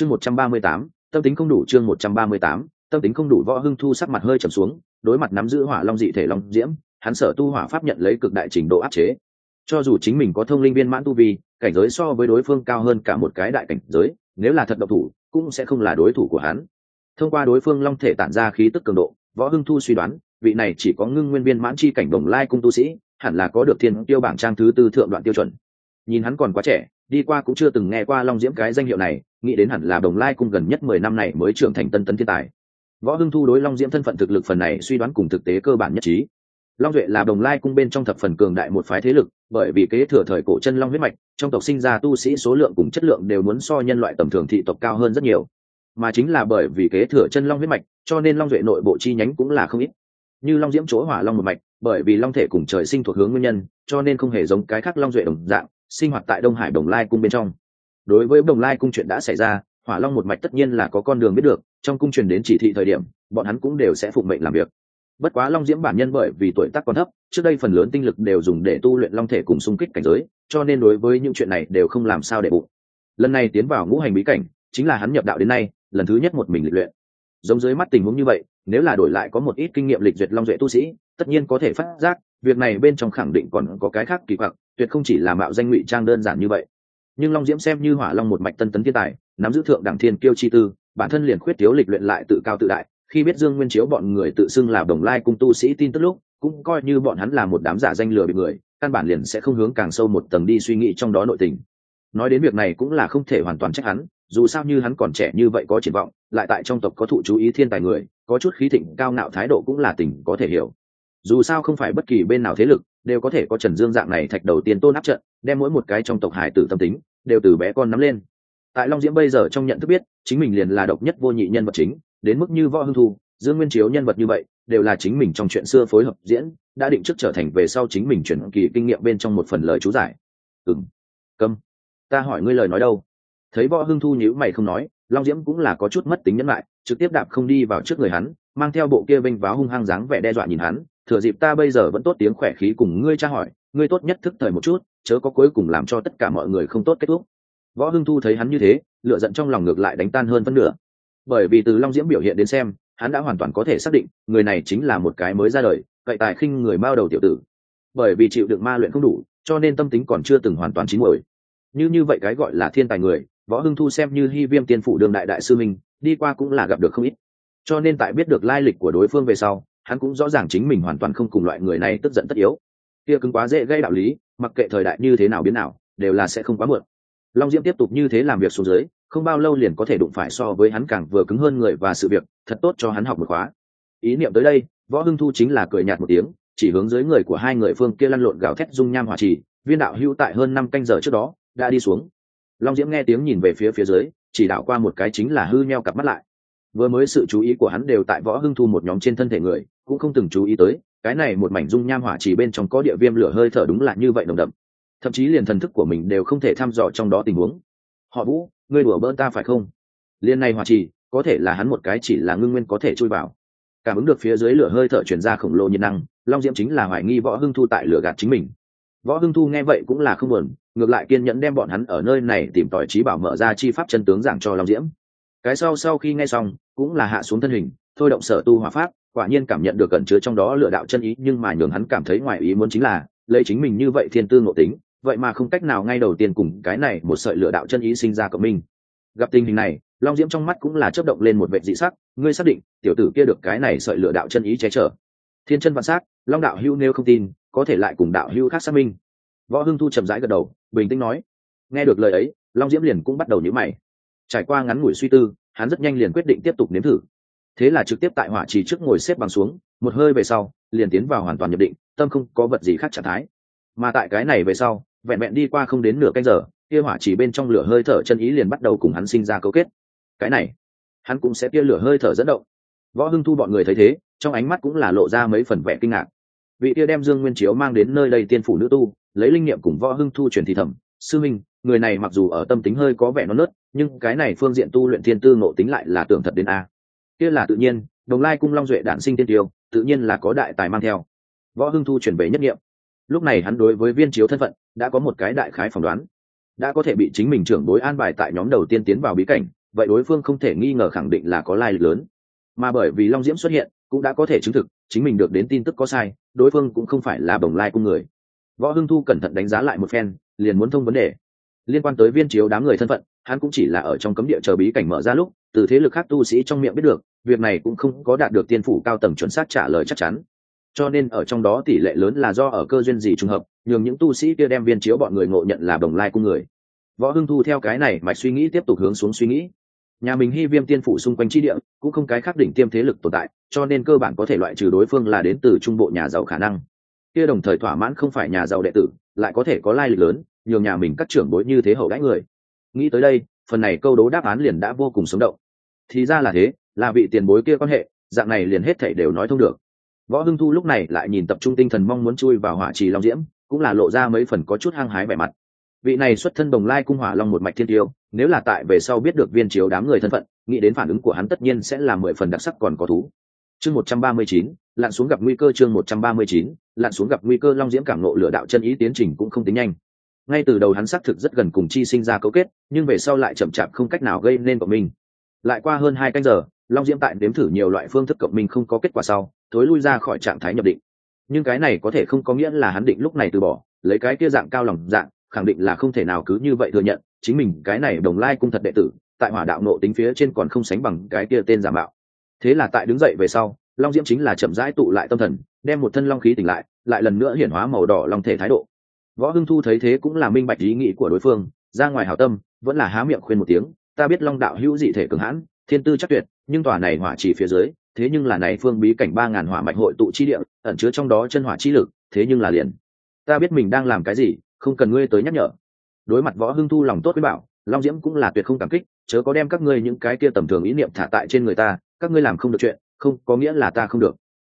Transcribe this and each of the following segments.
chương một trăm ba mươi tám, tâm tính không đủ chương một trăm ba mươi tám, tâm tính không đủ võ hưng thu sắc mặt hơi trầm xuống, đối mặt nắm giữ hỏa long dị thể long diễm, hắn sở tu hỏa pháp nhận lấy cực đại trình độ áp chế. Cho dù chính mình có thông linh viên mãn tu vi, cảnh giới so với đối phương cao hơn cả một cái đại cảnh giới, nếu là thật độc thủ, cũng sẽ không là đối thủ của hắn. Thông qua đối phương long thể tản ra khí tức cường độ, võ hưng thu suy đoán, vị này chỉ có ngưng nguyên viên mãn chi cảnh đồng lai cung tu sĩ, hẳn là có được thiên tiêu bảng trang thứ tư thượng đoạn tiêu chuẩn nhìn hắn còn quá trẻ, đi qua cũng chưa từng nghe qua long diễm cái danh hiệu này, nghĩ đến hẳn là đồng lai cung gần nhất mười năm này mới trưởng thành tân tấn thiên tài. Võ hưng thu đối long diễm thân phận thực lực phần này suy đoán cùng thực tế cơ bản nhất trí. Long duệ là đồng lai cung bên trong thập phần cường đại một phái thế lực, bởi vì kế thừa thời cổ chân long huyết mạch, trong tộc sinh ra tu sĩ số lượng cùng chất lượng đều muốn so nhân loại tầm thường thị tộc cao hơn rất nhiều. Mà chính là bởi vì kế thừa chân long huyết mạch, cho nên long duệ nội bộ chi nhánh cũng là không ít. Như long diễm chỗ hỏa long một mạch, bởi vì long thể cùng trời sinh thuộc hướng nguyên nhân, cho nên không hề giống cái khác long duệ đồng dạng sinh hoạt tại đông hải đồng lai cung bên trong. Đối với đồng lai cung chuyện đã xảy ra, hỏa long một mạch tất nhiên là có con đường biết được, trong cung truyền đến chỉ thị thời điểm, bọn hắn cũng đều sẽ phụng mệnh làm việc. Bất quá long diễm bản nhân bởi vì tuổi tác còn thấp, trước đây phần lớn tinh lực đều dùng để tu luyện long thể cùng xung kích cảnh giới, cho nên đối với những chuyện này đều không làm sao để bụng. Lần này tiến vào ngũ hành bí cảnh, chính là hắn nhập đạo đến nay, lần thứ nhất một mình lịch luyện. Giống dưới mắt tình huống như vậy, nếu là đổi lại có một ít kinh nghiệm lịch duyệt long duệ tu sĩ, tất nhiên có thể phát giác, việc này bên trong khẳng định còn có cái khác kỳ quặc tuyệt không chỉ là mạo danh ngụy trang đơn giản như vậy. Nhưng long diễm xem như hỏa long một mạch tân tấn thiên tài, nắm giữ thượng đẳng thiên kiêu chi tư, bản thân liền khuyết thiếu lịch luyện lại tự cao tự đại, khi biết dương nguyên chiếu bọn người tự xưng là đồng lai cung tu sĩ tin tức lúc, cũng coi như bọn hắn là một đám giả danh lừa bị người, căn bản liền sẽ không hướng càng sâu một tầng đi suy nghĩ trong đó nội tình. Nói đến việc này cũng là không thể hoàn toàn trách hắn, dù sao như hắn còn trẻ như vậy có triển vọng, lại tại trong tộc có thụ chú ý thiên tài người, có chút khí thịnh cao ngạo thái độ cũng là tình có thể hiểu dù sao không phải bất kỳ bên nào thế lực đều có thể có trần dương dạng này thạch đầu tiên tôn áp trận, đem mỗi một cái trong tộc hải tử tâm tính đều từ bé con nắm lên. Tại long diễm bây giờ trong nhận thức biết, chính mình liền là độc nhất vô nhị nhân vật chính, đến mức như võ hưng thu, dương nguyên chiếu nhân vật như vậy, đều là chính mình trong chuyện xưa phối hợp diễn, đã định trước trở thành về sau chính mình chuyển kỳ kinh nghiệm bên trong một phần lời chú giải. Ừng câm. Ta hỏi ngươi lời nói đâu? Thấy võ hưng thu nhíu mày không nói, long diễm cũng là có chút mất tính nhẫn lại, trực tiếp đạp không đi vào trước người hắn, mang theo bộ kia vênh váo hung hăng dáng vẻ đe dọa nhìn hắn thừa dịp ta bây giờ vẫn tốt tiếng khỏe khí cùng ngươi tra hỏi, ngươi tốt nhất thức thời một chút, chớ có cuối cùng làm cho tất cả mọi người không tốt kết thúc. Võ hưng thu thấy hắn như thế lựa giận trong lòng ngược lại đánh tan hơn phân nửa. Bởi vì từ long diễm biểu hiện đến xem, hắn đã hoàn toàn có thể xác định, người này chính là một cái mới ra đời cậy tài khinh người bao đầu tiểu tử. Bởi vì chịu được ma luyện không đủ, cho nên tâm tính còn chưa từng hoàn toàn chín mồi như như vậy cái gọi là thiên tài người, võ hưng thu xem như hy viêm tiên phủ đường đại đại sư minh, đi qua cũng là gặp được không ít. Cho nên tại biết được lai lịch của đối phương về sau hắn cũng rõ ràng chính mình hoàn toàn không cùng loại người này tức giận tất yếu. Kia cứng quá dễ gây đạo lý, mặc kệ thời đại như thế nào biến nào đều là sẽ không quá muộn. Long diễm tiếp tục như thế làm việc xuống dưới, không bao lâu liền có thể đụng phải so với hắn càng vừa cứng hơn người và sự việc, thật tốt cho hắn học một khóa. Ý niệm tới đây, võ hưng thu chính là cười nhạt một tiếng, chỉ hướng dưới người của hai người phương kia lăn lộn gào thét dung nham hỏa trì, viên đạo hưu tại hơn năm canh giờ trước đó, đã đi xuống. Long diễm nghe tiếng nhìn về phía phía dưới, chỉ đạo qua một cái chính là hư nheo cặp mắt lại. Vừa mới sự chú ý của hắn đều tại võ hưng thu một nhóm trên thân thể người cũng không từng chú ý tới, cái này một mảnh dung nham hỏa chỉ bên trong có địa viêm lửa hơi thở đúng là như vậy nồng đậm. Thậm chí liền thần thức của mình đều không thể thăm dò trong đó tình huống. Họ vũ, ngươi đùa bỡn ta phải không? Liên này hỏa trì có thể là hắn một cái chỉ là ngưng nguyên có thể chui vào. Cảm ứng được phía dưới lửa hơi thở chuyển ra khổng lồ nhiệt năng, long diễm chính là hoài nghi võ hưng thu tại lửa gạt chính mình. Võ hưng thu nghe vậy cũng là không buồn, ngược lại kiên nhẫn đem bọn hắn ở nơi này tìm tỏi trí bảo mở ra chi pháp chân tướng giảng cho long diễm. Cái sau sau khi nghe xong, cũng là hạ xuống thân hình thôi động sở tu hỏa pháp, quả nhiên cảm nhận được cẩn chứa trong đó lựa đạo chân ý, nhưng mà nhường hắn cảm thấy ngoài ý muốn chính là, lấy chính mình như vậy thiên tư ngộ tính, vậy mà không cách nào ngay đầu tiên cùng cái này một sợi lựa đạo chân ý sinh ra cộng minh. Gặp tình hình này, long diễm trong mắt cũng là chấp động lên một vệ dị sắc, ngươi xác định, tiểu tử kia được cái này sợi lựa đạo chân ý che chở. Thiên chân vạn s á c long đạo hữu nêu không tin, có thể lại cùng đạo hữu khác xác minh. Võ hưng thu chậm rãi gật đầu, bình tĩnh nói. Nghe được lời ấy, long diễm liền cũng bắt đầu nhữ mày. Trải qua ngắn ngủi suy tư, hắn rất nhanh liền quyết định tiếp tục nếm thử thế là trực tiếp tại hỏa trì trước ngồi xếp bằng xuống, một hơi về sau, liền tiến vào hoàn toàn nhập định, tâm không có vật gì khác trạng thái. Mà tại cái này về sau, vẹn vẹn đi qua không đến nửa canh giờ, kia hỏa chỉ bên trong lửa hơi thở chân ý liền bắt đầu cùng hắn sinh ra cấu kết. Cái này, hắn cũng sẽ kia lửa hơi thở dẫn động. Võ hưng thu bọn người thấy thế, trong ánh mắt cũng là lộ ra mấy phần vẻ kinh ngạc. Vị kia đem dương nguyên chiếu mang đến nơi đây tiên phủ nữ tu, lấy linh nghiệm cùng võ hưng thu truyền thì thẩm sư minh, người này mặc dù ở tâm tính hơi có vẻ non nớt, nhưng cái này phương diện tu luyện thiên tư ngộ tính lại là tưởng thật đến a kia là tự nhiên, đồng lai cung long duệ đản sinh tiên tiêu, tự nhiên là có đại tài mang theo. Võ hưng thu chuyển về nhất nghiệm. Lúc này hắn đối với viên chiếu thân phận, đã có một cái đại khái phỏng đoán. Đã có thể bị chính mình trưởng bối an bài tại nhóm đầu tiên tiến vào bí cảnh, vậy đối phương không thể nghi ngờ khẳng định là có lai lịch lớn. Mà bởi vì long diễm xuất hiện, cũng đã có thể chứng thực, chính mình được đến tin tức có sai, đối phương cũng không phải là bồng lai cung người. Võ hưng thu cẩn thận đánh giá lại một phen, liền muốn thông vấn đề. Liên quan tới viên chiếu đám người thân phận hắn cũng chỉ là ở trong cấm địa chờ bí cảnh mở ra lúc, từ thế lực khác tu sĩ trong miệng biết được, việc này cũng không có đạt được tiên phủ cao tầng chuẩn xác trả lời chắc chắn. Cho nên ở trong đó tỷ lệ lớn là do ở cơ duyên gì trùng hợp, nhường những tu sĩ kia đem viên chiếu bọn người ngộ nhận là đồng lai cung người. Võ hưng thu theo cái này mạch suy nghĩ tiếp tục hướng xuống suy nghĩ. Nhà mình hy viêm tiên phủ xung quanh chi địa, cũng không cái khác đỉnh tiêm thế lực tồn tại, cho nên cơ bản có thể loại trừ đối phương là đến từ trung bộ nhà giàu khả năng. Kia đồng thời thỏa mãn không phải nhà giàu đệ tử, lại có thể có lai lịch lớn, nhường nhà mình các trưởng bối như thế hậu đãi người nghĩ tới đây, phần này câu đố đáp án liền đã vô cùng sống động. Thì ra là thế, là vị tiền bối kia quan hệ, dạng này liền hết thảy đều nói thông được. Võ hưng thu lúc này lại nhìn tập trung tinh thần mong muốn chui vào hỏa trì long diễm, cũng là lộ ra mấy phần có chút hăng hái vẻ mặt. Vị này xuất thân đồng lai cung hỏa long một mạch thiên tiêu, nếu là tại về sau biết được viên chiếu đám người thân phận, nghĩ đến phản ứng của hắn tất nhiên sẽ là mười phần đặc sắc còn có thú. Chương một trăm ba mươi chín, lặn xuống gặp nguy cơ chương một trăm ba mươi chín, lặn xuống gặp nguy cơ long diễm cảm nộ lửa đạo chân ý tiến trình cũng không tính nhanh ngay từ đầu hắn xác thực rất gần cùng chi sinh ra cấu kết, nhưng về sau lại chậm chạp không cách nào gây nên cộng mình lại qua hơn hai canh giờ, long diễm tại đếm thử nhiều loại phương thức cộng minh không có kết quả sau, thối lui ra khỏi trạng thái nhập định. Nhưng cái này có thể không có nghĩa là hắn định lúc này từ bỏ, lấy cái kia dạng cao lòng dạng, khẳng định là không thể nào cứ như vậy thừa nhận, chính mình cái này đồng lai cung thật đệ tử, tại hỏa đạo nộ tính phía trên còn không sánh bằng cái kia tên giả mạo. Thế là tại đứng dậy về sau, long diễm chính là chậm rãi tụ lại tâm thần, đem một thân long khí tỉnh lại lại lần nữa hiển hóa màu đỏ long thể thái độ võ hưng thu thấy thế cũng là minh bạch ý nghĩ của đối phương, ra ngoài hảo tâm, vẫn là há miệng khuyên một tiếng, ta biết long đạo hữu dị thể cường hãn, thiên tư chắc tuyệt, nhưng tòa này hỏa chỉ phía dưới, thế nhưng là này phương bí cảnh ba ngàn hỏa mạch hội tụ chi địa, ẩn chứa trong đó chân hỏa chi lực, thế nhưng là liền. Ta biết mình đang làm cái gì, không cần ngươi tới nhắc nhở. Đối mặt võ hưng thu lòng tốt với bảo, long diễm cũng là tuyệt không cảm kích, chớ có đem các ngươi những cái kia tầm thường ý niệm thả tại trên người ta, các ngươi làm không được chuyện, không, có nghĩa là ta không được.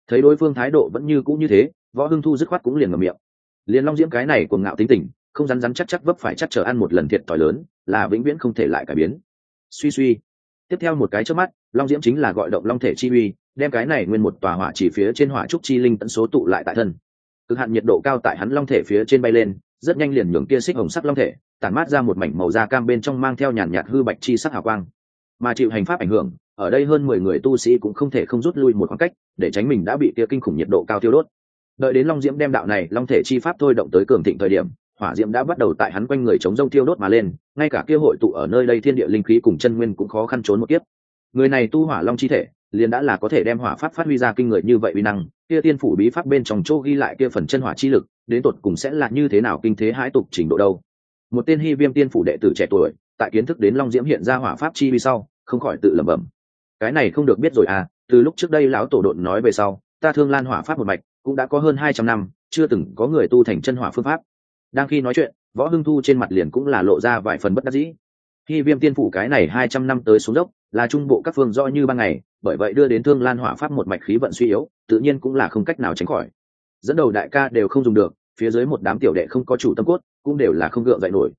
Thấy đối phương thái độ vẫn như cũ như thế, võ hưng thu dứt khoát cũng liền ngầm miệng liền long diễm cái này cuồng ngạo tính tình, không rắn rắn chắc chắc vấp phải chắc chờ ăn một lần thiệt thòi lớn, là vĩnh viễn không thể lại cải biến. Suy suy. Tiếp theo một cái trước mắt, long diễm chính là gọi động long thể chi uy, đem cái này nguyên một tòa hỏa chỉ phía trên hỏa trúc chi linh tận số tụ lại tại thân. Cực hạn nhiệt độ cao tại hắn long thể phía trên bay lên, rất nhanh liền nhường kia xích hồng sắc long thể, tản mát ra một mảnh màu da cam bên trong mang theo nhàn nhạt hư bạch chi sắc hào quang. Mà chịu hành pháp ảnh hưởng, ở đây hơn mười người tu sĩ cũng không thể không rút lui một khoảng cách, để tránh mình đã bị kia kinh khủng nhiệt độ cao tiêu đốt đợi đến long diễm đem đạo này long thể chi pháp thôi động tới cường thịnh thời điểm, hỏa diễm đã bắt đầu tại hắn quanh người chống rông tiêu đốt mà lên, ngay cả kia hội tụ ở nơi đây thiên địa linh khí cùng chân nguyên cũng khó khăn trốn một kiếp. Người này tu hỏa long chi thể, liền đã là có thể đem hỏa pháp phát huy ra kinh người như vậy uy năng, kia tiên phủ bí pháp bên trong chỗ ghi lại kia phần chân hỏa chi lực, đến tột cùng sẽ là như thế nào kinh thế hãi tục trình độ đâu. Một tên hy viêm tiên phủ đệ tử trẻ tuổi, tại kiến thức đến long diễm hiện ra hỏa pháp chi vi sau, không khỏi tự lẩm bẩm. Cái này không được biết rồi à từ lúc trước đây lão tổ độn nói về sau, ta thương lan hỏa pháp một mạch cũng đã có hơn hai trăm năm, chưa từng có người tu thành chân hỏa phương pháp. Đang khi nói chuyện, võ hưng thu trên mặt liền cũng là lộ ra vài phần bất đắc dĩ. Khi viêm tiên phủ cái này hai trăm năm tới xuống dốc, là trung bộ các phương rõ như ban ngày, bởi vậy đưa đến thương lan hỏa pháp một mạch khí vận suy yếu, tự nhiên cũng là không cách nào tránh khỏi. Dẫn đầu đại ca đều không dùng được, phía dưới một đám tiểu đệ không có chủ tâm cốt, cũng đều là không gượng dậy nổi.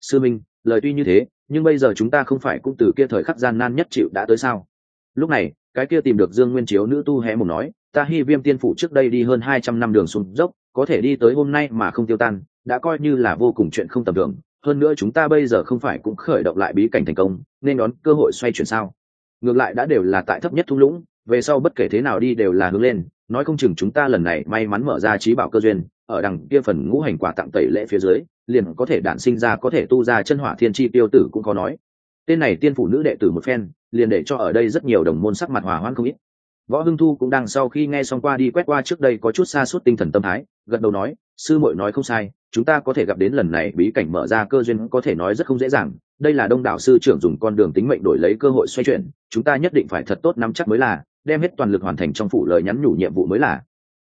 Sư minh, lời tuy như thế, nhưng bây giờ chúng ta không phải cũng từ kia thời khắc gian nan nhất chịu đã tới sao? Lúc này, cái kia tìm được dương nguyên chiếu nữ tu hé một nói ta hy viêm tiên phủ trước đây đi hơn hai trăm năm đường xuống dốc, có thể đi tới hôm nay mà không tiêu tan, đã coi như là vô cùng chuyện không tầm thường. Hơn nữa chúng ta bây giờ không phải cũng khởi động lại bí cảnh thành công, nên đón cơ hội xoay chuyển sao? Ngược lại đã đều là tại thấp nhất thung lũng, về sau bất kể thế nào đi đều là hướng lên. Nói không chừng chúng ta lần này may mắn mở ra trí bảo cơ duyên, ở đằng kia phần ngũ hành quả tặng tẩy lễ phía dưới, liền có thể đản sinh ra, có thể tu ra chân hỏa thiên chi tiêu tử cũng có nói. Tên này tiên phụ nữ đệ tử một phen, liền để cho ở đây rất nhiều đồng môn sắc mặt hòa hoãn không ít võ hưng thu cũng đang sau khi nghe xong qua đi quét qua trước đây có chút xa suốt tinh thần tâm thái, gật đầu nói, sư muội nói không sai, chúng ta có thể gặp đến lần này, bí cảnh mở ra cơ duyên có thể nói rất không dễ dàng. Đây là đông đảo sư trưởng dùng con đường tính mệnh đổi lấy cơ hội xoay chuyển, chúng ta nhất định phải thật tốt nắm chắc mới là, đem hết toàn lực hoàn thành trong phủ lời nhắn nhủ nhiệm vụ mới là.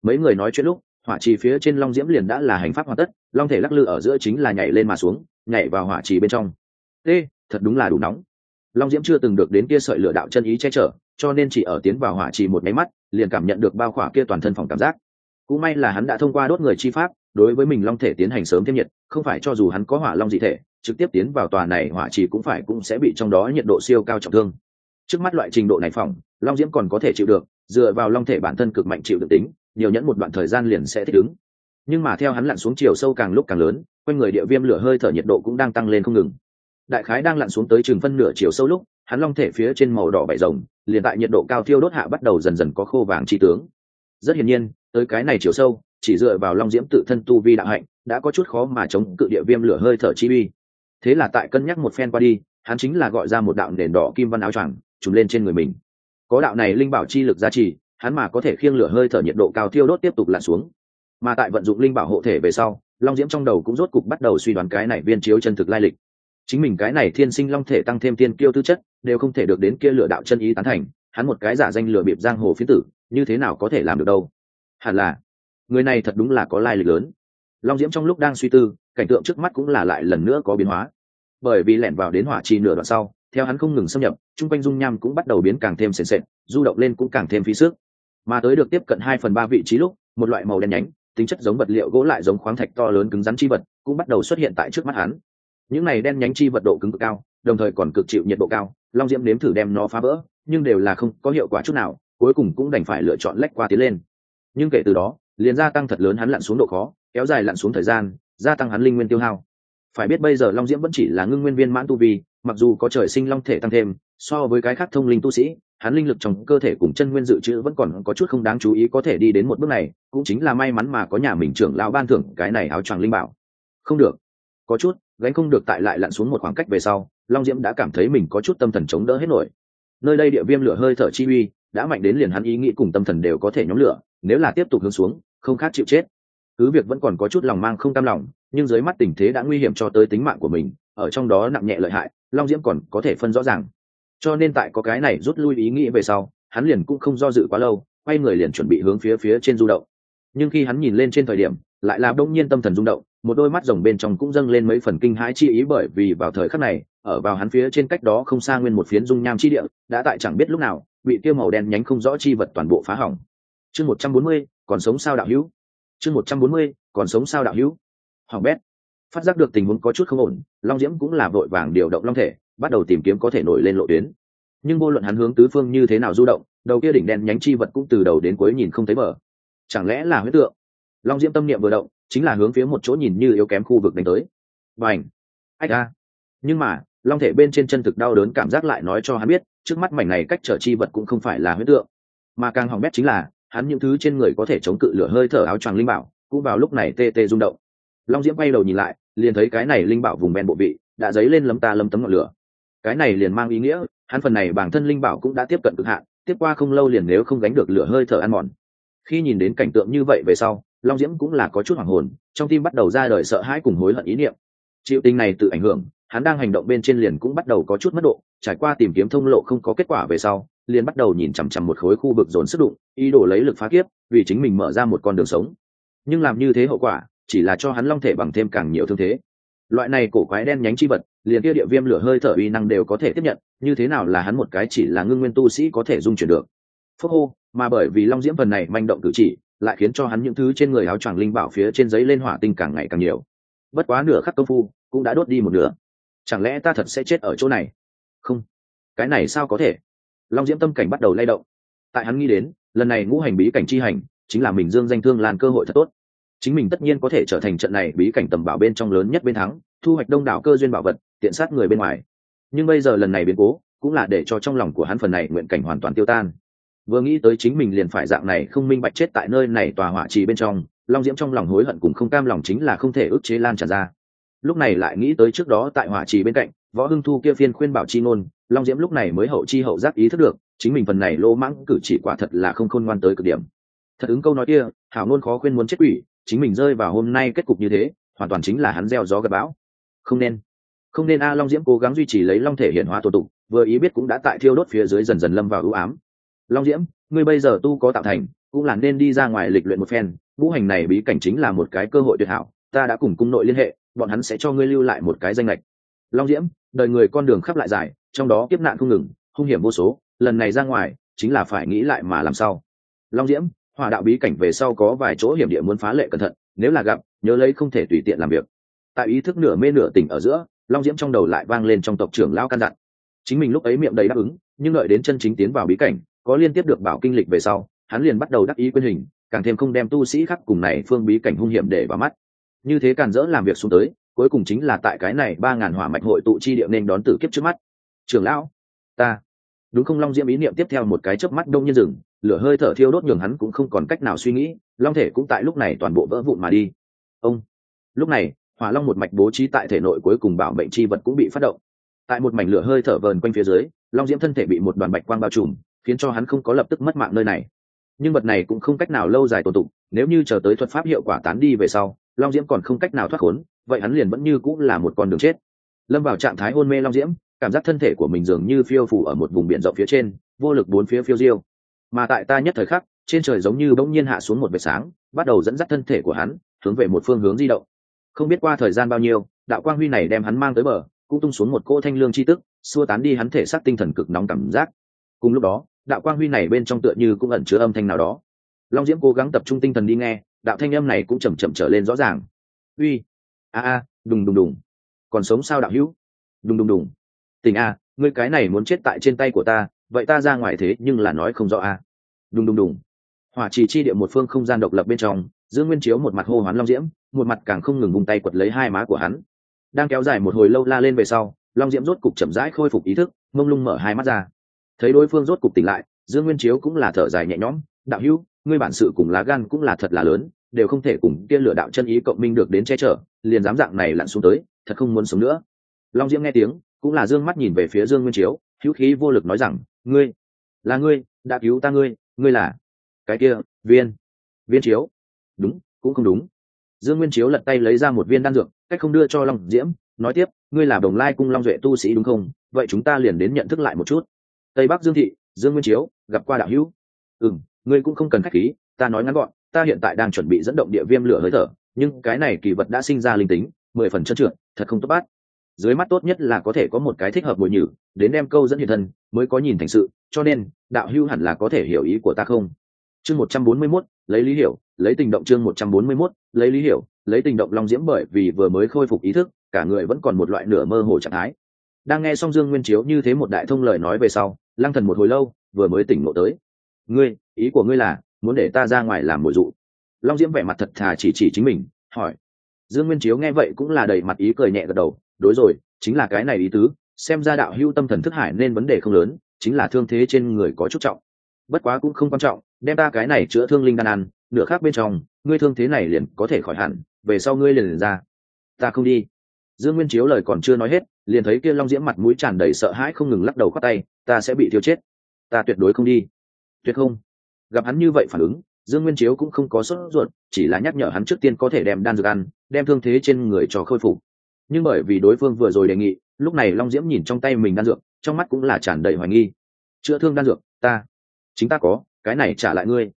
Mấy người nói chuyện lúc, hỏa trì phía trên long diễm liền đã là hành pháp hoàn tất, long thể lắc lư ở giữa chính là nhảy lên mà xuống, nhảy vào hỏa trì bên trong. Ê, thật đúng là đủ nóng. Long diễm chưa từng được đến kia sợi lửa đạo chân ý che chở cho nên chỉ ở tiến vào hỏa trì một máy mắt, liền cảm nhận được bao khỏa kia toàn thân phòng cảm giác. Cũng may là hắn đã thông qua đốt người chi pháp, đối với mình long thể tiến hành sớm thêm nhiệt, không phải cho dù hắn có hỏa long dị thể, trực tiếp tiến vào tòa này hỏa trì cũng phải cũng sẽ bị trong đó nhiệt độ siêu cao trọng thương. Trước mắt loại trình độ này phòng, long diễm còn có thể chịu được, dựa vào long thể bản thân cực mạnh chịu được tính, nhiều nhẫn một đoạn thời gian liền sẽ thích ứng. Nhưng mà theo hắn lặn xuống chiều sâu càng lúc càng lớn, quanh người địa viêm lửa hơi thở nhiệt độ cũng đang tăng lên không ngừng. Đại khái đang lặn xuống tới chừng phân nửa chiều sâu lúc hắn long thể phía trên màu đỏ bảy rồng, liền tại nhiệt độ cao thiêu đốt hạ bắt đầu dần dần có khô vàng chi tướng. Rất hiển nhiên, tới cái này chiều sâu, chỉ dựa vào long diễm tự thân tu vi đạo hạnh, đã có chút khó mà chống cự địa viêm lửa hơi thở chi uy. Thế là tại cân nhắc một phen qua đi, hắn chính là gọi ra một đạo nền đỏ kim văn áo choàng, trùm lên trên người mình. Có đạo này linh bảo chi lực gia trì, hắn mà có thể khiêng lửa hơi thở nhiệt độ cao thiêu đốt tiếp tục lặn xuống. Mà tại vận dụng linh bảo hộ thể về sau, long diễm trong đầu cũng rốt cục bắt đầu suy đoán cái này viên chiếu chân thực lai lịch. Chính mình cái này thiên sinh long thể tăng thêm tiên kiêu tư chất đều không thể được đến kia lửa đạo chân ý tán thành, hắn một cái giả danh lửa bịp giang hồ phiến tử, như thế nào có thể làm được đâu? Hẳn là, người này thật đúng là có lai lịch lớn. Long diễm trong lúc đang suy tư, cảnh tượng trước mắt cũng là lại lần nữa có biến hóa. Bởi vì lẻn vào đến hỏa trì nửa đoạn sau, theo hắn không ngừng xâm nhập, chung quanh dung nham cũng bắt đầu biến càng thêm sền sệt, du động lên cũng càng thêm phí sức. Mà tới được tiếp cận hai phần ba vị trí lúc, một loại màu đen nhánh, tính chất giống vật liệu gỗ lại giống khoáng thạch to lớn cứng rắn chi vật, cũng bắt đầu xuất hiện tại trước mắt hắn. Những này đen nhánh chi vật độ cứng cực cao, đồng thời còn cực chịu nhiệt độ cao long diễm nếm thử đem nó phá vỡ, nhưng đều là không có hiệu quả chút nào, cuối cùng cũng đành phải lựa chọn lách qua tiến lên. Nhưng kể từ đó, liền gia tăng thật lớn hắn lặn xuống độ khó, kéo dài lặn xuống thời gian, gia tăng hắn linh nguyên tiêu hao. Phải biết bây giờ long diễm vẫn chỉ là ngưng nguyên viên mãn tu vi, mặc dù có trời sinh long thể tăng thêm, so với cái khác thông linh tu sĩ, hắn linh lực trong cơ thể cùng chân nguyên dự trữ vẫn còn có chút không đáng chú ý có thể đi đến một bước này, cũng chính là may mắn mà có nhà mình trưởng lão ban thưởng cái này áo choàng linh bảo. Không được. Có chút gánh không được tại lại lặn xuống một khoảng cách về sau, long diễm đã cảm thấy mình có chút tâm thần chống đỡ hết nổi. Nơi đây địa viêm lửa hơi thở chi uy đã mạnh đến liền hắn ý nghĩ cùng tâm thần đều có thể nhóm lửa, nếu là tiếp tục hướng xuống, không khác chịu chết. Cứ việc vẫn còn có chút lòng mang không tam lòng, nhưng dưới mắt tình thế đã nguy hiểm cho tới tính mạng của mình, ở trong đó nặng nhẹ lợi hại, long diễm còn có thể phân rõ ràng. Cho nên tại có cái này rút lui ý nghĩ về sau, hắn liền cũng không do dự quá lâu, quay người liền chuẩn bị hướng phía phía trên du động. Nhưng khi hắn nhìn lên trên thời điểm, lại là đông nhiên tâm thần rung động một đôi mắt rồng bên trong cũng dâng lên mấy phần kinh hãi chi ý bởi vì vào thời khắc này, ở vào hắn phía trên cách đó không xa nguyên một phiến dung nham chi địa, đã tại chẳng biết lúc nào, bị tiêu màu đen nhánh không rõ chi vật toàn bộ phá hỏng. Chương một trăm bốn mươi, còn sống sao đạo hữu? Chương một trăm bốn mươi, còn sống sao đạo hữu? Hoàng bét. Phát giác được tình huống có chút không ổn, long diễm cũng là vội vàng điều động long thể, bắt đầu tìm kiếm có thể nổi lên lộ tuyến. Nhưng vô luận hắn hướng tứ phương như thế nào du động, đầu kia đỉnh đen nhánh chi vật cũng từ đầu đến cuối nhìn không thấy mở chẳng lẽ là huyết tượng? Long diễm tâm niệm vừa động chính là hướng phía một chỗ nhìn như yếu kém khu vực đánh tới. Và ảnh ách a! Nhưng mà, long thể bên trên chân thực đau đớn cảm giác lại nói cho hắn biết, trước mắt mảnh này cách trở chi vật cũng không phải là huyết tượng. Mà càng hỏng bét chính là, hắn những thứ trên người có thể chống cự lửa hơi thở áo choàng linh bảo, cũng vào lúc này tê tê rung động. Long diễm bay đầu nhìn lại, liền thấy cái này linh bảo vùng ven bộ vị, đã dấy lên lấm ta lấm tấm ngọn lửa. Cái này liền mang ý nghĩa, hắn phần này bản thân linh bảo cũng đã tiếp cận cực hạn, tiếp qua không lâu liền nếu không gánh được lửa hơi thở ăn mòn. Khi nhìn đến cảnh tượng như vậy về sau long diễm cũng là có chút hoảng hồn, trong tim bắt đầu ra đời sợ hãi cùng hối hận ý niệm. Chịu tình này tự ảnh hưởng, hắn đang hành động bên trên liền cũng bắt đầu có chút mất độ, trải qua tìm kiếm thông lộ không có kết quả về sau, liền bắt đầu nhìn chằm chằm một khối khu vực dồn sức đụng, ý đồ lấy lực phá kiếp, vì chính mình mở ra một con đường sống. Nhưng làm như thế hậu quả, chỉ là cho hắn long thể bằng thêm càng nhiều thương thế. Loại này cổ quái đen nhánh chi vật, liền kia địa viêm lửa hơi thở uy năng đều có thể tiếp nhận, như thế nào là hắn một cái chỉ là ngưng nguyên tu sĩ có thể dung chuyển được. Phúc hô, mà bởi vì long diễm phần này manh động cử chỉ lại khiến cho hắn những thứ trên người áo choàng linh bảo phía trên giấy lên hỏa tinh càng ngày càng nhiều. Bất quá nửa khắc công phu, cũng đã đốt đi một nửa. Chẳng lẽ ta thật sẽ chết ở chỗ này? Không. Cái này sao có thể? Long diễm tâm cảnh bắt đầu lay động. Tại hắn nghĩ đến, lần này ngũ hành bí cảnh chi hành, chính là mình dương danh thương lan cơ hội thật tốt. Chính mình tất nhiên có thể trở thành trận này bí cảnh tầm bảo bên trong lớn nhất bên thắng, thu hoạch đông đảo cơ duyên bảo vật, tiện sát người bên ngoài. Nhưng bây giờ lần này biến cố, cũng là để cho trong lòng của hắn phần này nguyện cảnh hoàn toàn tiêu tan vừa nghĩ tới chính mình liền phải dạng này không minh bạch chết tại nơi này tòa hỏa trì bên trong, long diễm trong lòng hối hận cùng không cam lòng chính là không thể ức chế lan tràn ra. Lúc này lại nghĩ tới trước đó tại hỏa trì bên cạnh, võ hưng thu kia phiên khuyên bảo chi ngôn, long diễm lúc này mới hậu chi hậu giác ý thức được, chính mình phần này lô mãng cử chỉ quả thật là không khôn ngoan tới cực điểm. Thật ứng câu nói kia, hảo nôn khó khuyên muốn chết quỷ, chính mình rơi vào hôm nay kết cục như thế, hoàn toàn chính là hắn gieo gió gặp bão. Không nên không nên a, long diễm cố gắng duy trì lấy long thể hiện hóa tổ tục, vừa ý biết cũng đã tại thiêu đốt phía dưới dần dần lâm vào ưu ám long diễm, ngươi bây giờ tu có tạo thành, cũng là nên đi ra ngoài lịch luyện một phen. Ngũ hành này bí cảnh chính là một cái cơ hội tuyệt hảo, ta đã cùng cung nội liên hệ, bọn hắn sẽ cho ngươi lưu lại một cái danh lệch long diễm, đời người con đường khắp lại dài, trong đó kiếp nạn không ngừng, hung hiểm vô số, lần này ra ngoài, chính là phải nghĩ lại mà làm sao. Long diễm, hỏa đạo bí cảnh về sau có vài chỗ hiểm địa muốn phá lệ cẩn thận, nếu là gặp, nhớ lấy không thể tùy tiện làm việc. Tại ý thức nửa mê nửa tỉnh ở giữa, long diễm trong đầu lại vang lên trong tộc trưởng lao căn dặn. Chính mình lúc ấy miệng đầy đáp ứng, nhưng đợi đến chân chính tiến vào bí cảnh có liên tiếp được bảo kinh lịch về sau, hắn liền bắt đầu đắc ý quyên hình, càng thêm không đem tu sĩ khác cùng này phương bí cảnh hung hiểm để vào mắt. Như thế càn dỡ làm việc xuống tới, cuối cùng chính là tại cái này ba ngàn hỏa mạch hội tụ chi địa nên đón tử kiếp trước mắt. Trưởng lão, ta. Đúng không, long diễm ý niệm tiếp theo một cái chớp mắt đông như rừng lửa hơi thở thiêu đốt nhường hắn cũng không còn cách nào suy nghĩ, long thể cũng tại lúc này toàn bộ vỡ vụn mà đi. Ông. Lúc này, hỏa long một mạch bố trí tại thể nội cuối cùng bảo mệnh chi vật cũng bị phát động. Tại một mảnh lửa hơi thở vờn quanh phía dưới, long diễm thân thể bị một đoàn bạch quang bao trùm khiến cho hắn không có lập tức mất mạng nơi này. Nhưng vật này cũng không cách nào lâu dài tồn tụ, nếu như chờ tới thuật pháp hiệu quả tán đi về sau, long diễm còn không cách nào thoát khốn, vậy hắn liền vẫn như cũng là một con đường chết. Lâm vào trạng thái hôn mê long diễm, cảm giác thân thể của mình dường như phiêu phủ ở một vùng biển rộng phía trên, vô lực bốn phía phiêu diêu. Mà tại ta nhất thời khắc, trên trời giống như bỗng nhiên hạ xuống một vệt sáng, bắt đầu dẫn dắt thân thể của hắn, hướng về một phương hướng di động. Không biết qua thời gian bao nhiêu, đạo quang huy này đem hắn mang tới bờ, cũng tung xuống một cỗ thanh lương chi tức, xua tán đi hắn thể xác tinh thần cực nóng cảm giác. Cùng lúc đó đạo quang huy này bên trong tựa như cũng ẩn chứa âm thanh nào đó. Long diễm cố gắng tập trung tinh thần đi nghe, đạo thanh âm này cũng chầm chậm trở lên rõ ràng. Uy, a a, đùng đùng đùng. Còn sống sao đạo hữu? Đùng đùng đùng. Tình a, ngươi cái này muốn chết tại trên tay của ta, vậy ta ra ngoài thế nhưng là nói không rõ a. Đùng đùng đùng. Hỏa trì chi địa một phương không gian độc lập bên trong dương nguyên chiếu một mặt hô hoán long diễm, một mặt càng không ngừng vùng tay quật lấy hai má của hắn. Đang kéo dài một hồi lâu la lên về sau, long diễm rốt cục chậm rãi khôi phục ý thức, mông lung mở hai mắt ra thấy đối phương rốt cục tỉnh lại, dương nguyên chiếu cũng là thở dài nhẹ nhõm, đạo hữu, ngươi bản sự cùng lá gan cũng là thật là lớn, đều không thể cùng kia lửa đạo chân ý cộng minh được đến che chở, liền dám dạng này lặn xuống tới, thật không muốn sống nữa. Long diễm nghe tiếng, cũng là dương mắt nhìn về phía dương nguyên chiếu, hữu khí vô lực nói rằng, ngươi, là ngươi, đã cứu ta ngươi ngươi là cái kia, viên viên chiếu. Đúng, cũng không đúng. Dương nguyên chiếu lật tay lấy ra một viên đan dược, cách không đưa cho long diễm, nói tiếp, ngươi là đồng lai cung long duệ tu sĩ đúng không? Vậy chúng ta liền đến nhận thức lại một chút tây bắc dương thị, dương nguyên chiếu, gặp qua đạo hữu. Ừ m ngươi cũng không cần k h á c h khí, ta nói ngắn gọn, ta hiện tại đang chuẩn bị dẫn động địa viêm lửa hơi thở, nhưng cái này kỳ vật đã sinh ra linh tính, mười phần chân trượt, thật không tốt bát. Dưới mắt tốt nhất là có thể có một cái thích hợp bồi nhử, đến đem câu dẫn hiện thân, mới có nhìn thành sự, cho nên, đạo hưu hẳn là có thể hiểu ý của ta không? Chương một trăm bốn mươi mốt, lấy lý hiểu, lấy tình động chương một trăm bốn mươi mốt, lấy lý hiểu, lấy tình động long diễm bởi vì vừa mới khôi phục ý thức, cả người vẫn còn một loại nửa mơ hồ trạng thái. Đang nghe xong dương nguyên chiếu như thế một đại thông lời nói về sau lăng thần một hồi lâu vừa mới tỉnh ngộ tới. Ngươi ý của ngươi là muốn để ta ra ngoài làm mồi dụ? Long diễm vẻ mặt thật thà chỉ chỉ chính mình hỏi. Dương nguyên chiếu nghe vậy cũng là đầy mặt ý cười nhẹ gật đầu. Đối rồi chính là cái này ý tứ xem ra đạo hưu tâm thần thức hải nên vấn đề không lớn chính là thương thế trên người có chút trọng. Bất quá cũng không quan trọng đem ta cái này chữa thương linh đan ăn nửa khác bên trong ngươi thương thế này liền có thể khỏi hẳn về sau ngươi liền, liền ra. Ta không đi. Dương nguyên chiếu lời còn chưa nói hết liền thấy kia long diễm mặt mũi tràn đầy sợ hãi không ngừng lắc đầu khoác tay ta sẽ bị thiêu chết. Ta tuyệt đối không đi. Tuyệt không. Gặp hắn như vậy phản ứng, dương nguyên chiếu cũng không có sốt ruột, chỉ là nhắc nhở hắn trước tiên có thể đem đan dược ăn, đem thương thế trên người cho khôi phục. Nhưng bởi vì đối phương vừa rồi đề nghị, lúc này long diễm nhìn trong tay mình đan dược, trong mắt cũng là tràn đầy hoài nghi. Chữa thương đan dược, ta, chính ta có, cái này trả lại ngươi.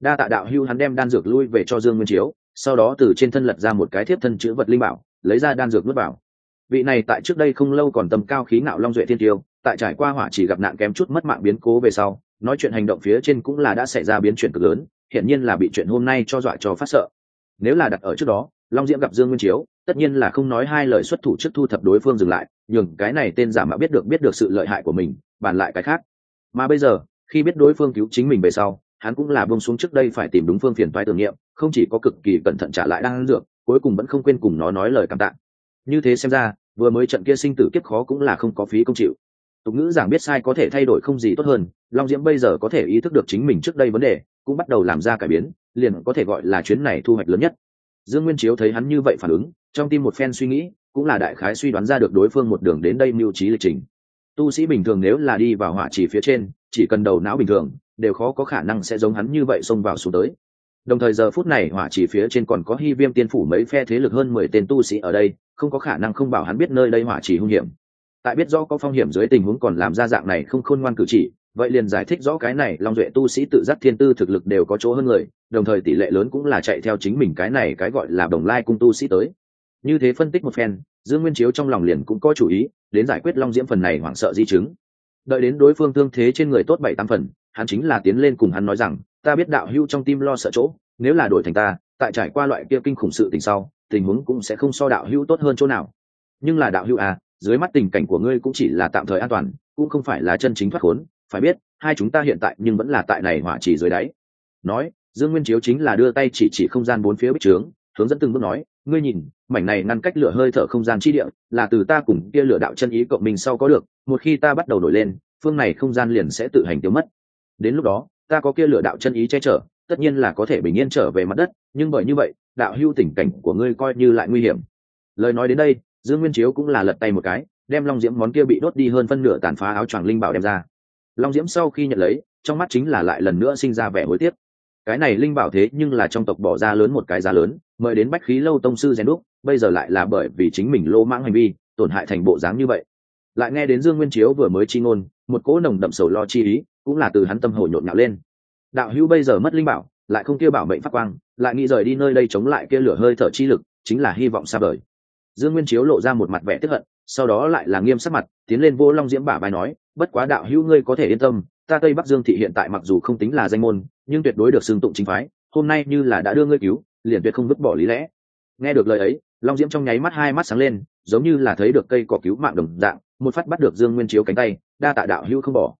Đa tạ đạo hưu hắn đem đan dược lui về cho dương nguyên chiếu, sau đó từ trên thân lật ra một cái thiếp thân chữ vật linh bảo, lấy ra đan dược nuốt vào. Vị này tại trước đây không lâu còn tầm cao khí ngạo long duệ thiên tiêu tại trải qua hỏa chỉ gặp nạn kém chút mất mạng biến cố về sau, nói chuyện hành động phía trên cũng là đã xảy ra biến chuyển cực lớn, hiển nhiên là bị chuyện hôm nay cho dọa cho phát sợ. Nếu là đặt ở trước đó, long diễm gặp dương nguyên chiếu, tất nhiên là không nói hai lời xuất thủ trước thu thập đối phương dừng lại, nhường cái này tên giả mạo biết được biết được sự lợi hại của mình, bàn lại cái khác. Mà bây giờ, khi biết đối phương cứu chính mình về sau, hắn cũng là bông xuống trước đây phải tìm đúng phương phiền toái tưởng niệm, không chỉ có cực kỳ cẩn thận trả lại đang dược, cuối cùng vẫn không quên cùng nó nói lời cảm tạ. Như thế xem ra, vừa mới trận kia sinh tử kiếp khó cũng là không có phí công chịu tục ngữ giảng biết sai có thể thay đổi không gì tốt hơn, long diễm bây giờ có thể ý thức được chính mình trước đây vấn đề, cũng bắt đầu làm ra cải biến, liền có thể gọi là chuyến này thu hoạch lớn nhất. Dương nguyên chiếu thấy hắn như vậy phản ứng, trong tim một phen suy nghĩ, cũng là đại khái suy đoán ra được đối phương một đường đến đây mưu trí lịch trình. Tu sĩ bình thường nếu là đi vào hỏa chỉ phía trên, chỉ cần đầu não bình thường, đều khó có khả năng sẽ giống hắn như vậy xông vào xuống tới. Đồng thời giờ phút này hỏa chỉ phía trên còn có hy viêm tiên phủ mấy phe thế lực hơn mười tên tu sĩ ở đây, không có khả năng không bảo hắn biết nơi đây hỏa chỉ hung hiểm tại biết rõ có phong hiểm dưới tình huống còn làm ra dạng này không khôn ngoan cử chỉ, vậy liền giải thích rõ cái này long duệ tu sĩ tự giác thiên tư thực lực đều có chỗ hơn người, đồng thời tỷ lệ lớn cũng là chạy theo chính mình cái này cái gọi là đồng lai cung tu sĩ tới. Như thế phân tích một phen, dương nguyên chiếu trong lòng liền cũng có chủ ý, đến giải quyết long diễm phần này hoảng sợ di chứng. Đợi đến đối phương tương thế trên người tốt bảy tám phần, hắn chính là tiến lên cùng hắn nói rằng, ta biết đạo hưu trong tim lo sợ chỗ, nếu là đổi thành ta, tại trải qua loại kia kinh khủng sự tình sau, tình huống cũng sẽ không so đạo hưu tốt hơn chỗ nào. Nhưng là đạo hưu à dưới mắt tình cảnh của ngươi cũng chỉ là tạm thời an toàn, cũng không phải là chân chính thoát khốn, phải biết, hai chúng ta hiện tại nhưng vẫn là tại này hỏa chỉ dưới đáy. Nói, dương nguyên chiếu chính là đưa tay chỉ chỉ không gian bốn phía bích trướng, hướng dẫn từng bước nói, ngươi nhìn, mảnh này ngăn cách lửa hơi thở không gian chi địa, là từ ta cùng kia lửa đạo chân ý cộng mình sau có được, một khi ta bắt đầu nổi lên, phương này không gian liền sẽ tự hành tiêu mất. Đến lúc đó, ta có kia lửa đạo chân ý che chở, tất nhiên là có thể bình yên trở về mặt đất, nhưng bởi như vậy, đạo hưu tình cảnh của ngươi coi như lại nguy hiểm. Lời nói đến đây dương nguyên chiếu cũng là lật tay một cái, đem long diễm món kia bị đốt đi hơn phân nửa tàn phá áo choàng linh bảo đem ra. Long diễm sau khi nhận lấy, trong mắt chính là lại lần nữa sinh ra vẻ hối tiếc. Cái này linh bảo thế nhưng là trong tộc bỏ ra lớn một cái giá lớn, mời đến bách khí lâu tông sư rèn đúc, bây giờ lại là bởi vì chính mình lô mãng hành vi, tổn hại thành bộ dáng như vậy. Lại nghe đến dương nguyên chiếu vừa mới chi ngôn, một cỗ nồng đậm sầu lo chi ý cũng là từ hắn tâm hồ nhộn nhạo lên. Đạo hữu bây giờ mất linh bảo, lại không kia bảo mệnh phát quang, lại nghĩ rời đi nơi đây chống lại kia lửa hơi thở chi lực, chính là hy vọng xa vời dương nguyên chiếu lộ ra một mặt vẻ tức hận, sau đó lại là nghiêm sắc mặt, tiến lên vô long diễm bả vai nói, bất quá đạo hữu ngươi có thể yên tâm, ta tây bắc dương thị hiện tại mặc dù không tính là danh môn, nhưng tuyệt đối được xưng tụng chính phái, hôm nay như là đã đưa ngươi cứu, liền tuyệt không vứt bỏ lý lẽ. Nghe được lời ấy, long diễm trong nháy mắt hai mắt sáng lên, giống như là thấy được cây cỏ cứu mạng đồng dạng, một phát bắt được dương nguyên chiếu cánh tay, đa tạ đạo hữu không bỏ.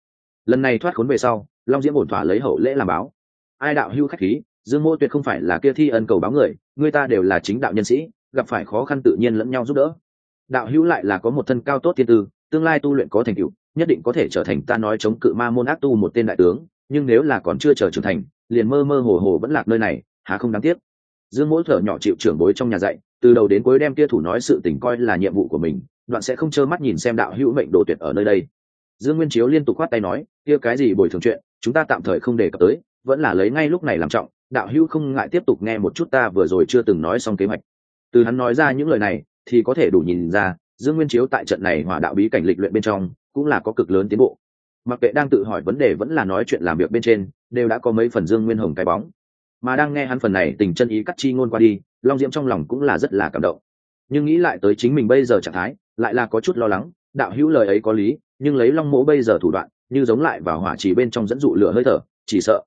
Lần này thoát khốn về sau, long diễm ổn thỏa lấy hậu lễ làm báo. Ai đạo hữu khách khí, dương mô tuyệt không phải là kia thi ân cầu báo người người ta đều là chính đạo nhân sĩ gặp phải khó khăn tự nhiên lẫn nhau giúp đỡ. Đạo hữu lại là có một thân cao tốt thiên tư, tương lai tu luyện có thành tựu, nhất định có thể trở thành ta nói chống cự ma môn ác tu một tên đại tướng, nhưng nếu là còn chưa trở trưởng thành, liền mơ mơ hồ hồ vẫn lạc nơi này, há không đáng tiếc. Dương mỗi thở nhỏ chịu trưởng bối trong nhà dạy, từ đầu đến cuối đem kia thủ nói sự tình coi là nhiệm vụ của mình, đoạn sẽ không trơ mắt nhìn xem đạo hữu mệnh đồ tuyệt ở nơi đây. Dương nguyên chiếu liên tục khoát tay nói, kia cái gì bồi thường chuyện, chúng ta tạm thời không đề cập tới, vẫn là lấy ngay lúc này làm trọng, đạo hữu không ngại tiếp tục nghe một chút ta vừa rồi chưa từng nói xong kế hoạch từ hắn nói ra những lời này, thì có thể đủ nhìn ra, dương nguyên chiếu tại trận này hỏa đạo bí cảnh lịch luyện bên trong, cũng là có cực lớn tiến bộ. Mặc kệ đang tự hỏi vấn đề vẫn là nói chuyện làm việc bên trên, đều đã có mấy phần dương nguyên hồng cái bóng. Mà đang nghe hắn phần này tình chân ý cắt chi ngôn qua đi, long diễm trong lòng cũng là rất là cảm động. Nhưng nghĩ lại tới chính mình bây giờ trạng thái, lại là có chút lo lắng, đạo hữu lời ấy có lý, nhưng lấy long mỗ bây giờ thủ đoạn, như giống lại vào hỏa trì bên trong dẫn dụ lửa hơi thở, chỉ sợ.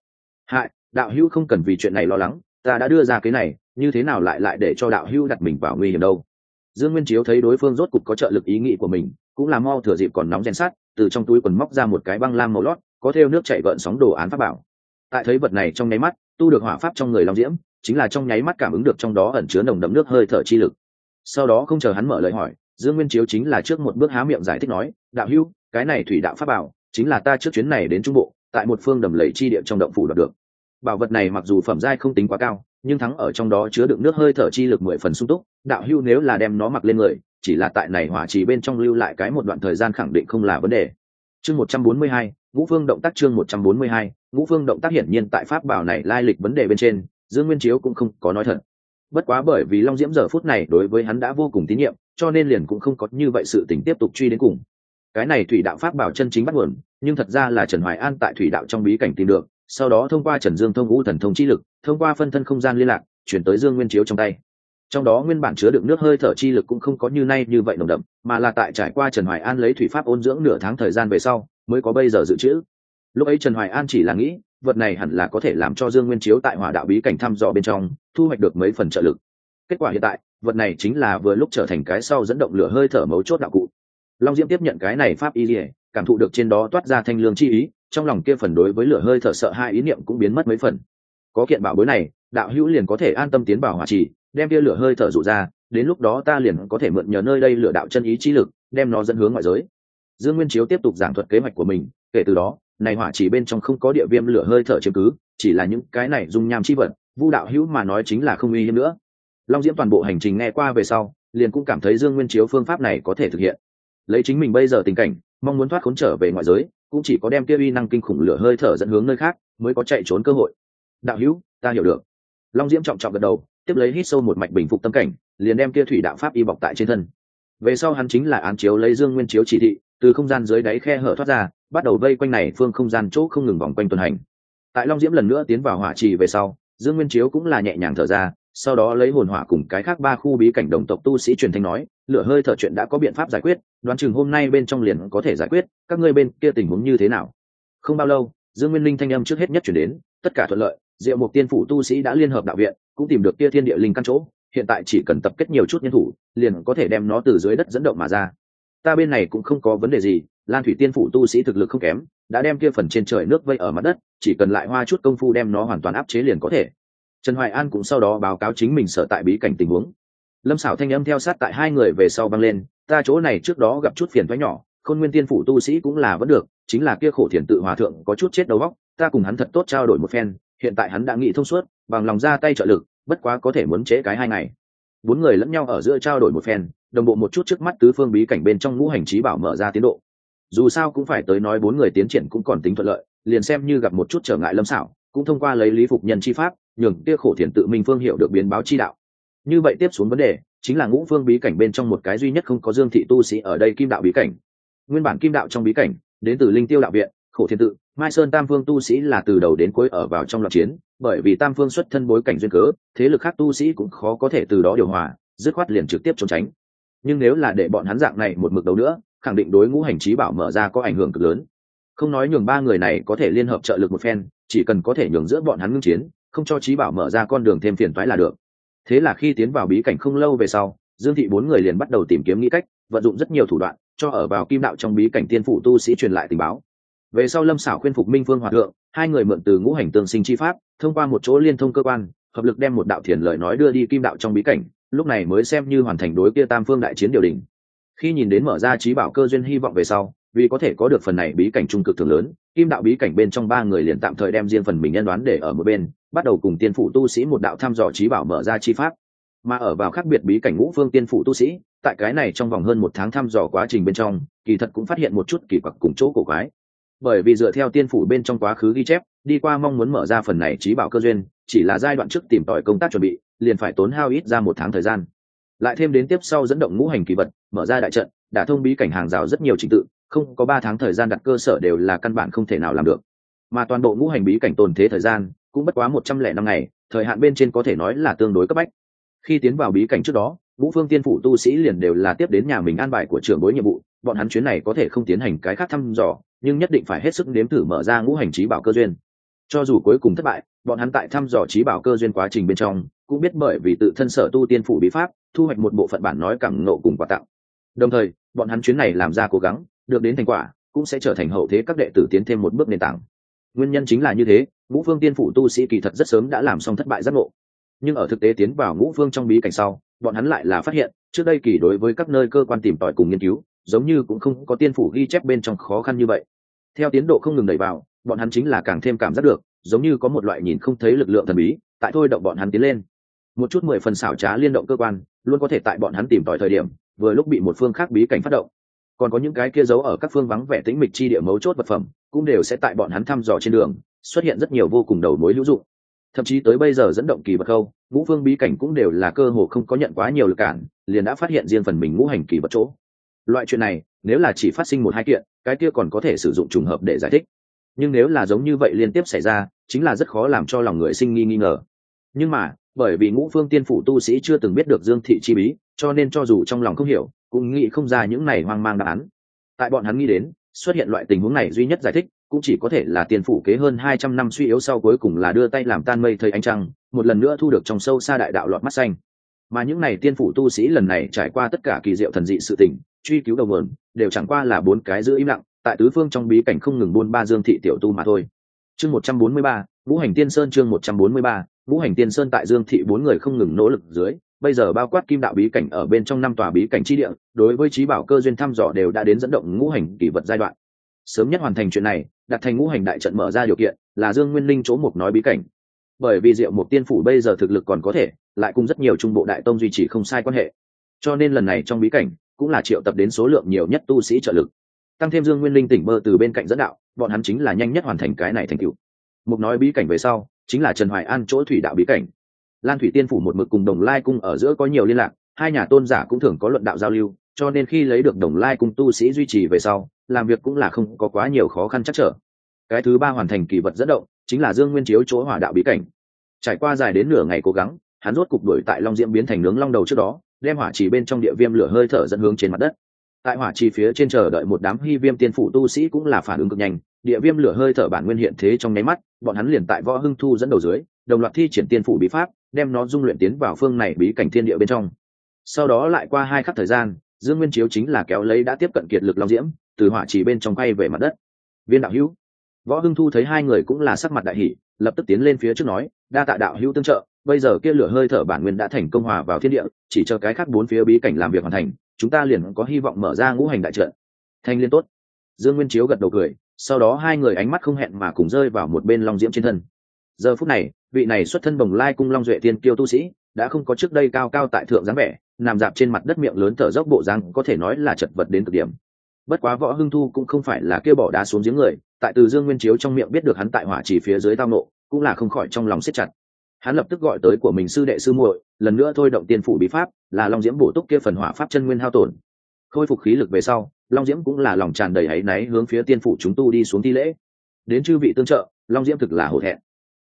Hại, đạo hữu không cần vì chuyện này lo lắng ta đã đưa ra cái này như thế nào lại lại để cho đạo hưu đặt mình vào nguy hiểm đâu? Dương nguyên chiếu thấy đối phương rốt cục có trợ lực ý nghĩ của mình cũng là mau thừa dịp còn nóng rèn sát từ trong túi quần móc ra một cái băng lam màu lót có theo nước chạy gợn sóng đồ án pháp bảo. Tại thấy vật này trong nháy mắt tu được hỏa pháp trong người long diễm chính là trong nháy mắt cảm ứng được trong đó ẩn chứa nồng đậm nước hơi thở chi lực. Sau đó không chờ hắn mở lời hỏi dương nguyên chiếu chính là trước một bước há miệng giải thích nói đạo hưu, cái này thủy đạo pháp bảo chính là ta trước chuyến này đến trung bộ tại một phương đầm lầy chi địa trong động phủ đoạt được bảo vật này mặc dù phẩm giai không tính quá cao, nhưng thắng ở trong đó chứa đựng nước hơi thở chi lực mười phần sung túc. Đạo hưu nếu là đem nó mặc lên người, chỉ là tại này hỏa trì bên trong lưu lại cái một đoạn thời gian khẳng định không là vấn đề. Chương một trăm bốn mươi hai, ngũ phương động tác chương một trăm bốn mươi hai, ngũ phương động tác hiển nhiên tại pháp bảo này lai lịch vấn đề bên trên, dương nguyên chiếu cũng không có nói thật. Bất quá bởi vì long diễm giờ phút này đối với hắn đã vô cùng tín nhiệm, cho nên liền cũng không có như vậy sự tình tiếp tục truy đến cùng. Cái này thủy đạo pháp bảo chân chính bắt nguồn, nhưng thật ra là trần hoài an tại thủy đạo trong bí cảnh tìm được sau đó thông qua trần dương thông ngũ thần thông chi lực, thông qua phân thân không gian liên lạc, chuyển tới dương nguyên chiếu trong tay. Trong đó nguyên bản chứa đựng nước hơi thở chi lực cũng không có như nay như vậy nồng đậm, mà là tại trải qua trần hoài an lấy thủy pháp ôn dưỡng nửa tháng thời gian về sau, mới có bây giờ dự trữ. Lúc ấy trần hoài an chỉ là nghĩ, vật này hẳn là có thể làm cho dương nguyên chiếu tại hỏa đạo bí cảnh thăm dò bên trong, thu hoạch được mấy phần trợ lực. Kết quả hiện tại, vật này chính là vừa lúc trở thành cái sau dẫn động lửa hơi thở mấu chốt đạo cụ. Long diễm tiếp nhận cái này pháp y dỉa cảm thụ được trên đó toát ra thanh lương chi ý trong lòng kia phần đối với lửa hơi thở sợ hai ý niệm cũng biến mất mấy phần. Có kiện bảo bối này, đạo hữu liền có thể an tâm tiến vào hỏa trì, đem kia lửa hơi thở rụ ra, đến lúc đó ta liền có thể mượn nhờ nơi đây lửa đạo chân ý trí lực, đem nó dẫn hướng ngoại giới. Dương nguyên chiếu tiếp tục giảng thuật kế hoạch của mình, kể từ đó, này hỏa chỉ bên trong không có địa viêm lửa hơi thở chiếm cứ, chỉ là những cái này dung nham chi vật, vu đạo hữu mà nói chính là không uy hiếp nữa. Long diễm toàn bộ hành trình nghe qua về sau, liền cũng cảm thấy dương nguyên chiếu phương pháp này có thể thực hiện. Lấy chính mình bây giờ tình cảnh, mong muốn thoát khốn trở về ngoại giới cũng chỉ có đem kia uy năng kinh khủng lửa hơi thở dẫn hướng nơi khác, mới có chạy trốn cơ hội. Đạo hữu, ta hiểu được. Long diễm trọng trọng gật đầu, tiếp lấy hít sâu một mạch bình phục tâm cảnh, liền đem kia thủy đạo pháp y bọc tại trên thân. Về sau hắn chính là án chiếu lấy dương nguyên chiếu chỉ thị, từ không gian dưới đáy khe hở thoát ra, bắt đầu vây quanh này phương không gian chỗ không ngừng vòng quanh tuần hành. Tại long diễm lần nữa tiến vào hỏa trì về sau, dương nguyên chiếu cũng là nhẹ nhàng thở ra sau đó lấy hồn hỏa cùng cái khác ba khu bí cảnh đồng tộc tu sĩ truyền thanh nói, lửa hơi thở chuyện đã có biện pháp giải quyết, đoán chừng hôm nay bên trong liền có thể giải quyết, các ngươi bên kia tình huống như thế nào? Không bao lâu, dương nguyên linh thanh âm trước hết nhất chuyển đến, tất cả thuận lợi, diệu mục tiên phủ tu sĩ đã liên hợp đạo viện, cũng tìm được kia thiên địa linh căn chỗ, hiện tại chỉ cần tập kết nhiều chút nhân thủ, liền có thể đem nó từ dưới đất dẫn động mà ra. Ta bên này cũng không có vấn đề gì, lan thủy tiên phủ tu sĩ thực lực không kém, đã đem kia phần trên trời nước vây ở mặt đất, chỉ cần lại hoa chút công phu đem nó hoàn toàn áp chế liền có thể trần hoài an cũng sau đó báo cáo chính mình sở tại bí cảnh tình huống. Lâm xảo thanh âm theo sát tại hai người về sau băng lên, ta chỗ này trước đó gặp chút phiền thoái nhỏ, khôn nguyên tiên phủ tu sĩ cũng là vẫn được, chính là kia khổ thiền tự hòa thượng có chút chết đầu óc, ta cùng hắn thật tốt trao đổi một phen, hiện tại hắn đã nghĩ thông suốt, bằng lòng ra tay trợ lực, bất quá có thể muốn chế cái hai ngày. Bốn người lẫn nhau ở giữa trao đổi một phen, đồng bộ một chút trước mắt tứ phương bí cảnh bên trong ngũ hành trí bảo mở ra tiến độ. Dù sao cũng phải tới nói bốn người tiến triển cũng còn tính thuận lợi, liền xem như gặp một chút trở ngại lâm xảo cũng thông qua lấy lý phục nhân chi pháp, nhường kia khổ thiền tự minh phương hiểu được biến báo chi đạo. Như vậy tiếp xuống vấn đề chính là ngũ phương bí cảnh bên trong một cái duy nhất không có dương thị tu sĩ ở đây kim đạo bí cảnh. Nguyên bản kim đạo trong bí cảnh, đến từ linh tiêu đạo viện, khổ thiên tự, mai sơn tam phương tu sĩ là từ đầu đến cuối ở vào trong loạt chiến, bởi vì tam phương xuất thân bối cảnh duyên cớ, thế lực khác tu sĩ cũng khó có thể từ đó điều hòa, dứt khoát liền trực tiếp trốn tránh. Nhưng nếu là để bọn hắn dạng này một mực đầu nữa, khẳng định đối ngũ hành trí bảo mở ra có ảnh hưởng cực lớn. Không nói nhường ba người này có thể liên hợp trợ lực một phen chỉ cần có thể nhường giữa bọn hắn ngưng chiến, không cho trí bảo mở ra con đường thêm phiền toái là được. Thế là khi tiến vào bí cảnh không lâu về sau, dương thị bốn người liền bắt đầu tìm kiếm nghĩ cách, vận dụng rất nhiều thủ đoạn, cho ở vào kim đạo trong bí cảnh tiên phủ tu sĩ truyền lại tình báo. Về sau lâm xảo khuyên phục minh phương hòa thượng, hai người mượn từ ngũ hành tương sinh chi pháp, thông qua một chỗ liên thông cơ quan, hợp lực đem một đạo thiền lời nói đưa đi kim đạo trong bí cảnh, lúc này mới xem như hoàn thành đối kia tam phương đại chiến điều đình. Khi nhìn đến mở ra trí bảo cơ duyên hy vọng về sau, vì có thể có được phần này bí cảnh trung cực thường lớn kim đạo bí cảnh bên trong ba người liền tạm thời đem riêng phần mình nhân đoán để ở một bên, bắt đầu cùng tiên phủ tu sĩ một đạo thăm dò trí bảo mở ra chi pháp. Mà ở vào khác biệt bí cảnh ngũ phương tiên phủ tu sĩ, tại cái này trong vòng hơn một tháng thăm dò quá trình bên trong, kỳ thật cũng phát hiện một chút kỳ quặc cùng chỗ cổ quái. Bởi vì dựa theo tiên phủ bên trong quá khứ ghi chép, đi qua mong muốn mở ra phần này trí bảo cơ duyên, chỉ là giai đoạn trước tìm tòi công tác chuẩn bị, liền phải tốn hao ít ra một tháng thời gian. Lại thêm đến tiếp sau dẫn động ngũ hành kỳ vật, mở ra đại trận, đã thông bí cảnh hàng rào rất nhiều trình tự không có ba tháng thời gian đặt cơ sở đều là căn bản không thể nào làm được. Mà toàn bộ ngũ hành bí cảnh tồn thế thời gian cũng bất quá một trăm lẻ năm ngày, thời hạn bên trên có thể nói là tương đối cấp bách. Khi tiến vào bí cảnh trước đó, ngũ phương tiên phủ tu sĩ liền đều là tiếp đến nhà mình an bài của trưởng bối nhiệm vụ, bọn hắn chuyến này có thể không tiến hành cái khác thăm dò, nhưng nhất định phải hết sức nếm thử mở ra ngũ hành trí bảo cơ duyên. Cho dù cuối cùng thất bại, bọn hắn tại thăm dò trí bảo cơ duyên quá trình bên trong, cũng biết bởi vì tự thân sở tu tiên phủ bí pháp, thu hoạch một bộ phận bản nói cẳng nộ cùng quà tặng. Đồng thời, bọn hắn chuyến này làm ra cố gắng được đến thành quả, cũng sẽ trở thành hậu thế các đệ tử tiến thêm một bước nền tảng. Nguyên nhân chính là như thế, ngũ phương tiên phủ tu sĩ kỳ thật rất sớm đã làm xong thất bại giác ngộ. Nhưng ở thực tế tiến vào ngũ phương trong bí cảnh sau, bọn hắn lại là phát hiện, trước đây kỳ đối với các nơi cơ quan tìm tòi cùng nghiên cứu, giống như cũng không có tiên phủ ghi chép bên trong khó khăn như vậy. Theo tiến độ không ngừng đẩy vào, bọn hắn chính là càng thêm cảm giác được, giống như có một loại nhìn không thấy lực lượng thần bí, tại thôi động bọn hắn tiến lên. Một chút mười phần xảo trá liên động cơ quan, luôn có thể tại bọn hắn tìm tòi thời điểm, vừa lúc bị một phương khác bí cảnh phát động còn có những cái kia giấu ở các phương vắng vẻ tĩnh mịch chi địa mấu chốt vật phẩm, cũng đều sẽ tại bọn hắn thăm dò trên đường, xuất hiện rất nhiều vô cùng đầu mối hữu dụng. Thậm chí tới bây giờ dẫn động kỳ vật khâu ngũ phương bí cảnh cũng đều là cơ hồ không có nhận quá nhiều lực cản, liền đã phát hiện riêng phần mình ngũ hành kỳ vật chỗ. Loại chuyện này, nếu là chỉ phát sinh một hai kiện, cái kia còn có thể sử dụng trùng hợp để giải thích. Nhưng nếu là giống như vậy liên tiếp xảy ra, chính là rất khó làm cho lòng người sinh nghi nghi ngờ. Nhưng mà bởi vì ngũ phương tiên phủ tu sĩ chưa từng biết được dương thị chi bí, cho nên cho dù trong lòng không hiểu, cũng nghĩ không ra những này hoang mang đáp án. Tại bọn hắn nghĩ đến, xuất hiện loại tình huống này duy nhất giải thích, cũng chỉ có thể là tiền phủ kế hơn hai trăm năm suy yếu sau cuối cùng là đưa tay làm tan mây thầy ánh trăng, một lần nữa thu được trong sâu xa đại đạo lọt mắt xanh. Mà những này tiên phủ tu sĩ lần này trải qua tất cả kỳ diệu thần dị sự tình, truy cứu đầu nguồn, đều chẳng qua là bốn cái giữ im lặng, tại tứ phương trong bí cảnh không ngừng buôn ba dương thị tiểu tu mà thôi. Chương một trăm bốn mươi ba, ngũ hành tiên sơn chương một trăm bốn mươi ba ngũ hành tiên sơn tại dương thị bốn người không ngừng nỗ lực dưới, bây giờ bao quát kim đạo bí cảnh ở bên trong năm tòa bí cảnh chi địa, đối với trí bảo cơ duyên thăm dò đều đã đến dẫn động ngũ hành kỷ vật giai đoạn. Sớm nhất hoàn thành chuyện này, đặt thành ngũ hành đại trận mở ra điều kiện, là dương nguyên linh chỗ một nói bí cảnh. Bởi vì diệu mục tiên phủ bây giờ thực lực còn có thể, lại cùng rất nhiều trung bộ đại tông duy trì không sai quan hệ. Cho nên lần này trong bí cảnh, cũng là triệu tập đến số lượng nhiều nhất tu sĩ trợ lực. Tăng thêm dương nguyên linh tỉnh bơ từ bên cạnh dẫn đạo, bọn hắn chính là nhanh nhất hoàn thành cái này thành cựu mục nói bí cảnh về sau chính là trần hoài an chỗ thủy đạo bí cảnh. Lan thủy tiên phủ một mực cùng đồng lai cung ở giữa có nhiều liên lạc, hai nhà tôn giả cũng thường có luận đạo giao lưu, cho nên khi lấy được đồng lai cung tu sĩ duy trì về sau, làm việc cũng là không có quá nhiều khó khăn chắc trở. Cái thứ ba hoàn thành kỳ vật dẫn động, chính là dương nguyên chiếu chỗ hỏa đạo bí cảnh. Trải qua dài đến nửa ngày cố gắng, hắn rốt cục đuổi tại long diễm biến thành nướng long đầu trước đó, đem hỏa trì bên trong địa viêm lửa hơi thở dẫn hướng trên mặt đất. Tại hỏa trì phía trên chờ đợi một đám hy viêm tiên phủ tu sĩ cũng là phản ứng cực nhanh, địa viêm lửa hơi thở bản nguyên hiện thế trong nháy mắt bọn hắn liền tại võ hưng thu dẫn đầu dưới, đồng loạt thi triển tiên phủ bí pháp, đem nó dung luyện tiến vào phương này bí cảnh thiên địa bên trong. Sau đó lại qua hai khắc thời gian, dương nguyên chiếu chính là kéo lấy đã tiếp cận kiệt lực long diễm, từ hỏa chỉ bên trong quay về mặt đất. Viên đạo hữu. Võ hưng thu thấy hai người cũng là sắc mặt đại hỷ lập tức tiến lên phía trước nói, đa tạ đạo hữu tương trợ, bây giờ kia lửa hơi thở bản nguyên đã thành công hòa vào thiên địa, chỉ cho cái khác bốn phía bí cảnh làm việc hoàn thành, chúng ta liền có hy vọng mở ra ngũ hành đại trận. Thanh liên tốt. Dương nguyên chiếu gật đầu cười sau đó hai người ánh mắt không hẹn mà cùng rơi vào một bên long diễm trên thân. Giờ phút này, vị này xuất thân bồng lai cung long duệ tiên kiêu tu sĩ, đã không có trước đây cao cao tại thượng dáng vẻ, nằm dạp trên mặt đất miệng lớn thở dốc bộ răng có thể nói là chật vật đến cực điểm. Bất quá võ hưng thu cũng không phải là kêu bỏ đá xuống giếng người, tại từ dương nguyên chiếu trong miệng biết được hắn tại hỏa chỉ phía dưới tao nộ, cũng là không khỏi trong lòng siết chặt. Hắn lập tức gọi tới của mình sư đệ sư muội, lần nữa thôi động tiên phủ bí pháp, là long diễm bổ túc kia phần hỏa pháp chân nguyên hao tổn khôi phục khí lực về sau, long diễm cũng là lòng tràn đầy áy náy hướng phía tiên phủ chúng tu đi xuống thi lễ. Đến chư vị tương trợ, long diễm thực là hổ thẹn.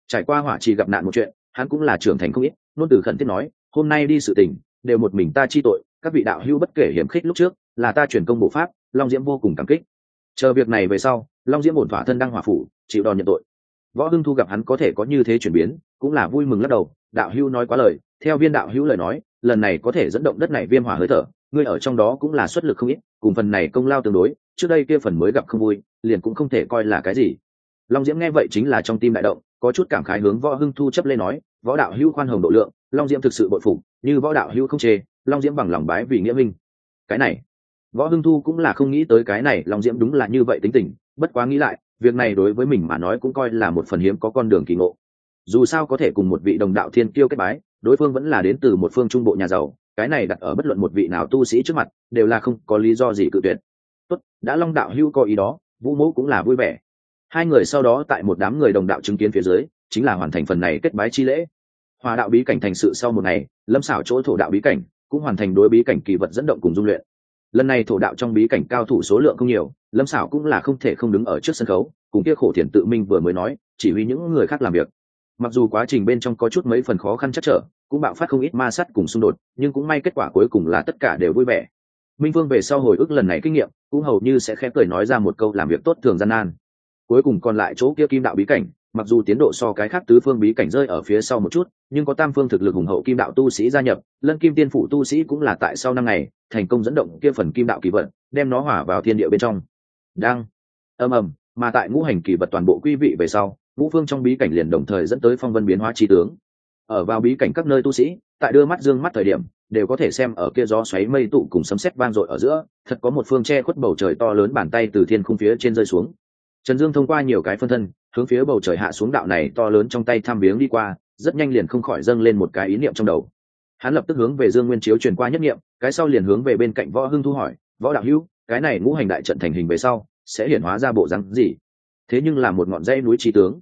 Trải qua hỏa trì gặp nạn một chuyện, hắn cũng là trưởng thành không ít nôn từ khẩn thiết nói, hôm nay đi sự tình, đều một mình ta chi tội, các vị đạo hữu bất kể hiểm khích lúc trước, là ta truyền công bộ pháp, long diễm vô cùng cảm kích. Chờ việc này về sau, long diễm ổn thỏa thân đăng hỏa phủ, chịu đòn nhận tội. Võ hưng thu gặp hắn có thể có như thế chuyển biến, cũng là vui mừng lắc đầu, đạo hữu nói quá lời, theo viên đạo hữu lời nói, lần này có thể dẫn động đất này viêm hỏa hơi thở ngươi ở trong đó cũng là xuất lực không ít, cùng phần này công lao tương đối, trước đây kia phần mới gặp không vui, liền cũng không thể coi là cái gì. Long diễm nghe vậy chính là trong tim đại động, có chút cảm khái hướng võ hưng thu chấp lên nói, võ đạo hữu khoan hồng độ lượng, long diễm thực sự bội phục, như võ đạo hữu không chê, long diễm bằng lòng bái vì nghĩa minh. Cái này, võ hưng thu cũng là không nghĩ tới cái này, long diễm đúng là như vậy tính tình, bất quá nghĩ lại, việc này đối với mình mà nói cũng coi là một phần hiếm có con đường kỳ ngộ. Dù sao có thể cùng một vị đồng đạo thiên kiêu kết bái, đối phương vẫn là đến từ một phương trung bộ nhà giàu cái này đặt ở bất luận một vị nào tu sĩ trước mặt, đều là không có lý do gì cự tuyệt. Tốt, đã long đạo hữu có ý đó, vũ mẫu cũng là vui vẻ. Hai người sau đó tại một đám người đồng đạo chứng kiến phía dưới, chính là hoàn thành phần này kết bái chi lễ. Hòa đạo bí cảnh thành sự sau một ngày, lâm xảo chỗ thổ đạo bí cảnh cũng hoàn thành đối bí cảnh kỳ vật dẫn động cùng dung luyện. Lần này thổ đạo trong bí cảnh cao thủ số lượng không nhiều, lâm xảo cũng là không thể không đứng ở trước sân khấu, cùng kia khổ thiền tự minh vừa mới nói, chỉ huy những người khác làm việc mặc dù quá trình bên trong có chút mấy phần khó khăn chắc trở, cũng bạo phát không ít ma sát cùng xung đột, nhưng cũng may kết quả cuối cùng là tất cả đều vui vẻ. Minh vương về sau hồi ức lần này kinh nghiệm, cũng hầu như sẽ khẽ cười nói ra một câu làm việc tốt thường gian nan. Cuối cùng còn lại chỗ kia kim đạo bí cảnh, mặc dù tiến độ so cái khác tứ phương bí cảnh rơi ở phía sau một chút, nhưng có tam phương thực lực hùng hậu kim đạo tu sĩ gia nhập, lân kim tiên phụ tu sĩ cũng là tại sau năm ngày, thành công dẫn động kia phần kim đạo kỳ vật, đem nó hỏa vào thiên địa bên trong. Đang. Ầm ầm, mà tại ngũ hành kỳ vật toàn bộ quý vị về sau ngũ phương trong bí cảnh liền đồng thời dẫn tới phong vân biến hóa chi tướng. Ở vào bí cảnh các nơi tu sĩ, tại đưa mắt dương mắt thời điểm, đều có thể xem ở kia gió xoáy mây tụ cùng sấm sét vang dội ở giữa, thật có một phương che khuất bầu trời to lớn bàn tay từ thiên khung phía trên rơi xuống. Trần dương thông qua nhiều cái phân thân, hướng phía bầu trời hạ xuống đạo này to lớn trong tay tham biếng đi qua, rất nhanh liền không khỏi dâng lên một cái ý niệm trong đầu. Hắn lập tức hướng về dương nguyên chiếu truyền qua nhất niệm, cái sau liền hướng về bên cạnh võ hưng thu hỏi, võ đạo hữu, cái này ngũ hành đại trận thành hình về sau, sẽ hiển hóa ra bộ rắn gì? Thế nhưng là một ngọn dây núi trí tướng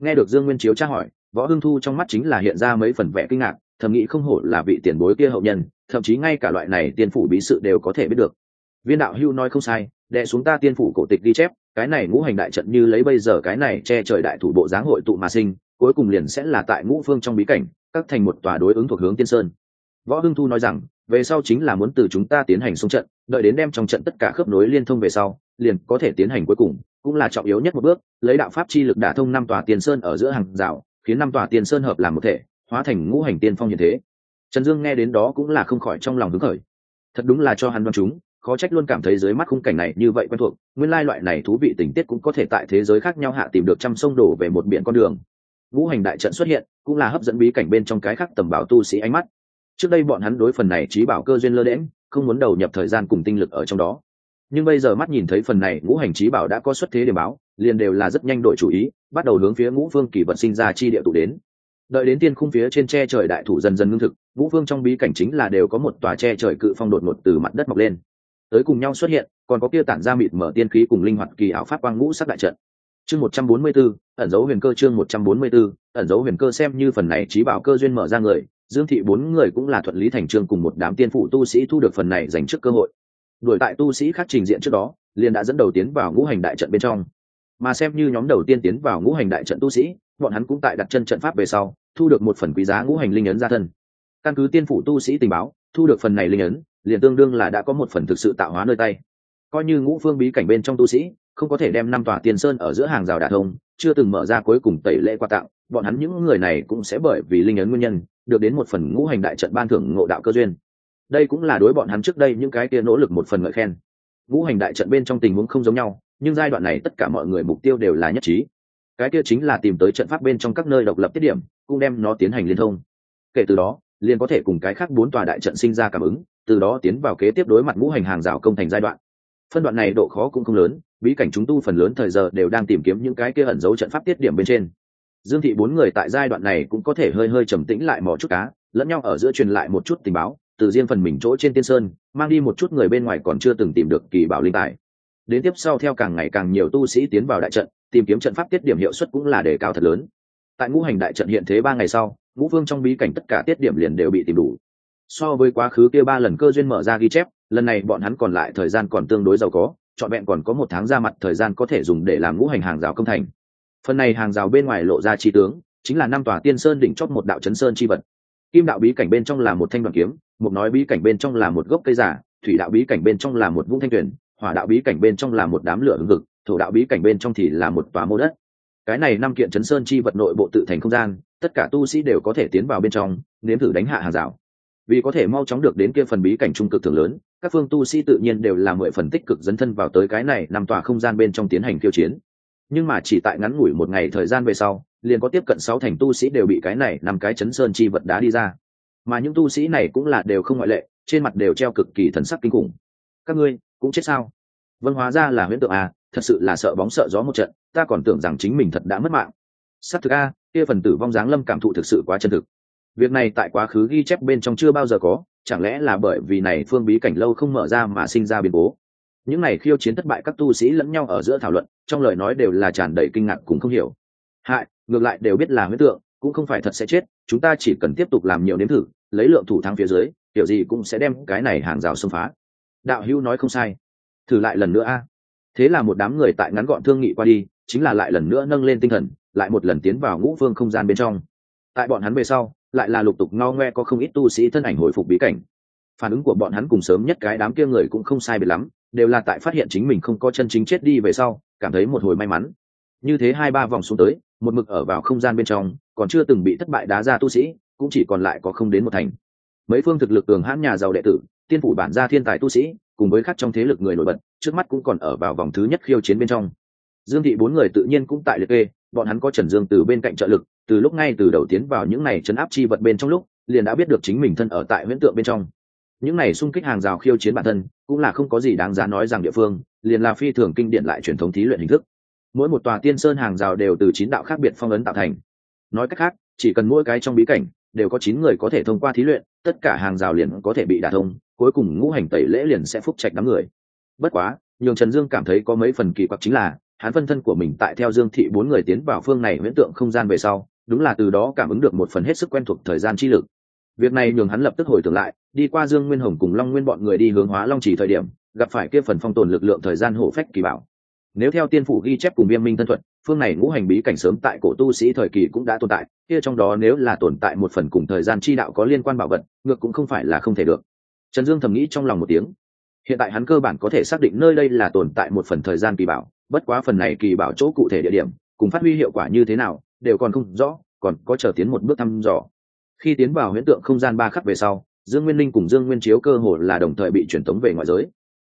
nghe được dương nguyên chiếu tra hỏi, võ hưng thu trong mắt chính là hiện ra mấy phần vẻ kinh ngạc, thầm nghĩ không hổ là vị tiền bối kia hậu nhân, thậm chí ngay cả loại này tiên phủ bí sự đều có thể biết được. Viên đạo hưu nói không sai, đệ xuống ta tiên phủ cổ tịch ghi chép, cái này ngũ hành đại trận như lấy bây giờ cái này che trời đại thủ bộ dáng hội tụ mà sinh, cuối cùng liền sẽ là tại ngũ phương trong bí cảnh, các thành một tòa đối ứng thuộc hướng tiên sơn. Võ hưng thu nói rằng, về sau chính là muốn từ chúng ta tiến hành xung trận, đợi đến đem trong trận tất cả khớp nối liên thông về sau, liền có thể tiến hành cuối cùng cũng là trọng yếu nhất một bước, lấy đạo pháp chi lực đả thông năm tòa tiền sơn ở giữa hàng rào, khiến năm tòa tiền sơn hợp làm một thể, hóa thành ngũ hành tiên phong như thế. Trần dương nghe đến đó cũng là không khỏi trong lòng hứng khởi. Thật đúng là cho hắn đoán chúng, khó trách luôn cảm thấy dưới mắt khung cảnh này như vậy quen thuộc, nguyên lai loại này thú vị tình tiết cũng có thể tại thế giới khác nhau hạ tìm được trăm sông đổ về một biển con đường. Ngũ hành đại trận xuất hiện, cũng là hấp dẫn bí cảnh bên trong cái khác tầm bảo tu sĩ ánh mắt. Trước đây bọn hắn đối phần này trí bảo cơ duyên lơ đễm không muốn đầu nhập thời gian cùng tinh lực ở trong đó nhưng bây giờ mắt nhìn thấy phần này ngũ hành trí bảo đã có xuất thế để báo liền đều là rất nhanh đổi chủ ý bắt đầu hướng phía ngũ phương kỳ vật sinh ra chi địa tụ đến. Đợi đến tiên khung phía trên tre trời đại thủ dần dần ngưng thực ngũ phương trong bí cảnh chính là đều có một tòa tre trời cự phong đột ngột từ mặt đất mọc lên. Tới cùng nhau xuất hiện còn có kia tản ra mịt mở tiên khí cùng linh hoạt kỳ ảo pháp quang ngũ sắc đại trận. Chương một trăm bốn mươi 144, ẩn dấu huyền cơ chương một trăm bốn mươi 144, ẩn dấu huyền cơ xem như phần này trí bảo cơ duyên mở ra người dương thị bốn người cũng là thuận lý thành trương cùng một đám tiên phụ tu sĩ thu được phần này dành trước cơ hội đuổi tại tu sĩ khác trình diện trước đó, liền đã dẫn đầu tiến vào ngũ hành đại trận bên trong. Mà xem như nhóm đầu tiên tiến vào ngũ hành đại trận tu sĩ, bọn hắn cũng tại đặt chân trận pháp về sau, thu được một phần quý giá ngũ hành linh ấn ra thân. Căn cứ tiên phủ tu sĩ tình báo, thu được phần này linh ấn, liền tương đương là đã có một phần thực sự tạo hóa nơi tay. Coi như ngũ phương bí cảnh bên trong tu sĩ, không có thể đem năm tòa tiền sơn ở giữa hàng rào đà thông, chưa từng mở ra cuối cùng tẩy lễ qua tặng, bọn hắn những người này cũng sẽ bởi vì linh ấn nguyên nhân, được đến một phần ngũ hành đại trận ban thưởng ngộ đạo cơ duyên đây cũng là đối bọn hắn trước đây những cái kia nỗ lực một phần ngợi khen. Ngũ hành đại trận bên trong tình huống không giống nhau, nhưng giai đoạn này tất cả mọi người mục tiêu đều là nhất trí. Cái kia chính là tìm tới trận pháp bên trong các nơi độc lập tiết điểm, cũng đem nó tiến hành liên thông. Kể từ đó, liền có thể cùng cái khác bốn tòa đại trận sinh ra cảm ứng, từ đó tiến vào kế tiếp đối mặt ngũ hành hàng rào công thành giai đoạn. Phân đoạn này độ khó cũng không lớn, bí cảnh chúng tu phần lớn thời giờ đều đang tìm kiếm những cái kia ẩn giấu trận pháp tiết điểm bên trên. Dương thị bốn người tại giai đoạn này cũng có thể hơi hơi trầm tĩnh lại mò chút cá, lẫn nhau ở giữa truyền lại một chút tình báo từ riêng phần mình chỗ trên tiên sơn, mang đi một chút người bên ngoài còn chưa từng tìm được kỳ bảo linh tài. Đến tiếp sau theo càng ngày càng nhiều tu sĩ tiến vào đại trận, tìm kiếm trận pháp tiết điểm hiệu suất cũng là đề cao thật lớn. Tại ngũ hành đại trận hiện thế ba ngày sau, ngũ vương trong bí cảnh tất cả tiết điểm liền đều bị tìm đủ. So với quá khứ kia ba lần cơ duyên mở ra ghi chép, lần này bọn hắn còn lại thời gian còn tương đối giàu có, trọn vẹn còn có một tháng ra mặt thời gian có thể dùng để làm ngũ hành hàng rào công thành. Phần này hàng rào bên ngoài lộ ra chi tướng, chính là năm tòa tiên sơn đỉnh chót một đạo chấn sơn chi vật. Kim đạo bí cảnh bên trong là một thanh đoàn kiếm một nói bí cảnh bên trong là một gốc cây giả thủy đạo bí cảnh bên trong là một vũng thanh tuyển hỏa đạo bí cảnh bên trong là một đám lửa hưng cực, thổ đạo bí cảnh bên trong thì là một tòa mô đất. Cái này năm kiện chấn sơn chi vật nội bộ tự thành không gian tất cả tu sĩ đều có thể tiến vào bên trong nếm thử đánh hạ hàng rào. Vì có thể mau chóng được đến kia phần bí cảnh trung cực thường lớn các phương tu sĩ tự nhiên đều là mười phần tích cực dấn thân vào tới cái này nằm tòa không gian bên trong tiến hành khiêu chiến. Nhưng mà chỉ tại ngắn ngủi một ngày thời gian về sau liền có tiếp cận sáu thành tu sĩ đều bị cái này nằm cái chấn sơn chi vật đá đi ra mà những tu sĩ này cũng là đều không ngoại lệ, trên mặt đều treo cực kỳ thần sắc kinh khủng. Các ngươi cũng chết sao? Vân hóa ra là huyễn tượng à thật sự là sợ bóng sợ gió một trận, ta còn tưởng rằng chính mình thật đã mất mạng. S thực a, kia phần tử vong dáng lâm cảm thụ thực sự quá chân thực. Việc này tại quá khứ ghi chép bên trong chưa bao giờ có, chẳng lẽ là bởi vì này phương bí cảnh lâu không mở ra mà sinh ra biến cố? Những này khiêu chiến thất bại các tu sĩ lẫn nhau ở giữa thảo luận, trong lời nói đều là tràn đầy kinh ngạc cùng không hiểu. Hại, ngược lại đều biết là huyễn tượng cũng không phải thật sẽ chết, chúng ta chỉ cần tiếp tục làm nhiều nếm thử, lấy lượng thủ thắng phía dưới, kiểu gì cũng sẽ đem cái này hàng rào xâm phá. Đạo hữu nói không sai. Thử lại lần nữa a. Thế là một đám người tại ngắn gọn thương nghị qua đi, chính là lại lần nữa nâng lên tinh thần, lại một lần tiến vào ngũ phương không gian bên trong. Tại bọn hắn về sau, lại là lục tục ngao ngoe có không ít tu sĩ thân ảnh hồi phục bí cảnh. Phản ứng của bọn hắn cùng sớm nhất cái đám kia người cũng không sai biệt lắm, đều là tại phát hiện chính mình không có chân chính chết đi về sau, cảm thấy một hồi may mắn. Như thế hai ba vòng xuống tới, một mực ở vào không gian bên trong còn chưa từng bị thất bại đá ra tu sĩ, cũng chỉ còn lại có không đến một thành. Mấy phương thực lực cường hãn nhà giàu đệ tử, tiên phủ bản gia thiên tài tu sĩ, cùng với khác trong thế lực người nổi bật, trước mắt cũng còn ở vào vòng thứ nhất khiêu chiến bên trong. Dương thị bốn người tự nhiên cũng tại liệt kê, bọn hắn có trần dương từ bên cạnh trợ lực, từ lúc ngay từ đầu tiến vào những này chấn áp chi vật bên trong lúc, liền đã biết được chính mình thân ở tại huyễn tượng bên trong. Những này xung kích hàng rào khiêu chiến bản thân, cũng là không có gì đáng giá nói rằng địa phương, liền là phi thường kinh điển lại truyền thống thí luyện hình thức. Mỗi một tòa tiên sơn hàng rào đều từ chín đạo khác biệt phong ấn tạo thành nói cách khác, chỉ cần mỗi cái trong bí cảnh đều có chín người có thể thông qua thí luyện, tất cả hàng rào liền có thể bị đả thông, cuối cùng ngũ hành tẩy lễ liền sẽ phúc trạch đám người. Bất quá, nhường trần dương cảm thấy có mấy phần kỳ quặc chính là, hắn phân thân của mình tại theo dương thị bốn người tiến vào phương này huyễn tượng không gian về sau, đúng là từ đó cảm ứng được một phần hết sức quen thuộc thời gian chi lực. Việc này nhường hắn lập tức hồi tưởng lại, đi qua dương nguyên hồng cùng long nguyên bọn người đi hướng hóa long chỉ thời điểm, gặp phải kia phần phong tồn lực lượng thời gian hổ phách kỳ bảo. Nếu theo tiên phủ ghi chép cùng viêm minh thân thuật phương này ngũ hành bí cảnh sớm tại cổ tu sĩ thời kỳ cũng đã tồn tại, kia trong đó nếu là tồn tại một phần cùng thời gian chi đạo có liên quan bảo vật, ngược cũng không phải là không thể được. Trần dương thầm nghĩ trong lòng một tiếng. Hiện tại hắn cơ bản có thể xác định nơi đây là tồn tại một phần thời gian kỳ bảo, bất quá phần này kỳ bảo chỗ cụ thể địa điểm, cùng phát huy hiệu quả như thế nào, đều còn không rõ, còn có chờ tiến một bước thăm dò. Khi tiến vào huyễn tượng không gian ba khắc về sau, dương nguyên linh cùng dương nguyên chiếu cơ hồ là đồng thời bị truyền tống về ngoại giới.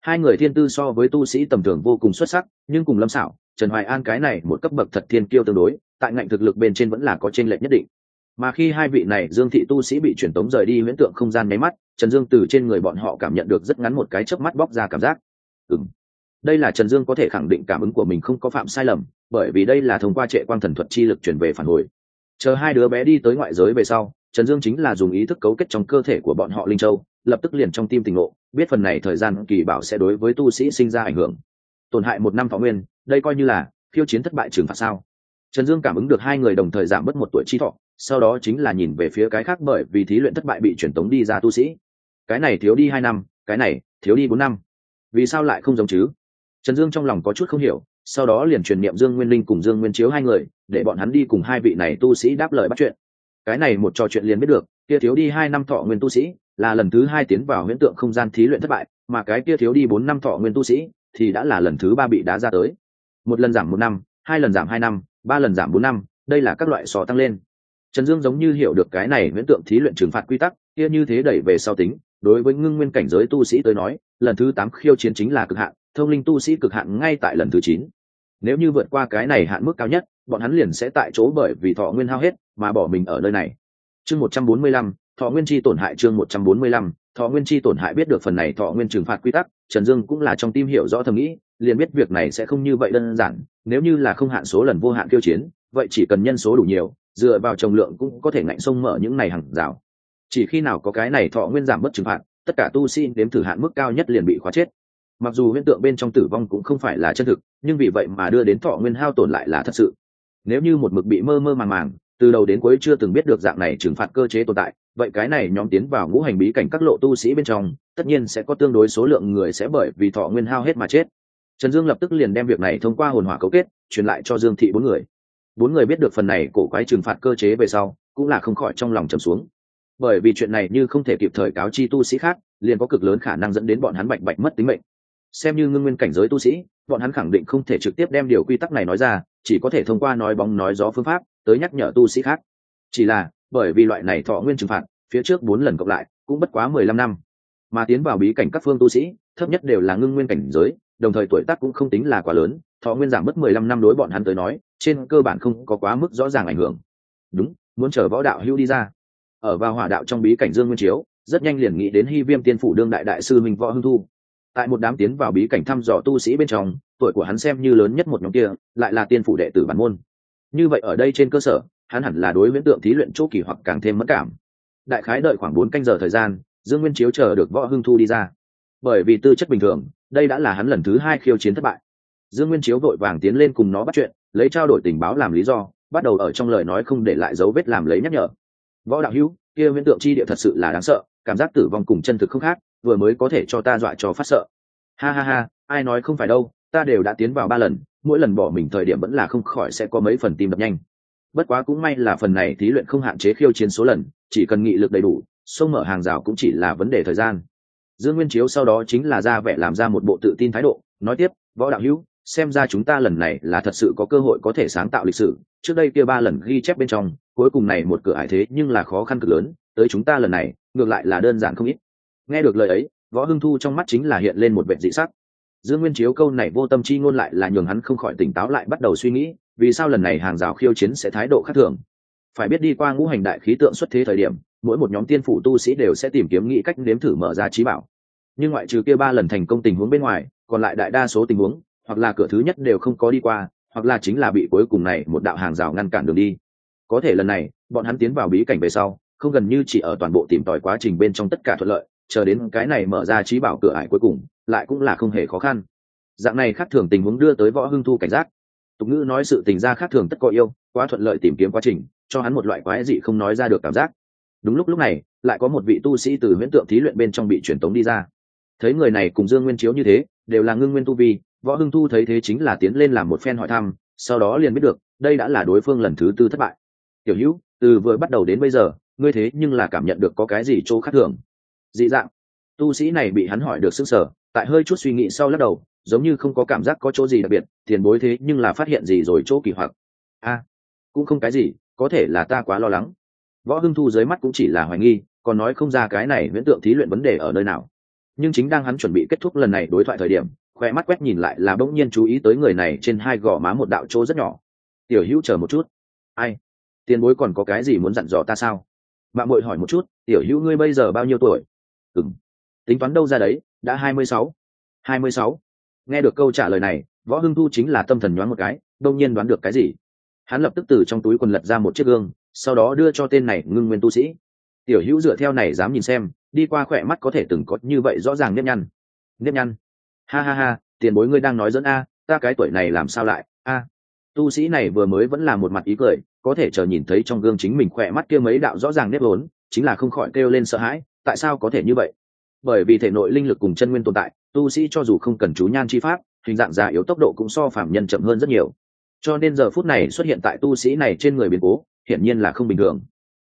Hai người thiên tư so với tu sĩ tầm thường vô cùng xuất sắc, nhưng cùng lâm xảo trần hoài an cái này một cấp bậc thật thiên kiêu tương đối, tại ngạnh thực lực bên trên vẫn là có t r ê n lệch nhất định. Mà khi hai vị này dương thị tu sĩ bị truyền tống rời đi huyễn tượng không gian nháy mắt, trần dương từ trên người bọn họ cảm nhận được rất ngắn một cái chớp mắt bóc ra cảm giác. Ừng đây là trần dương có thể khẳng định cảm ứng của mình không có phạm sai lầm, bởi vì đây là thông qua trệ quang thần thuật chi lực chuyển về phản hồi. Chờ hai đứa bé đi tới ngoại giới về sau, trần dương chính là dùng ý thức cấu kết trong cơ thể của bọn họ linh châu, lập tức liền trong tim tình ngộ, biết phần này thời gian kỳ bảo sẽ đối với tu sĩ sinh ra ảnh hưởng tổn hại một năm thọ nguyên, đây coi như là khiêu chiến thất bại trừng phạt sao? Trần dương cảm ứng được hai người đồng thời giảm bớt một tuổi chi thọ, sau đó chính là nhìn về phía cái khác bởi vì thí luyện thất bại bị truyền tống đi ra tu sĩ. Cái này thiếu đi hai năm, cái này thiếu đi bốn năm. Vì sao lại không giống chứ? Trần dương trong lòng có chút không hiểu, sau đó liền truyền niệm dương nguyên linh cùng dương nguyên chiếu hai người, để bọn hắn đi cùng hai vị này tu sĩ đáp lời bắt chuyện. Cái này một trò chuyện liền biết được, kia thiếu đi hai năm thọ nguyên tu sĩ là lần thứ hai tiến vào huyễn tượng không gian thí luyện thất bại, mà cái kia thiếu đi bốn năm thọ nguyên tu sĩ thì đã là lần thứ ba bị đá ra tới. Một lần giảm một năm, hai lần giảm hai năm, ba lần giảm bốn năm, đây là các loại sò tăng lên. Trần dương giống như hiểu được cái này huyễn tượng thí luyện trừng phạt quy tắc, kia như thế đẩy về sau tính, đối với ngưng nguyên cảnh giới tu sĩ tới nói, lần thứ tám khiêu chiến chính là cực hạn, thông linh tu sĩ cực hạn ngay tại lần thứ chín. Nếu như vượt qua cái này hạn mức cao nhất, bọn hắn liền sẽ tại chỗ bởi vì thọ nguyên hao hết mà bỏ mình ở nơi này. Chương một trăm bốn mươi lăm, thọ nguyên chi tổn hại chương một trăm bốn mươi lăm thọ nguyên chi tổn hại biết được phần này thọ nguyên trừng phạt quy tắc, trần dương cũng là trong tim hiểu rõ thầm nghĩ, liền biết việc này sẽ không như vậy đơn giản, nếu như là không hạn số lần vô hạn tiêu chiến, vậy chỉ cần nhân số đủ nhiều, dựa vào trồng lượng cũng có thể ngạnh sông mở những này hàng rào. Chỉ khi nào có cái này thọ nguyên giảm bất trừng phạt, tất cả tu sĩ đếm thử hạn mức cao nhất liền bị khóa chết. Mặc dù hiện tượng bên trong tử vong cũng không phải là chân thực, nhưng vì vậy mà đưa đến thọ nguyên hao tổn lại là thật sự. Nếu như một mực bị mơ mơ màng màng, từ đầu đến cuối chưa từng biết được dạng này trừng phạt cơ chế tồn tại vậy cái này nhóm tiến vào ngũ hành bí cảnh các lộ tu sĩ bên trong, tất nhiên sẽ có tương đối số lượng người sẽ bởi vì thọ nguyên hao hết mà chết. Trần dương lập tức liền đem việc này thông qua hồn hỏa cấu kết, truyền lại cho dương thị bốn người. Bốn người biết được phần này cổ quái trừng phạt cơ chế về sau, cũng là không khỏi trong lòng trầm xuống. Bởi vì chuyện này như không thể kịp thời cáo chi tu sĩ khác, liền có cực lớn khả năng dẫn đến bọn hắn bạch bạch mất tính mệnh. Xem như ngưng nguyên cảnh giới tu sĩ, bọn hắn khẳng định không thể trực tiếp đem điều quy tắc này nói ra, chỉ có thể thông qua nói bóng nói gió phương pháp tới nhắc nhở tu sĩ khác. Chỉ là bởi vì loại này thọ nguyên trừng phạt, phía trước bốn lần cộng lại, cũng bất quá mười lăm năm. Mà tiến vào bí cảnh các phương tu sĩ, thấp nhất đều là ngưng nguyên cảnh giới, đồng thời tuổi tác cũng không tính là quá lớn, thọ nguyên giảm mất mười lăm năm đối bọn hắn tới nói, trên cơ bản không có quá mức rõ ràng ảnh hưởng. Đúng, muốn chờ võ đạo hưu đi ra. Ở vào hỏa đạo trong bí cảnh dương nguyên chiếu, rất nhanh liền nghĩ đến hy viêm tiên phủ đương đại đại sư minh võ hưng thu. Tại một đám tiến vào bí cảnh thăm dò tu sĩ bên trong, tuổi của hắn xem như lớn nhất một nhóm kia, lại là tiên phủ đệ tử bản môn. Như vậy ở đây trên cơ sở hắn hẳn là đối với tượng thí luyện chỗ kỳ hoặc càng thêm mất cảm. Đại khái đợi khoảng bốn canh giờ thời gian, dương nguyên chiếu chờ được võ hưng thu đi ra. Bởi vì tư chất bình thường, đây đã là hắn lần thứ hai khiêu chiến thất bại. Dương nguyên chiếu vội vàng tiến lên cùng nó bắt chuyện, lấy trao đổi tình báo làm lý do, bắt đầu ở trong lời nói không để lại dấu vết làm lấy nhắc nhở. Võ đạo hữu, kia viễn tượng chi địa thật sự là đáng sợ, cảm giác tử vong cùng chân thực không khác, vừa mới có thể cho ta dọa cho phát sợ. Ha ha ha, ai nói không phải đâu, ta đều đã tiến vào ba lần, mỗi lần bỏ mình thời điểm vẫn là không khỏi sẽ có mấy phần tim đập nhanh bất quá cũng may là phần này thí luyện không hạn chế khiêu chiến số lần, chỉ cần nghị lực đầy đủ, sông mở hàng rào cũng chỉ là vấn đề thời gian. Dương nguyên chiếu sau đó chính là ra vẻ làm ra một bộ tự tin thái độ, nói tiếp, võ đạo hữu, xem ra chúng ta lần này là thật sự có cơ hội có thể sáng tạo lịch sử. Trước đây kia ba lần ghi chép bên trong, cuối cùng này một cửa ải thế nhưng là khó khăn cực lớn, tới chúng ta lần này, ngược lại là đơn giản không ít. Nghe được lời ấy, võ hưng thu trong mắt chính là hiện lên một vệ dị sắc dương nguyên chiếu câu này vô tâm chi ngôn lại là nhường hắn không khỏi tỉnh táo lại bắt đầu suy nghĩ, vì sao lần này hàng rào khiêu chiến sẽ thái độ khác thường? Phải biết đi qua ngũ hành đại khí tượng xuất thế thời điểm, mỗi một nhóm tiên phủ tu sĩ đều sẽ tìm kiếm nghĩ cách nếm thử mở ra trí bảo. Nhưng ngoại trừ kia ba lần thành công tình huống bên ngoài, còn lại đại đa số tình huống, hoặc là cửa thứ nhất đều không có đi qua, hoặc là chính là bị cuối cùng này một đạo hàng rào ngăn cản đường đi. Có thể lần này, bọn hắn tiến vào bí cảnh về sau, không gần như chỉ ở toàn bộ tìm tòi quá trình bên trong tất cả thuận lợi chờ đến cái này mở ra trí bảo cửa ải cuối cùng, lại cũng là không hề khó khăn. Dạng này khác thường tình huống đưa tới võ hưng thu cảnh giác. Tục ngữ nói sự tình ra khác thường tất có yêu, quá thuận lợi tìm kiếm quá trình, cho hắn một loại quái dị không nói ra được cảm giác. Đúng lúc lúc này, lại có một vị tu sĩ từ huyễn tượng thí luyện bên trong bị truyền tống đi ra. Thấy người này cùng dương nguyên chiếu như thế, đều là ngưng nguyên tu vi, võ hưng thu thấy thế chính là tiến lên làm một phen hỏi thăm, sau đó liền biết được, đây đã là đối phương lần thứ tư thất bại. Tiểu hữu, từ vừa bắt đầu đến bây giờ, ngươi thế nhưng là cảm nhận được có cái gì chỗ khác thường? Dị dạng. Tu sĩ này bị hắn hỏi được sức sở tại hơi chút suy nghĩ sau lắc đầu, giống như không có cảm giác có chỗ gì đặc biệt, tiền bối thế nhưng là phát hiện gì rồi chỗ kỳ hoặc. A, cũng không cái gì, có thể là ta quá lo lắng. Võ hưng thu dưới mắt cũng chỉ là hoài nghi, còn nói không ra cái này viễn tượng thí luyện vấn đề ở nơi nào. Nhưng chính đang hắn chuẩn bị kết thúc lần này đối thoại thời điểm, khoe mắt quét nhìn lại là bỗng nhiên chú ý tới người này trên hai gò má một đạo chỗ rất nhỏ. Tiểu hữu chờ một chút. Ai? Tiền bối còn có cái gì muốn dặn dò ta sao? Mạng mội hỏi một chút. Tiểu hữu ngươi bây giờ bao nhiêu tuổi? Ừng tính toán đâu ra đấy, đã hai mươi sáu. Hai mươi sáu. Nghe được câu trả lời này, võ hưng thu chính là tâm thần nhoáng một cái, đông nhiên đoán được cái gì. Hắn lập tức từ trong túi quần lật ra một chiếc gương, sau đó đưa cho tên này ngưng nguyên tu sĩ. Tiểu hữu dựa theo này dám nhìn xem, đi qua khỏe mắt có thể từng có như vậy rõ ràng nếp nhăn. Nếp nhăn. Ha ha ha, tiền bối ngươi đang nói dẫn a, ta cái tuổi này làm sao lại, a. Tu sĩ này vừa mới vẫn là một mặt ý cười, có thể chờ nhìn thấy trong gương chính mình khỏe mắt kia mấy đạo rõ ràng nếp vốn, chính là không khỏi kêu lên sợ hãi tại sao có thể như vậy? Bởi vì thể nội linh lực cùng chân nguyên tồn tại, tu sĩ cho dù không cần chú nhan chi pháp, hình dạng già yếu tốc độ cũng so phạm nhân chậm hơn rất nhiều. Cho nên giờ phút này xuất hiện tại tu sĩ này trên người biến cố, hiển nhiên là không bình thường.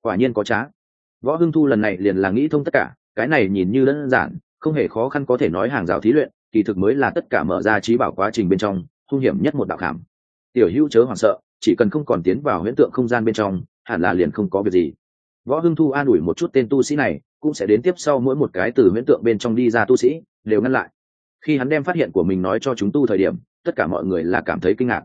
Quả nhiên có trá. Võ hưng thu lần này liền là nghĩ thông tất cả, cái này nhìn như đơn giản, không hề khó khăn có thể nói hàng rào thí luyện, kỳ thực mới là tất cả mở ra trí bảo quá trình bên trong, hung hiểm nhất một đạo khảm. Tiểu hữu chớ hoảng sợ, chỉ cần không còn tiến vào huyễn tượng không gian bên trong, hẳn là liền không có việc gì. Võ hưng thu an ủi một chút tên tu sĩ này cũng sẽ đến tiếp sau mỗi một cái từ huyễn tượng bên trong đi ra tu sĩ, đều ngăn lại. Khi hắn đem phát hiện của mình nói cho chúng tu thời điểm, tất cả mọi người là cảm thấy kinh ngạc.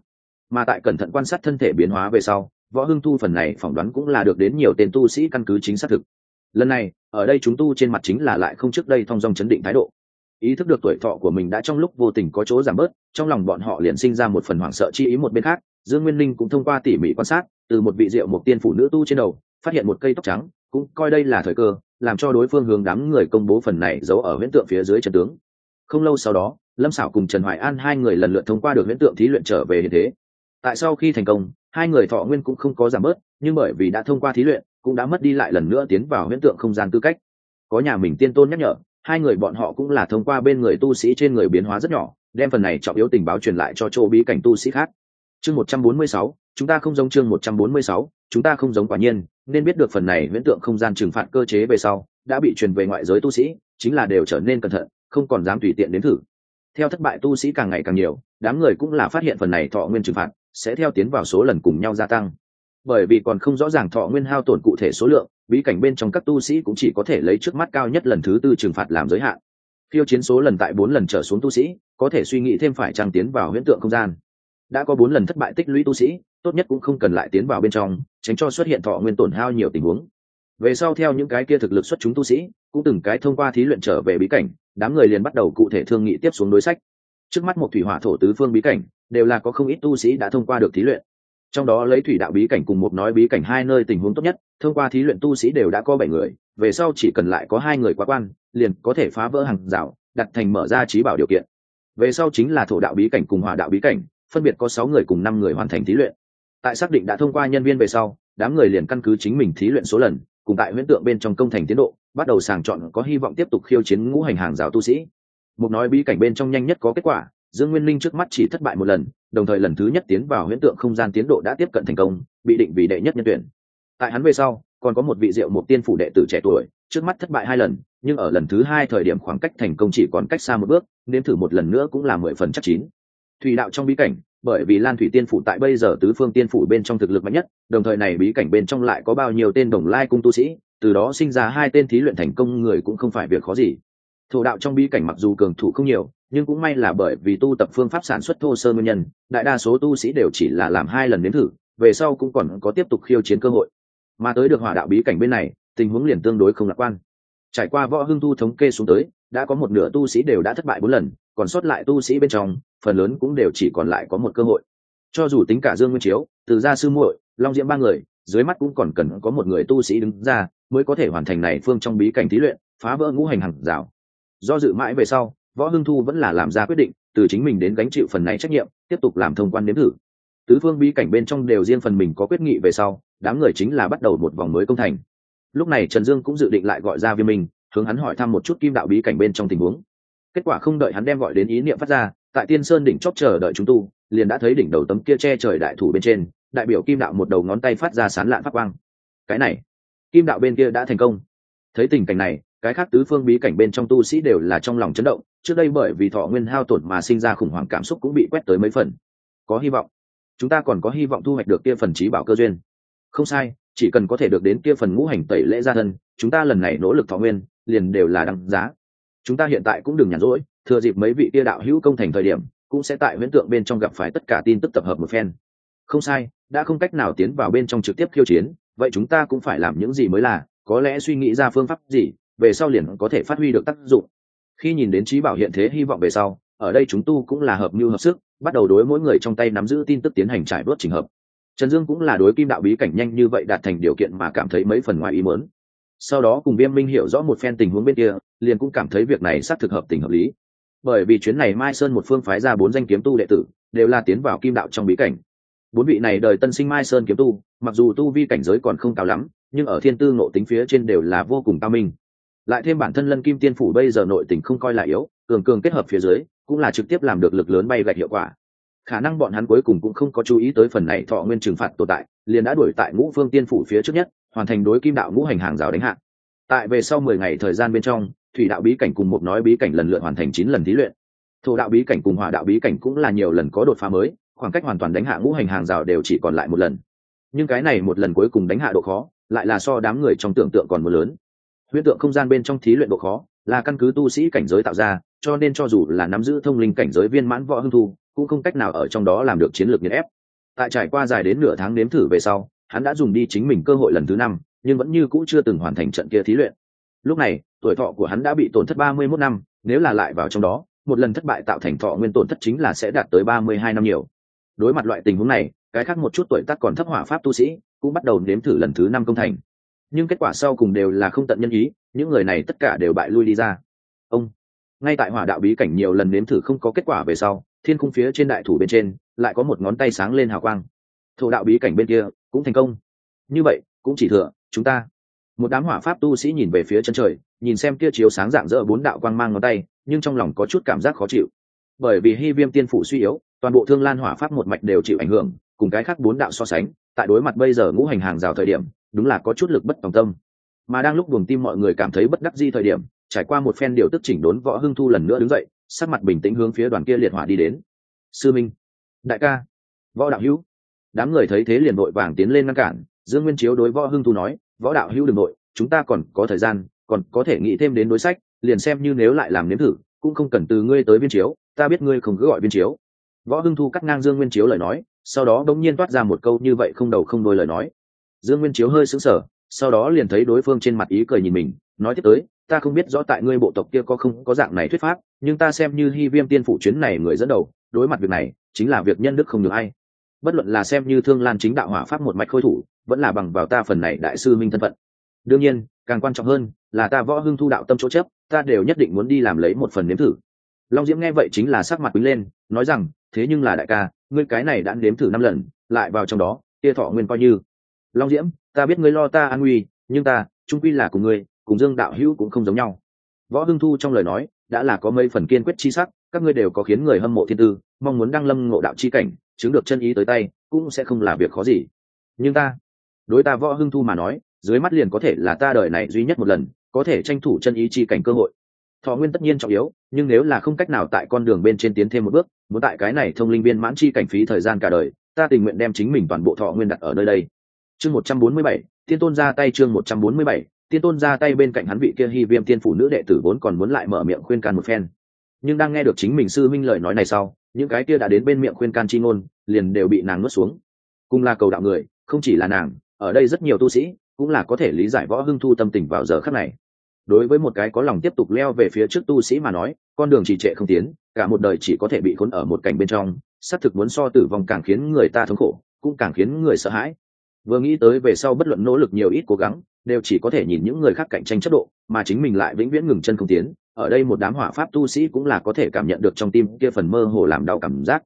Mà tại cẩn thận quan sát thân thể biến hóa về sau, võ hưng thu phần này phỏng đoán cũng là được đến nhiều tên tu sĩ căn cứ chính xác thực. Lần này, ở đây chúng tu trên mặt chính là lại không trước đây thong dong chấn định thái độ. Ý thức được tuổi thọ của mình đã trong lúc vô tình có chỗ giảm bớt, trong lòng bọn họ liền sinh ra một phần hoảng sợ chi ý một bên khác, dương nguyên linh cũng thông qua tỉ mỉ quan sát, từ một vị rượu một tiên phụ nữ tu trên đầu, phát hiện một cây tóc trắng, cũng coi đây là thời cơ làm cho đối phương hướng đám người công bố phần này giấu ở huyễn tượng phía dưới trận tướng. Không lâu sau đó, lâm xảo cùng trần hoài an hai người lần lượt thông qua được huyễn tượng thí luyện trở về hiện thế. Tại sau khi thành công, hai người thọ nguyên cũng không có giảm bớt, nhưng bởi vì đã thông qua thí luyện, cũng đã mất đi lại lần nữa tiến vào huyễn tượng không gian tư cách. Có nhà mình tiên tôn nhắc nhở, hai người bọn họ cũng là thông qua bên người tu sĩ trên người biến hóa rất nhỏ, đem phần này trọng yếu tình báo truyền lại cho chỗ bí cảnh tu sĩ khác chương một trăm bốn mươi sáu, chúng ta không giống chương một trăm bốn mươi sáu, chúng ta không giống quả nhiên, nên biết được phần này huyễn tượng không gian trừng phạt cơ chế về sau, đã bị truyền về ngoại giới tu sĩ, chính là đều trở nên cẩn thận, không còn dám tùy tiện đến thử. Theo thất bại tu sĩ càng ngày càng nhiều, đám người cũng là phát hiện phần này thọ nguyên trừng phạt, sẽ theo tiến vào số lần cùng nhau gia tăng. Bởi vì còn không rõ ràng thọ nguyên hao tổn cụ thể số lượng, bí cảnh bên trong các tu sĩ cũng chỉ có thể lấy trước mắt cao nhất lần thứ tư trừng phạt làm giới hạn. Phiêu chiến số lần tại bốn lần trở xuống tu sĩ, có thể suy nghĩ thêm phải trang tiến vào huyễn tượng không gian đã có bốn lần thất bại tích lũy tu sĩ, tốt nhất cũng không cần lại tiến vào bên trong, tránh cho xuất hiện thọ nguyên tổn hao nhiều tình huống. Về sau theo những cái kia thực lực xuất chúng tu sĩ, cũng từng cái thông qua thí luyện trở về bí cảnh, đám người liền bắt đầu cụ thể thương nghị tiếp xuống đối sách. Trước mắt một thủy hỏa thổ tứ phương bí cảnh, đều là có không ít tu sĩ đã thông qua được thí luyện. Trong đó lấy thủy đạo bí cảnh cùng một nói bí cảnh hai nơi tình huống tốt nhất, thông qua thí luyện tu sĩ đều đã có bảy người, về sau chỉ cần lại có hai người quá quan, liền có thể phá vỡ hàng rào, đặt thành mở ra trí bảo điều kiện. Về sau chính là thổ đạo bí cảnh cùng hỏa đạo bí cảnh phân biệt có sáu người cùng năm người hoàn thành thí luyện. Tại xác định đã thông qua nhân viên về sau, đám người liền căn cứ chính mình thí luyện số lần, cùng tại huyễn tượng bên trong công thành tiến độ, bắt đầu sàng chọn có hy vọng tiếp tục khiêu chiến ngũ hành hàng rào tu sĩ. Một nói bí cảnh bên trong nhanh nhất có kết quả, dương nguyên linh trước mắt chỉ thất bại một lần, đồng thời lần thứ nhất tiến vào huyễn tượng không gian tiến độ đã tiếp cận thành công, bị định vì đệ nhất nhân tuyển. Tại hắn về sau, còn có một vị diệu một tiên phủ đệ tử trẻ tuổi, trước mắt thất bại hai lần, nhưng ở lần thứ hai thời điểm khoảng cách thành công chỉ còn cách xa một bước, nên thử một lần nữa cũng là mười phần chắc chín thủy đạo trong bí cảnh, bởi vì lan thủy tiên phủ tại bây giờ tứ phương tiên phủ bên trong thực lực mạnh nhất, đồng thời này bí cảnh bên trong lại có bao nhiêu tên đồng lai cung tu sĩ, từ đó sinh ra hai tên thí luyện thành công người cũng không phải việc khó gì. Thổ đạo trong bí cảnh mặc dù cường thủ không nhiều, nhưng cũng may là bởi vì tu tập phương pháp sản xuất thô sơ nguyên nhân, đại đa số tu sĩ đều chỉ là làm hai lần đến thử, về sau cũng còn có tiếp tục khiêu chiến cơ hội. Mà tới được hỏa đạo bí cảnh bên này, tình huống liền tương đối không lạc quan. Trải qua võ hưng thu thống kê xuống tới, đã có một nửa tu sĩ đều đã thất bại bốn lần, còn sót lại tu sĩ bên trong phần lớn cũng đều chỉ còn lại có một cơ hội. Cho dù tính cả dương nguyên chiếu, từ gia sư muội, long diễm ba người, dưới mắt cũng còn cần có một người tu sĩ đứng ra mới có thể hoàn thành này phương trong bí cảnh thí luyện, phá vỡ ngũ hành hàng rào. Do dự mãi về sau, võ hưng thu vẫn là làm ra quyết định, từ chính mình đến gánh chịu phần này trách nhiệm, tiếp tục làm thông quan đến thử. Tứ phương bí cảnh bên trong đều riêng phần mình có quyết nghị về sau, đám người chính là bắt đầu một vòng mới công thành. Lúc này trần dương cũng dự định lại gọi ra viêm minh, hướng hắn hỏi thăm một chút kim đạo bí cảnh bên trong tình huống. Kết quả không đợi hắn đem gọi đến ý niệm phát ra tại tiên sơn đỉnh chóp chờ đợi chúng tu, liền đã thấy đỉnh đầu tấm kia che trời đại thủ bên trên, đại biểu kim đạo một đầu ngón tay phát ra sán lạn phát quang. Cái này, kim đạo bên kia đã thành công. Thấy tình cảnh này, cái khác tứ phương bí cảnh bên trong tu sĩ đều là trong lòng chấn động, trước đây bởi vì thọ nguyên hao tổn mà sinh ra khủng hoảng cảm xúc cũng bị quét tới mấy phần. Có hy vọng. Chúng ta còn có hy vọng thu hoạch được kia phần trí bảo cơ duyên. Không sai, chỉ cần có thể được đến kia phần ngũ hành tẩy lễ gia thân, chúng ta lần này nỗ lực thọ nguyên, liền đều là đăng giá. Chúng ta hiện tại cũng đừng nhàn rỗi thừa dịp mấy vị kia đạo hữu công thành thời điểm, cũng sẽ tại huyễn tượng bên trong gặp phải tất cả tin tức tập hợp một phen. Không sai, đã không cách nào tiến vào bên trong trực tiếp khiêu chiến, vậy chúng ta cũng phải làm những gì mới là, có lẽ suy nghĩ ra phương pháp gì, về sau liền có thể phát huy được tác dụng. Khi nhìn đến trí bảo hiện thế hy vọng về sau, ở đây chúng tu cũng là hợp mưu hợp sức, bắt đầu đối mỗi người trong tay nắm giữ tin tức tiến hành trải bớt trình hợp. Trần dương cũng là đối kim đạo bí cảnh nhanh như vậy đạt thành điều kiện mà cảm thấy mấy phần ngoài ý mớn sau đó cùng viêm minh hiểu rõ một phen tình huống bên kia, liền cũng cảm thấy việc này xác thực hợp tình hợp lý bởi vì chuyến này mai sơn một phương phái ra bốn danh kiếm tu đệ tử, đều là tiến vào kim đạo trong bí cảnh. Bốn vị này đời tân sinh mai sơn kiếm tu, mặc dù tu vi cảnh giới còn không cao lắm, nhưng ở thiên tư ngộ tính phía trên đều là vô cùng cao minh. Lại thêm bản thân lân kim tiên phủ bây giờ nội tình không coi là yếu, cường cường kết hợp phía dưới, cũng là trực tiếp làm được lực lớn bay gạch hiệu quả. Khả năng bọn hắn cuối cùng cũng không có chú ý tới phần này thọ nguyên trừng phạt tồn tại, liền đã đuổi tại ngũ phương tiên phủ phía trước nhất, hoàn thành đối kim đạo ngũ hành hàng rào đánh hạn tại về sau mười ngày thời gian bên trong thủy đạo bí cảnh cùng một nói bí cảnh lần lượt hoàn thành chín lần thí luyện. Thổ đạo bí cảnh cùng hỏa đạo bí cảnh cũng là nhiều lần có đột phá mới, khoảng cách hoàn toàn đánh hạ ngũ hành hàng rào đều chỉ còn lại một lần. Nhưng cái này một lần cuối cùng đánh hạ độ khó, lại là so đám người trong tưởng tượng còn một lớn. Huyễn tượng không gian bên trong thí luyện độ khó, là căn cứ tu sĩ cảnh giới tạo ra, cho nên cho dù là nắm giữ thông linh cảnh giới viên mãn võ hưng thu, cũng không cách nào ở trong đó làm được chiến lược nghiền ép. Tại trải qua dài đến nửa tháng nếm thử về sau, hắn đã dùng đi chính mình cơ hội lần thứ năm, nhưng vẫn như cũ chưa từng hoàn thành trận kia thí luyện. Lúc này tuổi thọ của hắn đã bị tổn thất ba mươi mốt năm, nếu là lại vào trong đó, một lần thất bại tạo thành thọ nguyên tổn thất chính là sẽ đạt tới ba mươi hai năm nhiều. Đối mặt loại tình huống này, cái khác một chút tuổi tác còn thấp hỏa pháp tu sĩ cũng bắt đầu nếm thử lần thứ năm công thành. Nhưng kết quả sau cùng đều là không tận nhân ý, những người này tất cả đều bại lui đi ra. Ông, ngay tại hỏa đạo bí cảnh nhiều lần nếm thử không có kết quả về sau, thiên khung phía trên đại thủ bên trên lại có một ngón tay sáng lên hào quang. Thổ đạo bí cảnh bên kia cũng thành công. Như vậy, cũng chỉ thừa chúng ta một đám hỏa pháp tu sĩ nhìn về phía chân trời, nhìn xem kia chiếu sáng dạng dỡ bốn đạo quang mang ngón tay, nhưng trong lòng có chút cảm giác khó chịu. Bởi vì hy viêm tiên phủ suy yếu, toàn bộ thương lan hỏa pháp một mạch đều chịu ảnh hưởng, cùng cái khác bốn đạo so sánh, tại đối mặt bây giờ ngũ hành hàng rào thời điểm, đúng là có chút lực bất tòng tâm. Mà đang lúc buồng tim mọi người cảm thấy bất đắc di thời điểm, trải qua một phen điều tức chỉnh đốn võ hưng thu lần nữa đứng dậy, sắc mặt bình tĩnh hướng phía đoàn kia liệt hỏa đi đến. Sư minh, đại ca, võ đạo hữu. Đám người thấy thế liền vội vàng tiến lên ngăn cản, dương nguyên chiếu đối võ hưng thu nói võ đạo hữu đừng nội, chúng ta còn có thời gian, còn có thể nghĩ thêm đến đối sách, liền xem như nếu lại làm nếm thử, cũng không cần từ ngươi tới viên chiếu, ta biết ngươi không cứ gọi viên chiếu. Võ hưng thu cắt ngang dương nguyên chiếu lời nói, sau đó đống nhiên toát ra một câu như vậy không đầu không đôi lời nói. Dương nguyên chiếu hơi sững sờ, sau đó liền thấy đối phương trên mặt ý cười nhìn mình, nói tiếp tới, ta không biết rõ tại ngươi bộ tộc kia có không có dạng này thuyết pháp, nhưng ta xem như hy viêm tiên phủ chuyến này người dẫn đầu, đối mặt việc này, chính là việc nhân đức không được ai. Bất luận là xem như thương lan chính đạo hỏa pháp một mạch khôi thủ vẫn là bằng vào ta phần này đại sư minh thân phận. Đương nhiên, càng quan trọng hơn là ta võ hưng thu đạo tâm chỗ chấp, ta đều nhất định muốn đi làm lấy một phần nếm thử. Long diễm nghe vậy chính là sắc mặt quý lên, nói rằng, thế nhưng là đại ca, ngươi cái này đã nếm thử năm lần, lại vào trong đó kia thọ nguyên coi như. Long diễm, ta biết ngươi lo ta an nguy, nhưng ta, trung quy là cùng ngươi, cùng dương đạo hữu cũng không giống nhau. Võ hưng thu trong lời nói, đã là có mấy phần kiên quyết chi sắc, các ngươi đều có khiến người hâm mộ thiên tư, mong muốn đăng lâm ngộ đạo chi cảnh, chứng được chân ý tới tay, cũng sẽ không là việc khó gì. Nhưng ta đối ta võ hưng thu mà nói, dưới mắt liền có thể là ta đời này duy nhất một lần, có thể tranh thủ chân ý chi cảnh cơ hội. Thọ nguyên tất nhiên trọng yếu, nhưng nếu là không cách nào tại con đường bên trên tiến thêm một bước, muốn tại cái này thông linh viên mãn chi cảnh phí thời gian cả đời, ta tình nguyện đem chính mình toàn bộ thọ nguyên đặt ở nơi đây. Chương một trăm bốn mươi bảy tiên tôn ra tay chương một trăm bốn mươi bảy tiên tôn ra tay bên cạnh hắn vị kia hy viêm tiên phủ nữ đệ tử vốn còn muốn lại mở miệng khuyên can một phen. Nhưng đang nghe được chính mình sư minh lời nói này sau, những cái kia đã đến bên miệng khuyên can chi ngôn, liền đều bị nàng nuốt xuống. Cùng là cầu đạo người, không chỉ là nàng ở đây rất nhiều tu sĩ cũng là có thể lý giải võ hưng thu tâm tình vào giờ khắc này. Đối với một cái có lòng tiếp tục leo về phía trước tu sĩ mà nói, con đường trì trệ không tiến, cả một đời chỉ có thể bị khốn ở một cảnh bên trong, xác thực muốn so tử vong càng khiến người ta thống khổ, cũng càng khiến người sợ hãi. Vừa nghĩ tới về sau bất luận nỗ lực nhiều ít cố gắng, đều chỉ có thể nhìn những người khác cạnh tranh chất độ, mà chính mình lại vĩnh viễn ngừng chân không tiến. Ở đây một đám hỏa pháp tu sĩ cũng là có thể cảm nhận được trong tim kia phần mơ hồ làm đau cảm giác.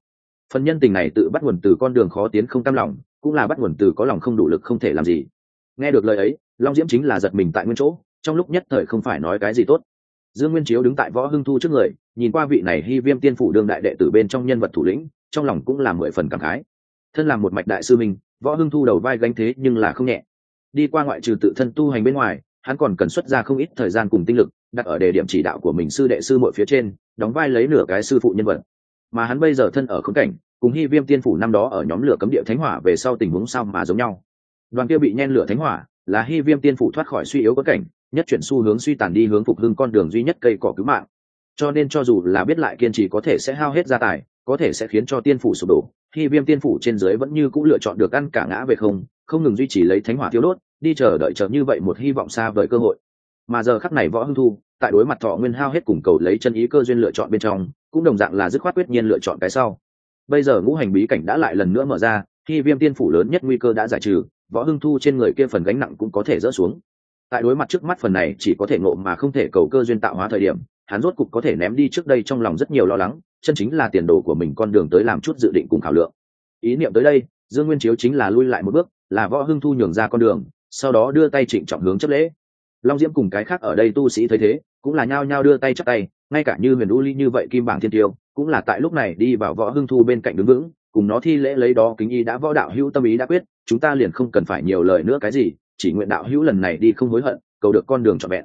Phần nhân tình này tự bắt nguồn từ con đường khó tiến không cam lòng cũng là bắt nguồn từ có lòng không đủ lực không thể làm gì. Nghe được lời ấy, long diễm chính là giật mình tại nguyên chỗ, trong lúc nhất thời không phải nói cái gì tốt. Dương nguyên chiếu đứng tại võ hưng thu trước người, nhìn qua vị này hy viêm tiên phủ đương đại đệ tử bên trong nhân vật thủ lĩnh, trong lòng cũng là mười phần cảm khái. Thân làm một mạch đại sư minh võ hưng thu đầu vai gánh thế nhưng là không nhẹ. Đi qua ngoại trừ tự thân tu hành bên ngoài, hắn còn cần xuất ra không ít thời gian cùng tinh lực, đặt ở đề điểm chỉ đạo của mình sư đệ sư mọi phía trên, đóng vai lấy nửa cái sư phụ nhân vật mà hắn bây giờ thân ở khống cảnh, cùng hy viêm tiên phủ năm đó ở nhóm lửa cấm địa thánh hỏa về sau tình huống sao mà giống nhau. Đoàn kia bị nhen lửa thánh hỏa là hy viêm tiên phủ thoát khỏi suy yếu có cảnh, nhất chuyển xu hướng suy tàn đi hướng phục hưng con đường duy nhất cây cỏ cứu mạng. Cho nên cho dù là biết lại kiên trì có thể sẽ hao hết gia tài, có thể sẽ khiến cho tiên phủ sụp đổ hy viêm tiên phủ trên dưới vẫn như cũng lựa chọn được ăn cả ngã về không không ngừng duy trì lấy thánh hỏa thiếu đốt, đi chờ đợi chờ như vậy một hy vọng xa vời cơ hội mà giờ khắc này võ hưng thu, tại đối mặt thọ nguyên hao hết cùng cầu lấy chân ý cơ duyên lựa chọn bên trong, cũng đồng dạng là dứt khoát quyết nhiên lựa chọn cái sau. Bây giờ ngũ hành bí cảnh đã lại lần nữa mở ra, khi viêm tiên phủ lớn nhất nguy cơ đã giải trừ, võ hưng thu trên người kia phần gánh nặng cũng có thể dỡ xuống. Tại đối mặt trước mắt phần này chỉ có thể ngộ mà không thể cầu cơ duyên tạo hóa thời điểm, hắn rốt cục có thể ném đi trước đây trong lòng rất nhiều lo lắng, chân chính là tiền đồ của mình con đường tới làm chút dự định cùng khảo lượng. Ý niệm tới đây, dương nguyên chiếu chính là lui lại một bước, là võ hưng thu nhường ra con đường, sau đó đưa tay trịnh trọng hướng chấp lễ long diễm cùng cái khác ở đây tu sĩ thấy thế, cũng là nhao nhao đưa tay chắc tay, ngay cả như huyền u ly như vậy kim bảng thiên tiêu, cũng là tại lúc này đi vào võ hưng thu bên cạnh đứng vững, cùng nó thi lễ lấy đó kính y đã võ đạo hữu tâm ý đã quyết, chúng ta liền không cần phải nhiều lời nữa cái gì, chỉ nguyện đạo hữu lần này đi không hối hận, cầu được con đường trọn vẹn.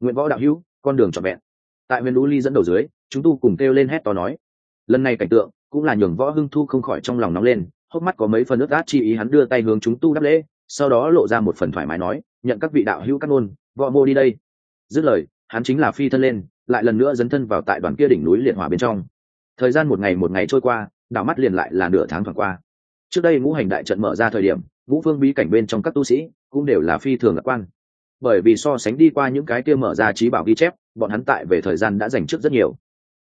Nguyện võ đạo hữu, con đường trọn vẹn. Tại huyền u ly dẫn đầu dưới, chúng tu cùng kêu lên hét to nói. Lần này cảnh tượng, cũng là nhường võ hưng thu không khỏi trong lòng nóng lên, hốc mắt có mấy phần nước át chi ý hắn đưa tay hướng chúng tu đáp lễ, sau đó lộ ra một phần thoải mái nói, nhận các vị đạo hữu cắt ngôn võ mô đi đây. Dứt lời, hắn chính là phi thân lên, lại lần nữa dấn thân vào tại đoàn kia đỉnh núi liệt hỏa bên trong. Thời gian một ngày một ngày trôi qua, đảo mắt liền lại là nửa tháng thoảng qua. Trước đây ngũ hành đại trận mở ra thời điểm, ngũ phương bí cảnh bên trong các tu sĩ cũng đều là phi thường lạc quan. Bởi vì so sánh đi qua những cái kia mở ra trí bảo ghi chép, bọn hắn tại về thời gian đã dành trước rất nhiều.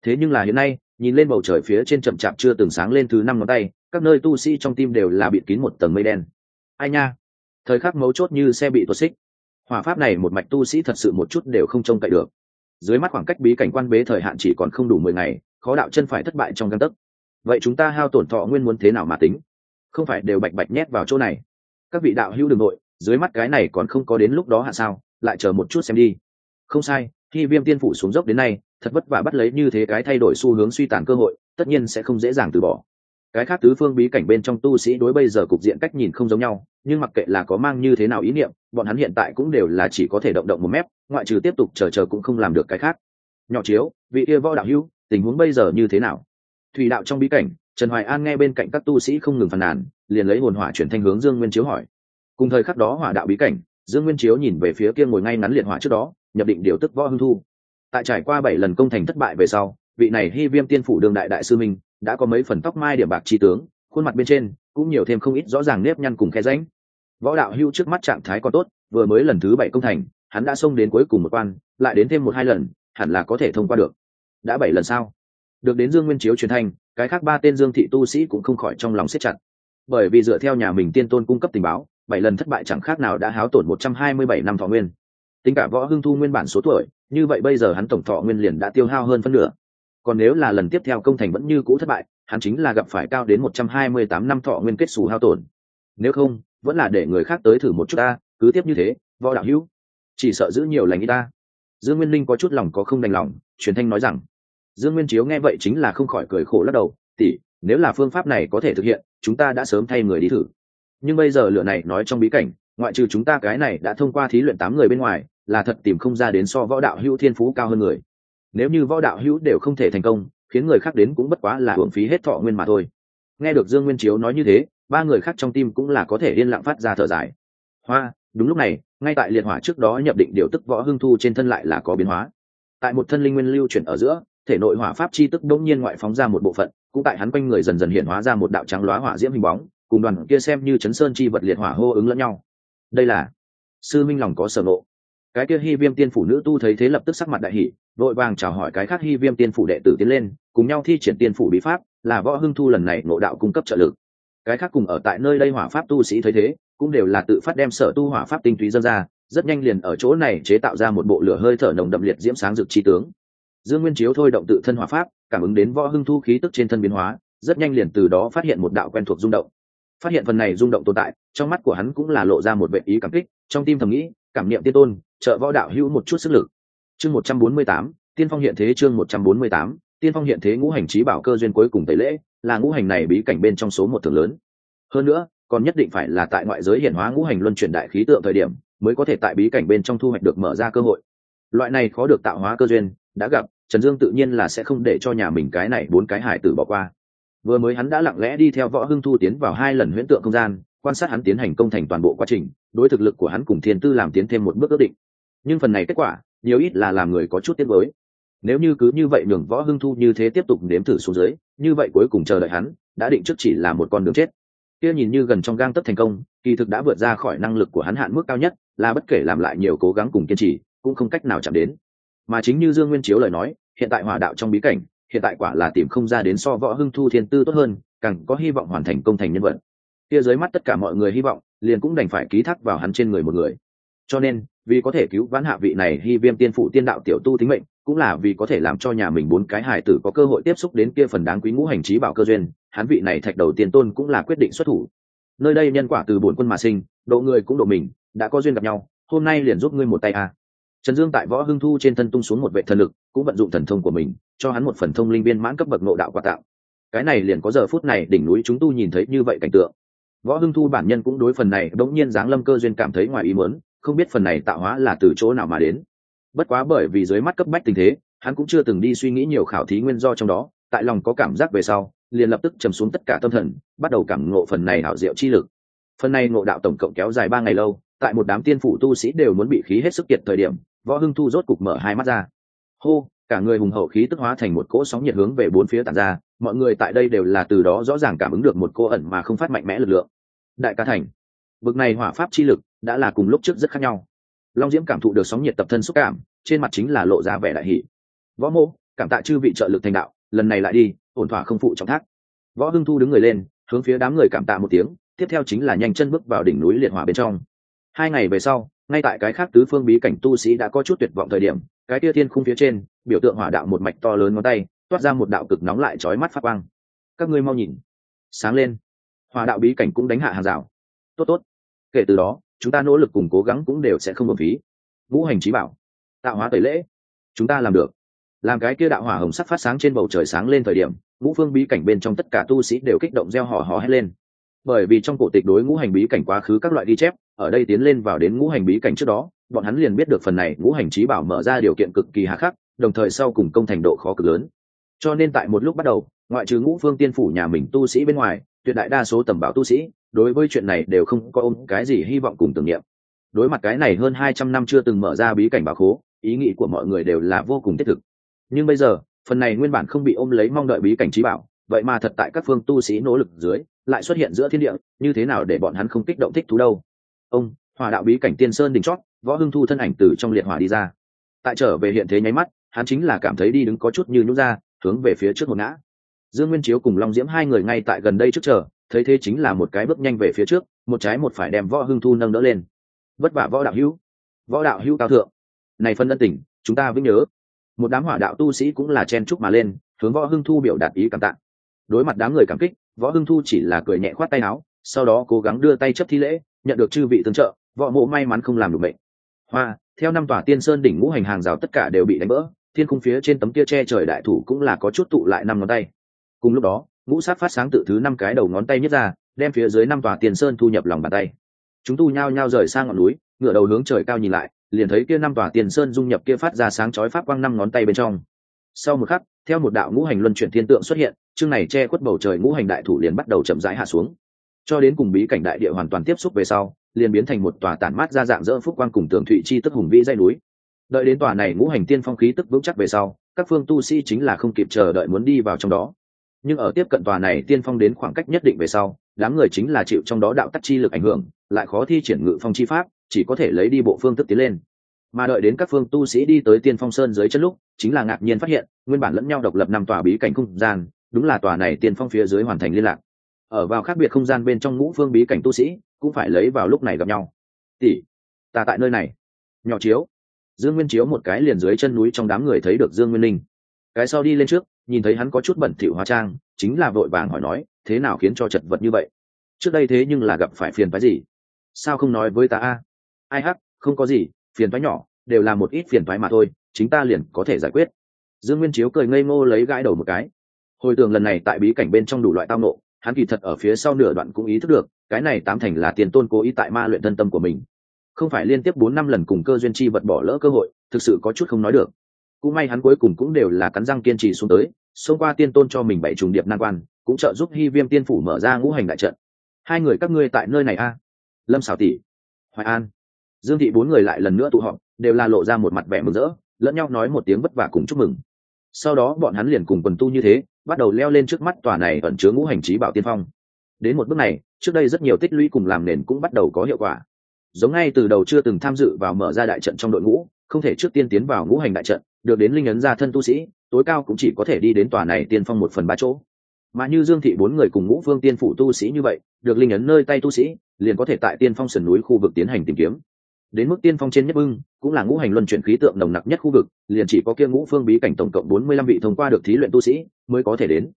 Thế nhưng là hiện nay, nhìn lên bầu trời phía trên chậm chạp chưa từng sáng lên thứ năm ngón tay, các nơi tu sĩ trong tim đều là bịt kín một tầng mây đen. Ai nha? Thời khắc mấu chốt như xe bị tuột xích hỏa pháp này một mạch tu sĩ thật sự một chút đều không trông cậy được. Dưới mắt khoảng cách bí cảnh quan bế thời hạn chỉ còn không đủ mười ngày, khó đạo chân phải thất bại trong găng tấc. Vậy chúng ta hao tổn thọ nguyên muốn thế nào mà tính? Không phải đều bạch bạch nhét vào chỗ này. Các vị đạo hữu đường nội, dưới mắt cái này còn không có đến lúc đó hạ sao, lại chờ một chút xem đi. Không sai, khi viêm tiên phủ xuống dốc đến nay, thật vất vả bắt lấy như thế cái thay đổi xu hướng suy tàn cơ hội, tất nhiên sẽ không dễ dàng từ bỏ cái khác tứ phương bí cảnh bên trong tu sĩ đối bây giờ cục diện cách nhìn không giống nhau, nhưng mặc kệ là có mang như thế nào ý niệm, bọn hắn hiện tại cũng đều là chỉ có thể động động một mép, ngoại trừ tiếp tục chờ chờ cũng không làm được cái khác. Nhỏ chiếu, vị kia võ đạo hữu, tình huống bây giờ như thế nào? Thủy đạo trong bí cảnh, trần hoài an nghe bên cạnh các tu sĩ không ngừng phàn nàn, liền lấy hồn hỏa chuyển thanh hướng dương nguyên chiếu hỏi. Cùng thời khắc đó hỏa đạo bí cảnh, dương nguyên chiếu nhìn về phía kia ngồi ngay ngắn liệt hỏa trước đó, nhập định điều tức võ hưng thu. Tại trải qua bảy lần công thành thất bại về sau, vị này hy viêm tiên phủ đường đại đại sư minh đã có mấy phần tóc mai điểm bạc chi tướng, khuôn mặt bên trên cũng nhiều thêm không ít rõ ràng nếp nhăn cùng khe ránh võ đạo hưu trước mắt trạng thái còn tốt, vừa mới lần thứ bảy công thành, hắn đã xông đến cuối cùng một quan, lại đến thêm một hai lần, hẳn là có thể thông qua được. Đã bảy lần sao? Được đến dương nguyên chiếu truyền thanh, cái khác ba tên dương thị tu sĩ cũng không khỏi trong lòng siết chặt. Bởi vì dựa theo nhà mình tiên tôn cung cấp tình báo, bảy lần thất bại chẳng khác nào đã háo tổn một trăm hai mươi bảy năm thọ nguyên. Tính cả võ hưng thu nguyên bản số tuổi, như vậy bây giờ hắn tổng thọ nguyên liền đã tiêu hao hơn phân nửa còn nếu là lần tiếp theo công thành vẫn như cũ thất bại, hắn chính là gặp phải cao đến một trăm hai mươi tám năm thọ nguyên kết xù hao tổn. Nếu không, vẫn là để người khác tới thử một chút ta, cứ tiếp như thế, võ đạo hữu. Chỉ sợ giữ nhiều lành y ta. Dương nguyên linh có chút lòng có không đành lòng, truyền thanh nói rằng, dương nguyên chiếu nghe vậy chính là không khỏi cười khổ lắc đầu tỉ nếu là phương pháp này có thể thực hiện, chúng ta đã sớm thay người đi thử. Nhưng bây giờ lựa này nói trong bí cảnh, ngoại trừ chúng ta cái này đã thông qua thí luyện tám người bên ngoài, là thật tìm không ra đến so võ đạo hữu thiên phú cao hơn người nếu như võ đạo hữu đều không thể thành công, khiến người khác đến cũng bất quá là hưởng phí hết thọ nguyên mà thôi. Nghe được dương nguyên chiếu nói như thế, ba người khác trong tim cũng là có thể yên lặng phát ra thở dài. Hoa, đúng lúc này, ngay tại liệt hỏa trước đó nhập định điều tức võ hưng thu trên thân lại là có biến hóa. Tại một thân linh nguyên lưu chuyển ở giữa, thể nội hỏa pháp chi tức đông nhiên ngoại phóng ra một bộ phận, cũng tại hắn quanh người dần dần hiện hóa ra một đạo trắng lóa hỏa diễm hình bóng, cùng đoàn kia xem như chấn sơn chi vật liệt hỏa hô ứng lẫn nhau. Đây là sư minh lòng có sở nộ cái kia hy viêm tiên phủ nữ tu thấy thế lập tức sắc mặt đại hỷ vội vàng chào hỏi cái khác hy viêm tiên phủ đệ tử tiến lên, cùng nhau thi triển tiên phủ bí pháp, là võ hưng thu lần này ngộ đạo cung cấp trợ lực. Cái khác cùng ở tại nơi đây hỏa pháp tu sĩ thấy thế, cũng đều là tự phát đem sở tu hỏa pháp tinh túy dân ra, rất nhanh liền ở chỗ này chế tạo ra một bộ lửa hơi thở nồng đậm liệt diễm sáng rực chi tướng. Dương nguyên chiếu thôi động tự thân hỏa pháp, cảm ứng đến võ hưng thu khí tức trên thân biến hóa, rất nhanh liền từ đó phát hiện một đạo quen thuộc rung động. Phát hiện phần này rung động tồn tại, trong mắt của hắn cũng là lộ ra một vệ ý cảm kích trong tim thầm nghĩ, cảm niệm tiên tôn, trợ võ đạo hữu một chút sức lực. Chương một trăm bốn mươi tám, tiên phong hiện thế chương một trăm bốn mươi tám, tiên phong hiện thế ngũ hành trí bảo cơ duyên cuối cùng tẩy lễ, là ngũ hành này bí cảnh bên trong số một thường lớn. Hơn nữa, còn nhất định phải là tại ngoại giới hiển hóa ngũ hành luân chuyển đại khí tượng thời điểm, mới có thể tại bí cảnh bên trong thu hoạch được mở ra cơ hội. Loại này khó được tạo hóa cơ duyên, đã gặp, trần dương tự nhiên là sẽ không để cho nhà mình cái này bốn cái hải tử bỏ qua. Vừa mới hắn đã lặng lẽ đi theo võ hưng thu tiến vào hai lần huyễn tượng không gian, quan sát hắn tiến hành công thành toàn bộ quá trình đối thực lực của hắn cùng thiên tư làm tiến thêm một bước ước định. Nhưng phần này kết quả, nhiều ít là làm người có chút tiếc với nếu như cứ như vậy nhường võ hưng thu như thế tiếp tục nếm thử xuống dưới, như vậy cuối cùng chờ đợi hắn, đã định trước chỉ là một con đường chết. Kia nhìn như gần trong gang tấp thành công, kỳ thực đã vượt ra khỏi năng lực của hắn hạn mức cao nhất, là bất kể làm lại nhiều cố gắng cùng kiên trì, cũng không cách nào chạm đến. Mà chính như dương nguyên chiếu lời nói, hiện tại hòa đạo trong bí cảnh, hiện tại quả là tìm không ra đến so võ hưng thu thiên tư tốt hơn, càng có hy vọng hoàn thành công thành nhân vật kia dưới mắt tất cả mọi người hy vọng, liền cũng đành phải ký thác vào hắn trên người một người. Cho nên, vì có thể cứu vãn hạ vị này hy viêm tiên phụ tiên đạo tiểu tu tính mệnh, cũng là vì có thể làm cho nhà mình bốn cái hài tử có cơ hội tiếp xúc đến kia phần đáng quý ngũ hành trí bảo cơ duyên, hắn vị này thạch đầu tiên tôn cũng là quyết định xuất thủ. Nơi đây nhân quả từ bổn quân mà sinh, độ người cũng độ mình, đã có duyên gặp nhau, hôm nay liền giúp ngươi một tay à. trần dương tại võ hưng thu trên thân tung xuống một vệ thần lực, cũng vận dụng thần thông của mình, cho hắn một phần thông linh viên mãn cấp bậc nộ đạo quà tạo cái này liền có giờ phút này đỉnh núi chúng tu nhìn thấy như vậy cảnh tượng võ hưng thu bản nhân cũng đối phần này đ ố n g nhiên giáng lâm cơ duyên cảm thấy ngoài ý muốn, không biết phần này tạo hóa là từ chỗ nào mà đến. Bất quá bởi vì dưới mắt cấp bách tình thế, hắn cũng chưa từng đi suy nghĩ nhiều khảo thí nguyên do trong đó, tại lòng có cảm giác về sau, liền lập tức trầm xuống tất cả tâm thần, bắt đầu cảm ngộ phần này hảo diệu chi lực. Phần này ngộ đạo tổng cộng kéo dài ba ngày lâu, tại một đám tiên phủ tu sĩ đều muốn bị khí hết sức kiệt thời điểm, võ hưng thu rốt cục mở hai mắt ra. Hô cả người hùng hậu khí tức hóa thành một cỗ sóng nhiệt hướng về bốn phía tản ra, mọi người tại đây đều là từ đó rõ ràng cảm ứng được một cô ẩn mà không phát mạnh mẽ lực lượng. Đại ca thành vực này hỏa pháp chi lực đã là cùng lúc trước rất khác nhau. Long diễm cảm thụ được sóng nhiệt tập thân xúc cảm, trên mặt chính là lộ ra vẻ đại hỷ võ mô cảm tạ chư vị trợ lực thành đạo, lần này lại đi, ổn thỏa không phụ trọng thác. Võ hưng thu đứng người lên, hướng phía đám người cảm tạ một tiếng, tiếp theo chính là nhanh chân bước vào đỉnh núi liệt hỏa bên trong. Hai ngày về sau ngay tại cái khác tứ phương bí cảnh tu sĩ đã có chút tuyệt vọng thời điểm, cái tia thiên khung phía trên, biểu tượng hỏa đạo một mạch to lớn ngón tay, toát ra một đạo cực nóng lại trói mắt phát quang. Các ngươi mau nhìn. Sáng lên. Hỏa đạo bí cảnh cũng đánh hạ hàng rào. Tốt tốt. Kể từ đó, chúng ta nỗ lực cùng cố gắng cũng đều sẽ không hợp phí. Ngũ hành trí bảo. Tạo hóa tẩy lễ. Chúng ta làm được. Làm cái kia đạo hỏa hồng sắc phát sáng trên bầu trời sáng lên thời điểm, ngũ phương bí cảnh bên trong tất cả tu sĩ đều kích động gieo hò hò hét lên. Bởi vì trong cổ tịch đối ngũ hành bí cảnh quá khứ các loại ghi chép ở đây tiến lên vào đến ngũ hành bí cảnh trước đó, bọn hắn liền biết được phần này ngũ hành trí bảo mở ra điều kiện cực kỳ hà khắc, đồng thời sau cùng công thành độ khó cực lớn. Cho nên tại một lúc bắt đầu, ngoại trừ ngũ phương tiên phủ nhà mình tu sĩ bên ngoài, tuyệt đại đa số tầm bảo tu sĩ, đối với chuyện này đều không có ôm cái gì hy vọng cùng tưởng niệm. Đối mặt cái này hơn hai trăm năm chưa từng mở ra bí cảnh bảo khố, ý nghĩ của mọi người đều là vô cùng thiết thực. Nhưng bây giờ, phần này nguyên bản không bị ôm lấy mong đợi bí cảnh trí bảo, vậy mà thật tại các phương tu sĩ nỗ lực dưới, lại xuất hiện giữa thiên địa, như thế nào để bọn hắn không kích động thích thú đâu? Ông hòa đạo bí cảnh tiên sơn đỉnh chót, võ hưng thu thân ảnh từ trong liệt hỏa đi ra. Tại trở về hiện thế nháy mắt, hắn chính là cảm thấy đi đứng có chút như nhút ra, hướng về phía trước một ngã. Dương nguyên chiếu cùng long diễm hai người ngay tại gần đây trước chờ, thấy thế chính là một cái bước nhanh về phía trước, một trái một phải đem võ hưng thu nâng đỡ lên. Vất vả võ đạo hữu, võ đạo hữu cao thượng. Này phân ân tình, chúng ta vĩnh nhớ. Một đám hỏa đạo tu sĩ cũng là chen chúc mà lên, hướng võ hưng thu biểu đạt ý cảm tạ. Đối mặt đám người cảm kích, võ hưng thu chỉ là cười nhẹ khoát tay áo, sau đó cố gắng đưa tay chấp thi lễ nhận được chư vị tương trợ, võ mộ may mắn không làm được bệnh hoa, theo năm tòa tiên sơn đỉnh ngũ hành hàng rào tất cả đều bị đánh vỡ, thiên khung phía trên tấm kia che trời đại thủ cũng là có chút tụ lại năm ngón tay. Cùng lúc đó, ngũ sát phát sáng tự thứ năm cái đầu ngón tay nhất ra, đem phía dưới năm tòa tiền sơn thu nhập lòng bàn tay. Chúng tu nhao nhao rời sang ngọn núi ngựa đầu hướng trời cao nhìn lại, liền thấy kia năm tòa tiền sơn dung nhập kia phát ra sáng chói pháp quang năm ngón tay bên trong. Sau một khắc, theo một đạo ngũ hành luân chuyển thiên tượng xuất hiện, chương này che khuất bầu trời ngũ hành đại thủ liền bắt đầu chậm rãi hạ xuống cho đến cùng bí cảnh đại địa hoàn toàn tiếp xúc về sau, liền biến thành một tòa tản mát ra dạng dỡ phúc quang cùng tường thụy chi tức hùng vĩ dây núi. Đợi đến tòa này ngũ hành tiên phong khí tức vững chắc về sau, các phương tu sĩ chính là không kịp chờ đợi muốn đi vào trong đó. Nhưng ở tiếp cận tòa này tiên phong đến khoảng cách nhất định về sau, đám người chính là chịu trong đó đạo tắc chi lực ảnh hưởng, lại khó thi triển ngự phong chi pháp, chỉ có thể lấy đi bộ phương thức tiến lên. Mà đợi đến các phương tu sĩ đi tới tiên phong sơn dưới chân lúc, chính là ngạc nhiên phát hiện, nguyên bản lẫn nhau độc lập năm tòa bí cảnh không gian, đúng là tòa này tiên phong phía dưới hoàn thành liên lạc ở vào khác biệt không gian bên trong ngũ phương bí cảnh tu sĩ, cũng phải lấy vào lúc này gặp nhau. Tỷ, ta tại nơi này. Nhỏ chiếu. Dương nguyên chiếu một cái liền dưới chân núi trong đám người thấy được dương nguyên linh cái sau đi lên trước, nhìn thấy hắn có chút bẩn thỉu hóa trang, chính là vội vàng hỏi nói, thế nào khiến cho chật vật như vậy? Trước đây thế nhưng là gặp phải phiền phái gì? Sao không nói với ta a? Ai hắc, không có gì, phiền phái nhỏ, đều là một ít phiền phái mà thôi, chính ta liền có thể giải quyết. Dương nguyên chiếu cười ngây ngô lấy gãi đầu một cái. Hồi tưởng lần này tại bí cảnh bên trong đủ loại tao nộ hắn kỳ thật ở phía sau nửa đoạn cũng ý thức được, cái này tám thành là tiền tôn cố ý tại ma luyện thân tâm của mình. Không phải liên tiếp bốn năm lần cùng cơ duyên chi vật bỏ lỡ cơ hội, thực sự có chút không nói được. Cũng may hắn cuối cùng cũng đều là cắn răng kiên trì xuống tới, xông qua tiên tôn cho mình bảy trùng điệp nan quan, cũng trợ giúp hy viêm tiên phủ mở ra ngũ hành đại trận. Hai người các ngươi tại nơi này a? Lâm xảo tỷ, hoài an. Dương thị bốn người lại lần nữa tụ họp, đều là lộ ra một mặt vẻ mừng rỡ, lẫn nhau nói một tiếng vất vả cùng chúc mừng. Sau đó bọn hắn liền cùng quần tu như thế bắt đầu leo lên trước mắt tòa này ẩn chứa ngũ hành trí bảo tiên phong. Đến một bước này, trước đây rất nhiều tích lũy cùng làm nền cũng bắt đầu có hiệu quả. Giống ngay từ đầu chưa từng tham dự vào mở ra đại trận trong đội ngũ, không thể trước tiên tiến vào ngũ hành đại trận, được đến linh ấn gia thân tu sĩ, tối cao cũng chỉ có thể đi đến tòa này tiên phong một phần ba chỗ. Mà như dương thị bốn người cùng ngũ phương tiên phủ tu sĩ như vậy, được linh ấn nơi tay tu sĩ, liền có thể tại tiên phong sườn núi khu vực tiến hành tìm kiếm đến mức tiên phong trên nhất bưng, cũng là ngũ hành luân chuyển khí tượng nồng nặc nhất khu vực, liền chỉ có kia ngũ phương bí cảnh tổng cộng bốn mươi lăm vị thông qua được thí luyện tu sĩ mới có thể đến.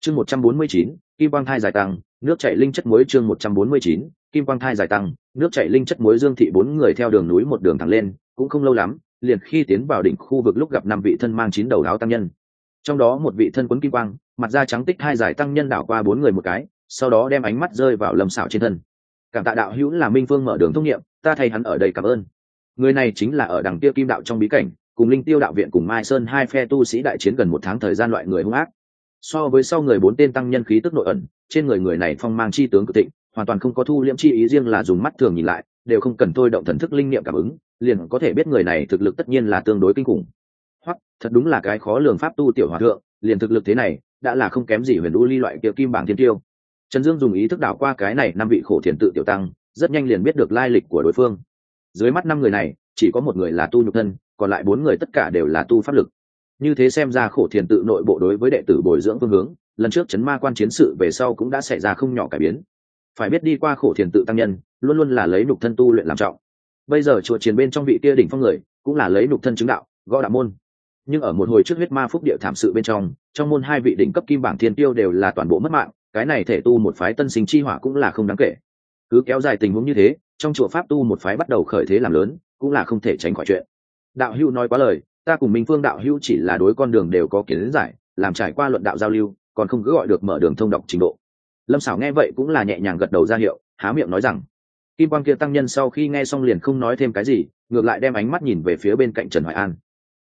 Chương một trăm bốn mươi chín, kim quang thai giải tăng, nước chảy linh chất muối chương một trăm bốn mươi chín, kim quang thai giải tăng, nước chảy linh chất muối dương thị bốn người theo đường núi một đường thẳng lên, cũng không lâu lắm, liền khi tiến vào đỉnh khu vực lúc gặp năm vị thân mang chín đầu áo tăng nhân. Trong đó một vị thân quấn kim quang, mặt da trắng tích hai giải tăng nhân đảo qua bốn người một cái, sau đó đem ánh mắt rơi vào lầm xảo trên thân. Cảm tạ đạo hữu là minh phương mở đường thông nghiệm ta thay hắn ở đây cảm ơn. Người này chính là ở đằng kia kim đạo trong bí cảnh, cùng linh tiêu đạo viện cùng mai sơn hai phe tu sĩ đại chiến gần một tháng thời gian loại người hung ác. So với sau người bốn tên tăng nhân khí tức nội ẩn, trên người người này phong mang chi tướng cực thịnh, hoàn toàn không có thu liễm chi ý riêng là dùng mắt thường nhìn lại, đều không cần thôi động thần thức linh niệm cảm ứng, liền có thể biết người này thực lực tất nhiên là tương đối kinh khủng. Hoặc, thật đúng là cái khó lường pháp tu tiểu hòa thượng, liền thực lực thế này, đã là không kém gì huyền u ly loại kia kim bảng thiên tiêu. Trần dương dùng ý thức đảo qua cái này năm vị khổ thiền tự tiểu tăng rất nhanh liền biết được lai lịch của đối phương. Dưới mắt năm người này, chỉ có một người là tu nhục thân, còn lại bốn người tất cả đều là tu pháp lực. Như thế xem ra khổ thiền tự nội bộ đối với đệ tử bồi dưỡng phương hướng, lần trước chấn ma quan chiến sự về sau cũng đã xảy ra không nhỏ cải biến. Phải biết đi qua khổ thiền tự tăng nhân, luôn luôn là lấy nhục thân tu luyện làm trọng. Bây giờ chùa chiến bên trong vị kia đỉnh phong người, cũng là lấy nhục thân chứng đạo, gõ đạo môn. Nhưng ở một hồi trước huyết ma phúc địa thảm sự bên trong trong môn hai vị đỉnh cấp kim bảng thiên tiêu đều là toàn bộ mất mạng, cái này thể tu một phái tân sinh chi hỏa cũng là không đáng kể cứ kéo dài tình huống như thế, trong chùa pháp tu một phái bắt đầu khởi thế làm lớn, cũng là không thể tránh khỏi chuyện. Đạo hữu nói quá lời, ta cùng minh phương đạo hữu chỉ là đối con đường đều có kiến giải, làm trải qua luận đạo giao lưu, còn không cứ gọi được mở đường thông đọc trình độ. Lâm xảo nghe vậy cũng là nhẹ nhàng gật đầu ra hiệu, há miệng nói rằng, kim quan kia tăng nhân sau khi nghe xong liền không nói thêm cái gì, ngược lại đem ánh mắt nhìn về phía bên cạnh trần hoài an.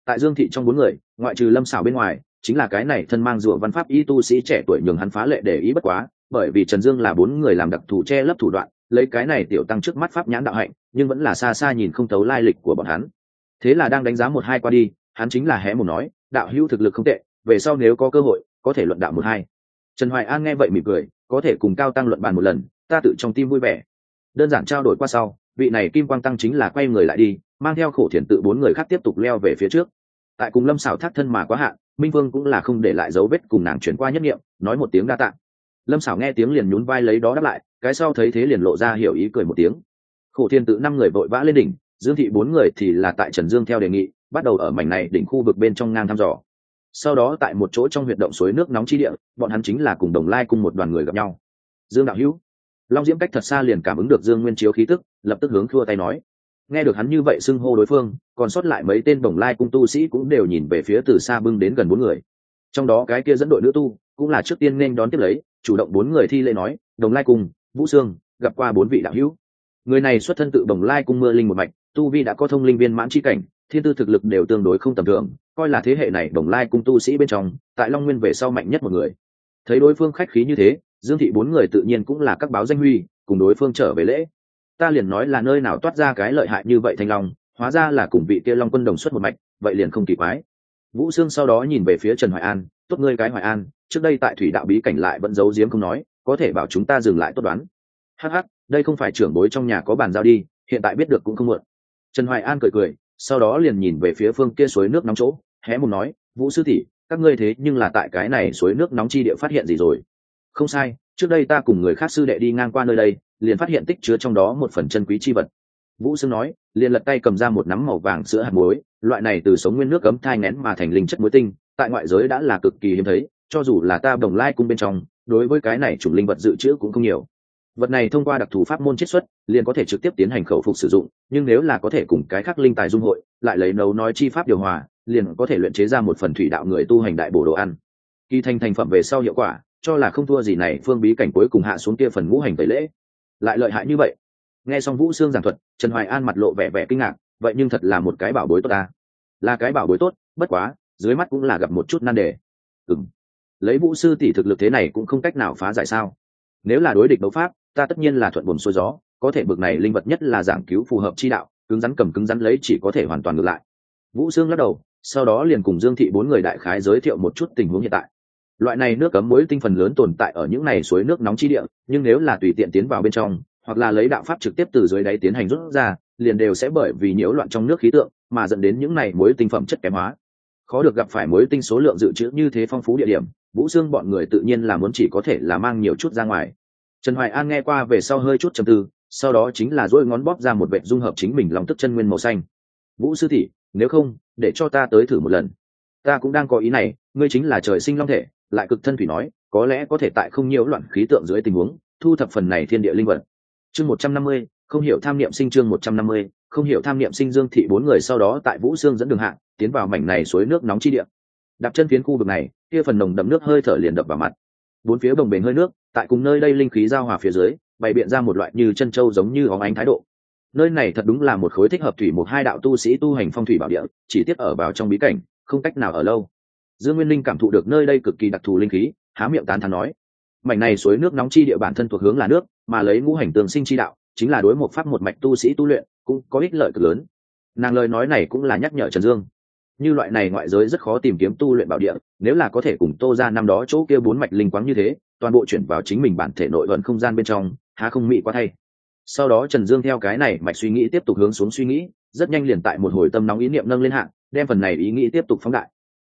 Tại dương thị trong bốn người, ngoại trừ lâm xảo bên ngoài, chính là cái này thân mang rùa văn pháp y tu sĩ trẻ tuổi nhường hắn phá lệ để ý bất quá, bởi vì trần dương là bốn người làm đặc thù che lấp thủ đoạn lấy cái này tiểu tăng trước mắt pháp nhãn đạo hạnh, nhưng vẫn là xa xa nhìn không thấu lai lịch của bọn hắn. Thế là đang đánh giá một hai qua đi, hắn chính là hé một nói, đạo hữu thực lực không tệ, về sau nếu có cơ hội, có thể luận đạo một hai. Trần hoài an nghe vậy mỉm cười, có thể cùng cao tăng luận bàn một lần, ta tự trong tim vui vẻ. Đơn giản trao đổi qua sau, vị này kim quang tăng chính là quay người lại đi, mang theo khổ thiền tự bốn người khác tiếp tục leo về phía trước. Tại cùng lâm xảo thác thân mà quá hạn, minh vương cũng là không để lại dấu vết cùng nàng chuyển qua nhất nghiệm, nói một tiếng đa tạng lâm xảo nghe tiếng liền nhún vai lấy đó đáp lại, cái sau thấy thế liền lộ ra hiểu ý cười một tiếng. Khổ thiên tự năm người vội vã lên đỉnh, dương thị bốn người thì là tại trần dương theo đề nghị, bắt đầu ở mảnh này đỉnh khu vực bên trong ngang thăm dò. Sau đó tại một chỗ trong huyệt động suối nước nóng chi địa, bọn hắn chính là cùng đồng lai cùng một đoàn người gặp nhau. Dương đạo hữu, long diễm cách thật xa liền cảm ứng được dương nguyên chiếu khí tức, lập tức hướng thua tay nói. Nghe được hắn như vậy xưng hô đối phương, còn sót lại mấy tên đồng lai cung tu sĩ cũng đều nhìn về phía từ xa bưng đến gần bốn người. Trong đó cái kia dẫn đội nữ tu cũng là trước tiên nên đón tiếp lấy, chủ động bốn người thi lễ nói, đồng lai cung, vũ sương, gặp qua bốn vị đạo hữu. Người này xuất thân tự đồng lai cung mưa linh một mạch, tu vi đã có thông linh viên mãn chi cảnh, thiên tư thực lực đều tương đối không tầm thường, coi là thế hệ này đồng lai cung tu sĩ bên trong, tại long nguyên về sau mạnh nhất một người. Thấy đối phương khách khí như thế, dương thị bốn người tự nhiên cũng là các báo danh huy, cùng đối phương trở về lễ. Ta liền nói là nơi nào toát ra cái lợi hại như vậy thanh long, hóa ra là cùng vị kia long quân đồng xuất một mạch, vậy liền không kỳ quái. Vũ sương sau đó nhìn về phía trần hoài an, tốt ngươi cái hoài an trước đây tại thủy đạo bí cảnh lại vẫn giấu giếm không nói, có thể bảo chúng ta dừng lại tốt đoán. Hh đây không phải trưởng bối trong nhà có bàn giao đi, hiện tại biết được cũng không muộn. Trần hoài an cười cười, sau đó liền nhìn về phía phương kia suối nước nóng chỗ, hé mùng nói, vũ sư tỷ, các ngươi thế nhưng là tại cái này suối nước nóng chi địa phát hiện gì rồi? Không sai, trước đây ta cùng người khác sư đệ đi ngang qua nơi đây, liền phát hiện tích chứa trong đó một phần chân quý chi vật. Vũ sương nói, liền lật tay cầm ra một nắm màu vàng sữa hạt muối, loại này từ sống nguyên nước cấm thai nén mà thành linh chất muối tinh, tại ngoại giới đã là cực kỳ hiếm thấy cho dù là ta đồng lai cung bên trong, đối với cái này chủng linh vật dự trữ cũng không nhiều. Vật này thông qua đặc thù pháp môn chiết xuất, liền có thể trực tiếp tiến hành khẩu phục sử dụng, nhưng nếu là có thể cùng cái khác linh tài dung hội, lại lấy nấu nói chi pháp điều hòa, liền có thể luyện chế ra một phần thủy đạo người tu hành đại bổ đồ ăn. Kỳ thành thành phẩm về sau hiệu quả, cho là không thua gì này, phương bí cảnh cuối cùng hạ xuống kia phần ngũ hành tẩy lễ. Lại lợi hại như vậy. Nghe xong vũ xương giảng thuật, trần hoài an mặt lộ vẻ vẻ kinh ngạc, vậy nhưng thật là một cái bảo bối tốt ta. Là cái bảo bối tốt, bất quá, dưới mắt cũng là gặp một chút nan đề. Ừng lấy vũ sư tỷ thực lực thế này cũng không cách nào phá giải sao? Nếu là đối địch đấu pháp, ta tất nhiên là thuận buồn xuôi gió, có thể bực này linh vật nhất là giảng cứu phù hợp chi đạo, cứng rắn cầm cứng rắn lấy chỉ có thể hoàn toàn ngược lại. Vũ sương lắc đầu, sau đó liền cùng dương thị bốn người đại khái giới thiệu một chút tình huống hiện tại. Loại này nước cấm muối tinh phần lớn tồn tại ở những này suối nước nóng chi địa, nhưng nếu là tùy tiện tiến vào bên trong, hoặc là lấy đạo pháp trực tiếp từ dưới đáy tiến hành rút ra, liền đều sẽ bởi vì nhiễu loạn trong nước khí tượng mà dẫn đến những này muối tinh phẩm chất kém hóa. Khó được gặp phải muối tinh số lượng dự trữ như thế phong phú địa điểm vũ xương bọn người tự nhiên là muốn chỉ có thể là mang nhiều chút ra ngoài. Trần hoài an nghe qua về sau hơi chút trầm tư, sau đó chính là dỗi ngón bóp ra một vệ dung hợp chính mình lòng tức chân nguyên màu xanh. Vũ sư thị nếu không, để cho ta tới thử một lần. Ta cũng đang có ý này, ngươi chính là trời sinh long thể, lại cực thân thủy nói, có lẽ có thể tại không nhiễu loạn khí tượng dưới tình huống, thu thập phần này thiên địa linh vật. Chương một trăm năm mươi, không hiểu tham niệm sinh chương một trăm năm mươi, không hiểu tham niệm sinh dương thị bốn người sau đó tại vũ sương dẫn đường hạng tiến vào mảnh này suối nước nóng chi địa đạp chân phiến khu vực này, kia phần nồng đậm nước hơi thở liền đập vào mặt. Bốn phía đồng bềnh hơi nước, tại cùng nơi đây linh khí giao hòa phía dưới, bày biện ra một loại như chân trâu giống như óng ánh thái độ. Nơi này thật đúng là một khối thích hợp thủy một hai đạo tu sĩ tu hành phong thủy bảo địa, chỉ tiếp ở vào trong bí cảnh, không cách nào ở lâu. Dương nguyên linh cảm thụ được nơi đây cực kỳ đặc thù linh khí, há miệng tán thán nói, mảnh này suối nước nóng chi địa bản thân thuộc hướng là nước, mà lấy ngũ hành tường sinh chi đạo, chính là đối một pháp một mạch tu sĩ tu luyện, cũng có ích lợi cực lớn. Nàng lời nói này cũng là nhắc nhở trần dương như loại này ngoại giới rất khó tìm kiếm tu luyện bảo địa, nếu là có thể cùng tô ra năm đó chỗ kia bốn mạch linh quáng như thế, toàn bộ chuyển vào chính mình bản thể nội vận không gian bên trong, há không mị quá thay. Sau đó trần dương theo cái này mạch suy nghĩ tiếp tục hướng xuống suy nghĩ, rất nhanh liền tại một hồi tâm nóng ý niệm nâng lên hạng, đem phần này ý nghĩ tiếp tục phóng đại.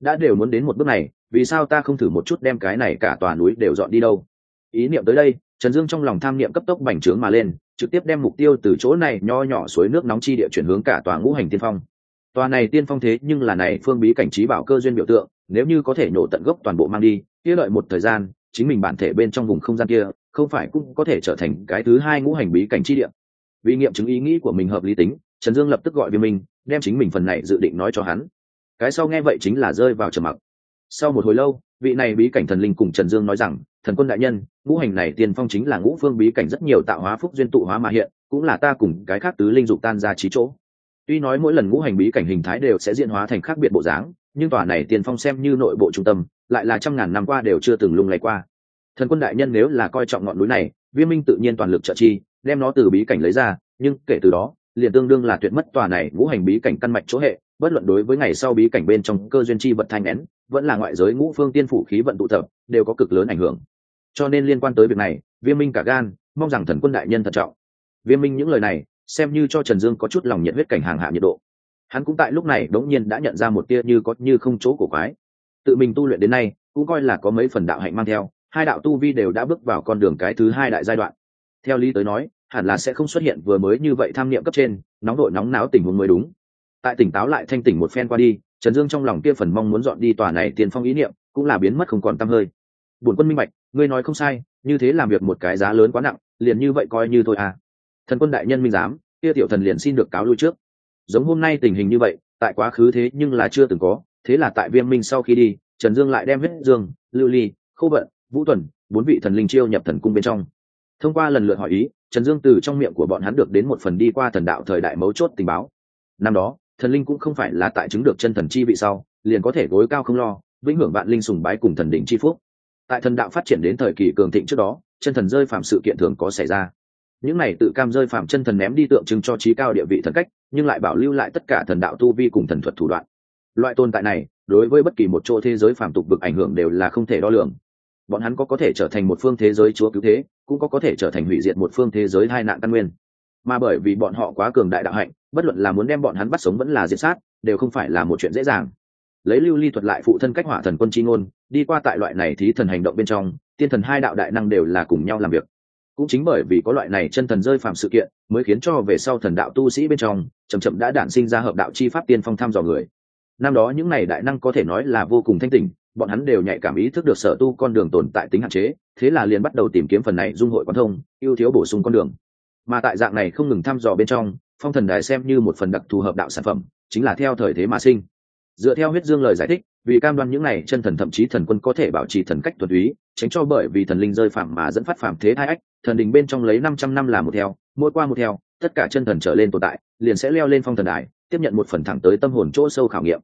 Đã đều muốn đến một bước này, vì sao ta không thử một chút đem cái này cả tòa núi đều dọn đi đâu? Ý niệm tới đây, trần dương trong lòng tham niệm cấp tốc bành trướng mà lên, trực tiếp đem mục tiêu từ chỗ này nho nhỏ suối nước nóng chi địa chuyển hướng cả tòa ngũ hành tiên phong tòa này tiên phong thế nhưng là này phương bí cảnh trí bảo cơ duyên biểu tượng, nếu như có thể nổ tận gốc toàn bộ mang đi, kia lợi một thời gian, chính mình bản thể bên trong vùng không gian kia, không phải cũng có thể trở thành cái thứ hai ngũ hành bí cảnh chi địa. Vì nghiệm chứng ý nghĩ của mình hợp lý tính, trần dương lập tức gọi viêm minh, đem chính mình phần này dự định nói cho hắn. Cái sau nghe vậy chính là rơi vào trầm mặc. Sau một hồi lâu, vị này bí cảnh thần linh cùng trần dương nói rằng, thần quân đại nhân, ngũ hành này tiên phong chính là ngũ phương bí cảnh rất nhiều tạo hóa phúc duyên tụ hóa mà hiện, cũng là ta cùng cái khác tứ linh dục tan ra trí chỗ tuy nói mỗi lần ngũ hành bí cảnh hình thái đều sẽ diễn hóa thành khác biệt bộ dáng, nhưng tòa này tiền phong xem như nội bộ trung tâm, lại là trăm ngàn năm qua đều chưa từng lung lay qua. Thần quân đại nhân nếu là coi trọng ngọn núi này viêm minh tự nhiên toàn lực trợ chi, đem nó từ bí cảnh lấy ra, nhưng kể từ đó, liền tương đương là tuyệt mất tòa này ngũ hành bí cảnh căn mạch chỗ hệ, bất luận đối với ngày sau bí cảnh bên trong cơ duyên chi vật thanh nén, vẫn là ngoại giới ngũ phương tiên phủ khí vận tụ tập, đều có cực lớn ảnh hưởng. Cho nên liên quan tới việc này viêm minh cả gan, mong rằng thần quân đại nhân thận trọng. Viêm minh những lời này xem như cho trần dương có chút lòng nhiệt huyết cảnh hàng hạ nhiệt độ. Hắn cũng tại lúc này đống nhiên đã nhận ra một tia như có như không chỗ của quái. Tự mình tu luyện đến nay, cũng coi là có mấy phần đạo hạnh mang theo, hai đạo tu vi đều đã bước vào con đường cái thứ hai đại giai đoạn. Theo lý tới nói, hẳn là sẽ không xuất hiện vừa mới như vậy tham niệm cấp trên, nóng đội nóng náo tình huống mới đúng. Tại tỉnh táo lại thanh tỉnh một phen qua đi, trần dương trong lòng kia phần mong muốn dọn đi tòa này tiền phong ý niệm, cũng là biến mất không còn t hơi. Bổn quân minh bạch, ngươi nói không sai, như thế làm việc một cái giá lớn quá nặng, liền như vậy coi như thôi à thần quân đại nhân minh giám, kia tiểu thần liền xin được cáo lui trước. Giống hôm nay tình hình như vậy, tại quá khứ thế nhưng là chưa từng có, thế là tại viêm minh sau khi đi, trần dương lại đem huyết dương, lưu ly, khâu vận, vũ tuần, bốn vị thần linh chiêu nhập thần cung bên trong. Thông qua lần lượt hỏi ý, trần dương từ trong miệng của bọn hắn được đến một phần đi qua thần đạo thời đại mấu chốt tình báo. Năm đó, thần linh cũng không phải là tại chứng được chân thần chi vị sau, liền có thể gối cao không lo, vĩnh hưởng vạn linh sùng bái cùng thần đỉnh chi phúc. Tại thần đạo phát triển đến thời kỳ cường thịnh trước đó, chân thần rơi phạm sự kiện thường có xảy ra những này tự cam rơi phạm chân thần ném đi tượng trưng cho trí cao địa vị thần cách, nhưng lại bảo lưu lại tất cả thần đạo tu vi cùng thần thuật thủ đoạn. Loại tồn tại này, đối với bất kỳ một chỗ thế giới phạm tục vực ảnh hưởng đều là không thể đo lường. Bọn hắn có có thể trở thành một phương thế giới chúa cứu thế, cũng có có thể trở thành hủy diệt một phương thế giới hai nạn căn nguyên. Mà bởi vì bọn họ quá cường đại đạo hạnh, bất luận là muốn đem bọn hắn bắt sống vẫn là diệt sát, đều không phải là một chuyện dễ dàng. Lấy lưu ly thuật lại phụ thân cách hỏa thần quân chi ngôn, đi qua tại loại này thí thần hành động bên trong, tiên thần hai đạo đại năng đều là cùng nhau làm việc cũng chính bởi vì có loại này chân thần rơi phạm sự kiện, mới khiến cho về sau thần đạo tu sĩ bên trong, chậm chậm đã đản sinh ra hợp đạo chi pháp tiên phong thăm dò người. Năm đó những này đại năng có thể nói là vô cùng thanh tỉnh, bọn hắn đều nhạy cảm ý thức được sở tu con đường tồn tại tính hạn chế, thế là liền bắt đầu tìm kiếm phần này dung hội quan thông, ưu thiếu bổ sung con đường. Mà tại dạng này không ngừng thăm dò bên trong, phong thần đài xem như một phần đặc thù hợp đạo sản phẩm, chính là theo thời thế mà sinh. Dựa theo huyết dương lời giải thích vì cam đoan những này chân thần thậm chí thần quân có thể bảo trì thần cách thuần túy, tránh cho bởi vì thần linh rơi phạm mà dẫn phát phạm thế hai ách, thần đình bên trong lấy năm trăm năm là một theo, mỗi qua một theo, tất cả chân thần trở lên tồn tại, liền sẽ leo lên phong thần đài, tiếp nhận một phần thẳng tới tâm hồn chỗ sâu khảo nghiệm.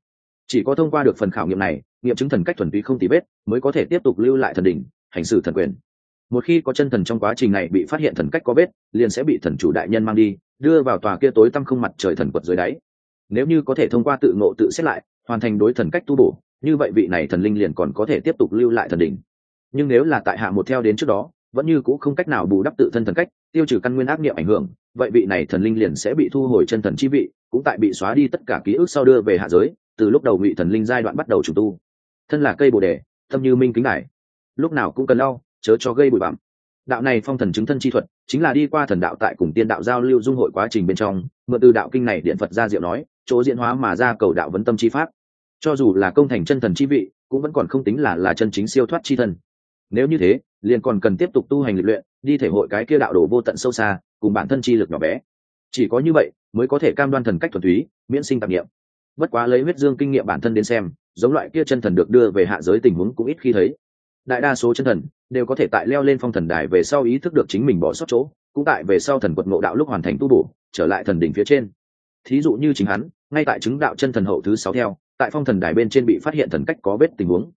Chỉ có thông qua được phần khảo nghiệm này, nghiệm chứng thần cách thuần túy không tì vết, mới có thể tiếp tục lưu lại thần đình, hành xử thần quyền. Một khi có chân thần trong quá trình này bị phát hiện thần cách có vết, liền sẽ bị thần chủ đại nhân mang đi, đưa vào tòa kia tối tăm không mặt trời thần quật dưới đáy. Nếu như có thể thông qua tự ngộ tự xét lại, hoàn thành đối thần cách tu bổ như vậy vị này thần linh liền còn có thể tiếp tục lưu lại thần đỉnh. Nhưng nếu là tại hạ một theo đến trước đó vẫn như c ũ không cách nào bù đắp tự thân thần cách tiêu trừ căn nguyên ác niệm ảnh hưởng vậy vị này thần linh liền sẽ bị thu hồi chân thần chi vị cũng tại bị xóa đi tất cả ký ức sau đưa về hạ giới từ lúc đầu vị thần linh giai đoạn bắt đầu trùng tu. Thân là cây bồ đề tâm như minh kính này, lúc nào cũng cần lau chớ cho gây bụi bặm. Đạo này phong thần chứng thân chi thuật chính là đi qua thần đạo tại cùng tiên đạo giao lưu dung hội quá trình bên trong mượn từ đạo kinh này điện phật ra diệu nói chỗ diễn hóa mà ra cầu đạo vấn tâm chi pháp cho dù là công thành chân thần chi vị, cũng vẫn còn không tính là là chân chính siêu thoát chi thân. Nếu như thế, liền còn cần tiếp tục tu hành lịch luyện, đi thể hội cái kia đạo đồ vô tận sâu xa, cùng bản thân chi lực nhỏ bé. Chỉ có như vậy, mới có thể cam đoan thần cách thuần túy, miễn sinh tạp nghiệm bất quá lấy huyết dương kinh nghiệm bản thân đến xem, giống loại kia chân thần được đưa về hạ giới tình huống cũng ít khi thấy. Đại đa số chân thần đều có thể tại leo lên phong thần đài về sau ý thức được chính mình bỏ sót chỗ, cũng tại về sau thần quật ngộ đạo lúc hoàn thành tu bổ, trở lại thần đỉnh phía trên. Thí dụ như chính hắn, ngay tại chứng đạo chân thần hậu thứ sáu theo tại phong thần đài bên trên bị phát hiện thần cách có vết tình huống.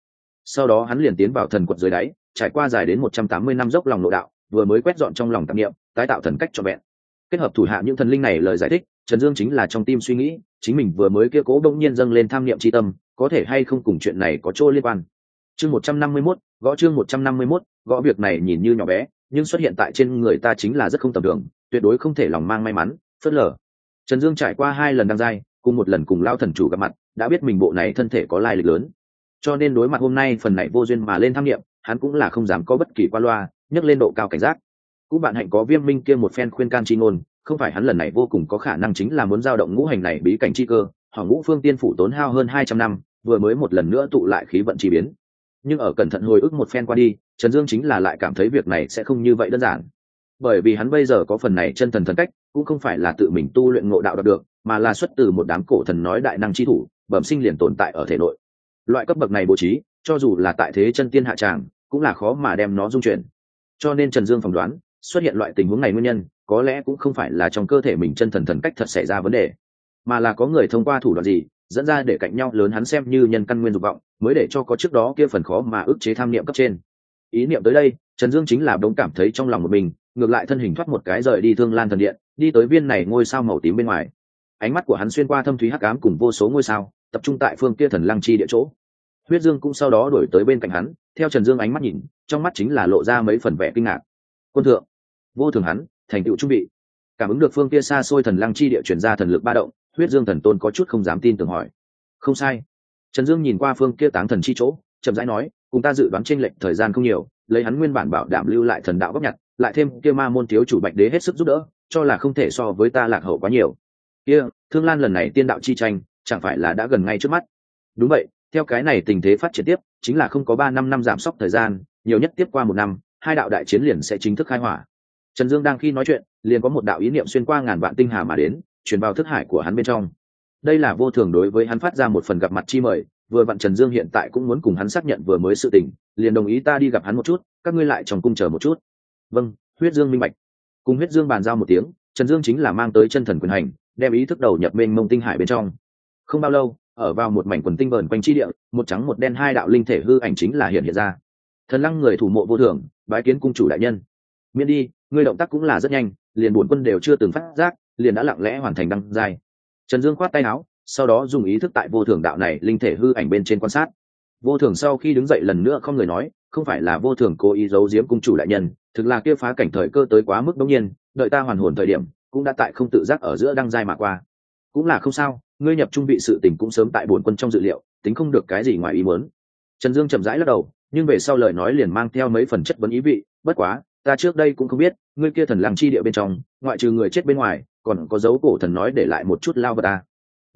Sau đó hắn liền tiến vào thần quật dưới đáy, trải qua dài đến một trăm tám mươi năm dốc lòng nội đạo, vừa mới quét dọn trong lòng tạp nghiệm tái tạo thần cách cho vẹn. Kết hợp thủ hạ những thần linh này lời giải thích, trần dương chính là trong tim suy nghĩ, chính mình vừa mới kia cố đông nhiên dâng lên tham niệm tri tâm, có thể hay không cùng chuyện này có chỗ liên quan. Chương một trăm năm mươi mốt, gõ chương một trăm năm mươi mốt, gõ việc này nhìn như nhỏ bé, nhưng xuất hiện tại trên người ta chính là rất không tầm thường, tuyệt đối không thể lòng mang may mắn, phớt lờ. Trần dương trải qua hai lần đăng giai, cùng một lần cùng lao thần chủ gặp mặt đã biết mình bộ này thân thể có lai lịch lớn. Cho nên đối mặt hôm nay phần này vô duyên mà lên tham nghiệm hắn cũng là không dám có bất kỳ qua loa, nhấc lên độ cao cảnh giác. Cũng bạn hạnh có viêm minh kia một phen khuyên can chi ngôn, không phải hắn lần này vô cùng có khả năng chính là muốn giao động ngũ hành này bí cảnh chi cơ, họ ngũ phương tiên phủ tốn hao hơn hai trăm năm, vừa mới một lần nữa tụ lại khí vận chi biến. Nhưng ở cẩn thận hồi ức một phen qua đi, trần dương chính là lại cảm thấy việc này sẽ không như vậy đơn giản bởi vì hắn bây giờ có phần này chân thần thần cách, cũng không phải là tự mình tu luyện ngộ đạo đạt được, mà là xuất từ một đám cổ thần nói đại năng chi thủ, bẩm sinh liền tồn tại ở thể nội. Loại cấp bậc này bố trí, cho dù là tại thế chân tiên hạ tràng, cũng là khó mà đem nó dung chuyển. Cho nên trần dương phỏng đoán, xuất hiện loại tình huống này nguyên nhân, có lẽ cũng không phải là trong cơ thể mình chân thần thần cách thật xảy ra vấn đề, mà là có người thông qua thủ đoạn gì, dẫn ra để cạnh nhau lớn hắn xem như nhân căn nguyên dục vọng, mới để cho có trước đó kia phần khó mà ức chế tham niệm cấp trên. Ý niệm tới đây trần dương chính là đống cảm thấy trong lòng một mình, ngược lại thân hình thoát một cái rời đi thương lan thần điện, đi tới viên này ngôi sao màu tím bên ngoài. Ánh mắt của hắn xuyên qua thâm thúy hắc ám cùng vô số ngôi sao, tập trung tại phương kia thần lăng chi địa chỗ. Huyết dương cũng sau đó đổi tới bên cạnh hắn, theo trần dương ánh mắt nhìn, trong mắt chính là lộ ra mấy phần vẻ kinh ngạc. Quân thượng, vô thường hắn, thành tựu trung bị cảm ứng được phương kia xa xôi thần lăng chi địa chuyển ra thần lực ba động, huyết dương thần tôn có chút không dám tin tưởng hỏi. Không sai. Trần dương nhìn qua phương kia táng thần chi chỗ, chậm rãi nói cùng ta dự đoán t r ê n lệch thời gian không nhiều, lấy hắn nguyên bản bảo đảm lưu lại thần đạo góp nhặt, lại thêm kia ma môn thiếu chủ bạch đế hết sức giúp đỡ, cho là không thể so với ta lạc hậu quá nhiều. Kia, thương lan lần này tiên đạo chi tranh, chẳng phải là đã gần ngay trước mắt? Đúng vậy, theo cái này tình thế phát triển tiếp, chính là không có ba năm năm giảm sốc thời gian, nhiều nhất tiếp qua một năm, hai đạo đại chiến liền sẽ chính thức khai hỏa. Trần dương đang khi nói chuyện, liền có một đạo ý niệm xuyên qua ngàn vạn tinh hà mà đến chuyển vào thức hải của hắn bên trong. Đây là vô thường đối với hắn phát ra một phần gặp mặt chi mời vừa vặn trần dương hiện tại cũng muốn cùng hắn xác nhận vừa mới sự tình, liền đồng ý ta đi gặp hắn một chút, các ngươi lại trong cung chờ một chút. Vâng huyết dương minh bạch. Cùng huyết dương bàn giao một tiếng, trần dương chính là mang tới chân thần quyền hành, đem ý thức đầu nhập mênh mông tinh hải bên trong. Không bao lâu, ở vào một mảnh quần tinh vờn quanh chi địa, một trắng một đen hai đạo linh thể hư ảnh chính là hiện hiện ra. Thần lăng người thủ mộ vô thường bái kiến cung chủ đại nhân. Miễn đi, ngươi động tác cũng là rất nhanh, liền bổn quân đều chưa từng phát giác, liền đã lặng lẽ hoàn thành đăng giai. Trần dương khoát tay áo sau đó dùng ý thức tại vô thường đạo này linh thể hư ảnh bên trên quan sát. Vô thường sau khi đứng dậy lần nữa không người nói, không phải là vô thường cố ý giấu giếm cung chủ đại nhân, thực là kia phá cảnh thời cơ tới quá mức đông nhiên, đợi ta hoàn hồn thời điểm, cũng đã tại không tự giác ở giữa đăng giai mà qua. Cũng là không sao, ngươi nhập trung vị sự tình cũng sớm tại bổn quân trong dự liệu, tính không được cái gì ngoài ý muốn. Trần dương chậm rãi lắc đầu, nhưng về sau lời nói liền mang theo mấy phần chất vấn ý vị, bất quá, ta trước đây cũng không biết, ngươi kia thần làng chi địa bên trong, ngoại trừ người chết bên ngoài, còn có dấu cổ thần nói để lại một chút lao vật ta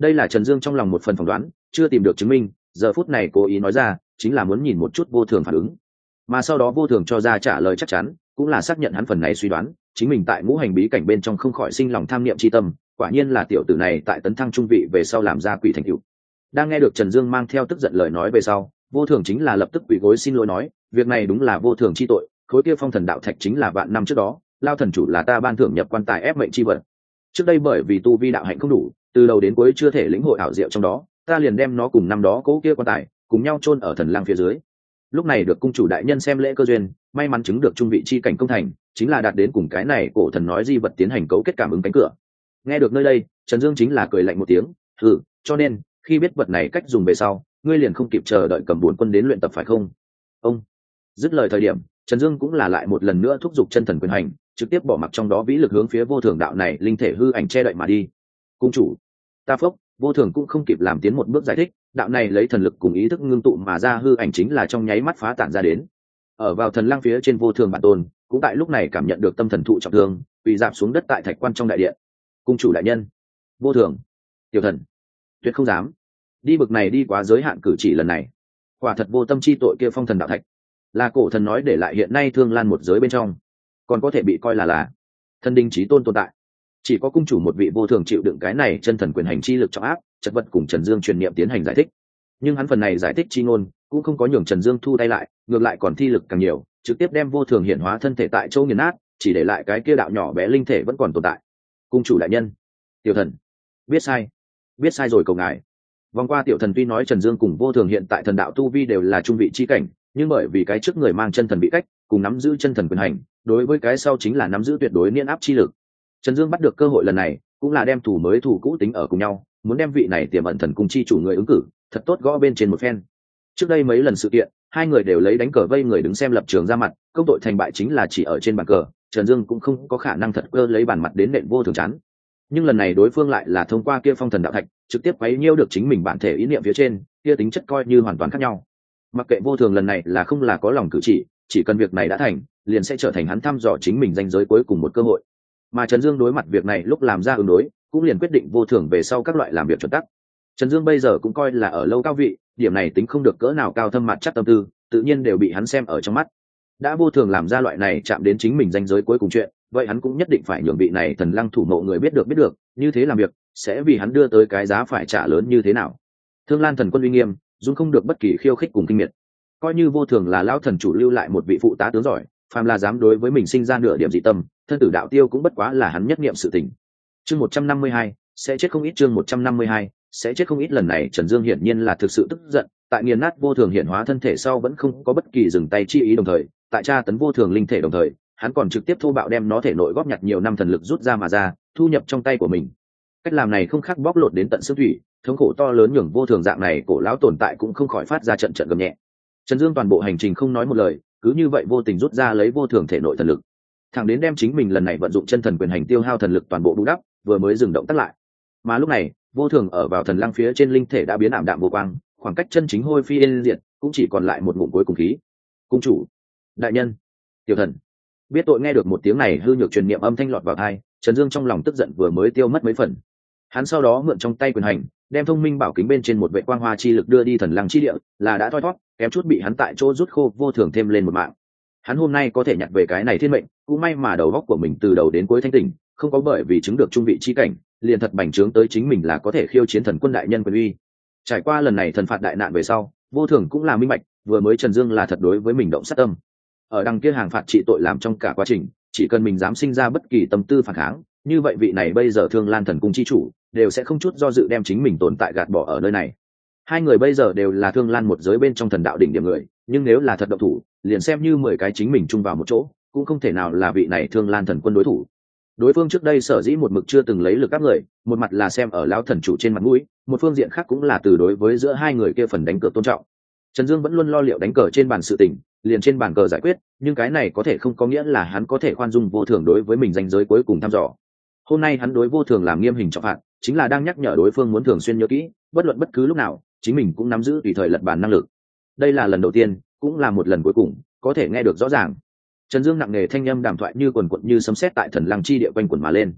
đây là trần dương trong lòng một phần phỏng đoán, chưa tìm được chứng minh, giờ phút này cố ý nói ra, chính là muốn nhìn một chút vô thường phản ứng. Mà sau đó vô thường cho ra trả lời chắc chắn, cũng là xác nhận hắn phần này suy đoán, chính mình tại ngũ hành bí cảnh bên trong không khỏi sinh lòng tham niệm c h i tâm, quả nhiên là tiểu tử này tại tấn thăng trung vị về sau làm ra quỷ thành cựu đang nghe được trần dương mang theo tức giận lời nói về sau, vô thường chính là lập tức quỷ gối xin lỗi nói, việc này đúng là vô thường chi tội, khối kia phong thần đạo thạch chính là vạn năm trước đó, lao thần chủ là ta ban thưởng nhập quan tài ép mệnh chi vật. Trước đây bởi vì tu vi đạo hạnh không đủ từ đầu đến cuối chưa thể lĩnh hội ảo diệu trong đó, ta liền đem nó cùng năm đó cố kia quan tài cùng nhau chôn ở thần lang phía dưới. Lúc này được cung chủ đại nhân xem lễ cơ duyên, may mắn chứng được trung vị chi cảnh công thành, chính là đạt đến cùng cái này cổ thần nói di vật tiến hành cấu kết cảm ứng cánh cửa. Nghe được nơi đây, trần dương chính là cười lạnh một tiếng thử cho nên, khi biết vật này cách dùng về sau, ngươi liền không kịp chờ đợi cầm bốn quân đến luyện tập phải không? Ông. Dứt lời thời điểm, trần dương cũng là lại một lần nữa thúc giục chân thần quyền hành, trực tiếp bỏ mặc trong đó vĩ lực hướng phía vô thường đạo này linh thể hư ảnh che đậy mà đi cung chủ, ta phốc, vô thường cũng không kịp làm tiến một bước giải thích, đạo này lấy thần lực cùng ý thức ngưng tụ mà ra hư ảnh chính là trong nháy mắt phá tản ra đến. Ở vào thần lang phía trên vô thường bản tôn, cũng tại lúc này cảm nhận được tâm thần thụ trọng thương, bị giảm xuống đất tại thạch quan trong đại điện. Cung chủ đại nhân, vô thường, tiểu thần, tuyệt không dám. Đi bực này đi quá giới hạn cử chỉ lần này. Quả thật vô tâm chi tội kia phong thần đạo thạch. Là cổ thần nói để lại hiện nay thương lan một giới bên trong. Còn có thể bị coi là là thần đinh trí tôn tồn tại chỉ có cung chủ một vị vô thường chịu đựng cái này chân thần quyền hành chi lực trọng áp, chật vật cùng trần dương truyền niệm tiến hành giải thích. Nhưng hắn phần này giải thích chi ngôn, cũng không có nhường trần dương thu tay lại, ngược lại còn thi lực càng nhiều, trực tiếp đem vô thường hiện hóa thân thể tại châu nghiền nát, chỉ để lại cái kia đạo nhỏ bé linh thể vẫn còn tồn tại. Cung chủ đại nhân, tiểu thần, biết sai biết sai rồi cầu ngài. Vòng qua tiểu thần tuy nói trần dương cùng vô thường hiện tại thần đạo tu vi đều là trung vị chi cảnh, nhưng bởi vì cái trước người mang chân thần bị cách, cùng nắm giữ chân thần quyền hành, đối với cái sau chính là nắm giữ tuyệt đối niên áp chi lực trần dương bắt được cơ hội lần này, cũng là đem thủ mới thủ cũ tính ở cùng nhau, muốn đem vị này tiềm ẩn thần cung chi chủ người ứng cử, thật tốt gõ bên trên một phen. Trước đây mấy lần sự kiện, hai người đều lấy đánh cờ vây người đứng xem lập trường ra mặt, công tội thành bại chính là chỉ ở trên bàn cờ, trần dương cũng không có khả năng thật cơ lấy bàn mặt đến nện vô thường chán. Nhưng lần này đối phương lại là thông qua kia phong thần đạo thạch, trực tiếp quấy nhiêu được chính mình bản thể ý niệm phía trên, kia tính chất coi như hoàn toàn khác nhau. Mặc kệ vô thường lần này là không là có lòng cử chỉ chỉ cần việc này đã thành, liền sẽ trở thành hắn thăm dò chính mình danh giới cuối cùng một cơ hội mà trần dương đối mặt việc này lúc làm ra ứng đối, cũng liền quyết định vô thường về sau các loại làm việc chuẩn tắc. Trần dương bây giờ cũng coi là ở lâu cao vị, điểm này tính không được cỡ nào cao thâm mặt chắc tâm tư, tự nhiên đều bị hắn xem ở trong mắt. Đã vô thường làm ra loại này chạm đến chính mình danh giới cuối cùng chuyện, vậy hắn cũng nhất định phải nhường vị này thần lăng thủ mộ người biết được biết được, như thế làm việc, sẽ vì hắn đưa tới cái giá phải trả lớn như thế nào. Thương lan thần quân uy nghiêm dung không được bất kỳ khiêu khích cùng kinh miệt. Coi như vô thường là lão thần chủ lưu lại một vị phụ tá tướng giỏi phàm là dám đối với mình sinh ra nửa điểm dị tâm, thân tử đạo tiêu cũng bất quá là hắn nhất nghiệm sự tình. Chương một trăm năm mươi hai, sẽ chết không ít chương một trăm năm mươi hai, sẽ chết không ít lần này trần dương hiển nhiên là thực sự tức giận, tại nghiền nát vô thường hiện hóa thân thể sau vẫn không có bất kỳ dừng tay chi ý đồng thời, tại tra tấn vô thường linh thể đồng thời, hắn còn trực tiếp thô bạo đem nó thể nội góp nhặt nhiều năm thần lực rút ra mà ra, thu nhập trong tay của mình. Cách làm này không khác bóc lột đến tận xương thủy, thống khổ to lớn nhường vô thường dạng này cổ lão tồn tại cũng không khỏi phát ra trận trận gầm nhẹ. Trần dương toàn bộ hành trình không nói một lời cứ như vậy vô tình rút ra lấy vô thường thể nội thần lực. Thẳng đến đem chính mình lần này vận dụng chân thần quyền hành tiêu hao thần lực toàn bộ bù đắp, vừa mới dừng động tắt lại. Mà lúc này, vô thường ở vào thần lăng phía trên linh thể đã biến ảm đạm vô quang, khoảng cách chân chính hôi phi yên diện cũng chỉ còn lại một ngụm cuối cùng khí. Cung chủ, đại nhân, tiểu thần. Biết tội nghe được một tiếng này, hư nhược truyền niệm âm thanh lọt vào thai trần dương trong lòng tức giận vừa mới tiêu mất mấy phần. Hắn sau đó mượn trong tay quyền hành đem thông minh bảo kính bên trên một vệ quang hoa chi lực đưa đi thần lăng chi địa, là đã thoi thót kém chút bị hắn tại chỗ rút khô vô thường thêm lên một mạng. Hắn hôm nay có thể nhặt về cái này thiên mệnh, cũng may mà đầu góc của mình từ đầu đến cuối thanh tình không có bởi vì chứng được trung vị chi cảnh, liền thật bành trướng tới chính mình là có thể khiêu chiến thần quân đại nhân quyền uy. Trải qua lần này thần phạt đại nạn về sau, vô thường cũng là minh bạch, vừa mới trần dương là thật đối với mình động sát tâm. Ở đằng kia hàng phạt trị tội làm trong cả quá trình, chỉ cần mình dám sinh ra bất kỳ tâm tư phản kháng như vậy vị này bây giờ thương lan thần cung chi chủ, đều sẽ không chút do dự đem chính mình tồn tại gạt bỏ ở nơi này. Hai người bây giờ đều là thương lan một giới bên trong thần đạo đỉnh điểm người, nhưng nếu là thật độc thủ, liền xem như mười cái chính mình chung vào một chỗ, cũng không thể nào là vị này thương lan thần quân đối thủ. Đối phương trước đây sở dĩ một mực chưa từng lấy lực các người, một mặt là xem ở lão thần chủ trên mặt mũi, một phương diện khác cũng là từ đối với giữa hai người kia phần đánh cờ tôn trọng. Trần dương vẫn luôn lo liệu đánh cờ trên bàn sự tình, liền trên bàn cờ giải quyết, nhưng cái này có thể không có nghĩa là hắn có thể khoan dung vô thường đối với mình danh giới cuối cùng thăm dò hôm nay hắn đối vô thường làm nghiêm hình trọng phạt, chính là đang nhắc nhở đối phương muốn thường xuyên nhớ kỹ, bất luận bất cứ lúc nào, chính mình cũng nắm giữ tùy thời lật bàn năng lực. Đây là lần đầu tiên, cũng là một lần cuối cùng, có thể nghe được rõ ràng. Trần dương nặng nề thanh â m đàm thoại như quần quận như sấm sét tại thần lăng chi địa quanh quần mà lên.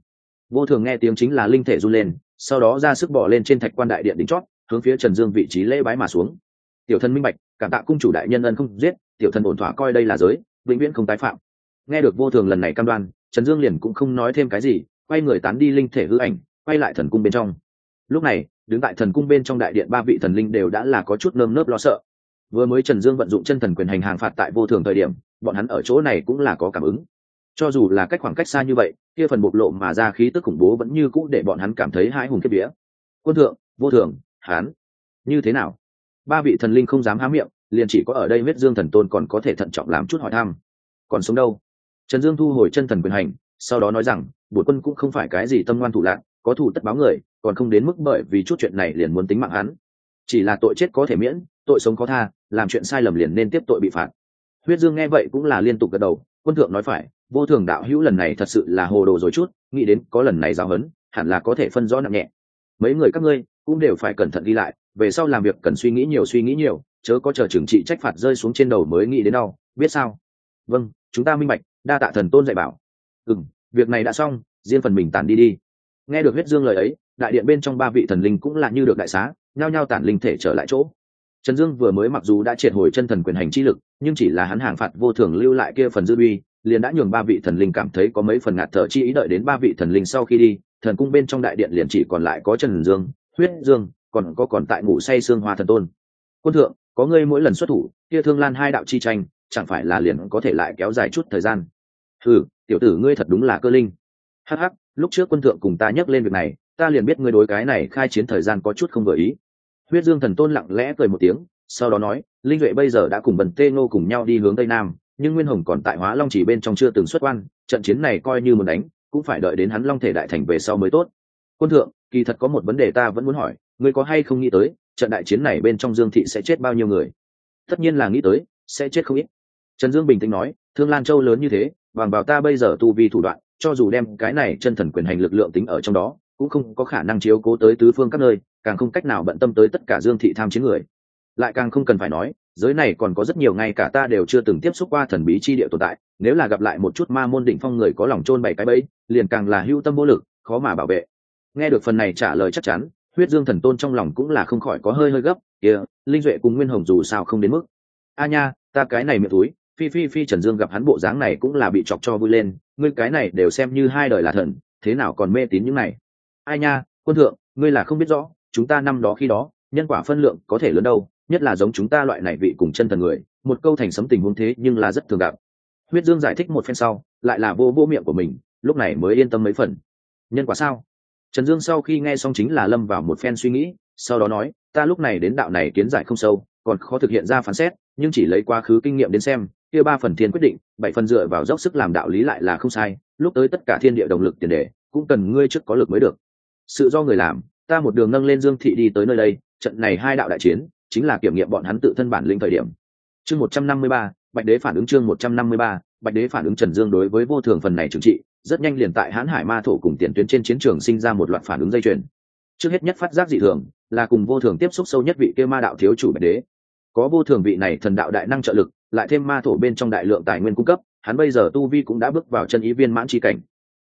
Vô thường nghe tiếng chính là linh thể run lên, sau đó ra sức bỏ lên trên thạch quan đại điện đính chót, hướng phía trần dương vị trí lễ bái mà xuống. Tiểu thân minh bạch, cảm tạ cung chủ đại nhân ân không giết, tiểu thân ổn thỏa coi đây là giới, vĩnh viễn không tái phạm. Nghe được vô thường lần này cam đoan, trần dương liền cũng không nói thêm cái gì quay người tán đi linh thể hư ảnh, quay lại thần cung bên trong. Lúc này, đứng tại thần cung bên trong đại điện ba vị thần linh đều đã là có chút nơm nớp lo sợ. Vừa mới trần dương vận dụng chân thần quyền hành hàng phạt tại vô thường thời điểm, bọn hắn ở chỗ này cũng là có cảm ứng. Cho dù là cách khoảng cách xa như vậy, kia phần bộc lộ mà ra khí tức khủng bố vẫn như cũ để bọn hắn cảm thấy hãi hùng kiếp vía. Quân thượng, vô thường, hán, như thế nào? Ba vị thần linh không dám há miệng, liền chỉ có ở đây huyết dương thần tôn còn có thể thận trọng làm chút hỏi thăm. Còn sống đâu? Trần dương thu hồi chân thần quyền hành sau đó nói rằng, bổn quân cũng không phải cái gì tâm ngoan thủ lạc có thủ tất báo người, còn không đến mức bởi vì chút chuyện này liền muốn tính mạng hắn. Chỉ là tội chết có thể miễn, tội sống có tha, làm chuyện sai lầm liền nên tiếp tội bị phạt. Huyết dương nghe vậy cũng là liên tục gật đầu, quân thượng nói phải, vô thường đạo hữu lần này thật sự là hồ đồ rồi chút, nghĩ đến có lần này giáo hấn hẳn là có thể phân rõ nặng nhẹ. Mấy người các ngươi cũng đều phải cẩn thận đi lại, về sau làm việc cần suy nghĩ nhiều suy nghĩ nhiều, chớ có chờ trừng trị trách phạt rơi xuống trên đầu mới nghĩ đến đâu, biết sao? Vâng chúng ta minh bạch, đa tạ thần tôn dạy bảo ừ việc này đã xong, riêng phần mình tàn đi đi. Nghe được huyết dương lời ấy, đại điện bên trong ba vị thần linh cũng là như được đại xá, nhao nhao tản linh thể trở lại chỗ. Trần dương vừa mới mặc dù đã triệt hồi chân thần quyền hành chi lực, nhưng chỉ là hắn hàng phạt vô thường lưu lại kia phần dư uy, liền đã nhường ba vị thần linh cảm thấy có mấy phần ngạt thở chi ý đợi đến ba vị thần linh sau khi đi, thần cung bên trong đại điện liền chỉ còn lại có trần dương, huyết dương, còn có còn tại ngủ say xương hoa thần tôn. Quân thượng, có ngươi mỗi lần xuất thủ, kia thương lan hai đạo chi tranh, chẳng phải là liền có thể lại kéo dài chút thời gian? Ừ tiểu tử ngươi thật đúng là cơ linh. Hắc hắc, lúc trước quân thượng cùng ta nhắc lên việc này, ta liền biết ngươi đối cái này khai chiến thời gian có chút không vừa ý. Huyết dương thần tôn lặng lẽ cười một tiếng, sau đó nói, linh duệ bây giờ đã cùng bần tê ngô cùng nhau đi hướng tây nam, nhưng nguyên hồng còn tại hóa long chỉ bên trong chưa từng xuất quan, trận chiến này coi như một đánh, cũng phải đợi đến hắn long thể đại thành về sau mới tốt. Quân thượng, kỳ thật có một vấn đề ta vẫn muốn hỏi, ngươi có hay không nghĩ tới, trận đại chiến này bên trong dương thị sẽ chết bao nhiêu người? Tất nhiên là nghĩ tới, sẽ chết không ít trần dương bình tĩnh nói, thương lan châu lớn như thế, bằng vào ta bây giờ tu vi thủ đoạn, cho dù đem cái này chân thần quyền hành lực lượng tính ở trong đó, cũng không có khả năng chiếu cố tới tứ phương các nơi, càng không cách nào bận tâm tới tất cả dương thị tham chiến người. Lại càng không cần phải nói, giới này còn có rất nhiều ngay cả ta đều chưa từng tiếp xúc qua thần bí chi địa tồn tại, nếu là gặp lại một chút ma môn định phong người có lòng chôn bảy cái bẫy, liền càng là hưu tâm vô lực, khó mà bảo vệ. Nghe được phần này trả lời chắc chắn, huyết dương thần tôn trong lòng cũng là không khỏi có hơi hơi gấp, kia, linh duệ cùng nguyên hồng dù sao không đến mức. A nha, ta cái này miệng túi phi phi phi trần dương gặp hắn bộ dáng này cũng là bị chọc cho vui lên, ngươi cái này đều xem như hai đời là thần, thế nào còn mê tín những này? Ai nha, quân thượng, ngươi là không biết rõ, chúng ta năm đó khi đó, nhân quả phân lượng có thể lớn đâu, nhất là giống chúng ta loại này vị cùng chân thần người, một câu thành sấm tình huống thế nhưng là rất thường gặp. Huyết dương giải thích một phen sau, lại là vô vô miệng của mình, lúc này mới yên tâm mấy phần. Nhân quả sao? Trần dương sau khi nghe xong chính là lâm vào một phen suy nghĩ, sau đó nói, ta lúc này đến đạo này kiến giải không sâu, còn khó thực hiện ra phán xét, nhưng chỉ lấy quá khứ kinh nghiệm đến xem kia ba phần thiên quyết định, bảy phần dựa vào dốc sức làm đạo lý lại là không sai, lúc tới tất cả thiên địa động lực tiền đề, cũng cần ngươi trước có lực mới được. Sự do người làm, ta một đường nâng lên dương thị đi tới nơi đây, trận này hai đạo đại chiến, chính là kiểm nghiệm bọn hắn tự thân bản lĩnh thời điểm. Chương một trăm năm mươi ba, bạch đế phản ứng chương một trăm năm mươi ba, bạch đế phản ứng trần dương đối với vô thường phần này trừng trị, rất nhanh liền tại hãn hải ma thổ cùng tiền tuyến trên chiến trường sinh ra một loạt phản ứng dây chuyền. Trước hết nhất phát giác dị thường, là cùng vô thường tiếp xúc sâu nhất vị kia ma đạo thiếu chủ bạch đế. Có vô thường vị này thần đạo đại năng trợ lực lại thêm ma thổ bên trong đại lượng tài nguyên cung cấp, hắn bây giờ tu vi cũng đã bước vào chân ý viên mãn tri cảnh.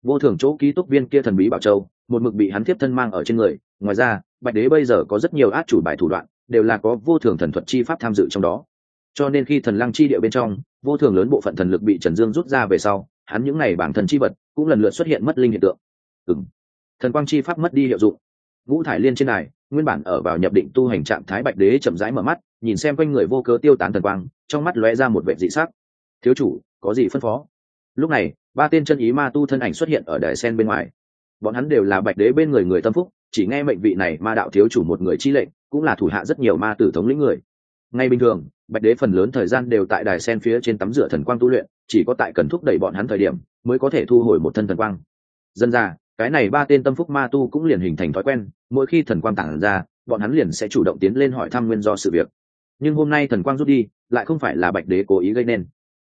Vô thường chỗ ký túc viên kia thần bí bảo châu, một mực bị hắn tiếp thân mang ở trên người, ngoài ra, bạch đế bây giờ có rất nhiều át chủ bài thủ đoạn, đều là có vô thường thần thuật chi pháp tham dự trong đó. Cho nên khi thần lăng chi địa bên trong, vô thường lớn bộ phận thần lực bị trần dương rút ra về sau, hắn những ngày bản thần chi vật cũng lần lượt xuất hiện mất linh hiện tượng. Ừng thần quang chi pháp mất đi hiệu dụng. Ngũ thải liên trên này, nguyên bản ở vào nhập định tu hành trạng thái bạch đế chậm rãi mở mắt, nhìn xem quanh người vô cớ tiêu tán thần quang trong mắt lóe ra một vệ dị sắc. Thiếu chủ, có gì phân phó? Lúc này, ba tên chân ý ma tu thân ảnh xuất hiện ở đài sen bên ngoài. Bọn hắn đều là bạch đế bên người người tâm phúc, chỉ nghe mệnh vị này ma đạo thiếu chủ một người chi lệnh, cũng là thủ hạ rất nhiều ma tử thống lĩnh người. Ngay bình thường, bạch đế phần lớn thời gian đều tại đài sen phía trên tắm rửa thần quang tu luyện, chỉ có tại cần thúc đẩy bọn hắn thời điểm, mới có thể thu hồi một thân thần quang. Dân ra, cái này ba tên tâm phúc ma tu cũng liền hình thành thói quen, mỗi khi thần quang tản ra, bọn hắn liền sẽ chủ động tiến lên hỏi thăm nguyên do sự việc. Nhưng hôm nay thần quang rút đi lại không phải là bạch đế cố ý gây nên.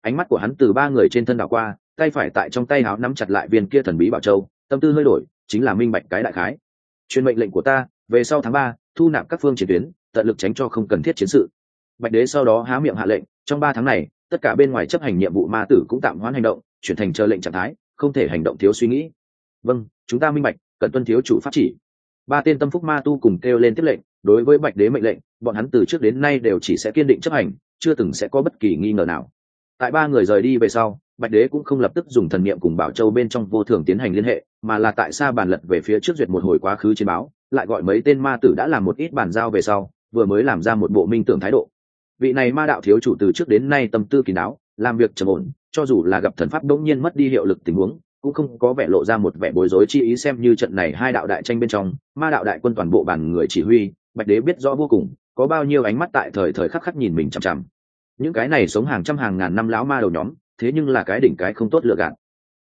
Ánh mắt của hắn từ ba người trên thân đảo qua, tay phải tại trong tay háo nắm chặt lại viên kia thần bí bảo châu, tâm tư hơi đổi, chính là minh bạch cái đại khái. Truyền mệnh lệnh của ta, về sau tháng ba, thu nạp các phương chiến tuyến, tận lực tránh cho không cần thiết chiến sự. Bạch đế sau đó há miệng hạ lệnh, trong ba tháng này, tất cả bên ngoài chấp hành nhiệm vụ ma tử cũng tạm hoãn hành động, chuyển thành chờ lệnh trạng thái, không thể hành động thiếu suy nghĩ. Vâng chúng ta minh bạch cần tuân thiếu chủ pháp chỉ. Ba tên tâm phúc ma tu cùng kêu lên tiếp lệnh, đối với bạch đế mệnh lệnh, bọn hắn từ trước đến nay đều chỉ sẽ kiên định chấp hành chưa từng sẽ có bất kỳ nghi ngờ nào. Tại ba người rời đi về sau, bạch đế cũng không lập tức dùng thần niệm cùng bảo châu bên trong vô thường tiến hành liên hệ, mà là tại xa bàn lật về phía trước duyệt một hồi quá khứ trên báo, lại gọi mấy tên ma tử đã làm một ít bàn giao về sau, vừa mới làm ra một bộ minh tưởng thái độ. Vị này ma đạo thiếu chủ từ trước đến nay tâm tư kỳ đáo, làm việc trầm ổn, cho dù là gặp thần pháp đống nhiên mất đi hiệu lực tình huống, cũng không có vẻ lộ ra một vẻ bối rối chi ý xem như trận này hai đạo đại tranh bên trong, ma đạo đại quân toàn bộ bàn người chỉ huy, bạch đế biết rõ vô cùng, có bao nhiêu ánh mắt tại thời thời khắc khắc nhìn mình chằm chằm những cái này sống hàng trăm hàng ngàn năm lão ma đầu nhóm, thế nhưng là cái đỉnh cái không tốt lựa gạt.